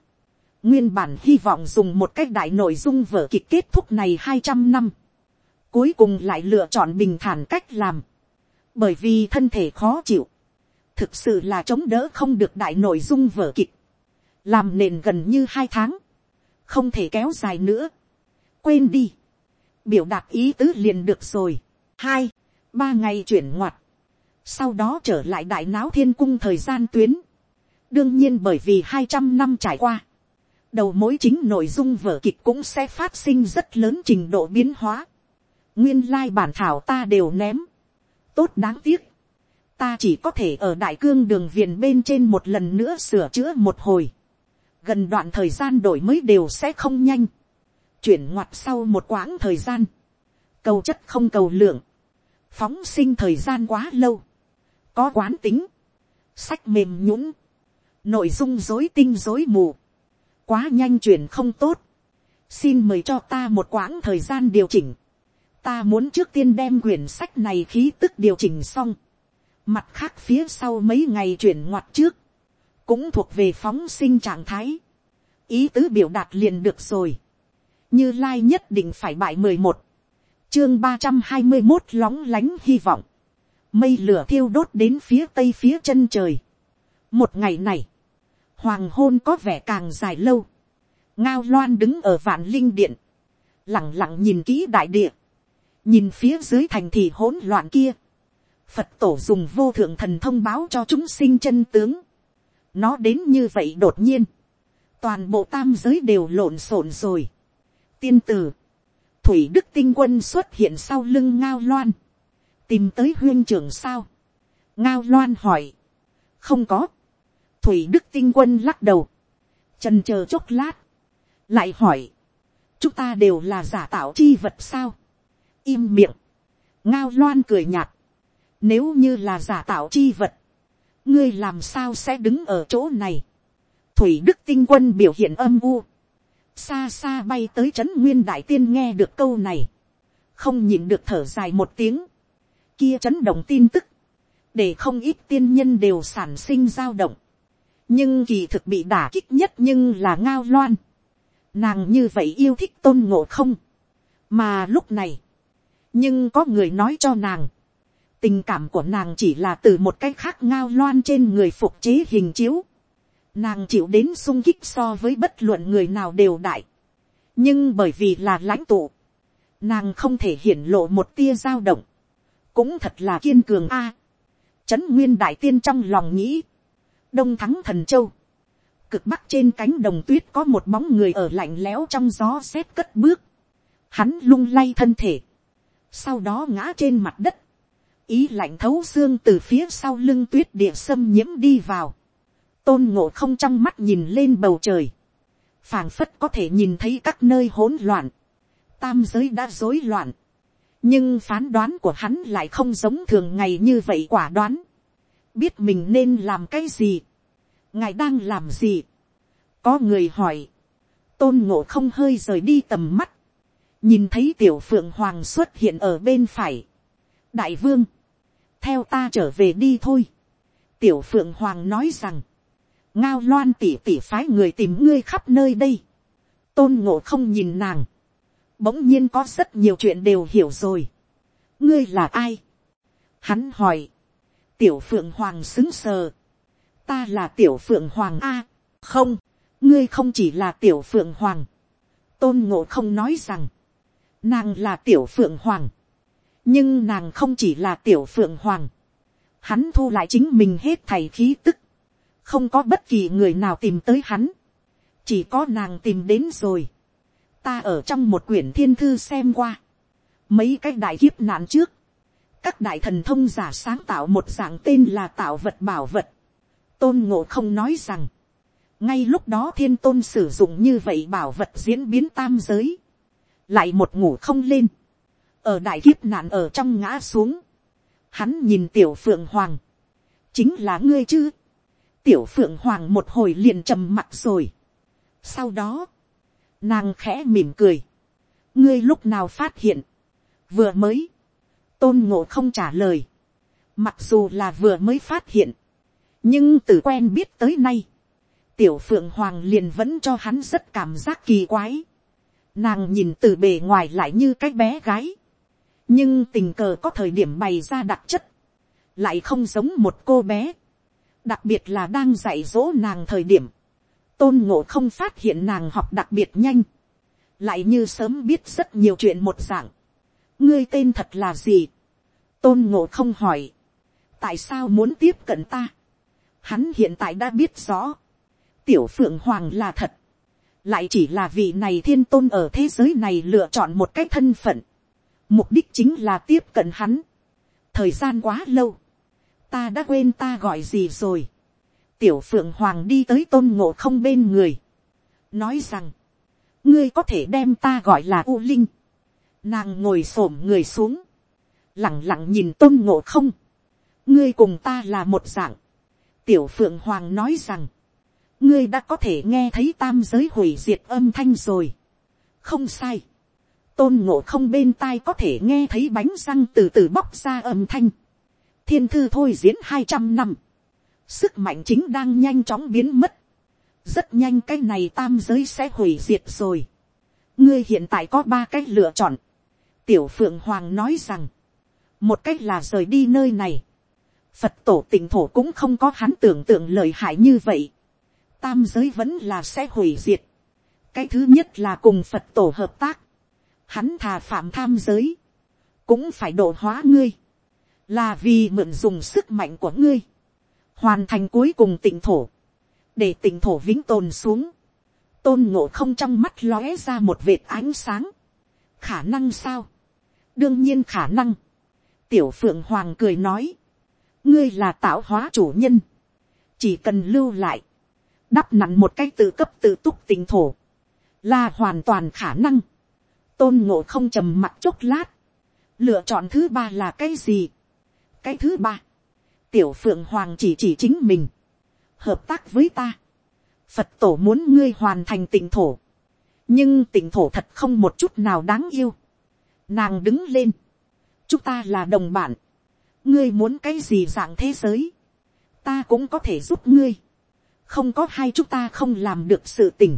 Nguyên bản hy vọng dùng một cách đại nội dung vở kịch kết thúc này hai trăm năm. Cuối cùng lại lựa chọn bình thản cách làm. Bởi vì thân thể khó chịu. Thực sự là chống đỡ không được đại nội dung vở kịch, làm nền gần như hai tháng, không thể kéo dài nữa, quên đi, biểu đạt ý tứ liền được rồi, hai, ba ngày chuyển ngoặt, sau đó trở lại đại náo thiên cung thời gian tuyến, đương nhiên bởi vì hai trăm năm trải qua, đầu mối chính nội dung vở kịch cũng sẽ phát sinh rất lớn trình độ biến hóa, nguyên lai bản thảo ta đều ném, tốt đáng tiếc, ta chỉ có thể ở đại cương đường viền bên trên một lần nữa sửa chữa một hồi. gần đoạn thời gian đổi mới đều sẽ không nhanh. chuyển ngoặt sau một quãng thời gian. cầu chất không cầu lượng. phóng sinh thời gian quá lâu. có quán tính. sách mềm nhũng. nội dung dối tinh dối mù quá nhanh chuyển không tốt. xin mời cho ta một quãng thời gian điều chỉnh. ta muốn trước tiên đem quyển sách này khí tức điều chỉnh xong Mặt khác phía sau mấy ngày chuyển ngoặt trước. Cũng thuộc về phóng sinh trạng thái. Ý tứ biểu đạt liền được rồi. Như Lai nhất định phải bại mười một chương ba trăm hai mươi một lóng lánh hy vọng, mây lửa thiêu đốt đến phía tây phía chân trời. một ngày này, hoàng hôn có vẻ càng dài lâu, ngao loan đứng ở vạn linh điện, lẳng lặng nhìn kỹ đại địa, nhìn phía dưới thành thị hỗn loạn kia, phật tổ dùng vô thượng thần thông báo cho chúng sinh chân tướng, nó đến như vậy đột nhiên, toàn bộ tam giới đều lộn xộn rồi. tiên tử, thủy đức tinh quân xuất hiện sau lưng ngao loan, tìm tới huyên trưởng sao. ngao loan hỏi, không có, thủy đức tinh quân lắc đầu, trần chờ chốc lát, lại hỏi, chúng ta đều là giả tạo chi vật sao, im miệng, ngao loan cười nhạt, nếu như là giả tạo chi vật, ngươi làm sao sẽ đứng ở chỗ này, thủy đức tinh quân biểu hiện âm u, xa xa bay tới trấn nguyên đại tiên nghe được câu này, không nhìn được thở dài một tiếng, kia chấn động tin tức, để không ít tiên nhân đều sản sinh dao động, nhưng kỳ thực bị đả kích nhất nhưng là ngao loan, nàng như vậy yêu thích tôn ngộ không, mà lúc này, nhưng có người nói cho nàng, tình cảm của nàng chỉ là từ một cái khác ngao loan trên người phục chế hình chiếu, Nàng chịu đến sung kích so với bất luận người nào đều đại. Nhưng bởi vì là lãnh tụ. Nàng không thể hiển lộ một tia dao động. Cũng thật là kiên cường a. Trấn Nguyên Đại Tiên trong lòng nghĩ. Đông thắng thần châu. Cực bắc trên cánh đồng tuyết có một bóng người ở lạnh lẽo trong gió xét cất bước. Hắn lung lay thân thể. Sau đó ngã trên mặt đất ý lạnh thấu xương từ phía sau lưng tuyết địa xâm nhiễm đi vào tôn ngộ không trong mắt nhìn lên bầu trời, phảng phất có thể nhìn thấy các nơi hỗn loạn, tam giới đã rối loạn, nhưng phán đoán của hắn lại không giống thường ngày như vậy quả đoán, biết mình nên làm cái gì, ngài đang làm gì, có người hỏi, tôn ngộ không hơi rời đi tầm mắt, nhìn thấy tiểu phượng hoàng xuất hiện ở bên phải, đại vương, theo ta trở về đi thôi, tiểu phượng hoàng nói rằng, ngao loan tỉ tỉ phái người tìm ngươi khắp nơi đây, tôn ngộ không nhìn nàng, bỗng nhiên có rất nhiều chuyện đều hiểu rồi, ngươi là ai, hắn hỏi, tiểu phượng hoàng xứng sờ, ta là tiểu phượng hoàng a, không, ngươi không chỉ là tiểu phượng hoàng, tôn ngộ không nói rằng, nàng là tiểu phượng hoàng, nhưng nàng không chỉ là tiểu phượng hoàng, hắn thu lại chính mình hết thầy khí tức, không có bất kỳ người nào tìm tới hắn, chỉ có nàng tìm đến rồi. ta ở trong một quyển thiên thư xem qua, mấy cái đại kiếp nạn trước, các đại thần thông giả sáng tạo một dạng tên là tạo vật bảo vật. tôn ngộ không nói rằng, ngay lúc đó thiên tôn sử dụng như vậy bảo vật diễn biến tam giới, lại một ngủ không lên, ở đại kiếp nạn ở trong ngã xuống, hắn nhìn tiểu phượng hoàng, chính là ngươi chứ, tiểu phượng hoàng một hồi liền trầm mặt rồi. sau đó, nàng khẽ mỉm cười. ngươi lúc nào phát hiện, vừa mới, tôn ngộ không trả lời. mặc dù là vừa mới phát hiện, nhưng từ quen biết tới nay, tiểu phượng hoàng liền vẫn cho hắn rất cảm giác kỳ quái. nàng nhìn từ bề ngoài lại như cái bé gái, nhưng tình cờ có thời điểm bày ra đặc chất, lại không giống một cô bé đặc biệt là đang dạy dỗ nàng thời điểm, tôn ngộ không phát hiện nàng học đặc biệt nhanh, lại như sớm biết rất nhiều chuyện một dạng ngươi tên thật là gì, tôn ngộ không hỏi, tại sao muốn tiếp cận ta, hắn hiện tại đã biết rõ, tiểu phượng hoàng là thật, lại chỉ là vị này thiên tôn ở thế giới này lựa chọn một cái thân phận, mục đích chính là tiếp cận hắn, thời gian quá lâu, ta đã quên ta gọi gì rồi. tiểu phượng hoàng đi tới tôn ngộ không bên người. nói rằng, ngươi có thể đem ta gọi là u linh nàng ngồi s ổ m người xuống, lẳng lặng nhìn tôn ngộ không. ngươi cùng ta là một dạng. tiểu phượng hoàng nói rằng, ngươi đã có thể nghe thấy tam giới hủy diệt âm thanh rồi. không sai. tôn ngộ không bên tai có thể nghe thấy bánh răng từ từ bóc ra âm thanh thiên thư thôi diễn hai trăm năm, sức mạnh chính đang nhanh chóng biến mất, rất nhanh cái này tam giới sẽ hủy diệt rồi. ngươi hiện tại có ba cái lựa chọn, tiểu phượng hoàng nói rằng, một cách là rời đi nơi này, phật tổ tỉnh thổ cũng không có hắn tưởng tượng lời hại như vậy, tam giới vẫn là sẽ hủy diệt, cái thứ nhất là cùng phật tổ hợp tác, hắn thà phạm tham giới, cũng phải độ hóa ngươi, là vì mượn dùng sức mạnh của ngươi, hoàn thành cuối cùng tỉnh thổ, để tỉnh thổ vĩnh tồn xuống, tôn ngộ không trong mắt lóe ra một vệt ánh sáng, khả năng sao, đương nhiên khả năng, tiểu phượng hoàng cười nói, ngươi là tạo hóa chủ nhân, chỉ cần lưu lại, đắp nặn một cái tự cấp tự túc tỉnh thổ, là hoàn toàn khả năng, tôn ngộ không trầm mặt chốc lát, lựa chọn thứ ba là cái gì, cái thứ ba, tiểu phượng hoàng chỉ chỉ chính mình, hợp tác với ta, phật tổ muốn ngươi hoàn thành tỉnh thổ, nhưng tỉnh thổ thật không một chút nào đáng yêu, nàng đứng lên, chúng ta là đồng bạn, ngươi muốn cái gì dạng thế giới, ta cũng có thể giúp ngươi, không có hai chúng ta không làm được sự tình,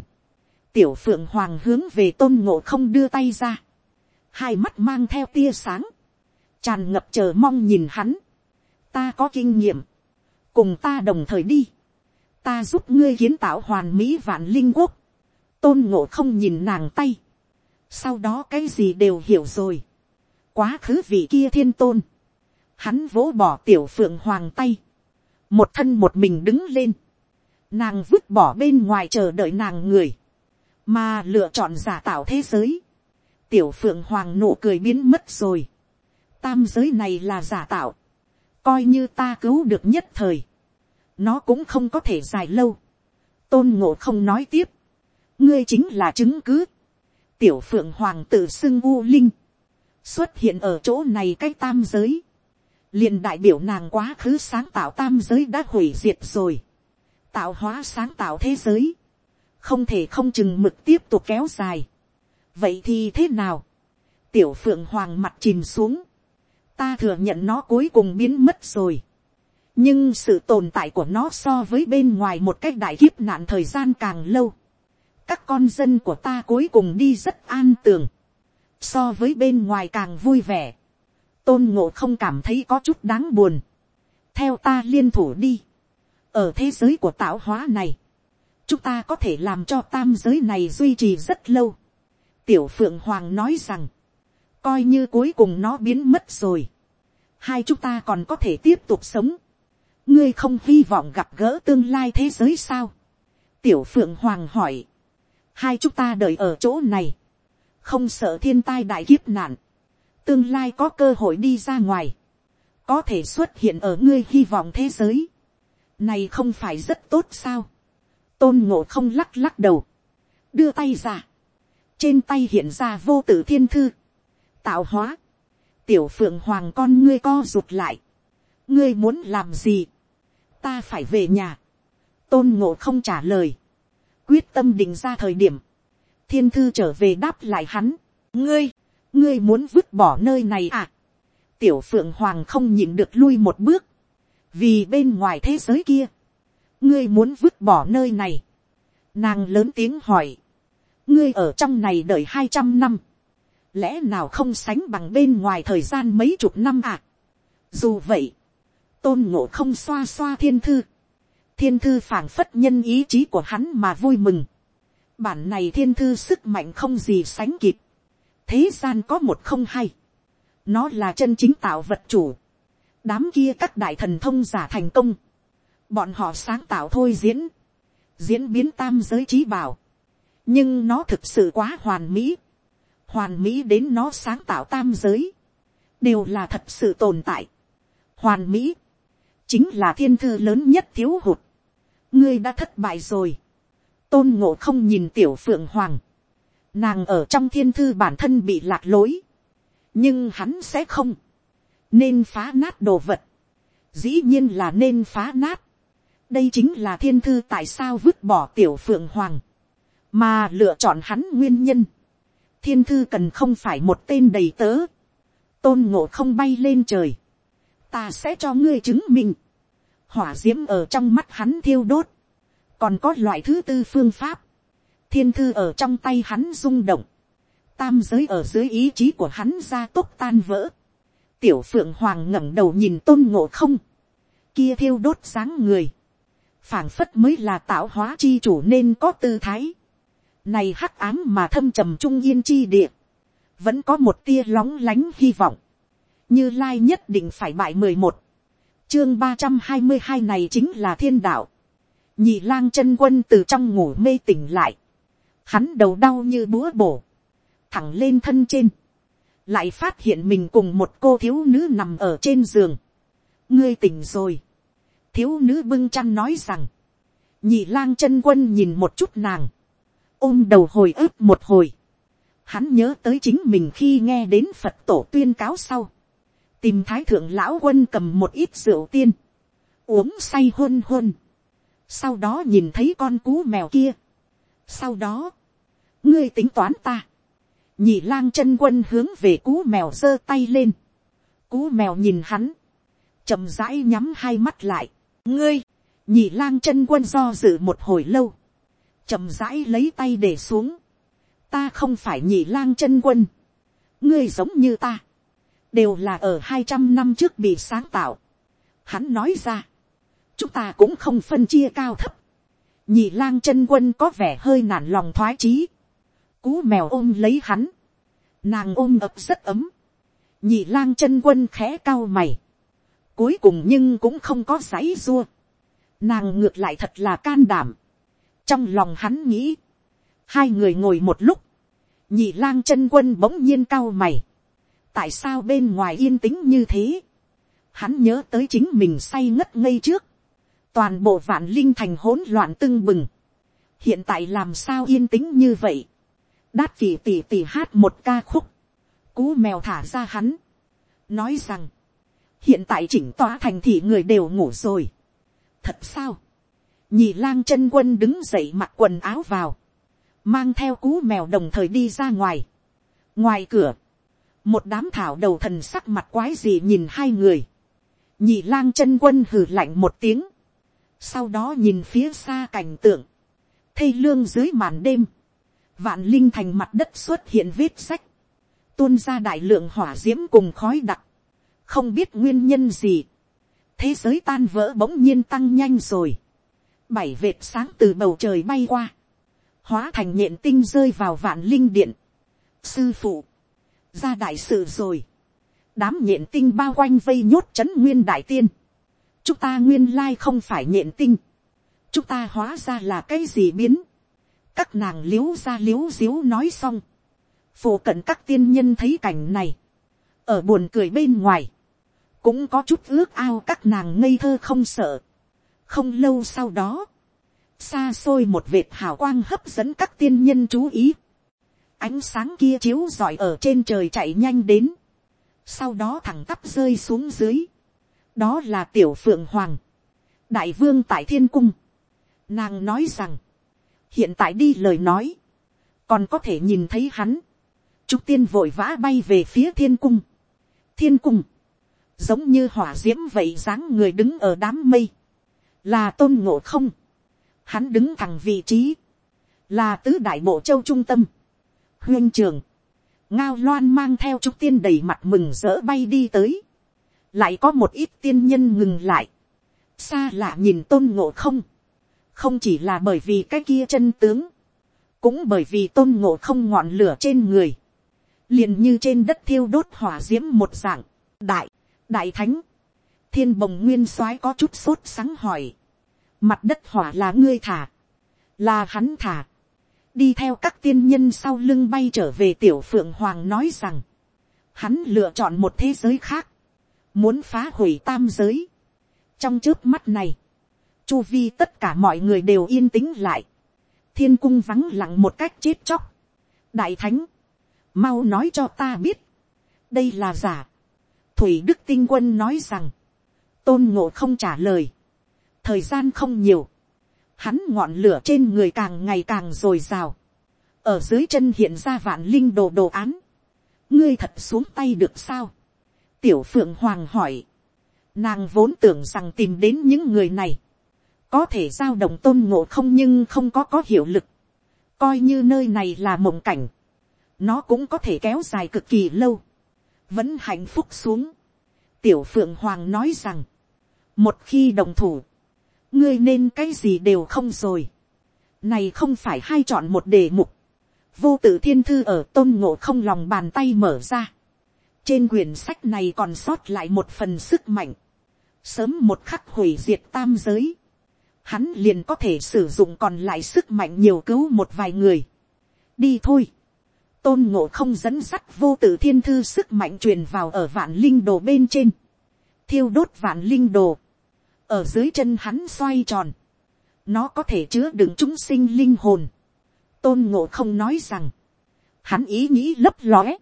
tiểu phượng hoàng hướng về tôn ngộ không đưa tay ra, hai mắt mang theo tia sáng, tràn ngập chờ mong nhìn hắn, ta có kinh nghiệm, cùng ta đồng thời đi, ta giúp ngươi kiến tạo hoàn mỹ vạn linh quốc, tôn ngộ không nhìn nàng tay, sau đó cái gì đều hiểu rồi, quá khứ vị kia thiên tôn, hắn vỗ bỏ tiểu phượng hoàng tay, một thân một mình đứng lên, nàng vứt bỏ bên ngoài chờ đợi nàng người, mà lựa chọn giả tạo thế giới, tiểu phượng hoàng nụ cười biến mất rồi, tam giới này là giả tạo, coi như ta cứu được nhất thời, nó cũng không có thể dài lâu, tôn ngộ không nói tiếp, ngươi chính là chứng cứ, tiểu phượng hoàng tự xưng u linh, xuất hiện ở chỗ này cái tam giới, liền đại biểu nàng quá khứ sáng tạo tam giới đã hủy diệt rồi, tạo hóa sáng tạo thế giới, không thể không chừng mực tiếp tục kéo dài. vậy thì thế nào, tiểu phượng hoàng mặt chìm xuống, ta thừa nhận nó cuối cùng biến mất rồi. nhưng sự tồn tại của nó so với bên ngoài một cách đại kiếp nạn thời gian càng lâu các con dân của ta cuối cùng đi rất an tường, so với bên ngoài càng vui vẻ. tôn ngộ không cảm thấy có chút đáng buồn. theo ta liên thủ đi. ở thế giới của tạo hóa này, chúng ta có thể làm cho tam giới này duy trì rất lâu. tiểu phượng hoàng nói rằng, coi như cuối cùng nó biến mất rồi, hai chúng ta còn có thể tiếp tục sống, ngươi không hy vọng gặp gỡ tương lai thế giới sao, tiểu phượng hoàng hỏi, hai chúng ta đợi ở chỗ này, không sợ thiên tai đại kiếp nạn, tương lai có cơ hội đi ra ngoài, có thể xuất hiện ở ngươi hy vọng thế giới, này không phải rất tốt sao, tôn ngộ không lắc lắc đầu, đưa tay ra, trên tay hiện ra vô tử thiên thư, tạo hóa, tiểu phượng hoàng con ngươi co rụt lại, ngươi muốn làm gì, ta phải về nhà, tôn ngộ không trả lời, quyết tâm định ra thời điểm, thiên thư trở về đáp lại hắn, ngươi, ngươi muốn vứt bỏ nơi này à, tiểu phượng hoàng không nhìn được lui một bước, vì bên ngoài thế giới kia, ngươi muốn vứt bỏ nơi này, nàng lớn tiếng hỏi, ngươi ở trong này đợi hai trăm năm, lẽ nào không sánh bằng bên ngoài thời gian mấy chục năm à. dù vậy, tôn ngộ không xoa xoa thiên thư, thiên thư phảng phất nhân ý chí của hắn mà vui mừng. bản này thiên thư sức mạnh không gì sánh kịp. thế gian có một không hay. nó là chân chính tạo vật chủ. đám kia các đại thần thông giả thành công. bọn họ sáng tạo thôi diễn. diễn biến tam giới trí bảo. nhưng nó thực sự quá hoàn mỹ hoàn mỹ đến nó sáng tạo tam giới, đều là thật sự tồn tại. hoàn mỹ, chính là thiên thư lớn nhất thiếu hụt ngươi đã thất bại rồi. tôn ngộ không nhìn tiểu phượng hoàng. nàng ở trong thiên thư bản thân bị lạc lối. nhưng hắn sẽ không. nên phá nát đồ vật. dĩ nhiên là nên phá nát. đây chính là thiên thư tại sao vứt bỏ tiểu phượng hoàng. mà lựa chọn hắn nguyên nhân thiên thư cần không phải một tên đầy tớ, tôn ngộ không bay lên trời, ta sẽ cho ngươi chứng minh, hỏa d i ễ m ở trong mắt hắn thiêu đốt, còn có loại thứ tư phương pháp, thiên thư ở trong tay hắn rung động, tam giới ở dưới ý chí của hắn ra tốc tan vỡ. tiểu phượng hoàng ngẩng đầu nhìn tôn ngộ không, kia thiêu đốt sáng người, phảng phất mới là tạo hóa chi chủ nên có tư thái. này hắc ám mà thâm trầm trung yên chi địa, vẫn có một tia lóng lánh hy vọng, như lai nhất định phải bại mười một, chương ba trăm hai mươi hai này chính là thiên đạo, nhị lang chân quân từ trong ngủ mê tỉnh lại, hắn đầu đau như búa bổ, thẳng lên thân trên, lại phát hiện mình cùng một cô thiếu nữ nằm ở trên giường, ngươi tỉnh rồi, thiếu nữ bưng chăn nói rằng, nhị lang chân quân nhìn một chút nàng, ôm đầu hồi ướp một hồi, hắn nhớ tới chính mình khi nghe đến phật tổ tuyên cáo sau, tìm thái thượng lão quân cầm một ít rượu tiên, uống say hôn hôn, sau đó nhìn thấy con cú mèo kia, sau đó, ngươi tính toán ta, nhị lang chân quân hướng về cú mèo giơ tay lên, cú mèo nhìn hắn, chậm rãi nhắm hai mắt lại, ngươi, nhị lang chân quân do dự một hồi lâu, chậm rãi lấy tay để xuống, ta không phải nhị lang chân quân, ngươi giống như ta, đều là ở hai trăm năm trước bị sáng tạo. Hắn nói ra, chúng ta cũng không phân chia cao thấp. nhị lang chân quân có vẻ hơi nản lòng thoái chí. cú mèo ôm lấy hắn, nàng ôm ập rất ấm. nhị lang chân quân khẽ cao mày. cuối cùng nhưng cũng không có giấy rua. nàng ngược lại thật là can đảm. trong lòng hắn nghĩ, hai người ngồi một lúc, nhị lang chân quân bỗng nhiên cao mày tại sao bên ngoài yên tĩnh như thế, hắn nhớ tới chính mình say ngất ngây trước, toàn bộ vạn linh thành hỗn loạn tưng bừng, hiện tại làm sao yên tĩnh như vậy, đát kỳ tỉ tỉ hát một ca khúc, cú mèo thả ra hắn, nói rằng, hiện tại chỉnh tỏa thành thị người đều ngủ rồi, thật sao, nhị lang chân quân đứng dậy mặc quần áo vào, mang theo cú mèo đồng thời đi ra ngoài, ngoài cửa, một đám thảo đầu thần sắc mặt quái gì nhìn hai người, nhị lang chân quân hử lạnh một tiếng, sau đó nhìn phía xa cảnh tượng, thây lương dưới màn đêm, vạn linh thành mặt đất xuất hiện vết sách, tuôn ra đại lượng hỏa d i ễ m cùng khói đặc, không biết nguyên nhân gì, thế giới tan vỡ bỗng nhiên tăng nhanh rồi, bảy vệt sáng từ bầu trời bay qua, hóa thành nhện tinh rơi vào vạn linh điện, sư phụ, ra đại sự rồi, đám nhện tinh bao quanh vây nhốt c h ấ n nguyên đại tiên, chúng ta nguyên lai không phải nhện tinh, chúng ta hóa ra là cái gì biến, các nàng l i ế u ra l i ế u nói xong, phổ cận các tiên nhân thấy cảnh này, ở buồn cười bên ngoài, cũng có chút ước ao các nàng ngây thơ không sợ, không lâu sau đó, xa xôi một vệt hào quang hấp dẫn các tiên nhân chú ý, ánh sáng kia chiếu rọi ở trên trời chạy nhanh đến, sau đó thẳng tắp rơi xuống dưới, đó là tiểu phượng hoàng, đại vương tại thiên cung, nàng nói rằng, hiện tại đi lời nói, còn có thể nhìn thấy hắn, trúc tiên vội vã bay về phía thiên cung, thiên cung, giống như hỏa d i ễ m vậy dáng người đứng ở đám mây, là tôn ngộ không, hắn đứng thẳng vị trí, là tứ đại bộ châu trung tâm, huyên trường, ngao loan mang theo trúc tiên đầy mặt mừng rỡ bay đi tới, lại có một ít tiên nhân ngừng lại, xa lạ nhìn tôn ngộ không, không chỉ là bởi vì cái kia chân tướng, cũng bởi vì tôn ngộ không ngọn lửa trên người, liền như trên đất thiêu đốt hỏa d i ễ m một dạng, đại, đại thánh, thiên bồng nguyên soái có chút sốt sáng hỏi, mặt đất hỏa là ngươi thả, là hắn thả, đi theo các tiên nhân sau lưng bay trở về tiểu phượng hoàng nói rằng, hắn lựa chọn một thế giới khác, muốn phá hủy tam giới. trong trước mắt này, chu vi tất cả mọi người đều yên tĩnh lại, thiên cung vắng lặng một cách chết chóc. đại thánh, mau nói cho ta biết, đây là giả. thủy đức tinh quân nói rằng, tôn ngộ không trả lời, thời gian không nhiều, hắn ngọn lửa trên người càng ngày càng r ồ i r à o, ở dưới chân hiện ra vạn linh đồ đồ án, ngươi thật xuống tay được sao, tiểu phượng hoàng hỏi, nàng vốn tưởng rằng tìm đến những người này, có thể giao động tôn ngộ không nhưng không có có hiệu lực, coi như nơi này là mộng cảnh, nó cũng có thể kéo dài cực kỳ lâu, vẫn hạnh phúc xuống. tiểu phượng hoàng nói rằng, một khi đồng thủ, ngươi nên cái gì đều không rồi. này không phải hai chọn một đề mục, vô tự thiên thư ở tôn ngộ không lòng bàn tay mở ra. trên quyển sách này còn sót lại một phần sức mạnh, sớm một khắc hủy diệt tam giới, hắn liền có thể sử dụng còn lại sức mạnh nhiều cứu một vài người. đi thôi, tôn ngộ không dẫn sắt vô tử thiên thư sức mạnh truyền vào ở vạn linh đồ bên trên, thiêu đốt vạn linh đồ, ở dưới chân hắn xoay tròn, nó có thể chứa đựng chúng sinh linh hồn, tôn ngộ không nói rằng, hắn ý nghĩ lấp lóe,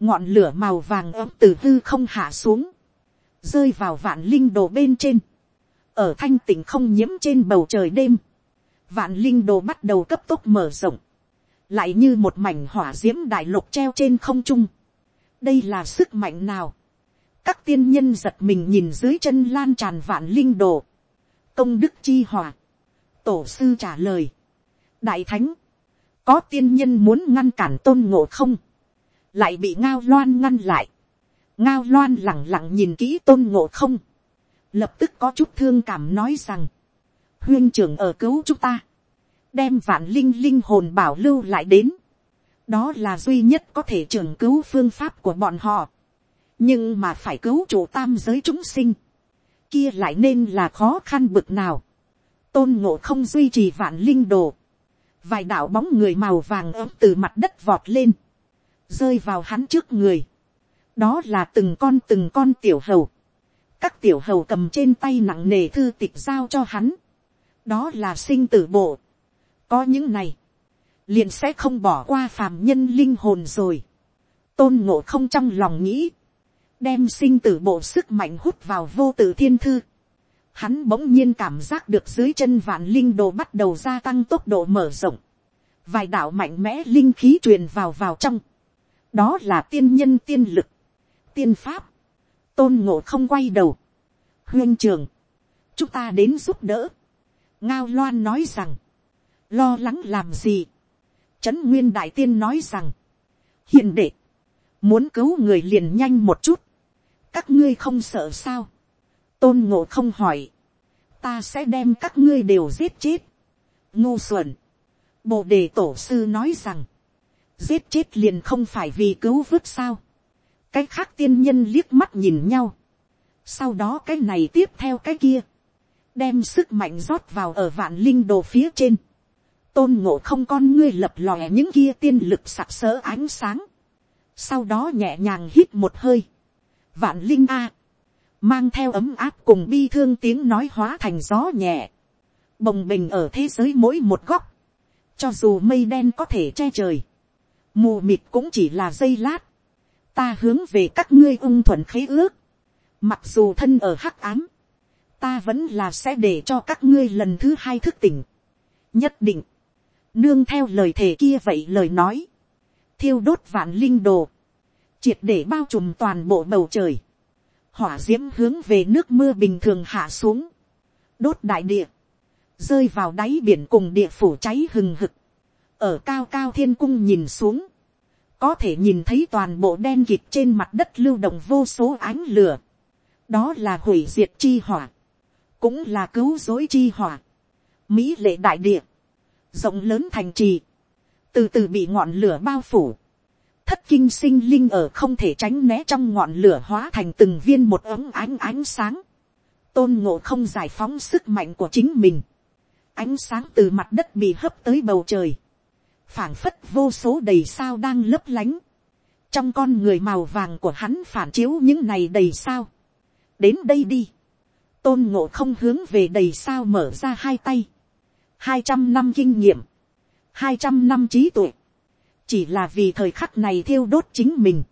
ngọn lửa màu vàng ấm từ hư không hạ xuống, rơi vào vạn linh đồ bên trên, ở thanh tỉnh không nhiễm trên bầu trời đêm, vạn linh đồ bắt đầu cấp tốc mở rộng, lại như một mảnh hỏa d i ễ m đại lục treo trên không trung. đây là sức mạnh nào các tiên nhân giật mình nhìn dưới chân lan tràn vạn linh đồ. công đức chi hòa. tổ sư trả lời. đại thánh, có tiên nhân muốn ngăn cản tôn ngộ không, lại bị ngao loan ngăn lại. ngao loan lẳng lặng nhìn kỹ tôn ngộ không, lập tức có chút thương cảm nói rằng, huyên trưởng ở cứu chúng ta, đem vạn linh linh hồn bảo lưu lại đến. đó là duy nhất có thể trưởng cứu phương pháp của bọn họ nhưng mà phải cứu chủ tam giới chúng sinh. kia lại nên là khó khăn bực nào. tôn ngộ không duy trì vạn linh đồ. vài đạo bóng người màu vàng ấm từ mặt đất vọt lên. rơi vào hắn trước người. đó là từng con từng con tiểu hầu. các tiểu hầu cầm trên tay nặng nề thư tịch giao cho hắn. đó là sinh tử bộ có những này, liền sẽ không bỏ qua phàm nhân linh hồn rồi. tôn ngộ không trong lòng nghĩ, đem sinh tử bộ sức mạnh hút vào vô tử thiên thư. Hắn bỗng nhiên cảm giác được dưới chân vạn linh đồ bắt đầu gia tăng tốc độ mở rộng. Vài đạo mạnh mẽ linh khí truyền vào vào trong. Đó là tiên nhân tiên lực. Tiên pháp. Tôn ngộ không quay đầu. Huyên trường. Chúng ta đến giúp đỡ. Ngao loan nói rằng lo lắng làm gì. trấn nguyên đại tiên nói rằng, hiện đệ, muốn cứu người liền nhanh một chút, các ngươi không sợ sao. tôn ngộ không hỏi, ta sẽ đem các ngươi đều giết chết. ngu xuẩn, bộ đề tổ sư nói rằng, giết chết liền không phải vì cứu vớt sao. cái khác tiên nhân liếc mắt nhìn nhau. sau đó cái này tiếp theo cái kia, đem sức mạnh rót vào ở vạn linh đồ phía trên tôn ngộ không con ngươi lập lòe những kia tiên lực sặc sỡ ánh sáng. sau đó nhẹ nhàng hít một hơi vạn linh a. mang theo ấm áp cùng bi thương tiếng nói hóa thành gió nhẹ. bồng bình ở thế giới mỗi một góc. cho dù mây đen có thể che trời. mù mịt cũng chỉ là giây lát. ta hướng về các ngươi ung thuận khế ước. mặc dù thân ở hắc ám. ta vẫn là sẽ để cho các ngươi lần thứ hai thức tỉnh. nhất định nương theo lời thề kia vậy lời nói, thiêu đốt vạn linh đồ, triệt để bao trùm toàn bộ bầu trời, hỏa d i ễ m hướng về nước mưa bình thường hạ xuống, đốt đại địa, rơi vào đáy biển cùng địa phủ cháy hừng hực, ở cao cao thiên cung nhìn xuống, có thể nhìn thấy toàn bộ đen kịt trên mặt đất lưu động vô số ánh lửa, đó là hủy diệt chi hỏa, cũng là cứu dối chi hỏa, mỹ lệ đại địa, rộng lớn thành trì, từ từ bị ngọn lửa bao phủ, thất kinh sinh linh ở không thể tránh né trong ngọn lửa hóa thành từng viên một ấm ánh ánh sáng, tôn ngộ không giải phóng sức mạnh của chính mình, ánh sáng từ mặt đất bị hấp tới bầu trời, phảng phất vô số đầy sao đang lấp lánh, trong con người màu vàng của hắn phản chiếu những này đầy sao, đến đây đi, tôn ngộ không hướng về đầy sao mở ra hai tay, hai trăm năm kinh nghiệm, hai trăm năm trí tuệ, chỉ là vì thời khắc này thiêu đốt chính mình,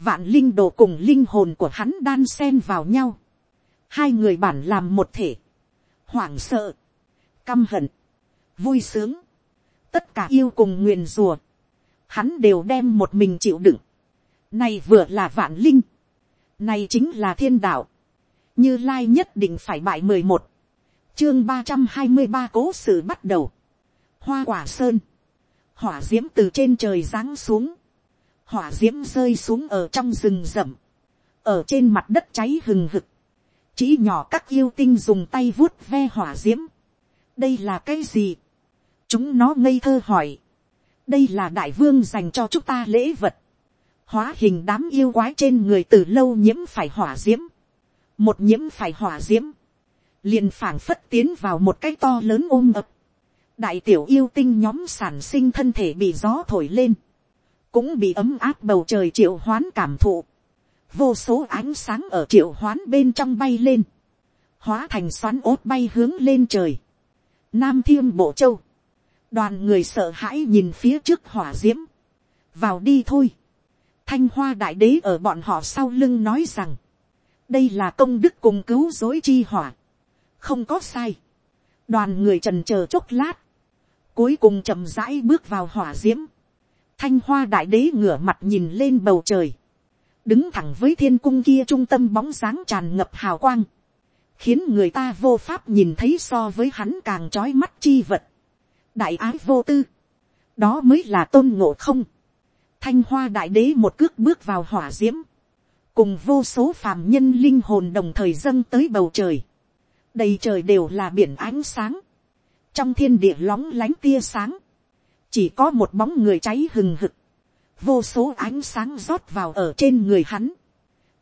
vạn linh đồ cùng linh hồn của hắn đan xen vào nhau, hai người bản làm một thể, hoảng sợ, căm hận, vui sướng, tất cả yêu cùng nguyền rùa, hắn đều đem một mình chịu đựng, này vừa là vạn linh, này chính là thiên đạo, như lai nhất định phải bại mười một, chương ba trăm hai mươi ba cố sự bắt đầu. hoa quả sơn, hỏa d i ễ m từ trên trời giáng xuống, hỏa d i ễ m rơi xuống ở trong rừng rậm, ở trên mặt đất cháy hừng hực, chỉ nhỏ các yêu tinh dùng tay vuốt ve hỏa d i ễ m đây là cái gì, chúng nó ngây thơ hỏi, đây là đại vương dành cho chúng ta lễ vật, hóa hình đám yêu quái trên người từ lâu nhiễm phải hỏa d i ễ m một nhiễm phải hỏa d i ễ m liền phảng phất tiến vào một cái to lớn ôm ập, đại tiểu yêu tinh nhóm sản sinh thân thể bị gió thổi lên, cũng bị ấm áp bầu trời triệu hoán cảm thụ, vô số ánh sáng ở triệu hoán bên trong bay lên, hóa thành xoắn ốt bay hướng lên trời, nam thiêm bộ châu, đoàn người sợ hãi nhìn phía trước hỏa d i ễ m vào đi thôi, thanh hoa đại đế ở bọn họ sau lưng nói rằng, đây là công đức cùng cứu dối chi hỏa, không có sai, đoàn người trần c h ờ chốc lát, cuối cùng chậm rãi bước vào hỏa d i ễ m thanh hoa đại đế ngửa mặt nhìn lên bầu trời, đứng thẳng với thiên cung kia trung tâm bóng dáng tràn ngập hào quang, khiến người ta vô pháp nhìn thấy so với hắn càng trói mắt chi vật. đại ái vô tư, đó mới là tôn ngộ không. thanh hoa đại đế một cước bước vào hỏa d i ễ m cùng vô số phàm nhân linh hồn đồng thời dâng tới bầu trời. đầy trời đều là biển ánh sáng, trong thiên địa lóng lánh tia sáng, chỉ có một bóng người cháy hừng hực, vô số ánh sáng rót vào ở trên người hắn,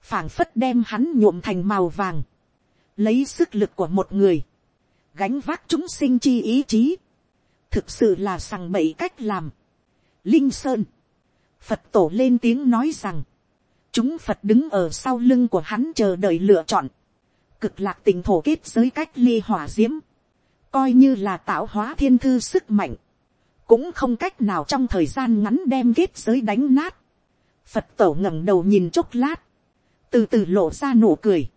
phảng phất đem hắn nhuộm thành màu vàng, lấy sức lực của một người, gánh vác chúng sinh chi ý chí, thực sự là sằng bậy cách làm. Linh Sơn, Phật tổ lên tiếng nói rằng, chúng Phật đứng ở sau lưng của hắn chờ đợi lựa chọn, cực lạc tình thổ kết giới cách ly hỏa diễm, coi như là tạo hóa thiên thư sức mạnh, cũng không cách nào trong thời gian ngắn đem kết giới đánh nát. Phật tổ ngẩng đầu nhìn chốc lát, từ từ lộ ra nụ cười.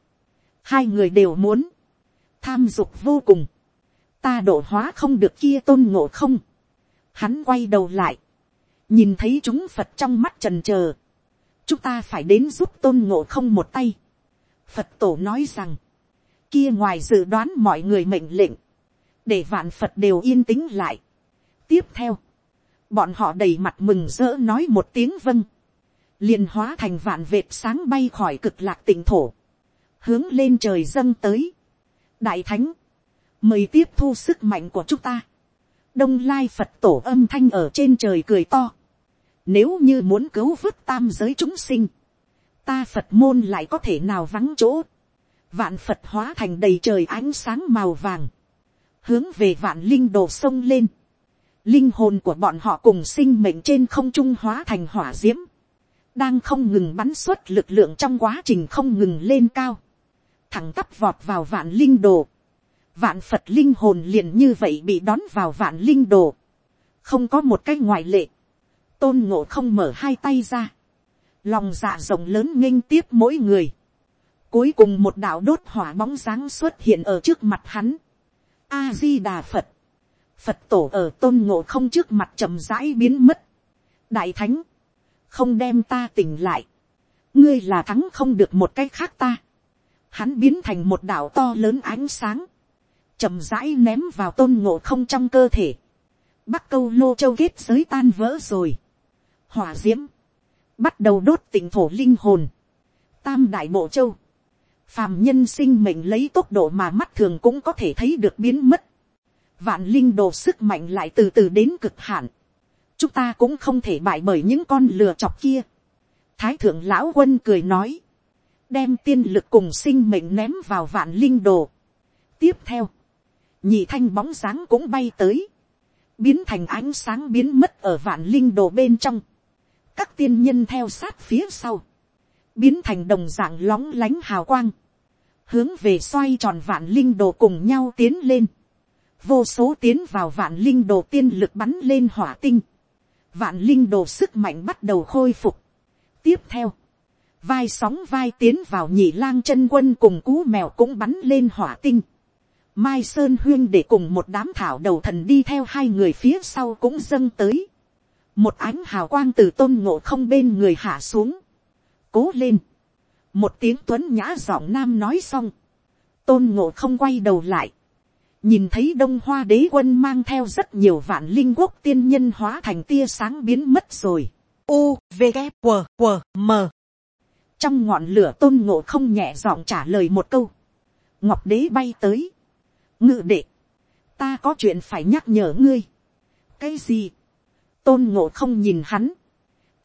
Hai người đều muốn, tham dục vô cùng, ta độ hóa không được kia tôn ngộ không. Hắn quay đầu lại, nhìn thấy chúng Phật trong mắt trần chờ Chúng ta phải đến giúp tôn ngộ không một tay. Phật tổ nói rằng, kia ngoài dự đoán mọi người mệnh lệnh, để vạn Phật đều yên tĩnh lại tiếp theo, bọn họ đầy mặt mừng rỡ nói một tiếng vâng, liền hóa thành vạn vệt sáng bay khỏi cực lạc tỉnh thổ, hướng lên trời dâng tới. đại thánh, mời tiếp thu sức mạnh của chúng ta. đông lai phật tổ âm thanh ở trên trời cười to. nếu như muốn cứu vớt tam giới chúng sinh, ta phật môn lại có thể nào vắng chỗ. vạn phật hóa thành đầy trời ánh sáng màu vàng, hướng về vạn linh đồ sông lên. Linh hồn của bọn họ cùng sinh mệnh trên không trung hóa thành hỏa diễm đang không ngừng bắn xuất lực lượng trong quá trình không ngừng lên cao, thẳng tắp vọt vào vạn linh đồ, vạn phật linh hồn liền như vậy bị đón vào vạn linh đồ, không có một cái ngoại lệ, tôn ngộ không mở hai tay ra, lòng dạ rộng lớn nghênh tiếp mỗi người, cuối cùng một đạo đốt hỏa bóng dáng xuất hiện ở trước mặt hắn, a di đà phật, Phật tổ ở tôn ngộ không trước mặt chậm rãi biến mất. Đại thánh, không đem ta tỉnh lại. Ngươi là thắng không được một cách khác ta. Hắn biến thành một đảo to lớn ánh sáng. chậm rãi ném vào tôn ngộ không trong cơ thể. Bắc câu lô châu kết giới tan vỡ rồi. Hỏa diễm. Bắt đầu đốt tỉnh thổ linh hồn. Tam đại bộ châu. Phàm nhân sinh mệnh lấy tốc độ mà mắt thường cũng có thể thấy được biến mất vạn linh đồ sức mạnh lại từ từ đến cực hạn. chúng ta cũng không thể bại bởi những con lừa chọc kia. thái thượng lão quân cười nói, đem tiên lực cùng sinh mệnh ném vào vạn linh đồ. tiếp theo, nhị thanh bóng sáng cũng bay tới, biến thành ánh sáng biến mất ở vạn linh đồ bên trong. các tiên nhân theo sát phía sau, biến thành đồng dạng lóng lánh hào quang, hướng về xoay tròn vạn linh đồ cùng nhau tiến lên vô số tiến vào vạn linh đồ tiên lực bắn lên hỏa tinh, vạn linh đồ sức mạnh bắt đầu khôi phục. tiếp theo, vai sóng vai tiến vào nhị lang chân quân cùng cú mèo cũng bắn lên hỏa tinh. Mai Sơn Huyên để cùng một đám thảo đầu thần đi theo hai người phía sau cũng dâng tới. Một ánh hào quang từ tôn ngộ không bên người hạ xuống. Cố lên. Một tiếng tuấn nhã giọng nam nói xong. Tôn ngộ không quay đầu lại. Nhìn thấy đông hoa đế quân mang theo rất nhiều vạn linh quốc tiên nhân hóa thành tia sáng biến mất rồi. u v g W, W, m. Trong ngọn lửa tôn ngộ không nhẹ giọng trả lời một câu, ngọc đế bay tới, ngự đệ, ta có chuyện phải nhắc nhở ngươi, cái gì, tôn ngộ không nhìn hắn,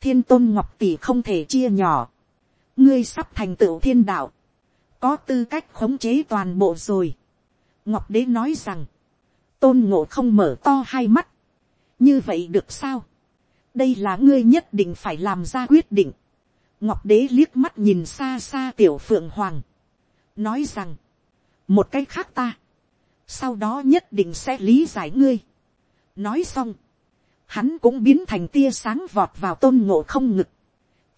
thiên tôn ngọc tỷ không thể chia nhỏ, ngươi sắp thành tựu thiên đạo, có tư cách khống chế toàn bộ rồi. ngọc đế nói rằng, tôn ngộ không mở to hai mắt, như vậy được sao, đây là ngươi nhất định phải làm ra quyết định, ngọc đế liếc mắt nhìn xa xa tiểu phượng hoàng, nói rằng, một cái khác ta, sau đó nhất định sẽ lý giải ngươi. nói xong, hắn cũng biến thành tia sáng vọt vào tôn ngộ không ngực,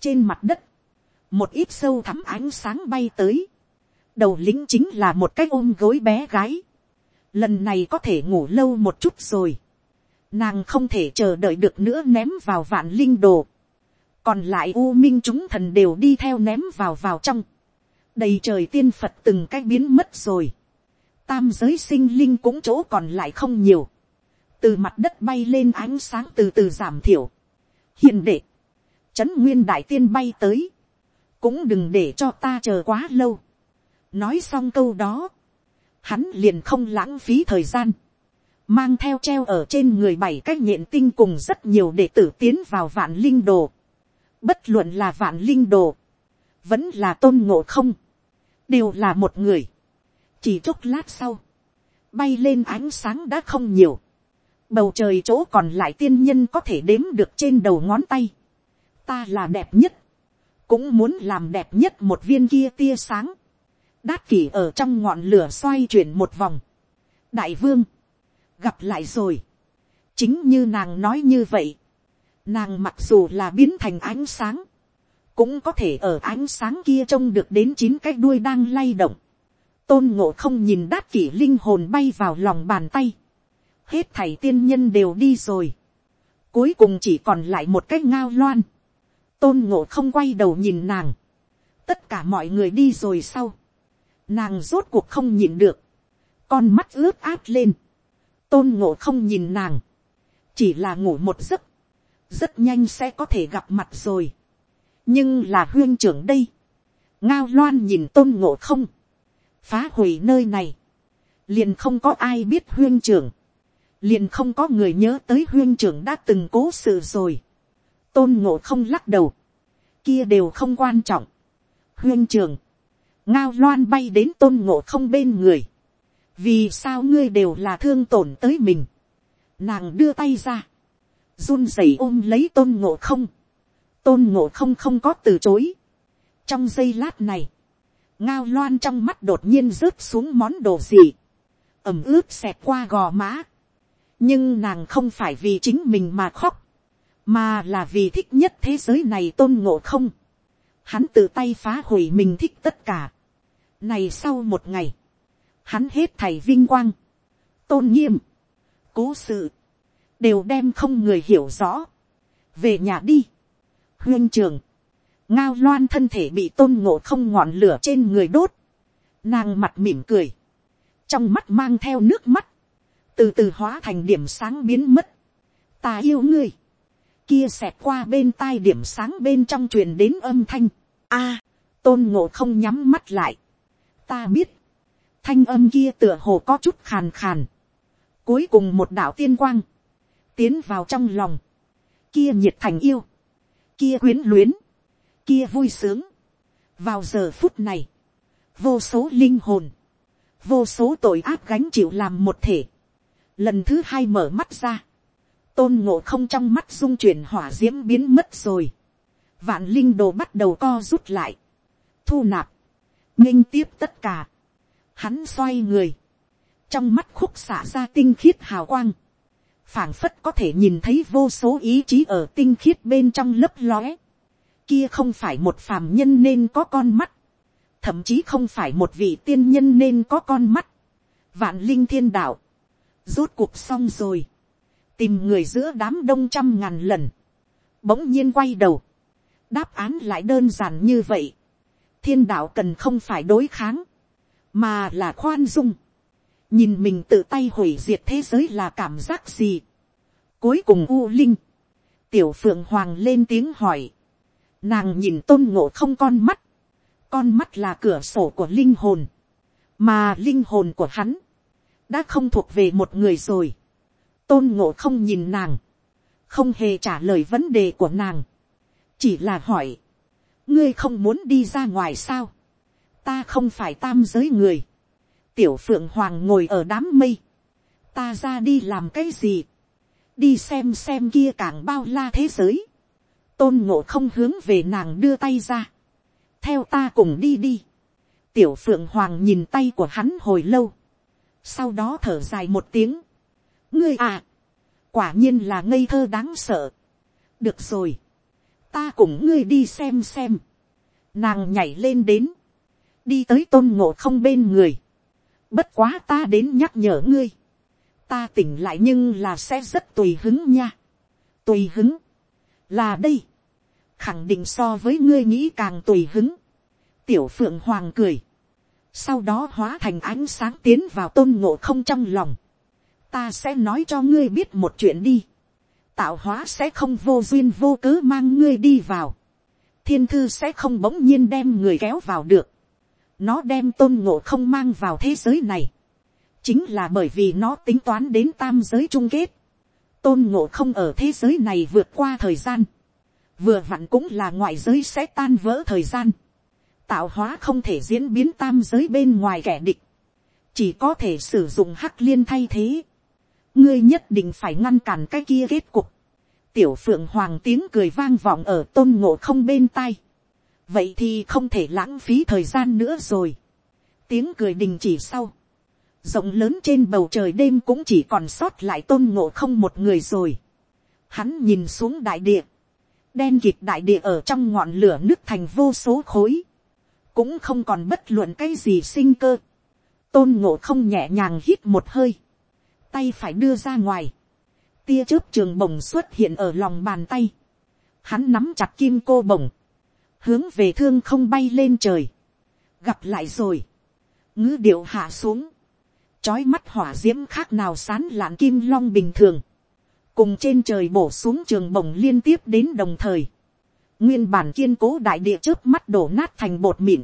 trên mặt đất, một ít sâu thắm ánh sáng bay tới, đầu lính chính là một cái ôm gối bé gái, lần này có thể ngủ lâu một chút rồi, nàng không thể chờ đợi được nữa ném vào vạn linh đồ, còn lại u minh chúng thần đều đi theo ném vào vào trong, đầy trời tiên phật từng cái biến mất rồi, tam giới sinh linh cũng chỗ còn lại không nhiều, từ mặt đất bay lên ánh sáng từ từ giảm thiểu, hiền đệ, trấn nguyên đại tiên bay tới, cũng đừng để cho ta chờ quá lâu, nói xong câu đó, hắn liền không lãng phí thời gian, mang theo treo ở trên người bảy cái nhện tinh cùng rất nhiều đệ tử tiến vào vạn linh đồ, bất luận là vạn linh đồ, vẫn là tôn ngộ không, đều là một người, chỉ chốc lát sau, bay lên ánh sáng đã không nhiều, bầu trời chỗ còn lại tiên nhân có thể đếm được trên đầu ngón tay, ta là đẹp nhất, cũng muốn làm đẹp nhất một viên kia tia sáng, đát kỷ ở trong ngọn lửa xoay chuyển một vòng, đại vương, gặp lại rồi, chính như nàng nói như vậy, nàng mặc dù là biến thành ánh sáng, cũng có thể ở ánh sáng kia trông được đến chín cái đuôi đang lay động, tôn ngộ không nhìn đát kỷ linh hồn bay vào lòng bàn tay, hết thảy tiên nhân đều đi rồi, cuối cùng chỉ còn lại một cái ngao loan, tôn ngộ không quay đầu nhìn nàng, tất cả mọi người đi rồi sau, nàng rốt cuộc không nhìn được, con mắt ướt át lên, tôn ngộ không nhìn nàng, chỉ là ngủ một giấc, rất nhanh sẽ có thể gặp mặt rồi, nhưng là huyên trưởng đây, ngao loan nhìn tôn ngộ không, phá hủy nơi này, liền không có ai biết huyên trưởng, liền không có người nhớ tới huyên trưởng đã từng cố sự rồi, tôn ngộ không lắc đầu, kia đều không quan trọng, huyên Trường, ngao loan bay đến tôn ngộ không bên người, vì sao ngươi đều là thương tổn tới mình, nàng đưa tay ra, run rẩy ôm lấy tôn ngộ không, tôn ngộ không không có từ chối, trong giây lát này, ngao loan trong mắt đột nhiên rớt xuống món đồ gì, ẩm ướt xẹt qua gò má, nhưng nàng không phải vì chính mình mà khóc, mà là vì thích nhất thế giới này tôn ngộ không, hắn tự tay phá hủy mình thích tất cả, này sau một ngày, hắn hết thầy vinh quang, tôn nghiêm, cố sự, đều đem không người hiểu rõ. về nhà đi, huyên trường, ngao loan thân thể bị tôn ngộ không ngọn lửa trên người đốt, nàng mặt mỉm cười, trong mắt mang theo nước mắt, từ từ hóa thành điểm sáng biến mất, ta yêu ngươi, kia xẹt qua bên tai điểm sáng bên trong truyền đến âm thanh, a, tôn ngộ không nhắm mắt lại, ta biết, thanh âm kia tựa hồ có chút khàn khàn, cuối cùng một đạo tiên quang, tiến vào trong lòng, kia nhiệt thành yêu, kia quyến luyến, kia vui sướng. vào giờ phút này, vô số linh hồn, vô số tội ác gánh chịu làm một thể, lần thứ hai mở mắt ra, tôn ngộ không trong mắt dung chuyển hỏa d i ễ m biến mất rồi, vạn linh đồ bắt đầu co rút lại, thu nạp, nghinh tiếp tất cả, hắn xoay người, trong mắt khúc xả ra tinh khiết hào quang, phảng phất có thể nhìn thấy vô số ý chí ở tinh khiết bên trong lấp lóe. Kia không phải một phàm nhân nên có con mắt. Thậm chí không phải một vị tiên nhân nên có con mắt. Vạn linh thiên đạo. Rốt cuộc xong rồi. Tìm người giữa đám đông trăm ngàn lần. Bỗng nhiên quay đầu. Đáp án lại đơn giản như vậy. Thiên đạo cần không phải đối kháng. Mà là khoan dung nhìn mình tự tay hủy diệt thế giới là cảm giác gì. cuối cùng u linh, tiểu phượng hoàng lên tiếng hỏi, nàng nhìn tôn ngộ không con mắt, con mắt là cửa sổ của linh hồn, mà linh hồn của hắn, đã không thuộc về một người rồi tôn ngộ không nhìn nàng, không hề trả lời vấn đề của nàng, chỉ là hỏi, ngươi không muốn đi ra ngoài sao, ta không phải tam giới người, tiểu phượng hoàng ngồi ở đám mây, ta ra đi làm cái gì, đi xem xem kia càng bao la thế giới, tôn ngộ không hướng về nàng đưa tay ra, theo ta cùng đi đi, tiểu phượng hoàng nhìn tay của hắn hồi lâu, sau đó thở dài một tiếng, ngươi à, quả nhiên là ngây thơ đáng sợ, được rồi, ta cùng ngươi đi xem xem, nàng nhảy lên đến, đi tới tôn ngộ không bên người, bất quá ta đến nhắc nhở ngươi, ta tỉnh lại nhưng là sẽ rất tùy hứng nha, tùy hứng, là đây, khẳng định so với ngươi nghĩ càng tùy hứng, tiểu phượng hoàng cười, sau đó hóa thành ánh sáng tiến vào tôn ngộ không trong lòng, ta sẽ nói cho ngươi biết một chuyện đi, tạo hóa sẽ không vô duyên vô cớ mang ngươi đi vào, thiên thư sẽ không bỗng nhiên đem người kéo vào được, nó đem tôn ngộ không mang vào thế giới này, chính là bởi vì nó tính toán đến tam giới chung kết, tôn ngộ không ở thế giới này vượt qua thời gian, vừa vặn cũng là ngoại giới sẽ tan vỡ thời gian, tạo hóa không thể diễn biến tam giới bên ngoài kẻ địch, chỉ có thể sử dụng hắc liên thay thế, ngươi nhất định phải ngăn cản cái kia kết cục, tiểu phượng hoàng tiếng cười vang vọng ở tôn ngộ không bên tai, vậy thì không thể lãng phí thời gian nữa rồi, tiếng cười đình chỉ sau, rộng lớn trên bầu trời đêm cũng chỉ còn sót lại tôn ngộ không một người rồi, hắn nhìn xuống đại địa, đen kịt đại địa ở trong ngọn lửa nước thành vô số khối, cũng không còn bất luận cái gì sinh cơ. tôn ngộ không nhẹ nhàng hít một hơi, tay phải đưa ra ngoài, tia chớp trường bồng xuất hiện ở lòng bàn tay, hắn nắm chặt kim cô bồng, hướng về thương không bay lên trời, gặp lại rồi, ngữ điệu hạ xuống, trói mắt hỏa d i ễ m khác nào sán lạn kim long bình thường, cùng trên trời bổ xuống trường bồng liên tiếp đến đồng thời, Nguyên bản kiên cố đại địa trước mắt đổ nát thành bột mịn.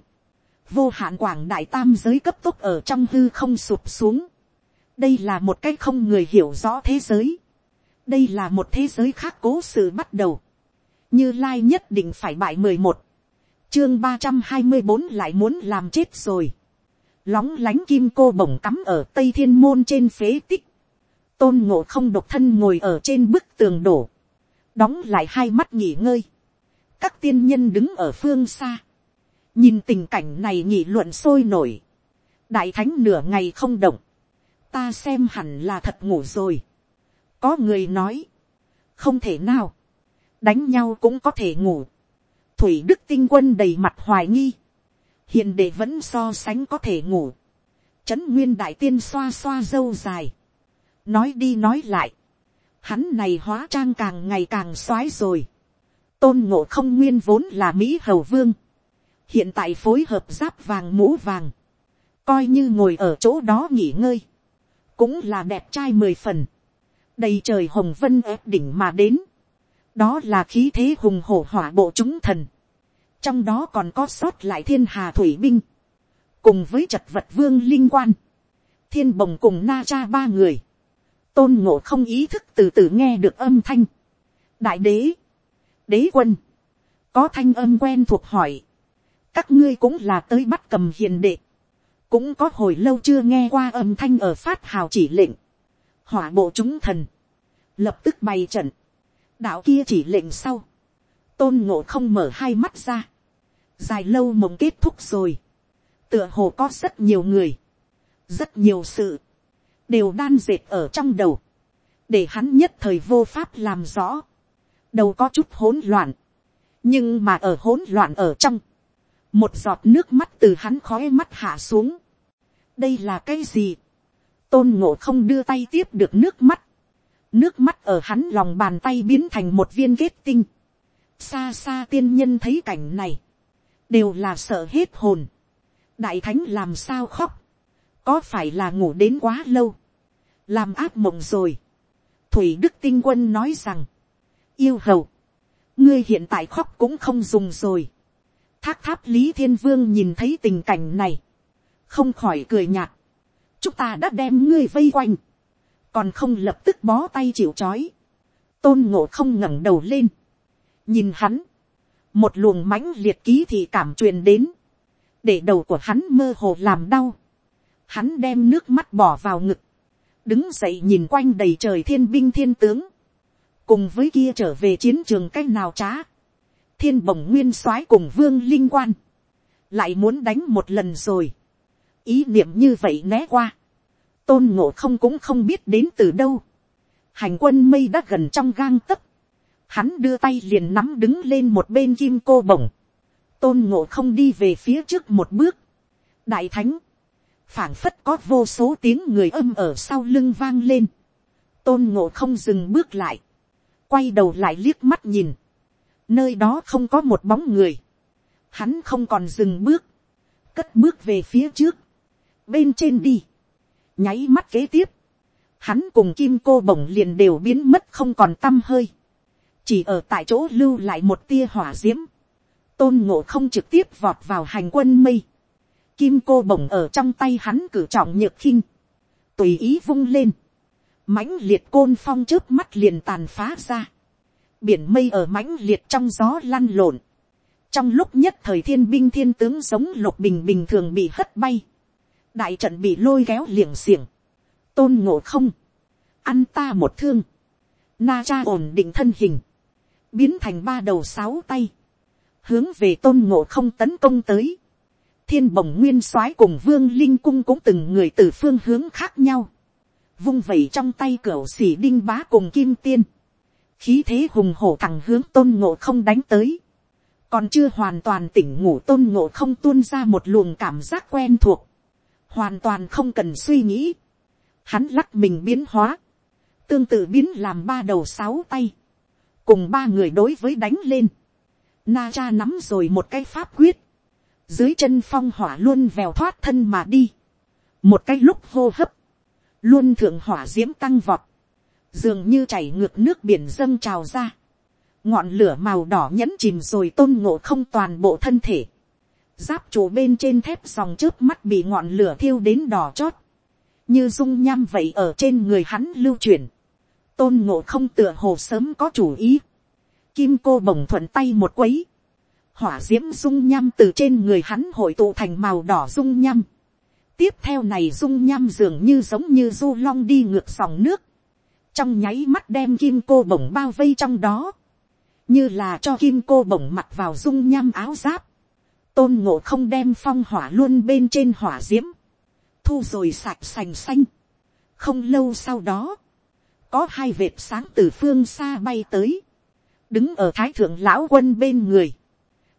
Vô hạn quảng đại tam giới cấp tốc ở trong hư không sụp xuống. Đây là một cách không người hiểu rõ thế giới. Đây là một thế giới khác cố sự bắt đầu. Như Lai nhất định phải bại mười một Chương ba trăm hai mươi bốn lại muốn làm chết rồi. Lóng lánh kim cô bổng cắm ở tây thiên môn trên phế tích. Tôn ngộ không độc thân ngồi ở trên bức tường đổ. Đóng lại hai mắt nghỉ ngơi các tiên nhân đứng ở phương xa, nhìn tình cảnh này nghị luận sôi nổi, đại thánh nửa ngày không động, ta xem hẳn là thật ngủ rồi. có người nói, không thể nào, đánh nhau cũng có thể ngủ. thủy đức tinh quân đầy mặt hoài nghi, hiện đệ vẫn so sánh có thể ngủ. trấn nguyên đại tiên xoa xoa dâu dài, nói đi nói lại, hắn này hóa trang càng ngày càng x o á i rồi tôn ngộ không nguyên vốn là mỹ hầu vương, hiện tại phối hợp giáp vàng mũ vàng, coi như ngồi ở chỗ đó nghỉ ngơi, cũng là đẹp trai mười phần, đầy trời hồng vân ép đỉnh mà đến, đó là khí thế hùng hổ hỏa bộ chúng thần, trong đó còn có sót lại thiên hà thủy binh, cùng với chật vật vương linh quan, thiên bồng cùng na cha ba người, tôn ngộ không ý thức từ từ nghe được âm thanh, đại đế, đế quân, có thanh âm quen thuộc hỏi, các ngươi cũng là tới bắt cầm hiền đệ, cũng có hồi lâu chưa nghe qua âm thanh ở phát hào chỉ lệnh, hỏa bộ chúng thần, lập tức bày trận, đạo kia chỉ lệnh sau, tôn ngộ không mở hai mắt ra, dài lâu mộng kết thúc rồi, tựa hồ có rất nhiều người, rất nhiều sự, đều đan dệt ở trong đầu, để hắn nhất thời vô pháp làm rõ, đầu có chút hỗn loạn, nhưng mà ở hỗn loạn ở trong, một giọt nước mắt từ hắn khói mắt hạ xuống đây là cái gì, tôn ngộ không đưa tay tiếp được nước mắt, nước mắt ở hắn lòng bàn tay biến thành một viên kết tinh. xa xa tiên nhân thấy cảnh này, đều là sợ hết hồn. đại thánh làm sao khóc, có phải là ngủ đến quá lâu, làm áp mộng rồi. thủy đức tinh quân nói rằng, yêu hầu, ngươi hiện tại khóc cũng không dùng rồi. thác tháp lý thiên vương nhìn thấy tình cảnh này, không khỏi cười nhạt. chúng ta đã đem ngươi vây quanh, còn không lập tức bó tay chịu c h ó i tôn ngộ không ngẩng đầu lên, nhìn hắn, một luồng mãnh liệt ký thị cảm truyền đến, để đầu của hắn mơ hồ làm đau, hắn đem nước mắt bỏ vào ngực, đứng dậy nhìn quanh đầy trời thiên binh thiên tướng, cùng với kia trở về chiến trường c á c h nào trá, thiên bồng nguyên soái cùng vương linh quan, lại muốn đánh một lần rồi, ý niệm như vậy né qua, tôn ngộ không cũng không biết đến từ đâu. hành quân mây đã gần trong gang tấc. hắn đưa tay liền nắm đứng lên một bên kim cô bổng. tôn ngộ không đi về phía trước một bước. đại thánh, phảng phất có vô số tiếng người âm ở sau lưng vang lên. tôn ngộ không dừng bước lại. quay đầu lại liếc mắt nhìn. nơi đó không có một bóng người. hắn không còn dừng bước. cất bước về phía trước bên trên đi. Nháy mắt kế tiếp, hắn cùng kim cô bổng liền đều biến mất không còn tâm hơi, chỉ ở tại chỗ lưu lại một tia hỏa diễm. Tôn ngộ không trực tiếp vọt vào hành quân mây, kim cô bổng ở trong tay hắn cử trọng nhược khinh, tùy ý vung lên, mãnh liệt côn phong trước mắt liền tàn phá ra, biển mây ở mãnh liệt trong gió lăn lộn, trong lúc nhất thời thiên binh thiên tướng giống lục bình bình thường bị hất bay, đại trận bị lôi kéo liệng xiềng, tôn ngộ không, ăn ta một thương, na cha ổn định thân hình, biến thành ba đầu sáu tay, hướng về tôn ngộ không tấn công tới, thiên bồng nguyên soái cùng vương linh cung cũng từng người từ phương hướng khác nhau, vung vẩy trong tay cửa xỉ đinh bá cùng kim tiên, khí thế hùng hổ thẳng hướng tôn ngộ không đánh tới, còn chưa hoàn toàn tỉnh ngủ tôn ngộ không tuôn ra một luồng cảm giác quen thuộc, hoàn toàn không cần suy nghĩ, hắn lắc mình biến hóa, tương tự biến làm ba đầu sáu tay, cùng ba người đối với đánh lên, na cha nắm rồi một cái pháp quyết, dưới chân phong hỏa luôn vèo thoát thân mà đi, một cái lúc hô hấp, luôn thượng hỏa d i ễ m tăng vọt, dường như chảy ngược nước biển dâng trào ra, ngọn lửa màu đỏ nhẫn chìm rồi tôn ngộ không toàn bộ thân thể, giáp trụ bên trên thép dòng trước mắt bị ngọn lửa thiêu đến đỏ chót, như dung nham vậy ở trên người hắn lưu chuyển, tôn ngộ không tựa hồ sớm có chủ ý, kim cô bồng thuận tay một quấy, hỏa d i ễ m dung nham từ trên người hắn hội tụ thành màu đỏ dung nham, tiếp theo này dung nham dường như giống như du long đi ngược dòng nước, trong nháy mắt đem kim cô bồng bao vây trong đó, như là cho kim cô bồng mặc vào dung nham áo giáp, tôn ngộ không đem phong hỏa luôn bên trên hỏa d i ễ m thu rồi sạch sành xanh. không lâu sau đó, có hai vệt sáng từ phương xa bay tới, đứng ở thái thượng lão quân bên người.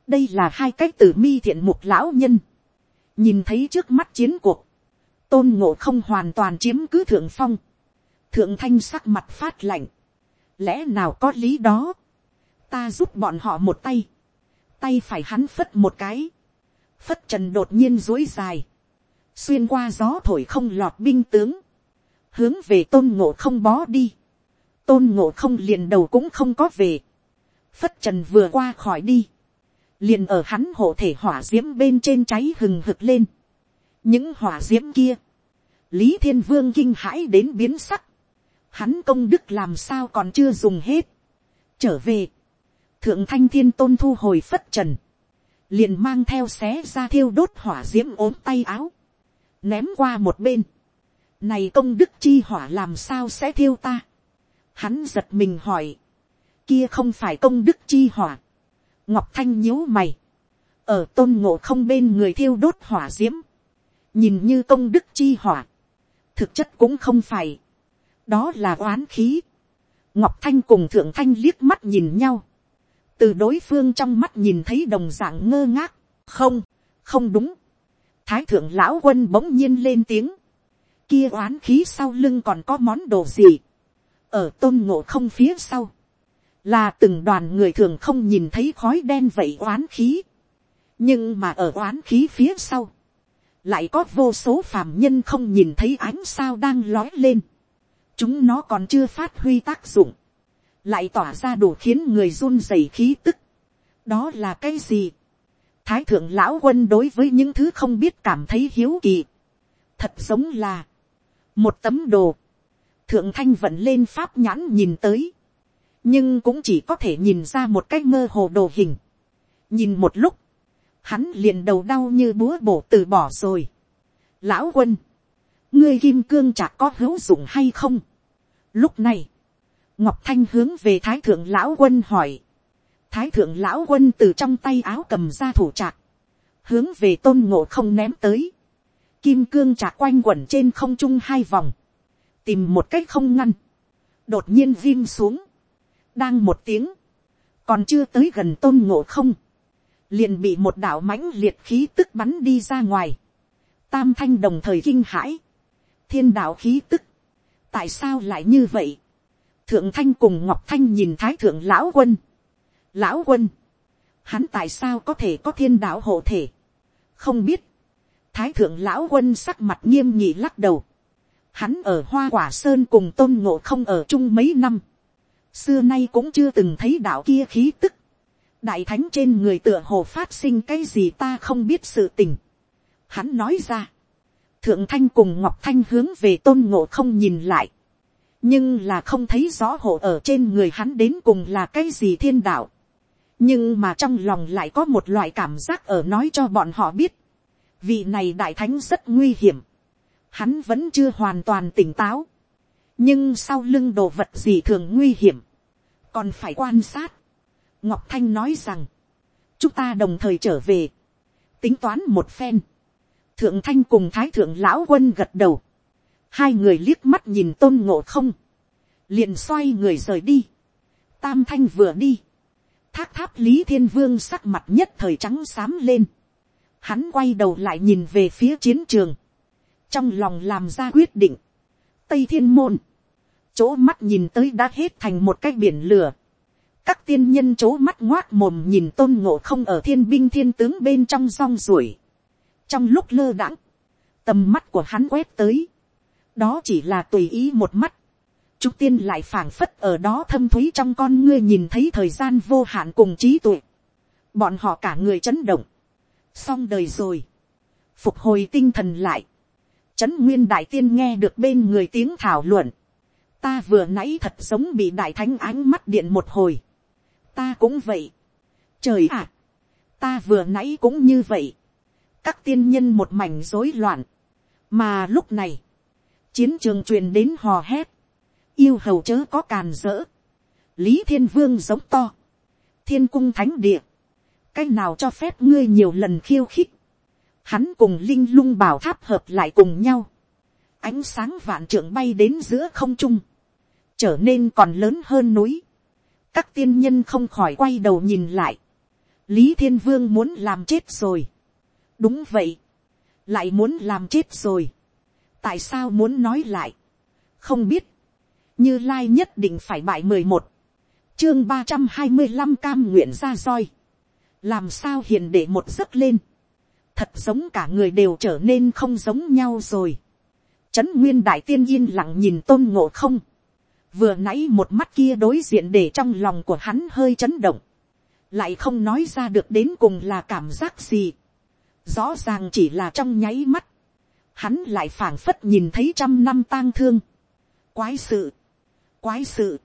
đây là hai cái từ mi thiện mục lão nhân. nhìn thấy trước mắt chiến cuộc, tôn ngộ không hoàn toàn chiếm cứ thượng phong. thượng thanh sắc mặt phát lạnh. lẽ nào có lý đó, ta giúp bọn họ một tay tay phải hắn phất một cái, phất trần đột nhiên dối dài, xuyên qua gió thổi không lọt binh tướng, hướng về tôn ngộ không bó đi, tôn ngộ không liền đầu cũng không có về, phất trần vừa qua khỏi đi, liền ở hắn hộ thể hỏa d i ễ m bên trên cháy hừng hực lên, những hỏa d i ễ m kia, lý thiên vương kinh hãi đến biến sắc, hắn công đức làm sao còn chưa dùng hết, trở về, thượng thanh thiên tôn thu hồi phất trần, liền mang theo xé ra thiêu đốt hỏa d i ễ m ốm tay áo, ném qua một bên, này công đức chi hỏa làm sao sẽ thiêu ta, hắn giật mình hỏi, kia không phải công đức chi hỏa, ngọc thanh nhíu mày, ở tôn ngộ không bên người thiêu đốt hỏa d i ễ m nhìn như công đức chi hỏa, thực chất cũng không phải, đó là oán khí, ngọc thanh cùng thượng thanh liếc mắt nhìn nhau, từ đối phương trong mắt nhìn thấy đồng dạng ngơ ngác, không, không đúng. thái thượng lão quân bỗng nhiên lên tiếng, kia oán khí sau lưng còn có món đồ gì, ở tôn ngộ không phía sau, là từng đoàn người thường không nhìn thấy khói đen vậy oán khí, nhưng mà ở oán khí phía sau, lại có vô số phàm nhân không nhìn thấy ánh sao đang lói lên, chúng nó còn chưa phát huy tác dụng, lại tỏa ra đủ khiến người run rẩy khí tức. đó là cái gì. thái thượng lão quân đối với những thứ không biết cảm thấy hiếu kỳ. thật giống là một tấm đồ. thượng thanh vẫn lên pháp nhãn nhìn tới. nhưng cũng chỉ có thể nhìn ra một cái mơ hồ đồ hình. nhìn một lúc, hắn liền đầu đau như búa bổ từ bỏ rồi. lão quân, ngươi kim cương chạc có hữu dụng hay không. lúc này, ngọc thanh hướng về thái thượng lão quân hỏi. thái thượng lão quân từ trong tay áo cầm ra thủ trạc, hướng về tôn ngộ không ném tới. kim cương trạc quanh quẩn trên không trung hai vòng, tìm một cách không ngăn, đột nhiên viêm xuống, đang một tiếng, còn chưa tới gần tôn ngộ không, liền bị một đạo mãnh liệt khí tức bắn đi ra ngoài, tam thanh đồng thời kinh hãi, thiên đạo khí tức, tại sao lại như vậy, thượng thanh cùng ngọc thanh nhìn thái thượng lão quân, lão quân, hắn tại sao có thể có thiên đạo hộ thể, không biết, thái thượng lão quân sắc mặt nghiêm nhị lắc đầu, hắn ở hoa quả sơn cùng tôn ngộ không ở chung mấy năm, xưa nay cũng chưa từng thấy đạo kia khí tức, đại thánh trên người tựa hồ phát sinh cái gì ta không biết sự tình. Hắn nói ra, thượng thanh cùng ngọc thanh hướng về tôn ngộ không nhìn lại, nhưng là không thấy rõ hộ ở trên người hắn đến cùng là cái gì thiên đạo. nhưng mà trong lòng lại có một loại cảm giác ở nói cho bọn họ biết, vị này đại thánh rất nguy hiểm, hắn vẫn chưa hoàn toàn tỉnh táo, nhưng sau lưng đồ vật gì thường nguy hiểm, còn phải quan sát. ngọc thanh nói rằng, chúng ta đồng thời trở về, tính toán một phen, thượng thanh cùng thái thượng lão quân gật đầu, hai người liếc mắt nhìn tôn ngộ không, liền xoay người rời đi, tam thanh vừa đi, thác tháp lý thiên vương sắc mặt nhất thời trắng xám lên, hắn quay đầu lại nhìn về phía chiến trường, trong lòng làm ra quyết định, tây thiên môn, chỗ mắt nhìn tới đã hết thành một cái biển lửa, các tiên nhân chỗ mắt ngoác mồm nhìn tôn ngộ không ở thiên binh thiên tướng bên trong rong ruổi, trong lúc lơ đãng, tầm mắt của hắn quét tới, đó chỉ là tùy ý một mắt, Trúc tiên lại phảng phất ở đó thâm thúy trong con ngươi nhìn thấy thời gian vô hạn cùng trí tuệ. Bọn họ cả người chấn động. Xong đời rồi. Phục hồi tinh thần lại. Trấn nguyên đại tiên nghe được bên người tiếng thảo luận. Ta vừa nãy thật giống bị đại thánh ánh mắt điện một hồi. Ta cũng vậy. Trời ạ. ta vừa nãy cũng như vậy các tiên nhân một mảnh rối loạn, mà lúc này, chiến trường truyền đến hò hét, yêu hầu chớ có càn rỡ, lý thiên vương giống to, thiên cung thánh địa, cái nào cho phép ngươi nhiều lần khiêu khích, hắn cùng linh lung bảo tháp hợp lại cùng nhau, ánh sáng vạn trưởng bay đến giữa không trung, trở nên còn lớn hơn núi, các tiên nhân không khỏi quay đầu nhìn lại, lý thiên vương muốn làm chết rồi, đúng vậy, lại muốn làm chết rồi, tại sao muốn nói lại, không biết, như lai nhất định phải bại mười một, chương ba trăm hai mươi năm cam nguyện ra roi, làm sao hiền để một giấc lên, thật giống cả người đều trở nên không giống nhau rồi, trấn nguyên đại tiên yên lặng nhìn tôn ngộ không, vừa nãy một mắt kia đối diện để trong lòng của hắn hơi chấn động, lại không nói ra được đến cùng là cảm giác gì, rõ ràng chỉ là trong nháy mắt, hắn lại phảng phất nhìn thấy trăm năm tang thương, quái sự, quái sự,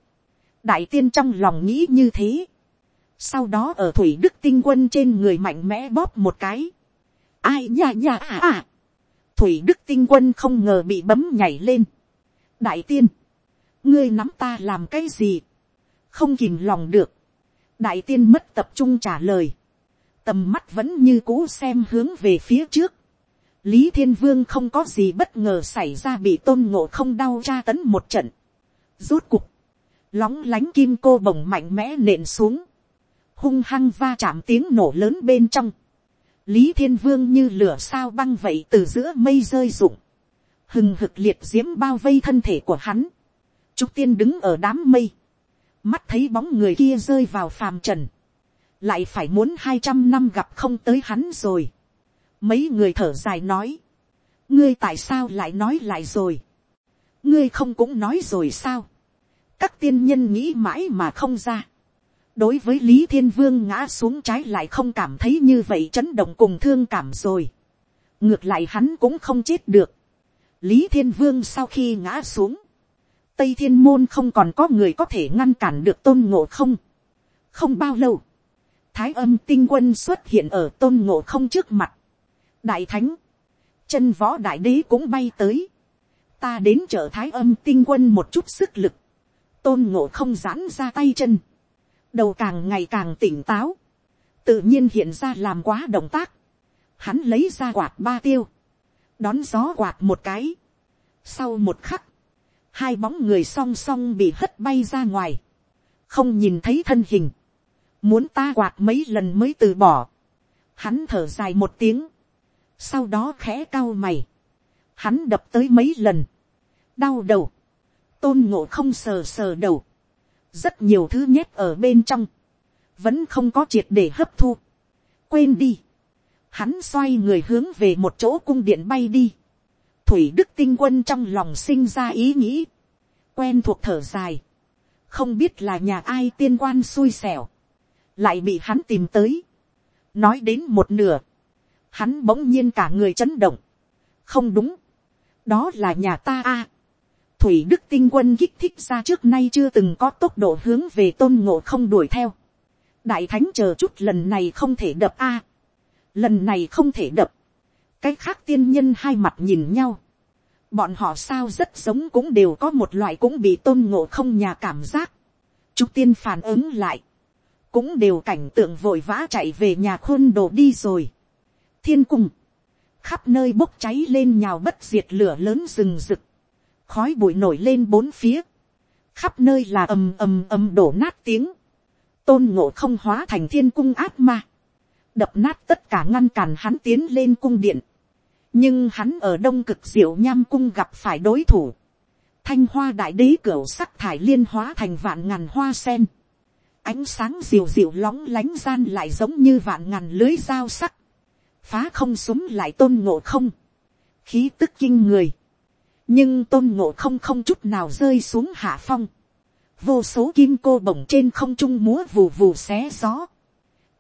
đại tiên trong lòng nghĩ như thế, sau đó ở thủy đức tinh quân trên người mạnh mẽ bóp một cái, ai nha nha à à, thủy đức tinh quân không ngờ bị bấm nhảy lên, đại tiên, ngươi nắm ta làm cái gì, không kìm lòng được, đại tiên mất tập trung trả lời, tầm mắt vẫn như cũ xem hướng về phía trước. Lý thiên vương không có gì bất ngờ xảy ra bị tôn ngộ không đau tra tấn một trận. Rốt cục, lóng lánh kim cô bồng mạnh mẽ nện xuống, hung hăng va chạm tiếng nổ lớn bên trong. Lý thiên vương như lửa sao băng vậy từ giữa mây rơi rụng, hừng hực liệt diễm bao vây thân thể của hắn. Trúc tiên đứng ở đám mây, mắt thấy bóng người kia rơi vào phàm trần lại phải muốn hai trăm năm gặp không tới hắn rồi mấy người thở dài nói, ngươi tại sao lại nói lại rồi. ngươi không cũng nói rồi sao. các tiên nhân nghĩ mãi mà không ra. đối với lý thiên vương ngã xuống trái lại không cảm thấy như vậy chấn động cùng thương cảm rồi. ngược lại hắn cũng không chết được. lý thiên vương sau khi ngã xuống, tây thiên môn không còn có người có thể ngăn cản được tôn ngộ không. không bao lâu, thái âm tinh quân xuất hiện ở tôn ngộ không trước mặt đại thánh, chân võ đại đế cũng bay tới. ta đến chợ thái âm tinh quân một chút sức lực. tôn ngộ không giãn ra tay chân. đầu càng ngày càng tỉnh táo. tự nhiên hiện ra làm quá động tác. hắn lấy ra quạt ba tiêu. đón gió quạt một cái. sau một khắc, hai bóng người song song bị hất bay ra ngoài. không nhìn thấy thân hình. muốn ta quạt mấy lần mới từ bỏ. hắn thở dài một tiếng sau đó khẽ cao mày, hắn đập tới mấy lần, đau đầu, tôn ngộ không sờ sờ đầu, rất nhiều thứ nhét ở bên trong, vẫn không có triệt để hấp thu, quên đi, hắn xoay người hướng về một chỗ cung điện bay đi, thủy đức tinh quân trong lòng sinh ra ý nghĩ, quen thuộc thở dài, không biết là nhà ai tiên quan xui xẻo, lại bị hắn tìm tới, nói đến một nửa, hắn bỗng nhiên cả người chấn động. không đúng, đó là nhà ta a. thủy đức tinh quân kích thích ra trước nay chưa từng có tốc độ hướng về tôn ngộ không đuổi theo. đại thánh chờ chút lần này không thể đập a. lần này không thể đập. cái khác tiên nhân hai mặt nhìn nhau. bọn họ sao rất giống cũng đều có một loại cũng bị tôn ngộ không nhà cảm giác. chúng tiên phản ứng lại cũng đều cảnh tượng vội vã chạy về nhà khôn đồ đi rồi thiên cung, khắp nơi bốc cháy lên nhào bất diệt lửa lớn rừng rực, khói bụi nổi lên bốn phía, khắp nơi là ầm ầm ầm đổ nát tiếng, tôn ngộ không hóa thành thiên cung ác ma, đập nát tất cả ngăn cản hắn tiến lên cung điện, nhưng hắn ở đông cực diệu nham cung gặp phải đối thủ, thanh hoa đại đế cửa sắc thải liên hóa thành vạn ngàn hoa sen, ánh sáng diều diều lóng lánh gian lại giống như vạn ngàn lưới dao sắc, phá không súng lại tôn ngộ không, khí tức kinh người, nhưng tôn ngộ không không chút nào rơi xuống hạ phong, vô số kim cô bổng trên không trung múa vù vù xé gió,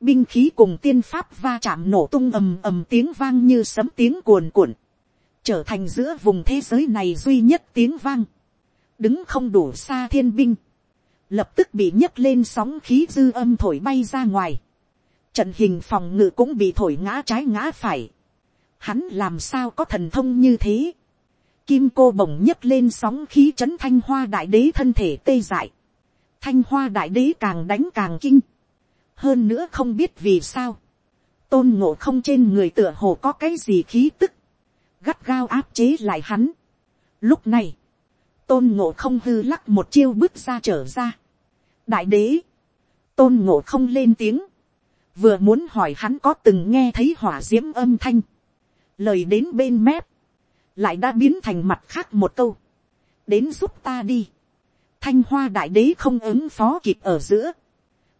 binh khí cùng tiên pháp va chạm nổ tung ầm ầm tiếng vang như sấm tiếng cuồn cuộn, trở thành giữa vùng thế giới này duy nhất tiếng vang, đứng không đủ xa thiên binh, lập tức bị nhấc lên sóng khí dư âm thổi bay ra ngoài, Trận hình phòng ngự cũng bị thổi ngã trái ngã phải. Hắn làm sao có thần thông như thế. Kim cô bồng nhấc lên sóng khí chấn thanh hoa đại đế thân thể tê dại. Thanh hoa đại đế càng đánh càng kinh. Hơn nữa không biết vì sao. Tôn ngộ không trên người tựa hồ có cái gì khí tức. Gắt gao áp chế lại hắn. Lúc này. Tôn ngộ không hư lắc một chiêu bước ra trở ra. Đại đế. Tôn ngộ không lên tiếng vừa muốn hỏi hắn có từng nghe thấy hỏa d i ễ m âm thanh, lời đến bên mép, lại đã biến thành mặt khác một câu, đến giúp ta đi, thanh hoa đại đế không ứng phó kịp ở giữa,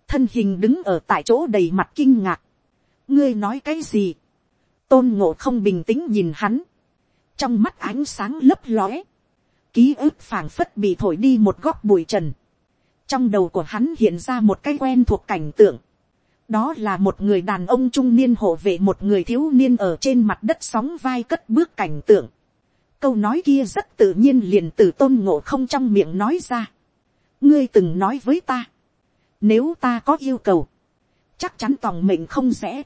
thân hình đứng ở tại chỗ đầy mặt kinh ngạc, ngươi nói cái gì, tôn ngộ không bình tĩnh nhìn hắn, trong mắt ánh sáng lấp lóe, ký ức phảng phất bị thổi đi một góc bụi trần, trong đầu của hắn hiện ra một cái quen thuộc cảnh tượng, đó là một người đàn ông trung niên hộ vệ một người thiếu niên ở trên mặt đất sóng vai cất bước cảnh tượng. câu nói kia rất tự nhiên liền từ tôn ngộ không trong miệng nói ra. ngươi từng nói với ta, nếu ta có yêu cầu, chắc chắn tòng mệnh không rẽ.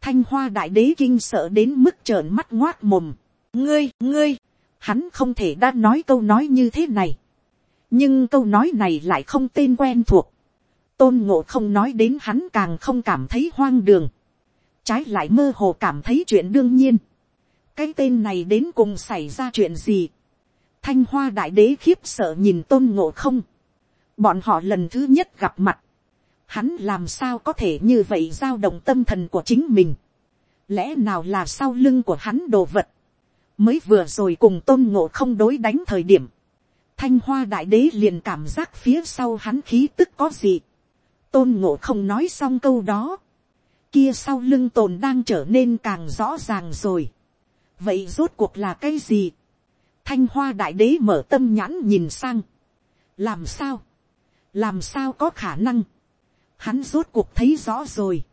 thanh hoa đại đế kinh sợ đến mức trợn mắt ngoác mồm. ngươi, ngươi, hắn không thể đã nói câu nói như thế này. nhưng câu nói này lại không tên quen thuộc tôn ngộ không nói đến hắn càng không cảm thấy hoang đường, trái lại mơ hồ cảm thấy chuyện đương nhiên, cái tên này đến cùng xảy ra chuyện gì, thanh hoa đại đế khiếp sợ nhìn tôn ngộ không, bọn họ lần thứ nhất gặp mặt, hắn làm sao có thể như vậy giao động tâm thần của chính mình, lẽ nào là sau lưng của hắn đồ vật, mới vừa rồi cùng tôn ngộ không đối đánh thời điểm, thanh hoa đại đế liền cảm giác phía sau hắn khí tức có gì, tôn ngộ không nói xong câu đó, kia sau lưng tồn đang trở nên càng rõ ràng rồi. vậy rốt cuộc là cái gì. thanh hoa đại đế mở tâm nhãn nhìn sang, làm sao, làm sao có khả năng, hắn rốt cuộc thấy rõ rồi,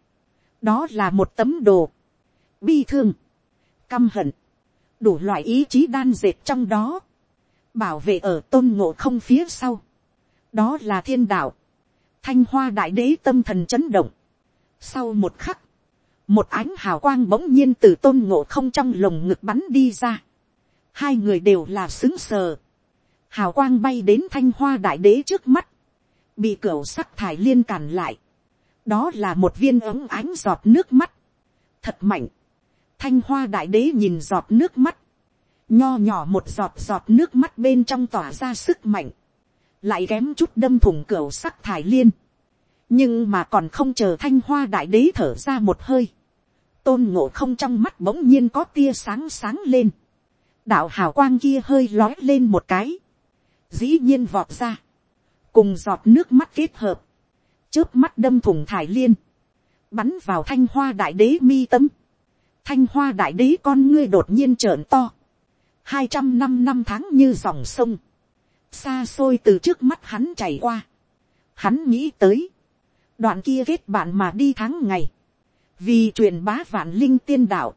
đó là một tấm đồ, bi thương, căm hận, đủ loại ý chí đan dệt trong đó, bảo vệ ở tôn ngộ không phía sau, đó là thiên đạo, thanh hoa đại đế tâm thần chấn động, sau một khắc, một ánh hào quang bỗng nhiên từ tôn ngộ không trong lồng ngực bắn đi ra, hai người đều là xứng sờ, hào quang bay đến thanh hoa đại đế trước mắt, bị cửa sắc thải liên cản lại, đó là một viên ống ánh giọt nước mắt, thật mạnh, thanh hoa đại đế nhìn giọt nước mắt, nho nhỏ một giọt giọt nước mắt bên trong tỏa ra sức mạnh, lại kém chút đâm thủng cửa sắc thải liên, nhưng mà còn không chờ thanh hoa đại đế thở ra một hơi, tôn ngộ không trong mắt bỗng nhiên có tia sáng sáng lên, đạo hào quang kia hơi lói lên một cái, dĩ nhiên vọt ra, cùng giọt nước mắt kết hợp, trước mắt đâm thủng thải liên, bắn vào thanh hoa đại đế mi tâm, thanh hoa đại đế con ngươi đột nhiên trợn to, hai trăm năm năm tháng như dòng sông, xa xôi từ trước mắt hắn chảy qua, hắn nghĩ tới, đoạn kia kết bạn mà đi tháng ngày, vì truyền bá vạn linh tiên đạo,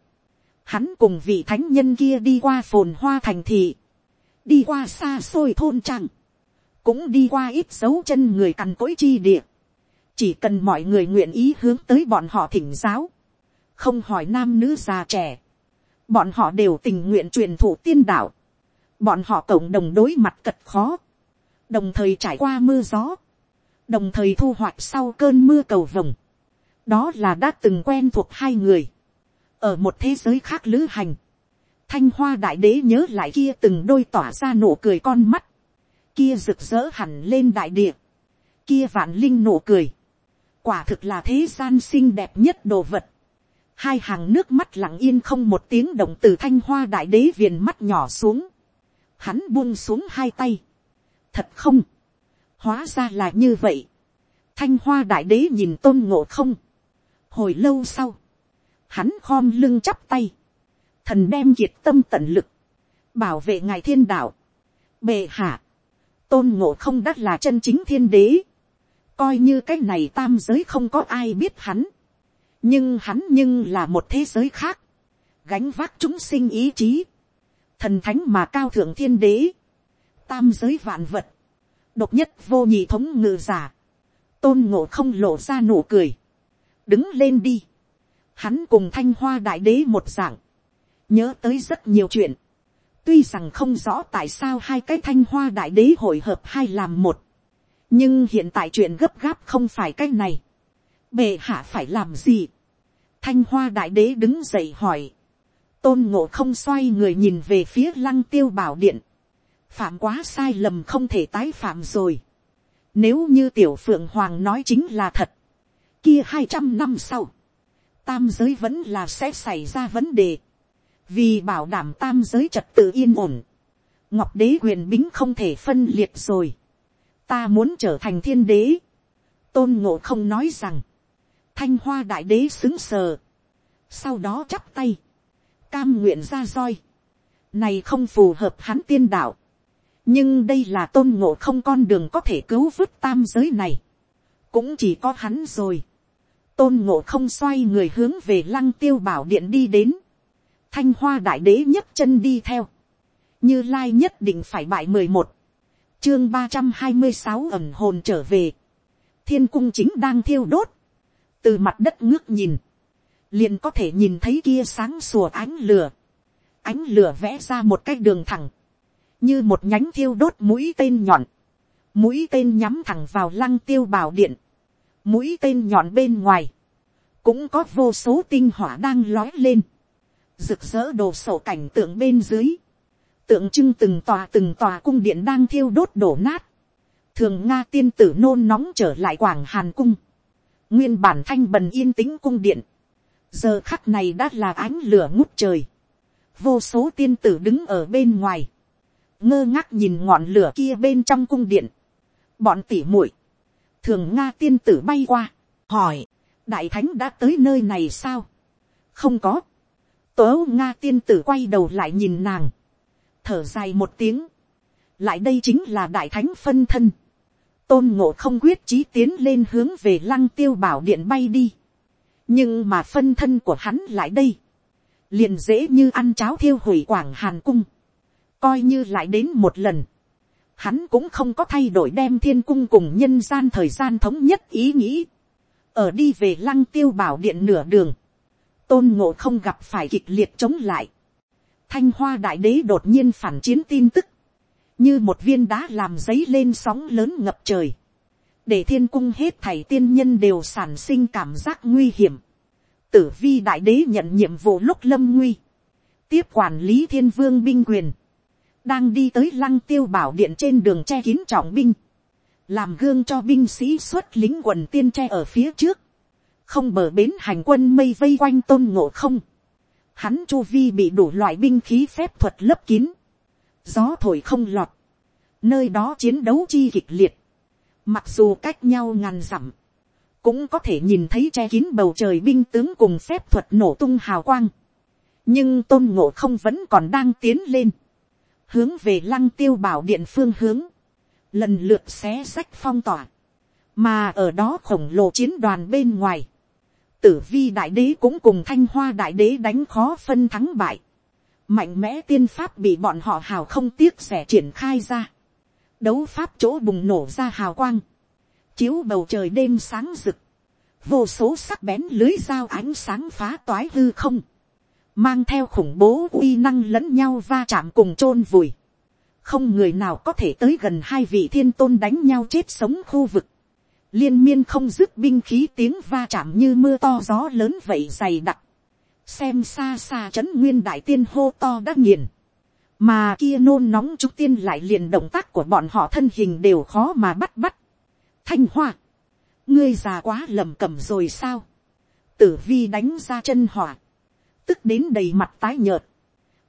hắn cùng vị thánh nhân kia đi qua phồn hoa thành thị, đi qua xa xôi thôn trăng, cũng đi qua ít dấu chân người cằn cỗi chi địa, chỉ cần mọi người nguyện ý hướng tới bọn họ thỉnh giáo, không hỏi nam nữ già trẻ, bọn họ đều tình nguyện truyền thụ tiên đạo, bọn họ cộng đồng đối mặt cật khó, đồng thời trải qua mưa gió, đồng thời thu hoạch sau cơn mưa cầu vồng, đó là đã từng quen thuộc hai người, ở một thế giới khác lữ hành, thanh hoa đại đế nhớ lại kia từng đôi tỏa ra nụ cười con mắt, kia rực rỡ hẳn lên đại địa, kia vạn linh nụ cười, quả thực là thế gian xinh đẹp nhất đồ vật, hai hàng nước mắt lặng yên không một tiếng động từ thanh hoa đại đế viền mắt nhỏ xuống, hắn buông xuống hai tay, thật không, hóa ra là như vậy, thanh hoa đại đế nhìn tôn ngộ không, hồi lâu sau, hắn khom lưng chắp tay, thần đem kiệt tâm tận lực, bảo vệ ngài thiên đạo, bề hạ, tôn ngộ không đắt là chân chính thiên đế, coi như cái này tam giới không có ai biết hắn, nhưng hắn nhưng là một thế giới khác, gánh vác chúng sinh ý chí, thần thánh mà cao thượng thiên đế, tam giới vạn vật, độc nhất vô nhị thống ngự giả, tôn ngộ không lộ ra nụ cười, đứng lên đi, hắn cùng thanh hoa đại đế một dạng, nhớ tới rất nhiều chuyện, tuy rằng không rõ tại sao hai cái thanh hoa đại đế hội hợp hai làm một, nhưng hiện tại chuyện gấp gáp không phải cái này, bệ hạ phải làm gì, thanh hoa đại đế đứng dậy hỏi, tôn ngộ không xoay người nhìn về phía lăng tiêu bảo điện, phạm quá sai lầm không thể tái phạm rồi, nếu như tiểu phượng hoàng nói chính là thật, kia hai trăm năm sau, tam giới vẫn là sẽ xảy ra vấn đề, vì bảo đảm tam giới trật tự yên ổn, ngọc đế quyền bính không thể phân liệt rồi, ta muốn trở thành thiên đế, tôn ngộ không nói rằng, thanh hoa đại đế xứng sờ, sau đó chắp tay, cam nguyện ra roi, này không phù hợp hắn tiên đạo, nhưng đây là tôn ngộ không con đường có thể cứu vớt tam giới này, cũng chỉ có hắn rồi, tôn ngộ không xoay người hướng về lăng tiêu bảo điện đi đến, thanh hoa đại đế nhấc chân đi theo, như lai nhất định phải bại mười một, chương ba trăm hai mươi sáu ẩm hồn trở về, thiên cung chính đang thiêu đốt, từ mặt đất ngước nhìn, liền có thể nhìn thấy kia sáng sủa ánh lửa, ánh lửa vẽ ra một cái đường thẳng, như một nhánh thiêu đốt mũi tên nhọn, mũi tên nhắm thẳng vào lăng tiêu bảo điện, mũi tên nhọn bên ngoài, cũng có vô số tinh hỏa đang lói lên, rực rỡ đồ sổ cảnh tượng bên dưới, tượng trưng từng tòa từng tòa cung điện đang thiêu đốt đổ nát, thường nga tiên tử nôn nóng trở lại quảng hàn cung, nguyên bản thanh bần yên tĩnh cung điện, giờ khắc này đã là ánh lửa ngút trời, vô số tiên tử đứng ở bên ngoài, ngơ ngác nhìn ngọn lửa kia bên trong cung điện, bọn tỉ muội, thường nga tiên tử bay qua, hỏi, đại thánh đã tới nơi này sao, không có, tớ nga tiên tử quay đầu lại nhìn nàng, thở dài một tiếng, lại đây chính là đại thánh phân thân, tôn ngộ không quyết chí tiến lên hướng về lăng tiêu bảo điện bay đi, nhưng mà phân thân của hắn lại đây, liền dễ như ăn cháo thiêu hủy quảng hàn cung, coi như lại đến một lần, hắn cũng không có thay đổi đem thiên cung cùng nhân gian thời gian thống nhất ý nghĩ, ở đi về lăng tiêu bảo điện nửa đường, tôn ngộ không gặp phải kịch liệt chống lại, thanh hoa đại đế đột nhiên phản chiến tin tức, như một viên đá làm giấy lên sóng lớn ngập trời, để thiên cung hết thảy tiên nhân đều sản sinh cảm giác nguy hiểm. Tử vi đại đế nhận nhiệm vụ lúc lâm nguy, tiếp quản lý thiên vương binh quyền, đang đi tới lăng tiêu bảo điện trên đường che kín trọng binh, làm gương cho binh sĩ xuất lính quần tiên tre ở phía trước, không bờ bến hành quân mây vây quanh tôn ngộ không, hắn chu vi bị đủ loại binh khí phép thuật lấp kín, gió thổi không lọt, nơi đó chiến đấu chi kịch liệt, mặc dù cách nhau ngàn dặm, cũng có thể nhìn thấy che kín bầu trời binh tướng cùng phép thuật nổ tung hào quang, nhưng tôn ngộ không vẫn còn đang tiến lên, hướng về lăng tiêu bảo điện phương hướng, lần lượt xé sách phong tỏa, mà ở đó khổng lồ chiến đoàn bên ngoài, tử vi đại đế cũng cùng thanh hoa đại đế đánh khó phân thắng bại, mạnh mẽ tiên pháp bị bọn họ hào không tiếc sẻ triển khai ra, đấu pháp chỗ bùng nổ ra hào quang, chiếu bầu trời đêm sáng rực, vô số sắc bén lưới dao ánh sáng phá toái hư không, mang theo khủng bố uy năng lẫn nhau va chạm cùng t r ô n vùi, không người nào có thể tới gần hai vị thiên tôn đánh nhau chết sống khu vực, liên miên không dứt binh khí tiếng va chạm như mưa to gió lớn vậy dày đặc, xem xa xa trấn nguyên đại tiên hô to đã nghiền, mà kia nôn nóng trúc tiên lại liền động tác của bọn họ thân hình đều khó mà bắt bắt. thanh hoa, ngươi già quá lầm cầm rồi sao, tử vi đánh ra chân hỏa, tức đến đầy mặt tái nhợt.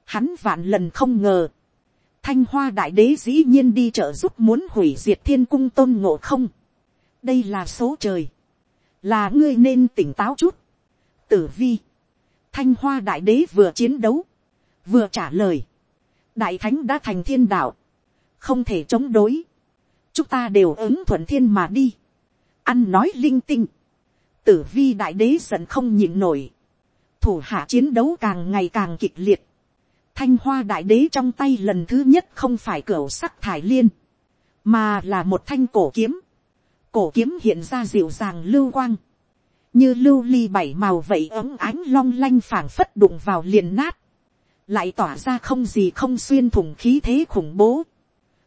Hắn vạn lần không ngờ. Thanh hoa đại đế dĩ nhiên đi trợ giúp muốn hủy diệt thiên cung tôn ngộ không. Đây là số trời. Là ngươi nên tỉnh táo chút. Tử vi. Thanh hoa đại đế vừa chiến đấu. Vừa trả lời. Đại thánh đã thành thiên đạo. Không thể chống đối. Chúng ta đều ứng thuận thiên mà đi. Ăn nói linh tinh. Tử vi đại đế giận không nhịn nổi thủ hạ chiến đấu càng ngày càng kịch liệt. Thanh hoa đại đế trong tay lần thứ nhất không phải cửa sắc thải liên, mà là một thanh cổ kiếm. Cổ kiếm hiện ra dịu dàng lưu quang, như lưu ly bảy màu vậy ấm ánh long lanh phảng phất đụng vào liền nát, lại tỏa ra không gì không xuyên thủng khí thế khủng bố.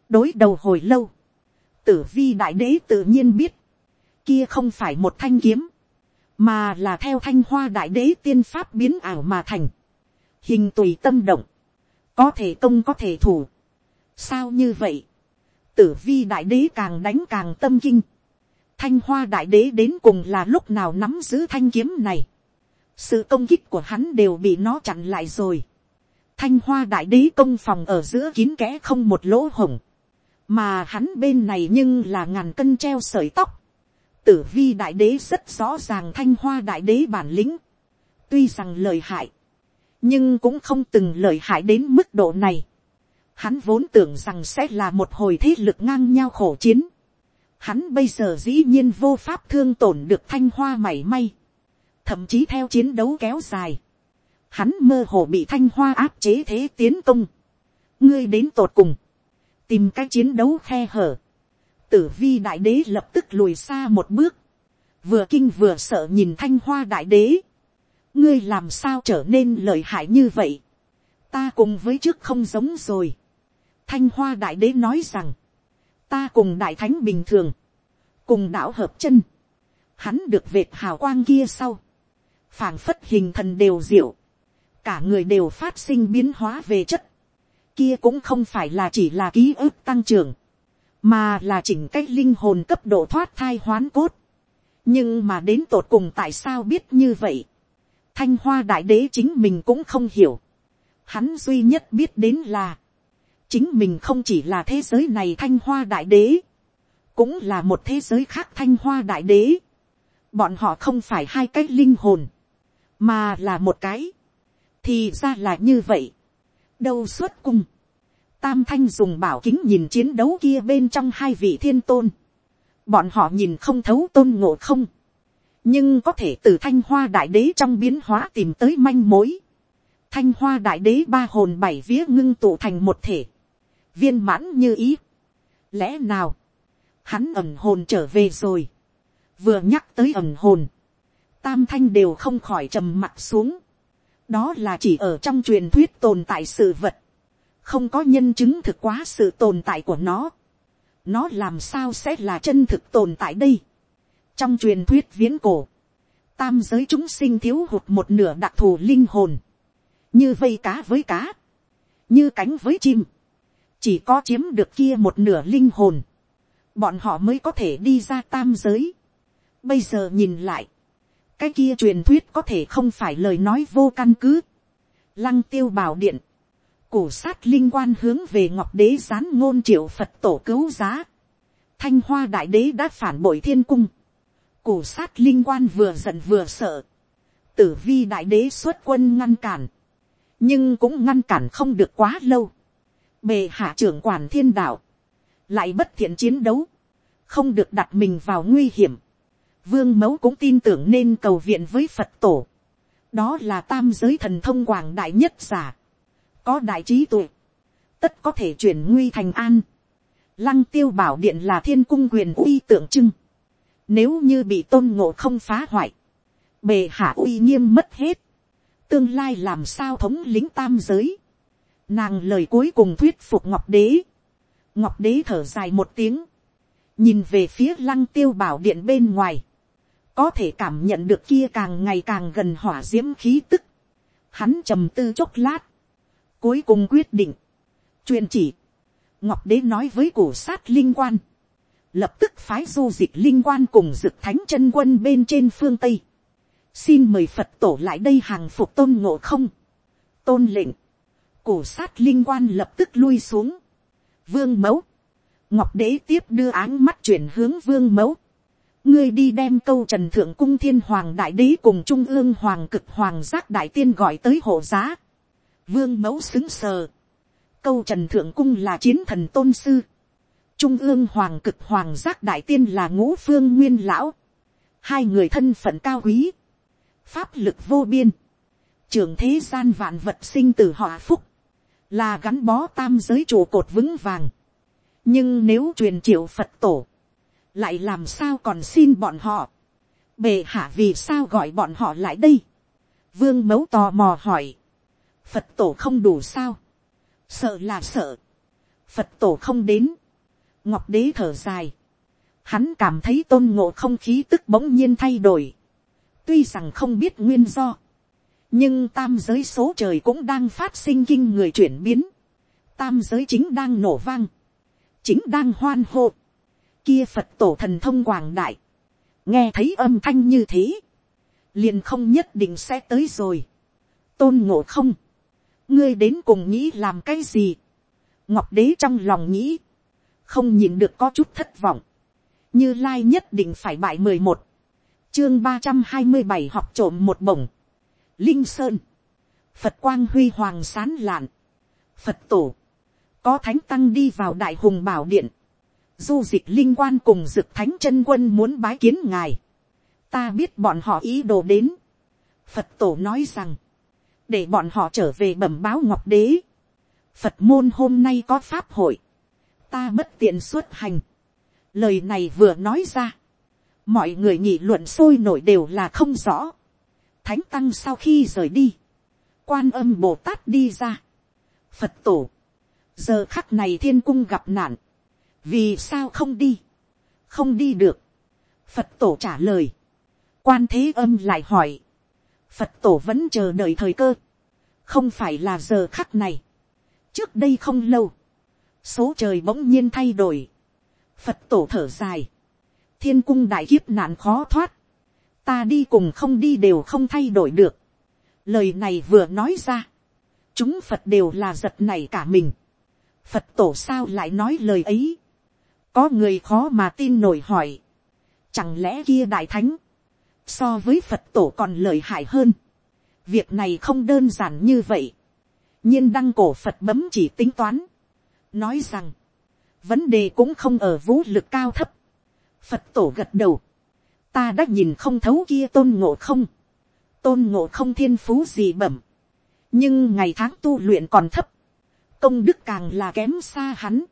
đối đầu hồi lâu, tử vi đại đế tự nhiên biết, kia không phải một thanh kiếm, mà là theo thanh hoa đại đế tiên pháp biến ảo mà thành, hình tùy tâm động, có thể công có thể thủ. sao như vậy, tử vi đại đế càng đánh càng tâm kinh, thanh hoa đại đế đến cùng là lúc nào nắm giữ thanh kiếm này, sự công kích của hắn đều bị nó chặn lại rồi, thanh hoa đại đế công phòng ở giữa kín kẽ không một lỗ hổng, mà hắn bên này nhưng là ngàn cân treo sợi tóc, tử vi đại đế rất rõ ràng thanh hoa đại đế bản lĩnh. tuy rằng lời hại, nhưng cũng không từng lời hại đến mức độ này. Hắn vốn tưởng rằng sẽ là một hồi thế lực ngang nhau khổ chiến. Hắn bây giờ dĩ nhiên vô pháp thương tổn được thanh hoa mảy may. Thậm chí theo chiến đấu kéo dài. Hắn mơ hồ bị thanh hoa áp chế thế tiến công. Ngươi đến tột cùng. Tìm cách chiến đấu khe hở. Tử vi đại đế lập tức lùi xa một bước, vừa kinh vừa sợ nhìn thanh hoa đại đế, ngươi làm sao trở nên lợi hại như vậy, ta cùng với trước không giống rồi, thanh hoa đại đế nói rằng, ta cùng đại thánh bình thường, cùng đạo hợp chân, hắn được vệt hào quang kia sau, phảng phất hình thần đều diệu, cả người đều phát sinh biến hóa về chất, kia cũng không phải là chỉ là ký ức tăng trưởng, mà là chỉnh cách linh hồn cấp độ thoát thai hoán cốt. nhưng mà đến tột cùng tại sao biết như vậy, thanh hoa đại đế chính mình cũng không hiểu. hắn duy nhất biết đến là, chính mình không chỉ là thế giới này thanh hoa đại đế, cũng là một thế giới khác thanh hoa đại đế. bọn họ không phải hai cái linh hồn, mà là một cái thì ra là như vậy. đâu xuất cung tam thanh dùng bảo kính nhìn chiến đấu kia bên trong hai vị thiên tôn, bọn họ nhìn không thấu tôn ngộ không, nhưng có thể từ thanh hoa đại đế trong biến hóa tìm tới manh mối, thanh hoa đại đế ba hồn bảy vía ngưng tụ thành một thể, viên mãn như ý. Lẽ nào, hắn ẩm hồn trở về rồi, vừa nhắc tới ẩm hồn, tam thanh đều không khỏi trầm mặt xuống, đó là chỉ ở trong truyền thuyết tồn tại sự vật, không có nhân chứng thực quá sự tồn tại của nó, nó làm sao sẽ là chân thực tồn tại đây. trong truyền thuyết viễn cổ, tam giới chúng sinh thiếu hụt một nửa đặc thù linh hồn, như vây cá với cá, như cánh với chim, chỉ có chiếm được kia một nửa linh hồn, bọn họ mới có thể đi ra tam giới. Bây giờ nhìn lại, cái kia truyền thuyết có thể không phải lời nói vô căn cứ. Lăng tiêu bảo điện, cổ sát linh quan hướng về ngọc đế gián ngôn triệu phật tổ cứu giá. Thanh hoa đại đế đã phản bội thiên cung. Cổ sát linh quan vừa giận vừa sợ. Tử vi đại đế xuất quân ngăn cản. Nhưng cũng ngăn cản không được quá lâu. Bề hạ trưởng quản thiên đạo. Lại bất thiện chiến đấu. Không được đặt mình vào nguy hiểm. Vương mẫu cũng tin tưởng nên cầu viện với Phật tổ. Đó là tam giới thần thông quảng đại nhất giả. Có đại trí tuệ. Tất có thể chuyển nguy thành an. Lăng tiêu bảo điện là thiên cung quyền uy tượng trưng. Nếu như bị tôn ngộ không phá hoại. Bề hạ uy nghiêm mất hết. Tương lai làm sao thống lính tam giới. Nàng lời cuối cùng thuyết phục ngọc đế. Ngọc đế thở dài một tiếng. Nhìn về phía lăng tiêu bảo điện bên ngoài. Có thể cảm nhận được kia càng ngày càng gần hỏa diễm khí tức. Hắn trầm tư chốc lát. Cuối cùng quyết định. truyền chỉ. Ngọc đế nói với cổ sát linh quan. Lập tức phái du dịch linh quan cùng dực thánh chân quân bên trên phương Tây. Xin mời Phật tổ lại đây hàng phục tôn ngộ không. Tôn lệnh cổ sát linh quan lập tức lui xuống. vương mẫu, ngọc đế tiếp đưa áng mắt chuyển hướng vương mẫu ngươi đi đem câu trần thượng cung thiên hoàng đại đế cùng trung ương hoàng cực hoàng giác đại tiên gọi tới hộ giá. vương mẫu xứng sờ. câu trần thượng cung là chiến thần tôn sư. trung ương hoàng cực hoàng giác đại tiên là ngũ phương nguyên lão. hai người thân phận cao quý. pháp lực vô biên trường thế gian vạn vật sinh từ họ phúc, là gắn bó tam giới trụ cột vững vàng. nhưng nếu truyền triệu phật tổ, lại làm sao còn xin bọn họ, bề hạ vì sao gọi bọn họ lại đây. vương mẫu tò mò hỏi, phật tổ không đủ sao, sợ là sợ, phật tổ không đến, ngọc đế thở dài, hắn cảm thấy tôn ngộ không khí tức bỗng nhiên thay đổi, tuy rằng không biết nguyên do, nhưng tam giới số trời cũng đang phát sinh kinh người chuyển biến, tam giới chính đang nổ vang, chính đang hoan hô, kia phật tổ thần thông quảng đại, nghe thấy âm thanh như thế, liền không nhất định sẽ tới rồi, tôn ngộ không, ngươi đến cùng nghĩ làm cái gì, ngọc đế trong lòng nghĩ, không nhìn được có chút thất vọng, như lai nhất định phải bại mười một, chương ba trăm hai mươi bảy học trộm một bổng, linh sơn, phật quang huy hoàng sán lạn, phật tổ, có thánh tăng đi vào đại hùng bảo điện, du dịch linh quan cùng dực thánh chân quân muốn bái kiến ngài, ta biết bọn họ ý đồ đến, phật tổ nói rằng, để bọn họ trở về bẩm báo ngọc đế, phật môn hôm nay có pháp hội, ta bất tiện xuất hành, lời này vừa nói ra, mọi người nhị luận sôi nổi đều là không rõ, thánh tăng sau khi rời đi, quan âm bồ tát đi ra, phật tổ, giờ khắc này thiên cung gặp nạn, vì sao không đi, không đi được, phật tổ trả lời, quan thế âm lại hỏi, phật tổ vẫn chờ đợi thời cơ, không phải là giờ khắc này, trước đây không lâu, số trời bỗng nhiên thay đổi, phật tổ thở dài, thiên cung đại kiếp nạn khó thoát, ta đi cùng không đi đều không thay đổi được. lời này vừa nói ra, chúng phật đều là giật này cả mình. phật tổ sao lại nói lời ấy có người khó mà tin nổi hỏi. chẳng lẽ kia đại thánh, so với phật tổ còn lợi hại hơn. việc này không đơn giản như vậy. nhiên đăng cổ phật bấm chỉ tính toán. nói rằng, vấn đề cũng không ở vũ lực cao thấp. phật tổ gật đầu, ta đã nhìn không thấu kia tôn ngộ không, tôn ngộ không thiên phú gì bẩm, nhưng ngày tháng tu luyện còn thấp, công đức càng là kém xa hắn,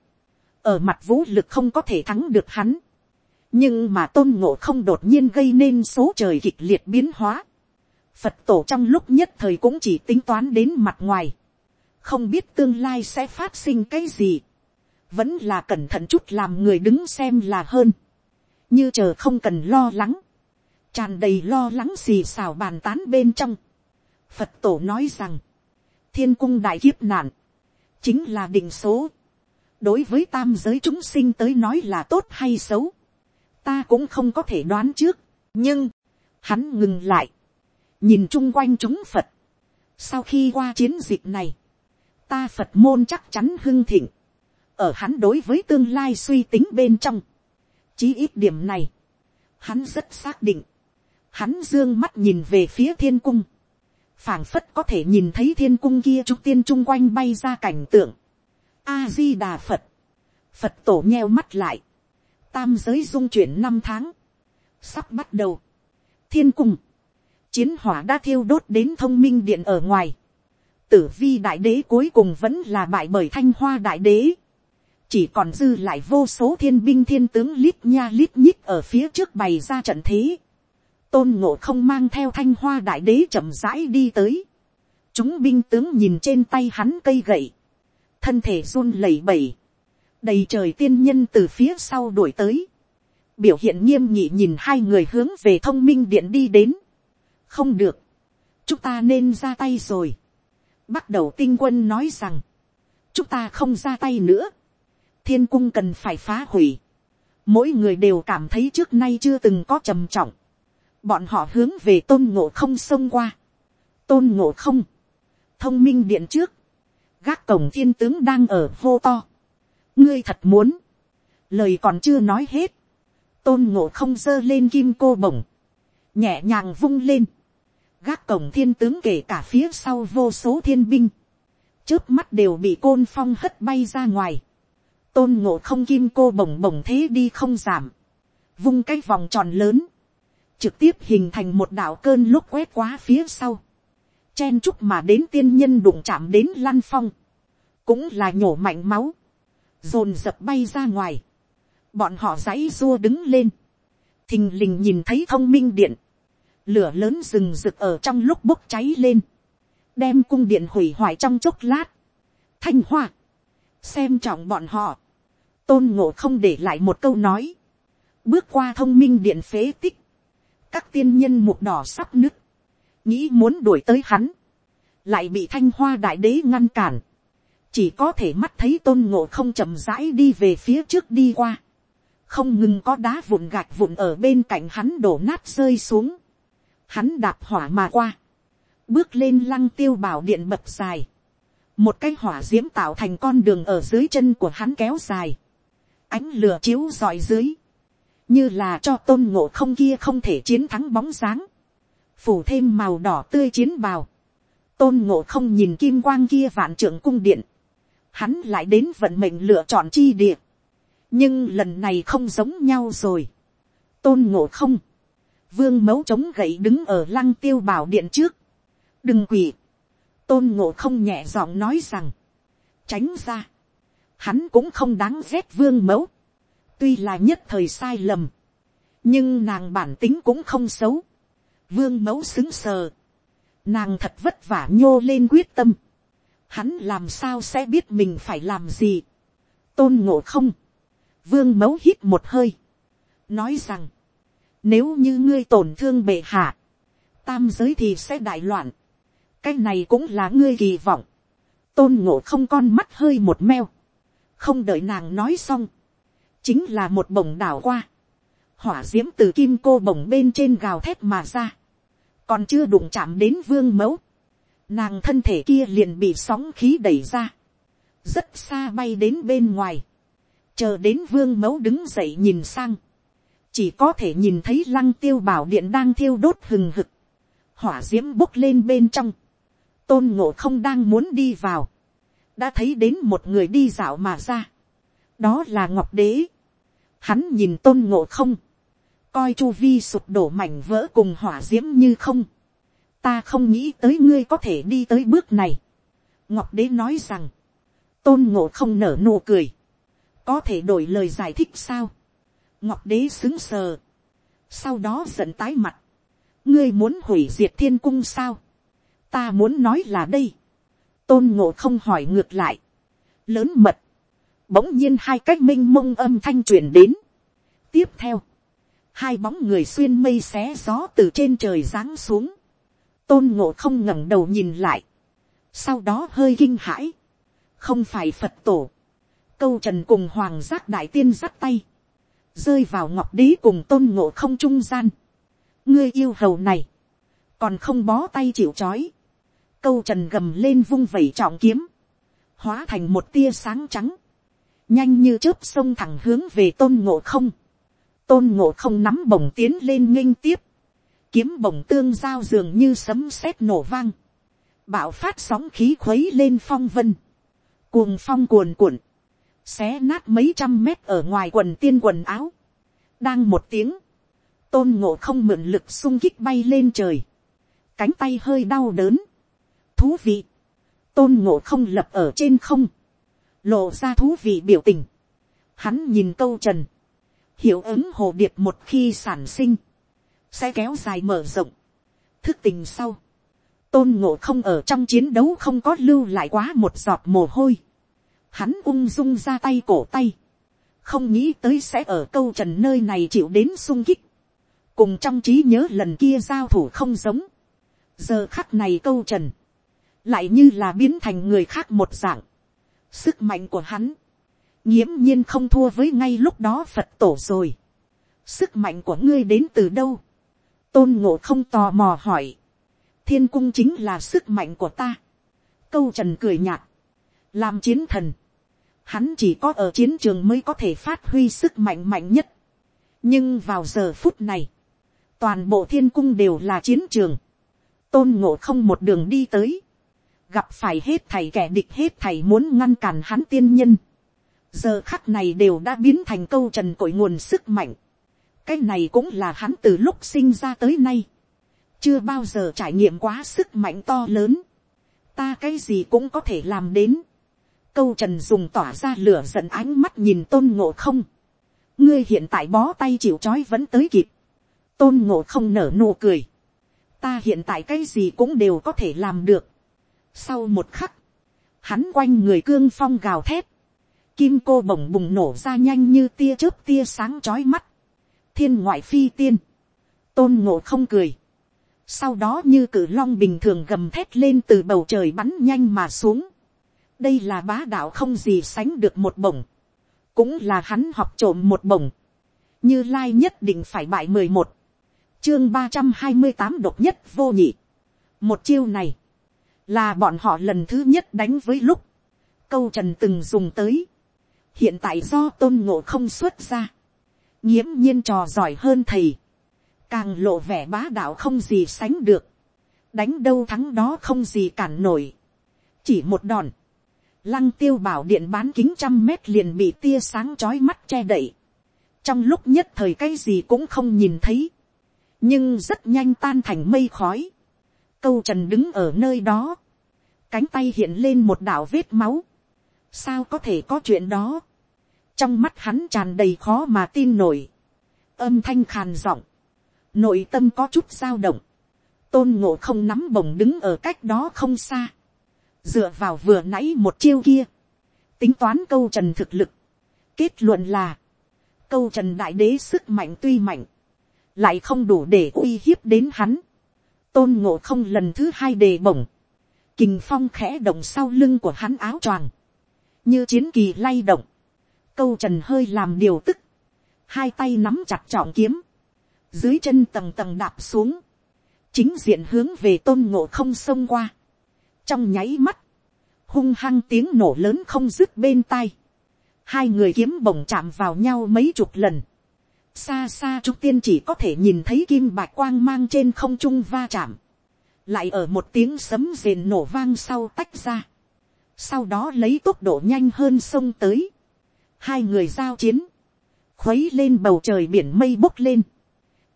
ở mặt vũ lực không có thể thắng được hắn, nhưng mà tôn ngộ không đột nhiên gây nên số trời kịch liệt biến hóa, phật tổ trong lúc nhất thời cũng chỉ tính toán đến mặt ngoài, không biết tương lai sẽ phát sinh cái gì, vẫn là cẩn thận chút làm người đứng xem là hơn, như chờ không cần lo lắng, tràn đầy lo lắng xì xào bàn tán bên trong. Phật tổ nói rằng, thiên cung đại kiếp nạn, chính là định số đối với tam giới chúng sinh tới nói là tốt hay xấu, ta cũng không có thể đoán trước, nhưng, hắn ngừng lại, nhìn chung quanh chúng phật, sau khi qua chiến dịch này, ta phật môn chắc chắn hưng thịnh, ở hắn đối với tương lai suy tính bên trong, chí ít điểm này, hắn rất xác định, hắn dương mắt nhìn về phía thiên cung, phảng phất có thể nhìn thấy thiên cung kia trúc tiên chung quanh bay ra cảnh tượng. A di đà Phật, Phật tổ nheo mắt lại, tam giới dung chuyển năm tháng, sắp bắt đầu. Thiên cung, chiến hỏa đã thiêu đốt đến thông minh điện ở ngoài. Tử vi đại đế cuối cùng vẫn là bại bởi thanh hoa đại đế. Chỉ còn dư lại vô số thiên binh thiên tướng lít nha lít nhít ở phía trước bày ra trận thế tôn ngộ không mang theo thanh hoa đại đế chậm rãi đi tới. chúng binh tướng nhìn trên tay hắn cây gậy, thân thể run lẩy bẩy, đầy trời tiên nhân từ phía sau đuổi tới, biểu hiện nghiêm nhị nhìn hai người hướng về thông minh điện đi đến. không được, chúng ta nên ra tay rồi. bắt đầu tinh quân nói rằng, chúng ta không ra tay nữa, thiên cung cần phải phá hủy. mỗi người đều cảm thấy trước nay chưa từng có trầm trọng. Bọn họ hướng về tôn ngộ không xông qua, tôn ngộ không, thông minh điện trước, gác cổng thiên tướng đang ở hô to, ngươi thật muốn, lời còn chưa nói hết, tôn ngộ không giơ lên kim cô bổng, nhẹ nhàng vung lên, gác cổng thiên tướng kể cả phía sau vô số thiên binh, trước mắt đều bị côn phong hất bay ra ngoài, tôn ngộ không kim cô bổng bổng thế đi không giảm, vung cái vòng tròn lớn, trực tiếp hình thành một đạo cơn lúc quét quá phía sau, chen chúc mà đến tiên nhân đụng chạm đến lăn phong, cũng là nhổ mạnh máu, dồn dập bay ra ngoài, bọn họ dãy dua đứng lên, thình lình nhìn thấy thông minh điện, lửa lớn rừng rực ở trong lúc bốc cháy lên, đem cung điện hủy hoại trong chốc lát, thanh hoa, xem trọng bọn họ, tôn ngộ không để lại một câu nói, bước qua thông minh điện phế tích, các tiên nhân mục đỏ sắp nứt, nghĩ muốn đuổi tới hắn, lại bị thanh hoa đại đế ngăn cản, chỉ có thể mắt thấy tôn ngộ không chậm rãi đi về phía trước đi qua, không ngừng có đá vụn gạch vụn ở bên cạnh hắn đổ nát rơi xuống, hắn đạp hỏa mà qua, bước lên lăng tiêu bảo điện bập dài, một cái hỏa d i ễ m tạo thành con đường ở dưới chân của hắn kéo dài, ánh lửa chiếu dọi dưới, như là cho tôn ngộ không kia không thể chiến thắng bóng dáng, phủ thêm màu đỏ tươi chiến bào, tôn ngộ không nhìn kim quang kia vạn trưởng cung điện, hắn lại đến vận mệnh lựa chọn chi địa, nhưng lần này không giống nhau rồi, tôn ngộ không, vương mấu chống gậy đứng ở lăng tiêu bảo điện trước, đừng quỷ. Tôn ngộ không nhẹ giọng nói rằng, tránh ra, hắn cũng không đáng ghét vương mẫu, tuy là nhất thời sai lầm, nhưng nàng bản tính cũng không xấu, vương mẫu xứng sờ, nàng thật vất vả nhô lên quyết tâm, hắn làm sao sẽ biết mình phải làm gì, tôn ngộ không, vương mẫu hít một hơi, nói rằng, nếu như ngươi tổn thương bệ hạ, tam giới thì sẽ đại loạn, cái này cũng là ngươi kỳ vọng, tôn ngộ không con mắt hơi một meo, không đợi nàng nói xong, chính là một bổng đảo qua, hỏa d i ễ m từ kim cô bổng bên trên gào thét mà ra, còn chưa đụng chạm đến vương mẫu, nàng thân thể kia liền bị sóng khí đẩy ra, rất xa bay đến bên ngoài, chờ đến vương mẫu đứng dậy nhìn sang, chỉ có thể nhìn thấy lăng tiêu bảo điện đang thiêu đốt hừng hực, hỏa d i ễ m bốc lên bên trong, tôn ngộ không đang muốn đi vào, đã thấy đến một người đi dạo mà ra, đó là ngọc đế, hắn nhìn tôn ngộ không, coi chu vi sụp đổ mảnh vỡ cùng hỏa d i ễ m như không, ta không nghĩ tới ngươi có thể đi tới bước này, ngọc đế nói rằng, tôn ngộ không nở nụ cười, có thể đổi lời giải thích sao, ngọc đế xứng sờ, sau đó giận tái mặt, ngươi muốn hủy diệt thiên cung sao, ta muốn nói là đây, tôn ngộ không hỏi ngược lại, lớn mật, bỗng nhiên hai cách m i n h mông âm thanh truyền đến, tiếp theo, hai bóng người xuyên mây xé gió từ trên trời giáng xuống, tôn ngộ không ngẩng đầu nhìn lại, sau đó hơi kinh hãi, không phải phật tổ, câu trần cùng hoàng giác đại tiên dắt tay, rơi vào ngọc đế cùng tôn ngộ không trung gian, ngươi yêu hầu này, còn không bó tay chịu c h ó i câu trần gầm lên vung vẩy trọng kiếm, hóa thành một tia sáng trắng, nhanh như chớp sông thẳng hướng về tôn ngộ không, tôn ngộ không nắm bổng tiến lên nghinh tiếp, kiếm bổng tương giao dường như sấm sét nổ vang, bạo phát sóng khí khuấy lên phong vân, cuồng phong cuồn cuộn, xé nát mấy trăm mét ở ngoài quần tiên quần áo, đang một tiếng, tôn ngộ không mượn lực sung kích bay lên trời, cánh tay hơi đau đớn, thú vị, tôn ngộ không lập ở trên không, lộ ra thú vị biểu tình, hắn nhìn câu trần, hiệu ứng hồ điệp một khi sản sinh, sẽ kéo dài mở rộng. thức tình sau, tôn ngộ không ở trong chiến đấu không có lưu lại quá một giọt mồ hôi. Hắn ung dung ra tay cổ tay, không nghĩ tới sẽ ở câu trần nơi này chịu đến sung kích. cùng trong trí nhớ lần kia giao thủ không giống. giờ khắc này câu trần, lại như là biến thành người khác một dạng. sức mạnh của hắn, nghiễm nhiên không thua với ngay lúc đó phật tổ rồi. sức mạnh của ngươi đến từ đâu. tôn ngộ không tò mò hỏi. thiên cung chính là sức mạnh của ta. câu trần cười nhạt. làm chiến thần. hắn chỉ có ở chiến trường mới có thể phát huy sức mạnh mạnh nhất. nhưng vào giờ phút này, toàn bộ thiên cung đều là chiến trường. tôn ngộ không một đường đi tới. gặp phải hết thầy kẻ địch hết thầy muốn ngăn cản hắn tiên nhân giờ khắc này đều đã biến thành câu trần cội nguồn sức mạnh. cái này cũng là hắn từ lúc sinh ra tới nay. chưa bao giờ trải nghiệm quá sức mạnh to lớn. ta cái gì cũng có thể làm đến. câu trần dùng tỏa ra lửa giận ánh mắt nhìn tôn ngộ không. ngươi hiện tại bó tay chịu c h ó i vẫn tới kịp. tôn ngộ không nở nụ cười. ta hiện tại cái gì cũng đều có thể làm được. sau một khắc, hắn quanh người cương phong gào thét kim cô bổng bùng nổ ra nhanh như tia chớp tia sáng chói mắt. thiên ngoại phi tiên, tôn ngộ không cười. sau đó như cử long bình thường gầm thét lên từ bầu trời bắn nhanh mà xuống. đây là bá đạo không gì sánh được một bổng. cũng là hắn học trộm một bổng. như lai nhất định phải bại mười một. chương ba trăm hai mươi tám độc nhất vô nhị. một chiêu này, là bọn họ lần thứ nhất đánh với lúc, câu trần từng dùng tới, hiện tại do tôn ngộ không xuất ra, nghiễm nhiên trò giỏi hơn thầy, càng lộ vẻ bá đạo không gì sánh được, đánh đâu thắng đó không gì cản nổi, chỉ một đòn, lăng tiêu bảo điện bán kính trăm mét liền bị tia sáng chói mắt che đậy, trong lúc nhất thời cái gì cũng không nhìn thấy, nhưng rất nhanh tan thành mây khói, câu trần đứng ở nơi đó, cánh tay hiện lên một đảo vết máu, sao có thể có chuyện đó, trong mắt hắn tràn đầy khó mà tin nổi, âm thanh khàn giọng, nội tâm có chút dao động, tôn ngộ không nắm bổng đứng ở cách đó không xa, dựa vào vừa nãy một chiêu kia, tính toán câu trần thực lực, kết luận là, câu trần đại đế sức mạnh tuy mạnh, lại không đủ để uy hiếp đến hắn, tôn ngộ không lần thứ hai đề bổng, kình phong khẽ động sau lưng của hắn áo choàng, như chiến kỳ lay động, câu trần hơi làm điều tức, hai tay nắm chặt trọng kiếm, dưới chân tầng tầng đạp xuống, chính diện hướng về tôn ngộ không xông qua, trong nháy mắt, hung hăng tiếng nổ lớn không dứt bên tai, hai người kiếm bổng chạm vào nhau mấy chục lần, xa xa trúc tiên chỉ có thể nhìn thấy kim bạch quang mang trên không trung va chạm, lại ở một tiếng sấm rền nổ vang sau tách ra, sau đó lấy tốc độ nhanh hơn sông tới, hai người giao chiến, khuấy lên bầu trời biển mây bốc lên,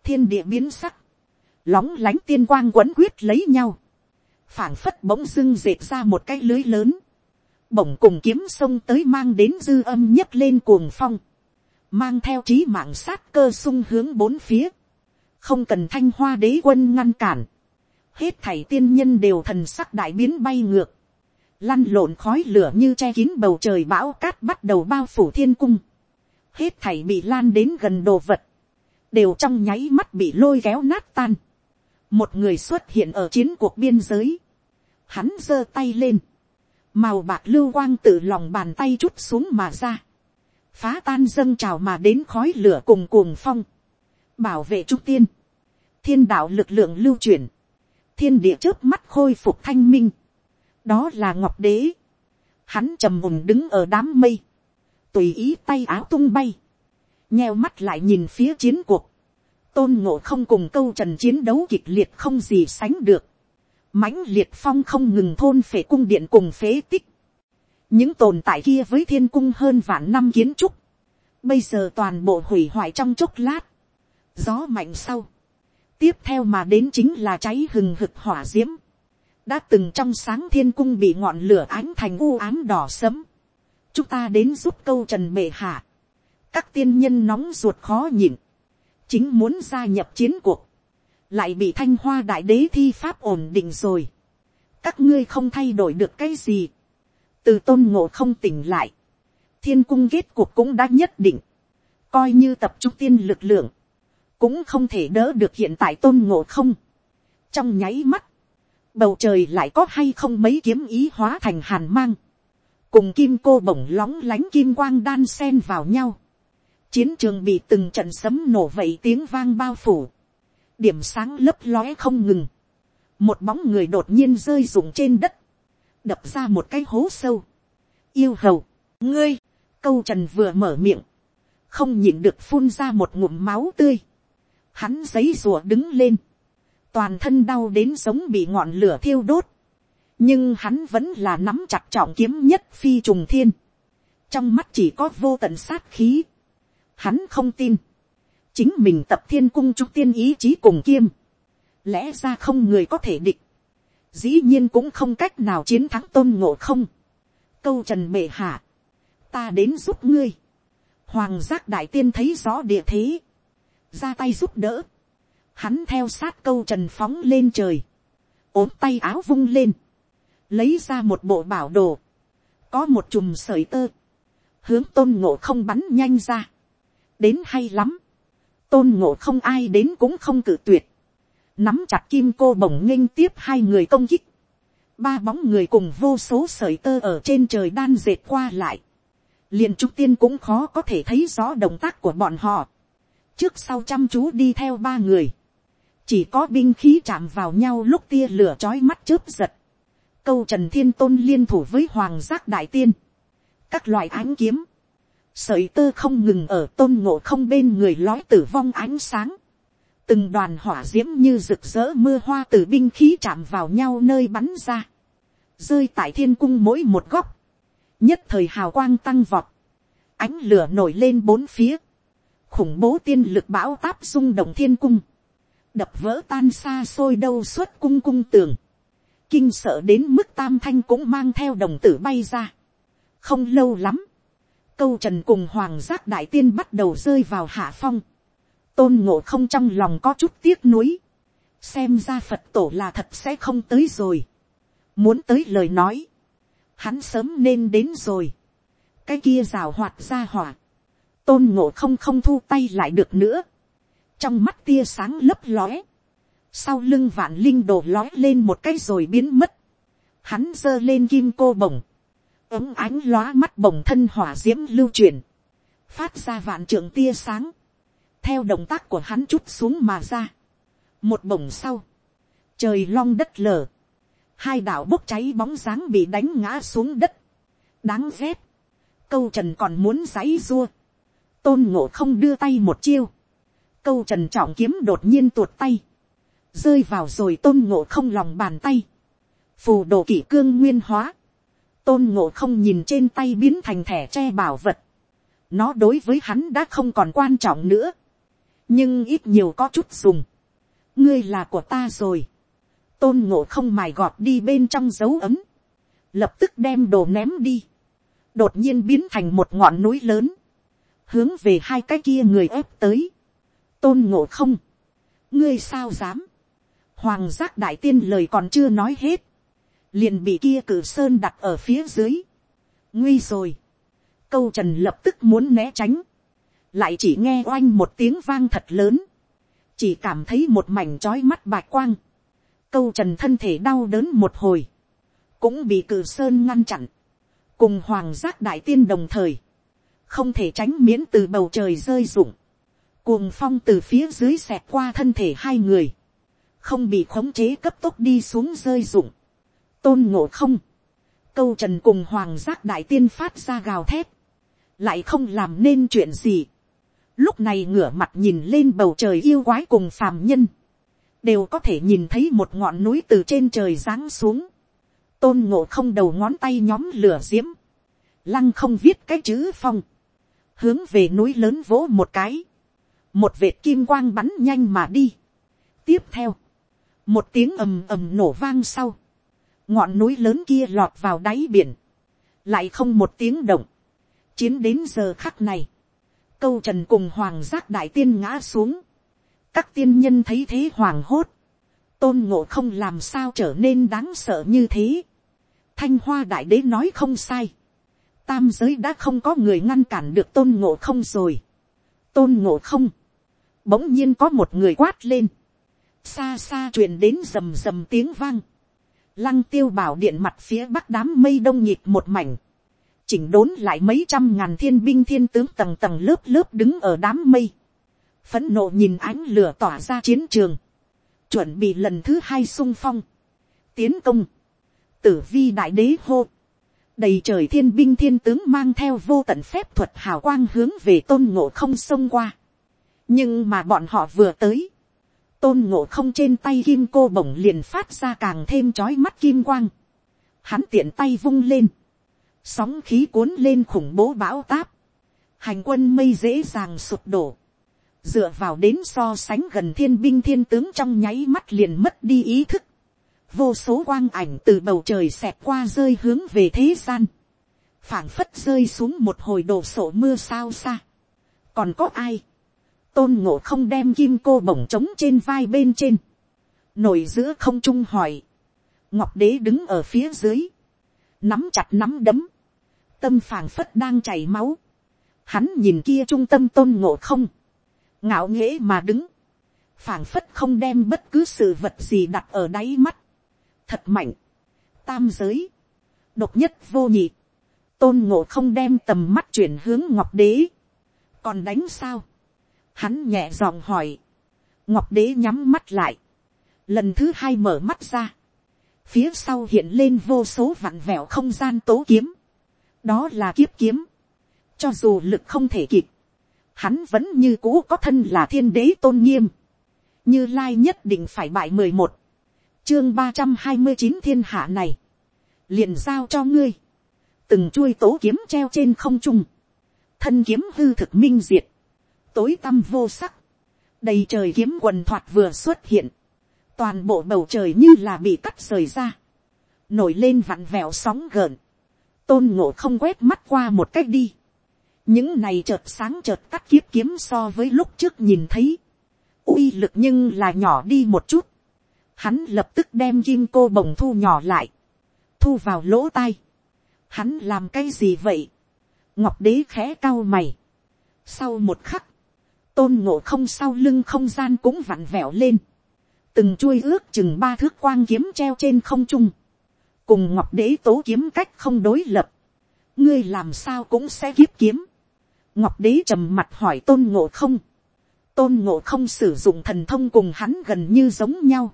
thiên địa biến sắc, lóng lánh tiên quang quấn quyết lấy nhau, phảng phất bỗng dưng dệt ra một cái lưới lớn, bỗng cùng kiếm sông tới mang đến dư âm nhấc lên cuồng phong, mang theo trí mạng sát cơ sung hướng bốn phía, không cần thanh hoa đế quân ngăn cản, hết thảy tiên nhân đều thần sắc đại biến bay ngược, lăn lộn khói lửa như che kín bầu trời bão cát bắt đầu bao phủ thiên cung, hết thảy bị lan đến gần đồ vật, đều trong nháy mắt bị lôi kéo nát tan. một người xuất hiện ở chiến cuộc biên giới, hắn giơ tay lên, màu bạc lưu quang từ lòng bàn tay chút xuống mà ra, phá tan dâng trào mà đến khói lửa cùng cuồng phong, bảo vệ trung tiên, thiên đạo lực lượng lưu chuyển, thiên địa trước mắt khôi phục thanh minh, đó là ngọc đế, hắn trầm mùng đứng ở đám mây, tùy ý tay áo tung bay, nheo mắt lại nhìn phía chiến cuộc, tôn ngộ không cùng câu trần chiến đấu kịch liệt không gì sánh được, mãnh liệt phong không ngừng thôn phệ cung điện cùng phế tích, những tồn tại kia với thiên cung hơn vạn năm kiến trúc, bây giờ toàn bộ hủy hoại trong chốc lát, gió mạnh sau, tiếp theo mà đến chính là cháy hừng hực hỏa d i ễ m đã từng trong sáng thiên cung bị ngọn lửa ánh thành u ám đỏ sấm, chúng ta đến giúp câu trần bệ hạ, các tiên nhân nóng ruột khó nhịn, chính muốn gia nhập chiến cuộc, lại bị thanh hoa đại đế thi pháp ổn định rồi, các ngươi không thay đổi được cái gì, từ tôn ngộ không tỉnh lại, thiên cung kết cuộc cũng đã nhất định, coi như tập trung tiên lực lượng, cũng không thể đỡ được hiện tại tôn ngộ không. trong nháy mắt, bầu trời lại có hay không mấy kiếm ý hóa thành hàn mang, cùng kim cô bổng lóng lánh kim quang đan sen vào nhau, chiến trường bị từng trận sấm nổ vậy tiếng vang bao phủ, điểm sáng lấp lóe không ngừng, một bóng người đột nhiên rơi rụng trên đất, đập ra một cái hố sâu, yêu hầu, ngươi, câu trần vừa mở miệng, không nhịn được phun ra một ngụm máu tươi, hắn giấy rùa đứng lên, toàn thân đau đến giống bị ngọn lửa thiêu đốt, nhưng hắn vẫn là nắm chặt trọng kiếm nhất phi trùng thiên, trong mắt chỉ có vô tận sát khí, hắn không tin, chính mình tập thiên cung trúc tiên ý chí cùng kiêm, lẽ ra không người có thể địch, dĩ nhiên cũng không cách nào chiến thắng tôn ngộ không, câu trần bệ hạ, ta đến giúp ngươi, hoàng giác đại tiên thấy rõ địa thế, ra tay giúp đỡ, hắn theo sát câu trần phóng lên trời, ốm tay áo vung lên, lấy ra một bộ bảo đồ, có một chùm sợi tơ, hướng tôn ngộ không bắn nhanh ra, đến hay lắm, tôn ngộ không ai đến cũng không cử tuyệt, nắm chặt kim cô bổng nghênh tiếp hai người công kích, ba bóng người cùng vô số sợi tơ ở trên trời đan dệt qua lại, liền trúc tiên cũng khó có thể thấy rõ động tác của bọn họ, trước sau chăm chú đi theo ba người, chỉ có binh khí chạm vào nhau lúc tia lửa trói mắt chớp giật, câu trần thiên tôn liên thủ với hoàng giác đại tiên, các loại ánh kiếm, sợi tơ không ngừng ở tôn ngộ không bên người lói tử vong ánh sáng, từng đoàn hỏa d i ễ m như rực rỡ mưa hoa từ binh khí chạm vào nhau nơi bắn ra, rơi tại thiên cung mỗi một góc, nhất thời hào quang tăng vọt, ánh lửa nổi lên bốn phía, khủng bố tiên lực bão táp rung động thiên cung, đập vỡ tan xa xôi đâu suốt cung cung tường, kinh sợ đến mức tam thanh cũng mang theo đồng tử bay ra. không lâu lắm, câu trần cùng hoàng giác đại tiên bắt đầu rơi vào hạ phong, tôn ngộ không trong lòng có chút tiếc nuối, xem ra phật tổ là thật sẽ không tới rồi, muốn tới lời nói, hắn sớm nên đến rồi, cái kia rào hoạt ra hỏa, tôn ngộ không không thu tay lại được nữa, trong mắt tia sáng lấp lóe, sau lưng vạn linh đổ lói lên một cái rồi biến mất, hắn giơ lên kim cô bồng, ống ánh lóa mắt bồng thân hỏa d i ễ m lưu truyền, phát ra vạn trượng tia sáng, theo động tác của hắn chút xuống mà ra, một bồng sau, trời long đất lở, hai đạo bốc cháy bóng dáng bị đánh ngã xuống đất, đáng ghét, câu trần còn muốn giấy dua, tôn ngộ không đưa tay một chiêu, câu trần trọng kiếm đột nhiên tuột tay, rơi vào rồi tôn ngộ không lòng bàn tay, phù đồ kỷ cương nguyên hóa, tôn ngộ không nhìn trên tay biến thành thẻ tre bảo vật, nó đối với hắn đã không còn quan trọng nữa, nhưng ít nhiều có chút dùng, ngươi là của ta rồi, tôn ngộ không mài gọt đi bên trong dấu ấm, lập tức đem đồ ném đi, đột nhiên biến thành một ngọn núi lớn, hướng về hai cái kia người ép tới, tôn ngộ không, ngươi sao dám, hoàng giác đại tiên lời còn chưa nói hết, liền bị kia cử sơn đặt ở phía dưới, nguy rồi, câu trần lập tức muốn né tránh, lại chỉ nghe oanh một tiếng vang thật lớn, chỉ cảm thấy một mảnh trói mắt bạch quang, câu trần thân thể đau đớn một hồi, cũng bị cử sơn ngăn chặn, cùng hoàng giác đại tiên đồng thời, không thể tránh miễn từ bầu trời rơi rụng, cuồng phong từ phía dưới xẹt qua thân thể hai người, không bị khống chế cấp tốc đi xuống rơi rụng, tôn ngộ không, câu trần cùng hoàng giác đại tiên phát ra gào thét, lại không làm nên chuyện gì, lúc này ngửa mặt nhìn lên bầu trời yêu quái cùng phàm nhân, đều có thể nhìn thấy một ngọn núi từ trên trời giáng xuống, tôn ngộ không đầu ngón tay nhóm lửa diễm, lăng không viết cái chữ phong, hướng về núi lớn vỗ một cái, một vệt kim quang bắn nhanh mà đi. tiếp theo, một tiếng ầm ầm nổ vang sau, ngọn núi lớn kia lọt vào đáy biển, lại không một tiếng động, chiến đến giờ khắc này, câu trần cùng hoàng giác đại tiên ngã xuống, các tiên nhân thấy thế hoàng hốt, tôn ngộ không làm sao trở nên đáng sợ như thế, thanh hoa đại đế nói không sai, tam giới đã không có người ngăn cản được tôn ngộ không rồi, tôn ngộ không, bỗng nhiên có một người quát lên, xa xa truyền đến rầm rầm tiếng vang, lăng tiêu bảo điện mặt phía bắc đám mây đông nhịp một mảnh, chỉnh đốn lại mấy trăm ngàn thiên binh thiên tướng tầng tầng lớp lớp đứng ở đám mây, phấn nộ nhìn ánh lửa tỏa ra chiến trường, chuẩn bị lần thứ hai sung phong, tiến công, tử vi đại đế hô, đầy trời thiên binh thiên tướng mang theo vô tận phép thuật hào quang hướng về tôn ngộ không xông qua, nhưng mà bọn họ vừa tới, tôn ngộ không trên tay kim cô bổng liền phát ra càng thêm trói mắt kim quang. Hắn tiện tay vung lên, sóng khí cuốn lên khủng bố bão táp, hành quân mây dễ dàng sụp đổ, dựa vào đến so sánh gần thiên binh thiên tướng trong nháy mắt liền mất đi ý thức, vô số quang ảnh từ bầu trời xẹt qua rơi hướng về thế gian, phảng phất rơi xuống một hồi đồ sổ mưa sao xa, còn có ai, tôn ngộ không đem kim cô bổng trống trên vai bên trên, nổi giữa không trung hỏi, ngọc đế đứng ở phía dưới, nắm chặt nắm đấm, tâm phảng phất đang chảy máu, hắn nhìn kia trung tâm tôn ngộ không, ngạo nghễ mà đứng, phảng phất không đem bất cứ sự vật gì đặt ở đáy mắt, thật mạnh, tam giới, độc nhất vô nhị, tôn ngộ không đem tầm mắt chuyển hướng ngọc đế, còn đánh sao, Hắn nhẹ giọng hỏi. Ngọc đế nhắm mắt lại. Lần thứ hai mở mắt ra. Phía sau hiện lên vô số vặn vẹo không gian tố kiếm. Đó là kiếp kiếm. Cho dù lực không thể kịp. Hắn vẫn như cũ có thân là thiên đế tôn nghiêm. Như Lai nhất định phải bại mười một Chương ba trăm hai mươi chín thiên hạ này. Liền giao cho ngươi. Từng chuôi tố kiếm treo trên không trung. Thân kiếm hư thực minh diệt tối tăm vô sắc, đầy trời kiếm quần thoạt vừa xuất hiện, toàn bộ bầu trời như là bị cắt rời ra, nổi lên vặn vẹo sóng gợn, tôn ngộ không quét mắt qua một cách đi, những này chợt sáng chợt cắt kiếp kiếm so với lúc trước nhìn thấy, uy lực nhưng là nhỏ đi một chút, hắn lập tức đem kim cô bồng thu nhỏ lại, thu vào lỗ tai, hắn làm cái gì vậy, ngọc đế khẽ cao mày, sau một khắc, tôn ngộ không sau lưng không gian cũng vặn vẹo lên, từng chuôi ước chừng ba thước quang kiếm treo trên không trung, cùng ngọc đế tố kiếm cách không đối lập, ngươi làm sao cũng sẽ kiếp kiếm, ngọc đế trầm mặt hỏi tôn ngộ không, tôn ngộ không sử dụng thần thông cùng hắn gần như giống nhau,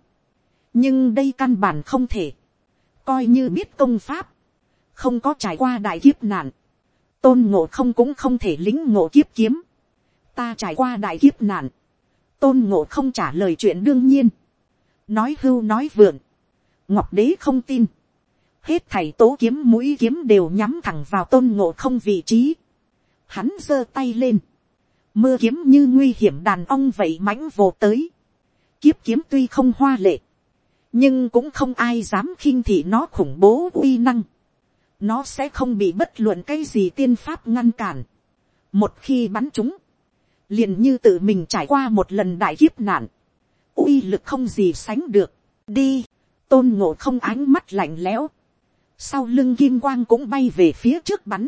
nhưng đây căn bản không thể, coi như biết công pháp, không có trải qua đại kiếp nạn, tôn ngộ không cũng không thể lính ngộ kiếp kiếm, ta trải qua đại kiếp nạn, tôn ngộ không trả lời chuyện đương nhiên, nói hưu nói vượn, ngọc đế không tin, hết thảy tố kiếm mũi kiếm đều nhắm thẳng vào tôn ngộ không vị trí. Hắn giơ tay lên, mưa kiếm như nguy hiểm đàn ông vậy mãnh vồ tới. Kiếp kiếm tuy không hoa lệ, nhưng cũng không ai dám khinh thị nó khủng bố uy năng. Nó sẽ không bị bất luận cái gì tiên pháp ngăn cản. Một khi bắn chúng, liền như tự mình trải qua một lần đại kiếp nạn, uy lực không gì sánh được. Đi, tôn ngộ không ánh mắt lạnh lẽo, sau lưng kim quang cũng bay về phía trước bắn,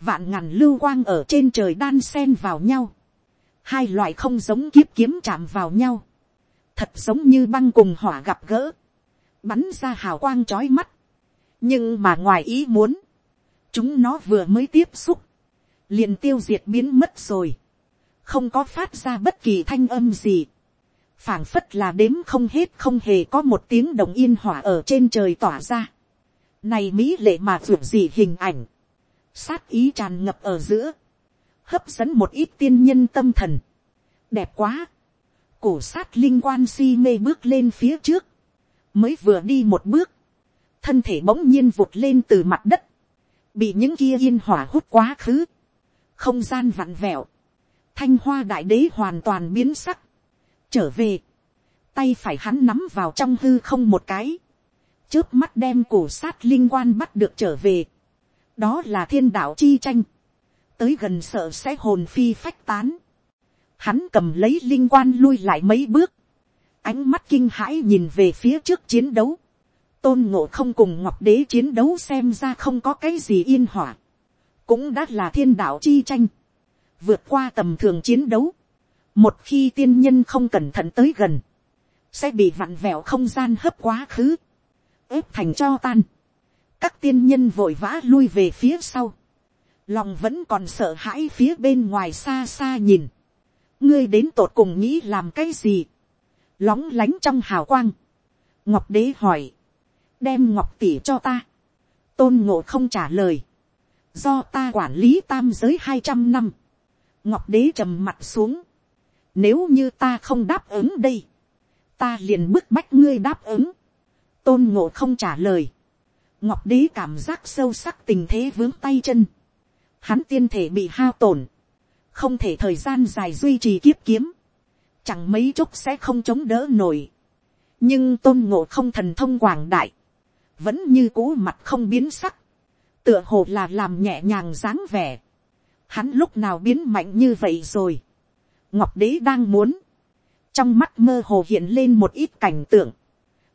vạn ngàn lưu quang ở trên trời đan sen vào nhau, hai loại không giống kiếp kiếm chạm vào nhau, thật giống như băng cùng hỏa gặp gỡ, bắn ra hào quang trói mắt, nhưng mà ngoài ý muốn, chúng nó vừa mới tiếp xúc, liền tiêu diệt biến mất rồi, không có phát ra bất kỳ thanh âm gì, phảng phất là đếm không hết không hề có một tiếng đồng yên hỏa ở trên trời tỏa ra. Này mỹ lệ mà ruột gì hình ảnh, sát ý tràn ngập ở giữa, hấp dẫn một ít tiên nhân tâm thần. đẹp quá, cổ sát linh quan si mê bước lên phía trước, mới vừa đi một bước, thân thể bỗng nhiên vụt lên từ mặt đất, bị những kia yên hỏa hút quá khứ, không gian vặn vẹo, thanh hoa đại đế hoàn toàn biến sắc, trở về, tay phải hắn nắm vào trong hư không một cái, trước mắt đem cổ sát linh quan bắt được trở về, đó là thiên đạo chi tranh, tới gần sợ sẽ hồn phi phách tán, hắn cầm lấy linh quan lui lại mấy bước, ánh mắt kinh hãi nhìn về phía trước chiến đấu, tôn ngộ không cùng ngọc đế chiến đấu xem ra không có cái gì yên hỏa, cũng đã là thiên đạo chi tranh, vượt qua tầm thường chiến đấu, một khi tiên nhân không cẩn thận tới gần, sẽ bị vặn vẹo không gian hấp quá khứ, ép thành cho tan. các tiên nhân vội vã lui về phía sau, lòng vẫn còn sợ hãi phía bên ngoài xa xa nhìn, ngươi đến tột cùng nghĩ làm cái gì, lóng lánh trong hào quang, ngọc đế hỏi, đem ngọc tỷ cho ta, tôn ngộ không trả lời, do ta quản lý tam giới hai trăm năm, ngọc đế trầm mặt xuống, nếu như ta không đáp ứng đây, ta liền bức bách ngươi đáp ứng. Tôn ngộ không trả lời. Ngọc đế cảm giác sâu sắc tình thế vướng tay chân. Hắn tiên thể bị hao tổn. Không thể thời gian dài duy trì kiếp kiếm. Chẳng mấy chốc sẽ không chống đỡ nổi. Nhưng tôn ngộ không thần thông quảng đại. Vẫn như cũ mặt không biến sắc. Tựa hồ là làm nhẹ nhàng dáng vẻ. Hắn lúc nào biến mạnh như vậy rồi? Ngọc đế đang muốn, trong mắt mơ hồ hiện lên một ít cảnh tượng,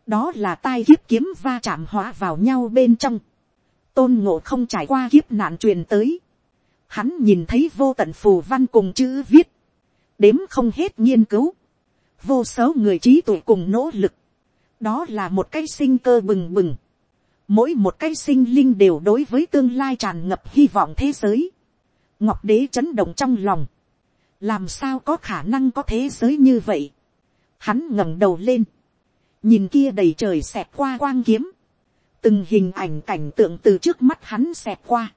đó là tai kiếp kiếm va chạm hóa vào nhau bên trong, tôn ngộ không trải qua kiếp nạn truyền tới, hắn nhìn thấy vô tận phù văn cùng chữ viết, đếm không hết nghiên cứu, vô số người trí tuệ cùng nỗ lực, đó là một cái sinh cơ bừng bừng, mỗi một cái sinh linh đều đối với tương lai tràn ngập hy vọng thế giới, ngọc đế chấn động trong lòng, làm sao có khả năng có thế giới như vậy. Hắn ngẩng đầu lên, nhìn kia đầy trời xẹt qua quang kiếm, từng hình ảnh cảnh tượng từ trước mắt hắn xẹt qua,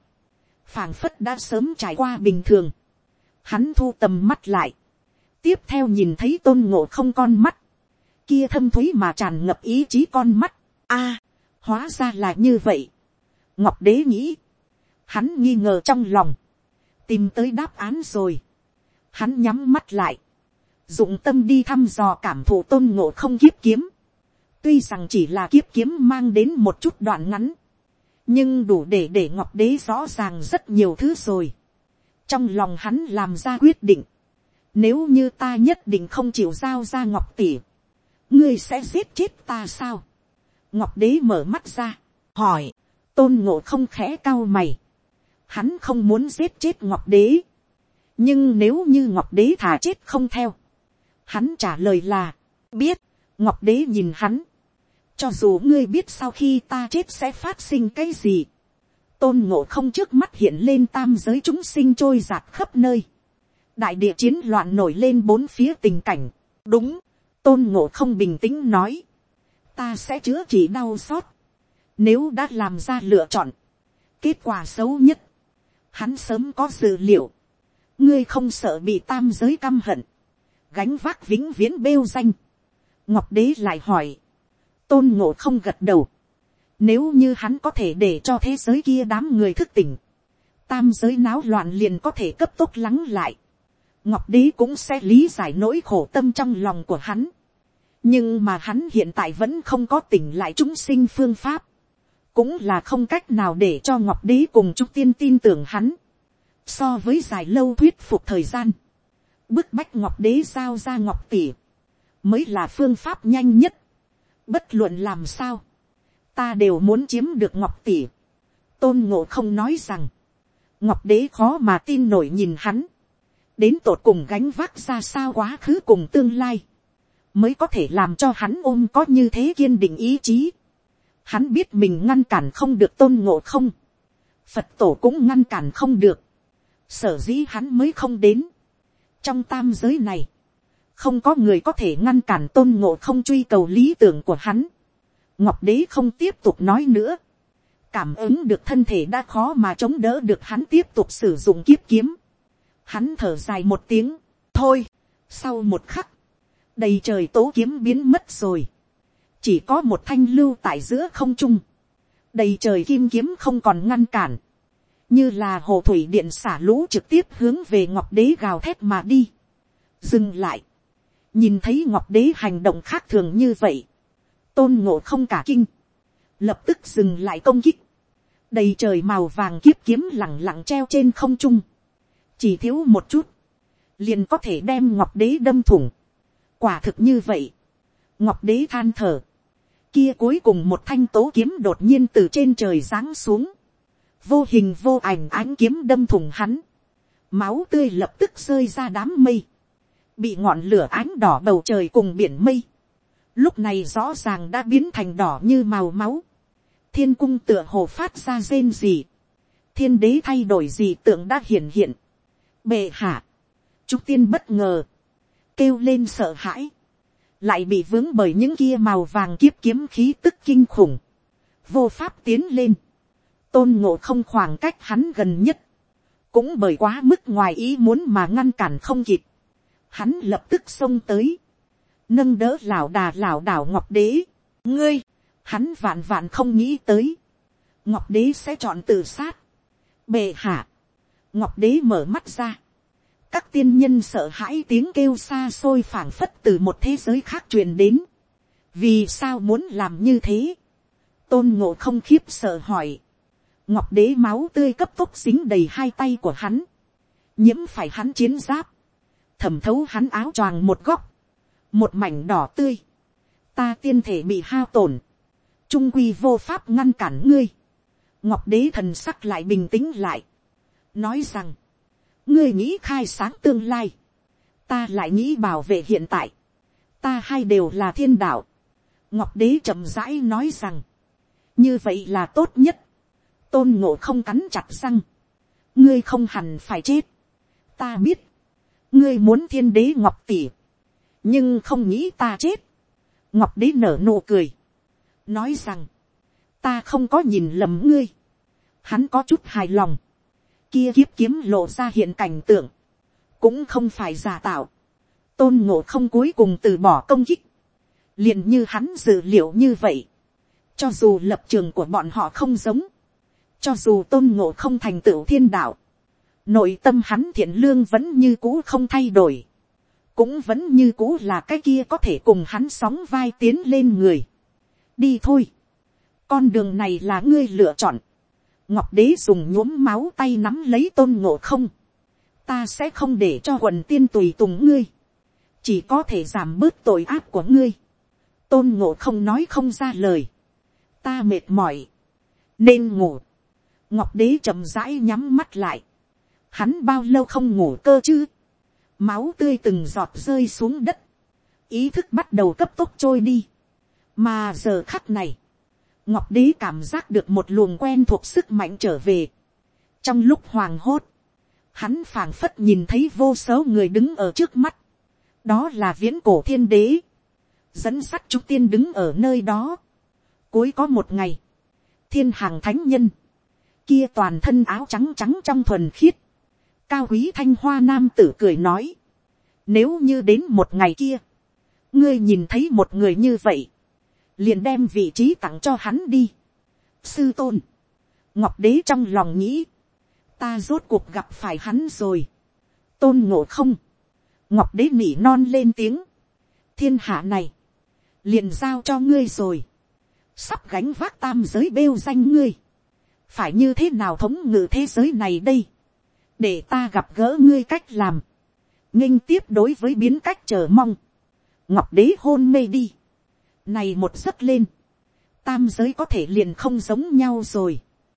phảng phất đã sớm trải qua bình thường. Hắn thu tầm mắt lại, tiếp theo nhìn thấy tôn ngộ không con mắt, kia thâm thúy mà tràn ngập ý chí con mắt, a, hóa ra là như vậy. ngọc đế nghĩ, hắn nghi ngờ trong lòng, tìm tới đáp án rồi. Hắn nhắm mắt lại, dụng tâm đi thăm dò cảm thụ tôn ngộ không kiếp kiếm, tuy rằng chỉ là kiếp kiếm mang đến một chút đoạn ngắn, nhưng đủ để để ngọc đế rõ ràng rất nhiều thứ rồi. trong lòng hắn làm ra quyết định, nếu như ta nhất định không chịu giao ra ngọc tỷ, ngươi sẽ giết chết ta sao. ngọc đế mở mắt ra, hỏi, tôn ngộ không khẽ cao mày, hắn không muốn giết chết ngọc đế, nhưng nếu như ngọc đế thả chết không theo, hắn trả lời là, biết, ngọc đế nhìn hắn, cho dù ngươi biết sau khi ta chết sẽ phát sinh cái gì, tôn ngộ không trước mắt hiện lên tam giới chúng sinh trôi giạt khắp nơi, đại địa chiến loạn nổi lên bốn phía tình cảnh, đúng, tôn ngộ không bình tĩnh nói, ta sẽ chữa trị đau xót, nếu đã làm ra lựa chọn, kết quả xấu nhất, hắn sớm có dự liệu, ngươi không sợ bị tam giới căm hận, gánh vác vĩnh viễn bêu danh. ngọc đế lại hỏi, tôn ngộ không gật đầu, Nếu như hắn có thể để cho thế giới kia đám người thức tỉnh. Tam giới náo loạn liền có thể cấp tốc lắng lại. Ngọc đế cũng sẽ lý giải nỗi khổ tâm trong lòng của hắn. Nhưng mà hắn hiện tại vẫn không có tỉnh lại chúng sinh phương pháp. Cũng là không cách nào để cho Ngọc đế cùng Trúc Tiên tin tưởng hắn. So với dài lâu thuyết phục thời gian. Bức bách Ngọc đế giao ra Ngọc tỷ. Mới là phương pháp nhanh nhất. Bất luận làm sao ta đều muốn chiếm được ngọc tỷ. tôn ngộ không nói rằng, ngọc đế khó mà tin nổi nhìn hắn, đến tột cùng gánh vác ra sao quá khứ cùng tương lai, mới có thể làm cho hắn ôm có như thế kiên định ý chí. Hắn biết mình ngăn cản không được tôn ngộ không, phật tổ cũng ngăn cản không được, sở dĩ hắn mới không đến. trong tam giới này, không có người có thể ngăn cản tôn ngộ không truy cầu lý tưởng của hắn. Ngọc đế không tiếp tục nói nữa. Cảm ứng được thân thể đã khó mà chống đỡ được hắn tiếp tục sử dụng kiếp kiếm. Hắn thở dài một tiếng. Thôi, sau một khắc, đầy trời tố kiếm biến mất rồi. Chỉ có một thanh lưu tại giữa không trung. Đầy trời kim kiếm không còn ngăn cản. Như là hồ thủy điện xả lũ trực tiếp hướng về ngọc đế gào thét mà đi. Dừng lại. Nhìn thấy ngọc đế hành động khác thường như vậy tôn ngộ không cả kinh, lập tức dừng lại công kích, đầy trời màu vàng kiếp kiếm lẳng lặng treo trên không trung, chỉ thiếu một chút, liền có thể đem ngọc đế đâm thủng, quả thực như vậy, ngọc đế than thở, kia cuối cùng một thanh tố kiếm đột nhiên từ trên trời giáng xuống, vô hình vô ảnh ánh kiếm đâm thủng hắn, máu tươi lập tức rơi ra đám mây, bị ngọn lửa ánh đỏ bầu trời cùng biển mây, lúc này rõ ràng đã biến thành đỏ như màu máu, thiên cung tựa hồ phát ra rên gì, thiên đế thay đổi gì tượng đã hiện hiện, bệ hạ, trúc tiên bất ngờ, kêu lên sợ hãi, lại bị vướng bởi những kia màu vàng kiếp kiếm khí tức kinh khủng, vô pháp tiến lên, tôn ngộ không khoảng cách hắn gần nhất, cũng bởi quá mức ngoài ý muốn mà ngăn cản không kịp, hắn lập tức xông tới, nâng đỡ lảo đà lảo đảo ngọc đế, ngươi, hắn vạn vạn không nghĩ tới, ngọc đế sẽ chọn tự sát, bệ hạ, ngọc đế mở mắt ra, các tiên nhân sợ hãi tiếng kêu xa xôi phảng phất từ một thế giới khác truyền đến, vì sao muốn làm như thế, tôn ngộ không khiếp sợ hỏi, ngọc đế máu tươi cấp tốc dính đầy hai tay của hắn, nhiễm phải hắn chiến giáp, thẩm thấu hắn áo choàng một góc, một mảnh đỏ tươi, ta tiên thể bị hao tổn, trung quy vô pháp ngăn cản ngươi, ngọc đế thần sắc lại bình tĩnh lại, nói rằng, ngươi nghĩ khai sáng tương lai, ta lại nghĩ bảo vệ hiện tại, ta hai đều là thiên đạo, ngọc đế chậm rãi nói rằng, như vậy là tốt nhất, tôn ngộ không cắn chặt răng, ngươi không hẳn phải chết, ta biết, ngươi muốn thiên đế ngọc tỷ, nhưng không nghĩ ta chết. ngọc đế nở nụ cười, nói rằng, ta không có nhìn lầm ngươi, hắn có chút hài lòng, kia kiếp kiếm lộ ra hiện cảnh tượng, cũng không phải giả tạo, tôn ngộ không cuối cùng từ bỏ công kích, liền như hắn dự liệu như vậy, cho dù lập trường của bọn họ không giống, cho dù tôn ngộ không thành tựu thiên đạo, nội tâm hắn thiện lương vẫn như cũ không thay đổi. Cũng vẫn như cũ là cái kia có thể cùng hắn sóng vai tiến lên người. đi thôi, con đường này là ngươi lựa chọn ngọc đế dùng nhuốm máu tay nắm lấy tôn ngộ không. ta sẽ không để cho quần tiên tùy tùng ngươi. chỉ có thể giảm bớt tội ác của ngươi. tôn ngộ không nói không ra lời. ta mệt mỏi. nên ngủ. ngọc đế chậm rãi nhắm mắt lại. hắn bao lâu không ngủ cơ chứ máu tươi từng giọt rơi xuống đất, ý thức bắt đầu cấp tốc trôi đi, mà giờ khắc này, ngọc đế cảm giác được một luồng quen thuộc sức mạnh trở về, trong lúc hoàng hốt, hắn phảng phất nhìn thấy vô số người đứng ở trước mắt, đó là viễn cổ thiên đế, dẫn sắt chúng tiên đứng ở nơi đó, cuối có một ngày, thiên hàng thánh nhân, kia toàn thân áo trắng trắng trong thuần khiết, cao quý thanh hoa nam tử cười nói, nếu như đến một ngày kia, ngươi nhìn thấy một người như vậy, liền đem vị trí tặng cho hắn đi. sư tôn, ngọc đế trong lòng nghĩ, ta rốt cuộc gặp phải hắn rồi, tôn ngộ không, ngọc đế nỉ non lên tiếng, thiên hạ này, liền giao cho ngươi rồi, sắp gánh vác tam giới bêu danh ngươi, phải như thế nào thống ngự thế giới này đây, để ta gặp gỡ ngươi cách làm, nghinh tiếp đối với biến cách chờ mong, ngọc đế hôn mê đi, này một giấc lên, tam giới có thể liền không giống nhau rồi,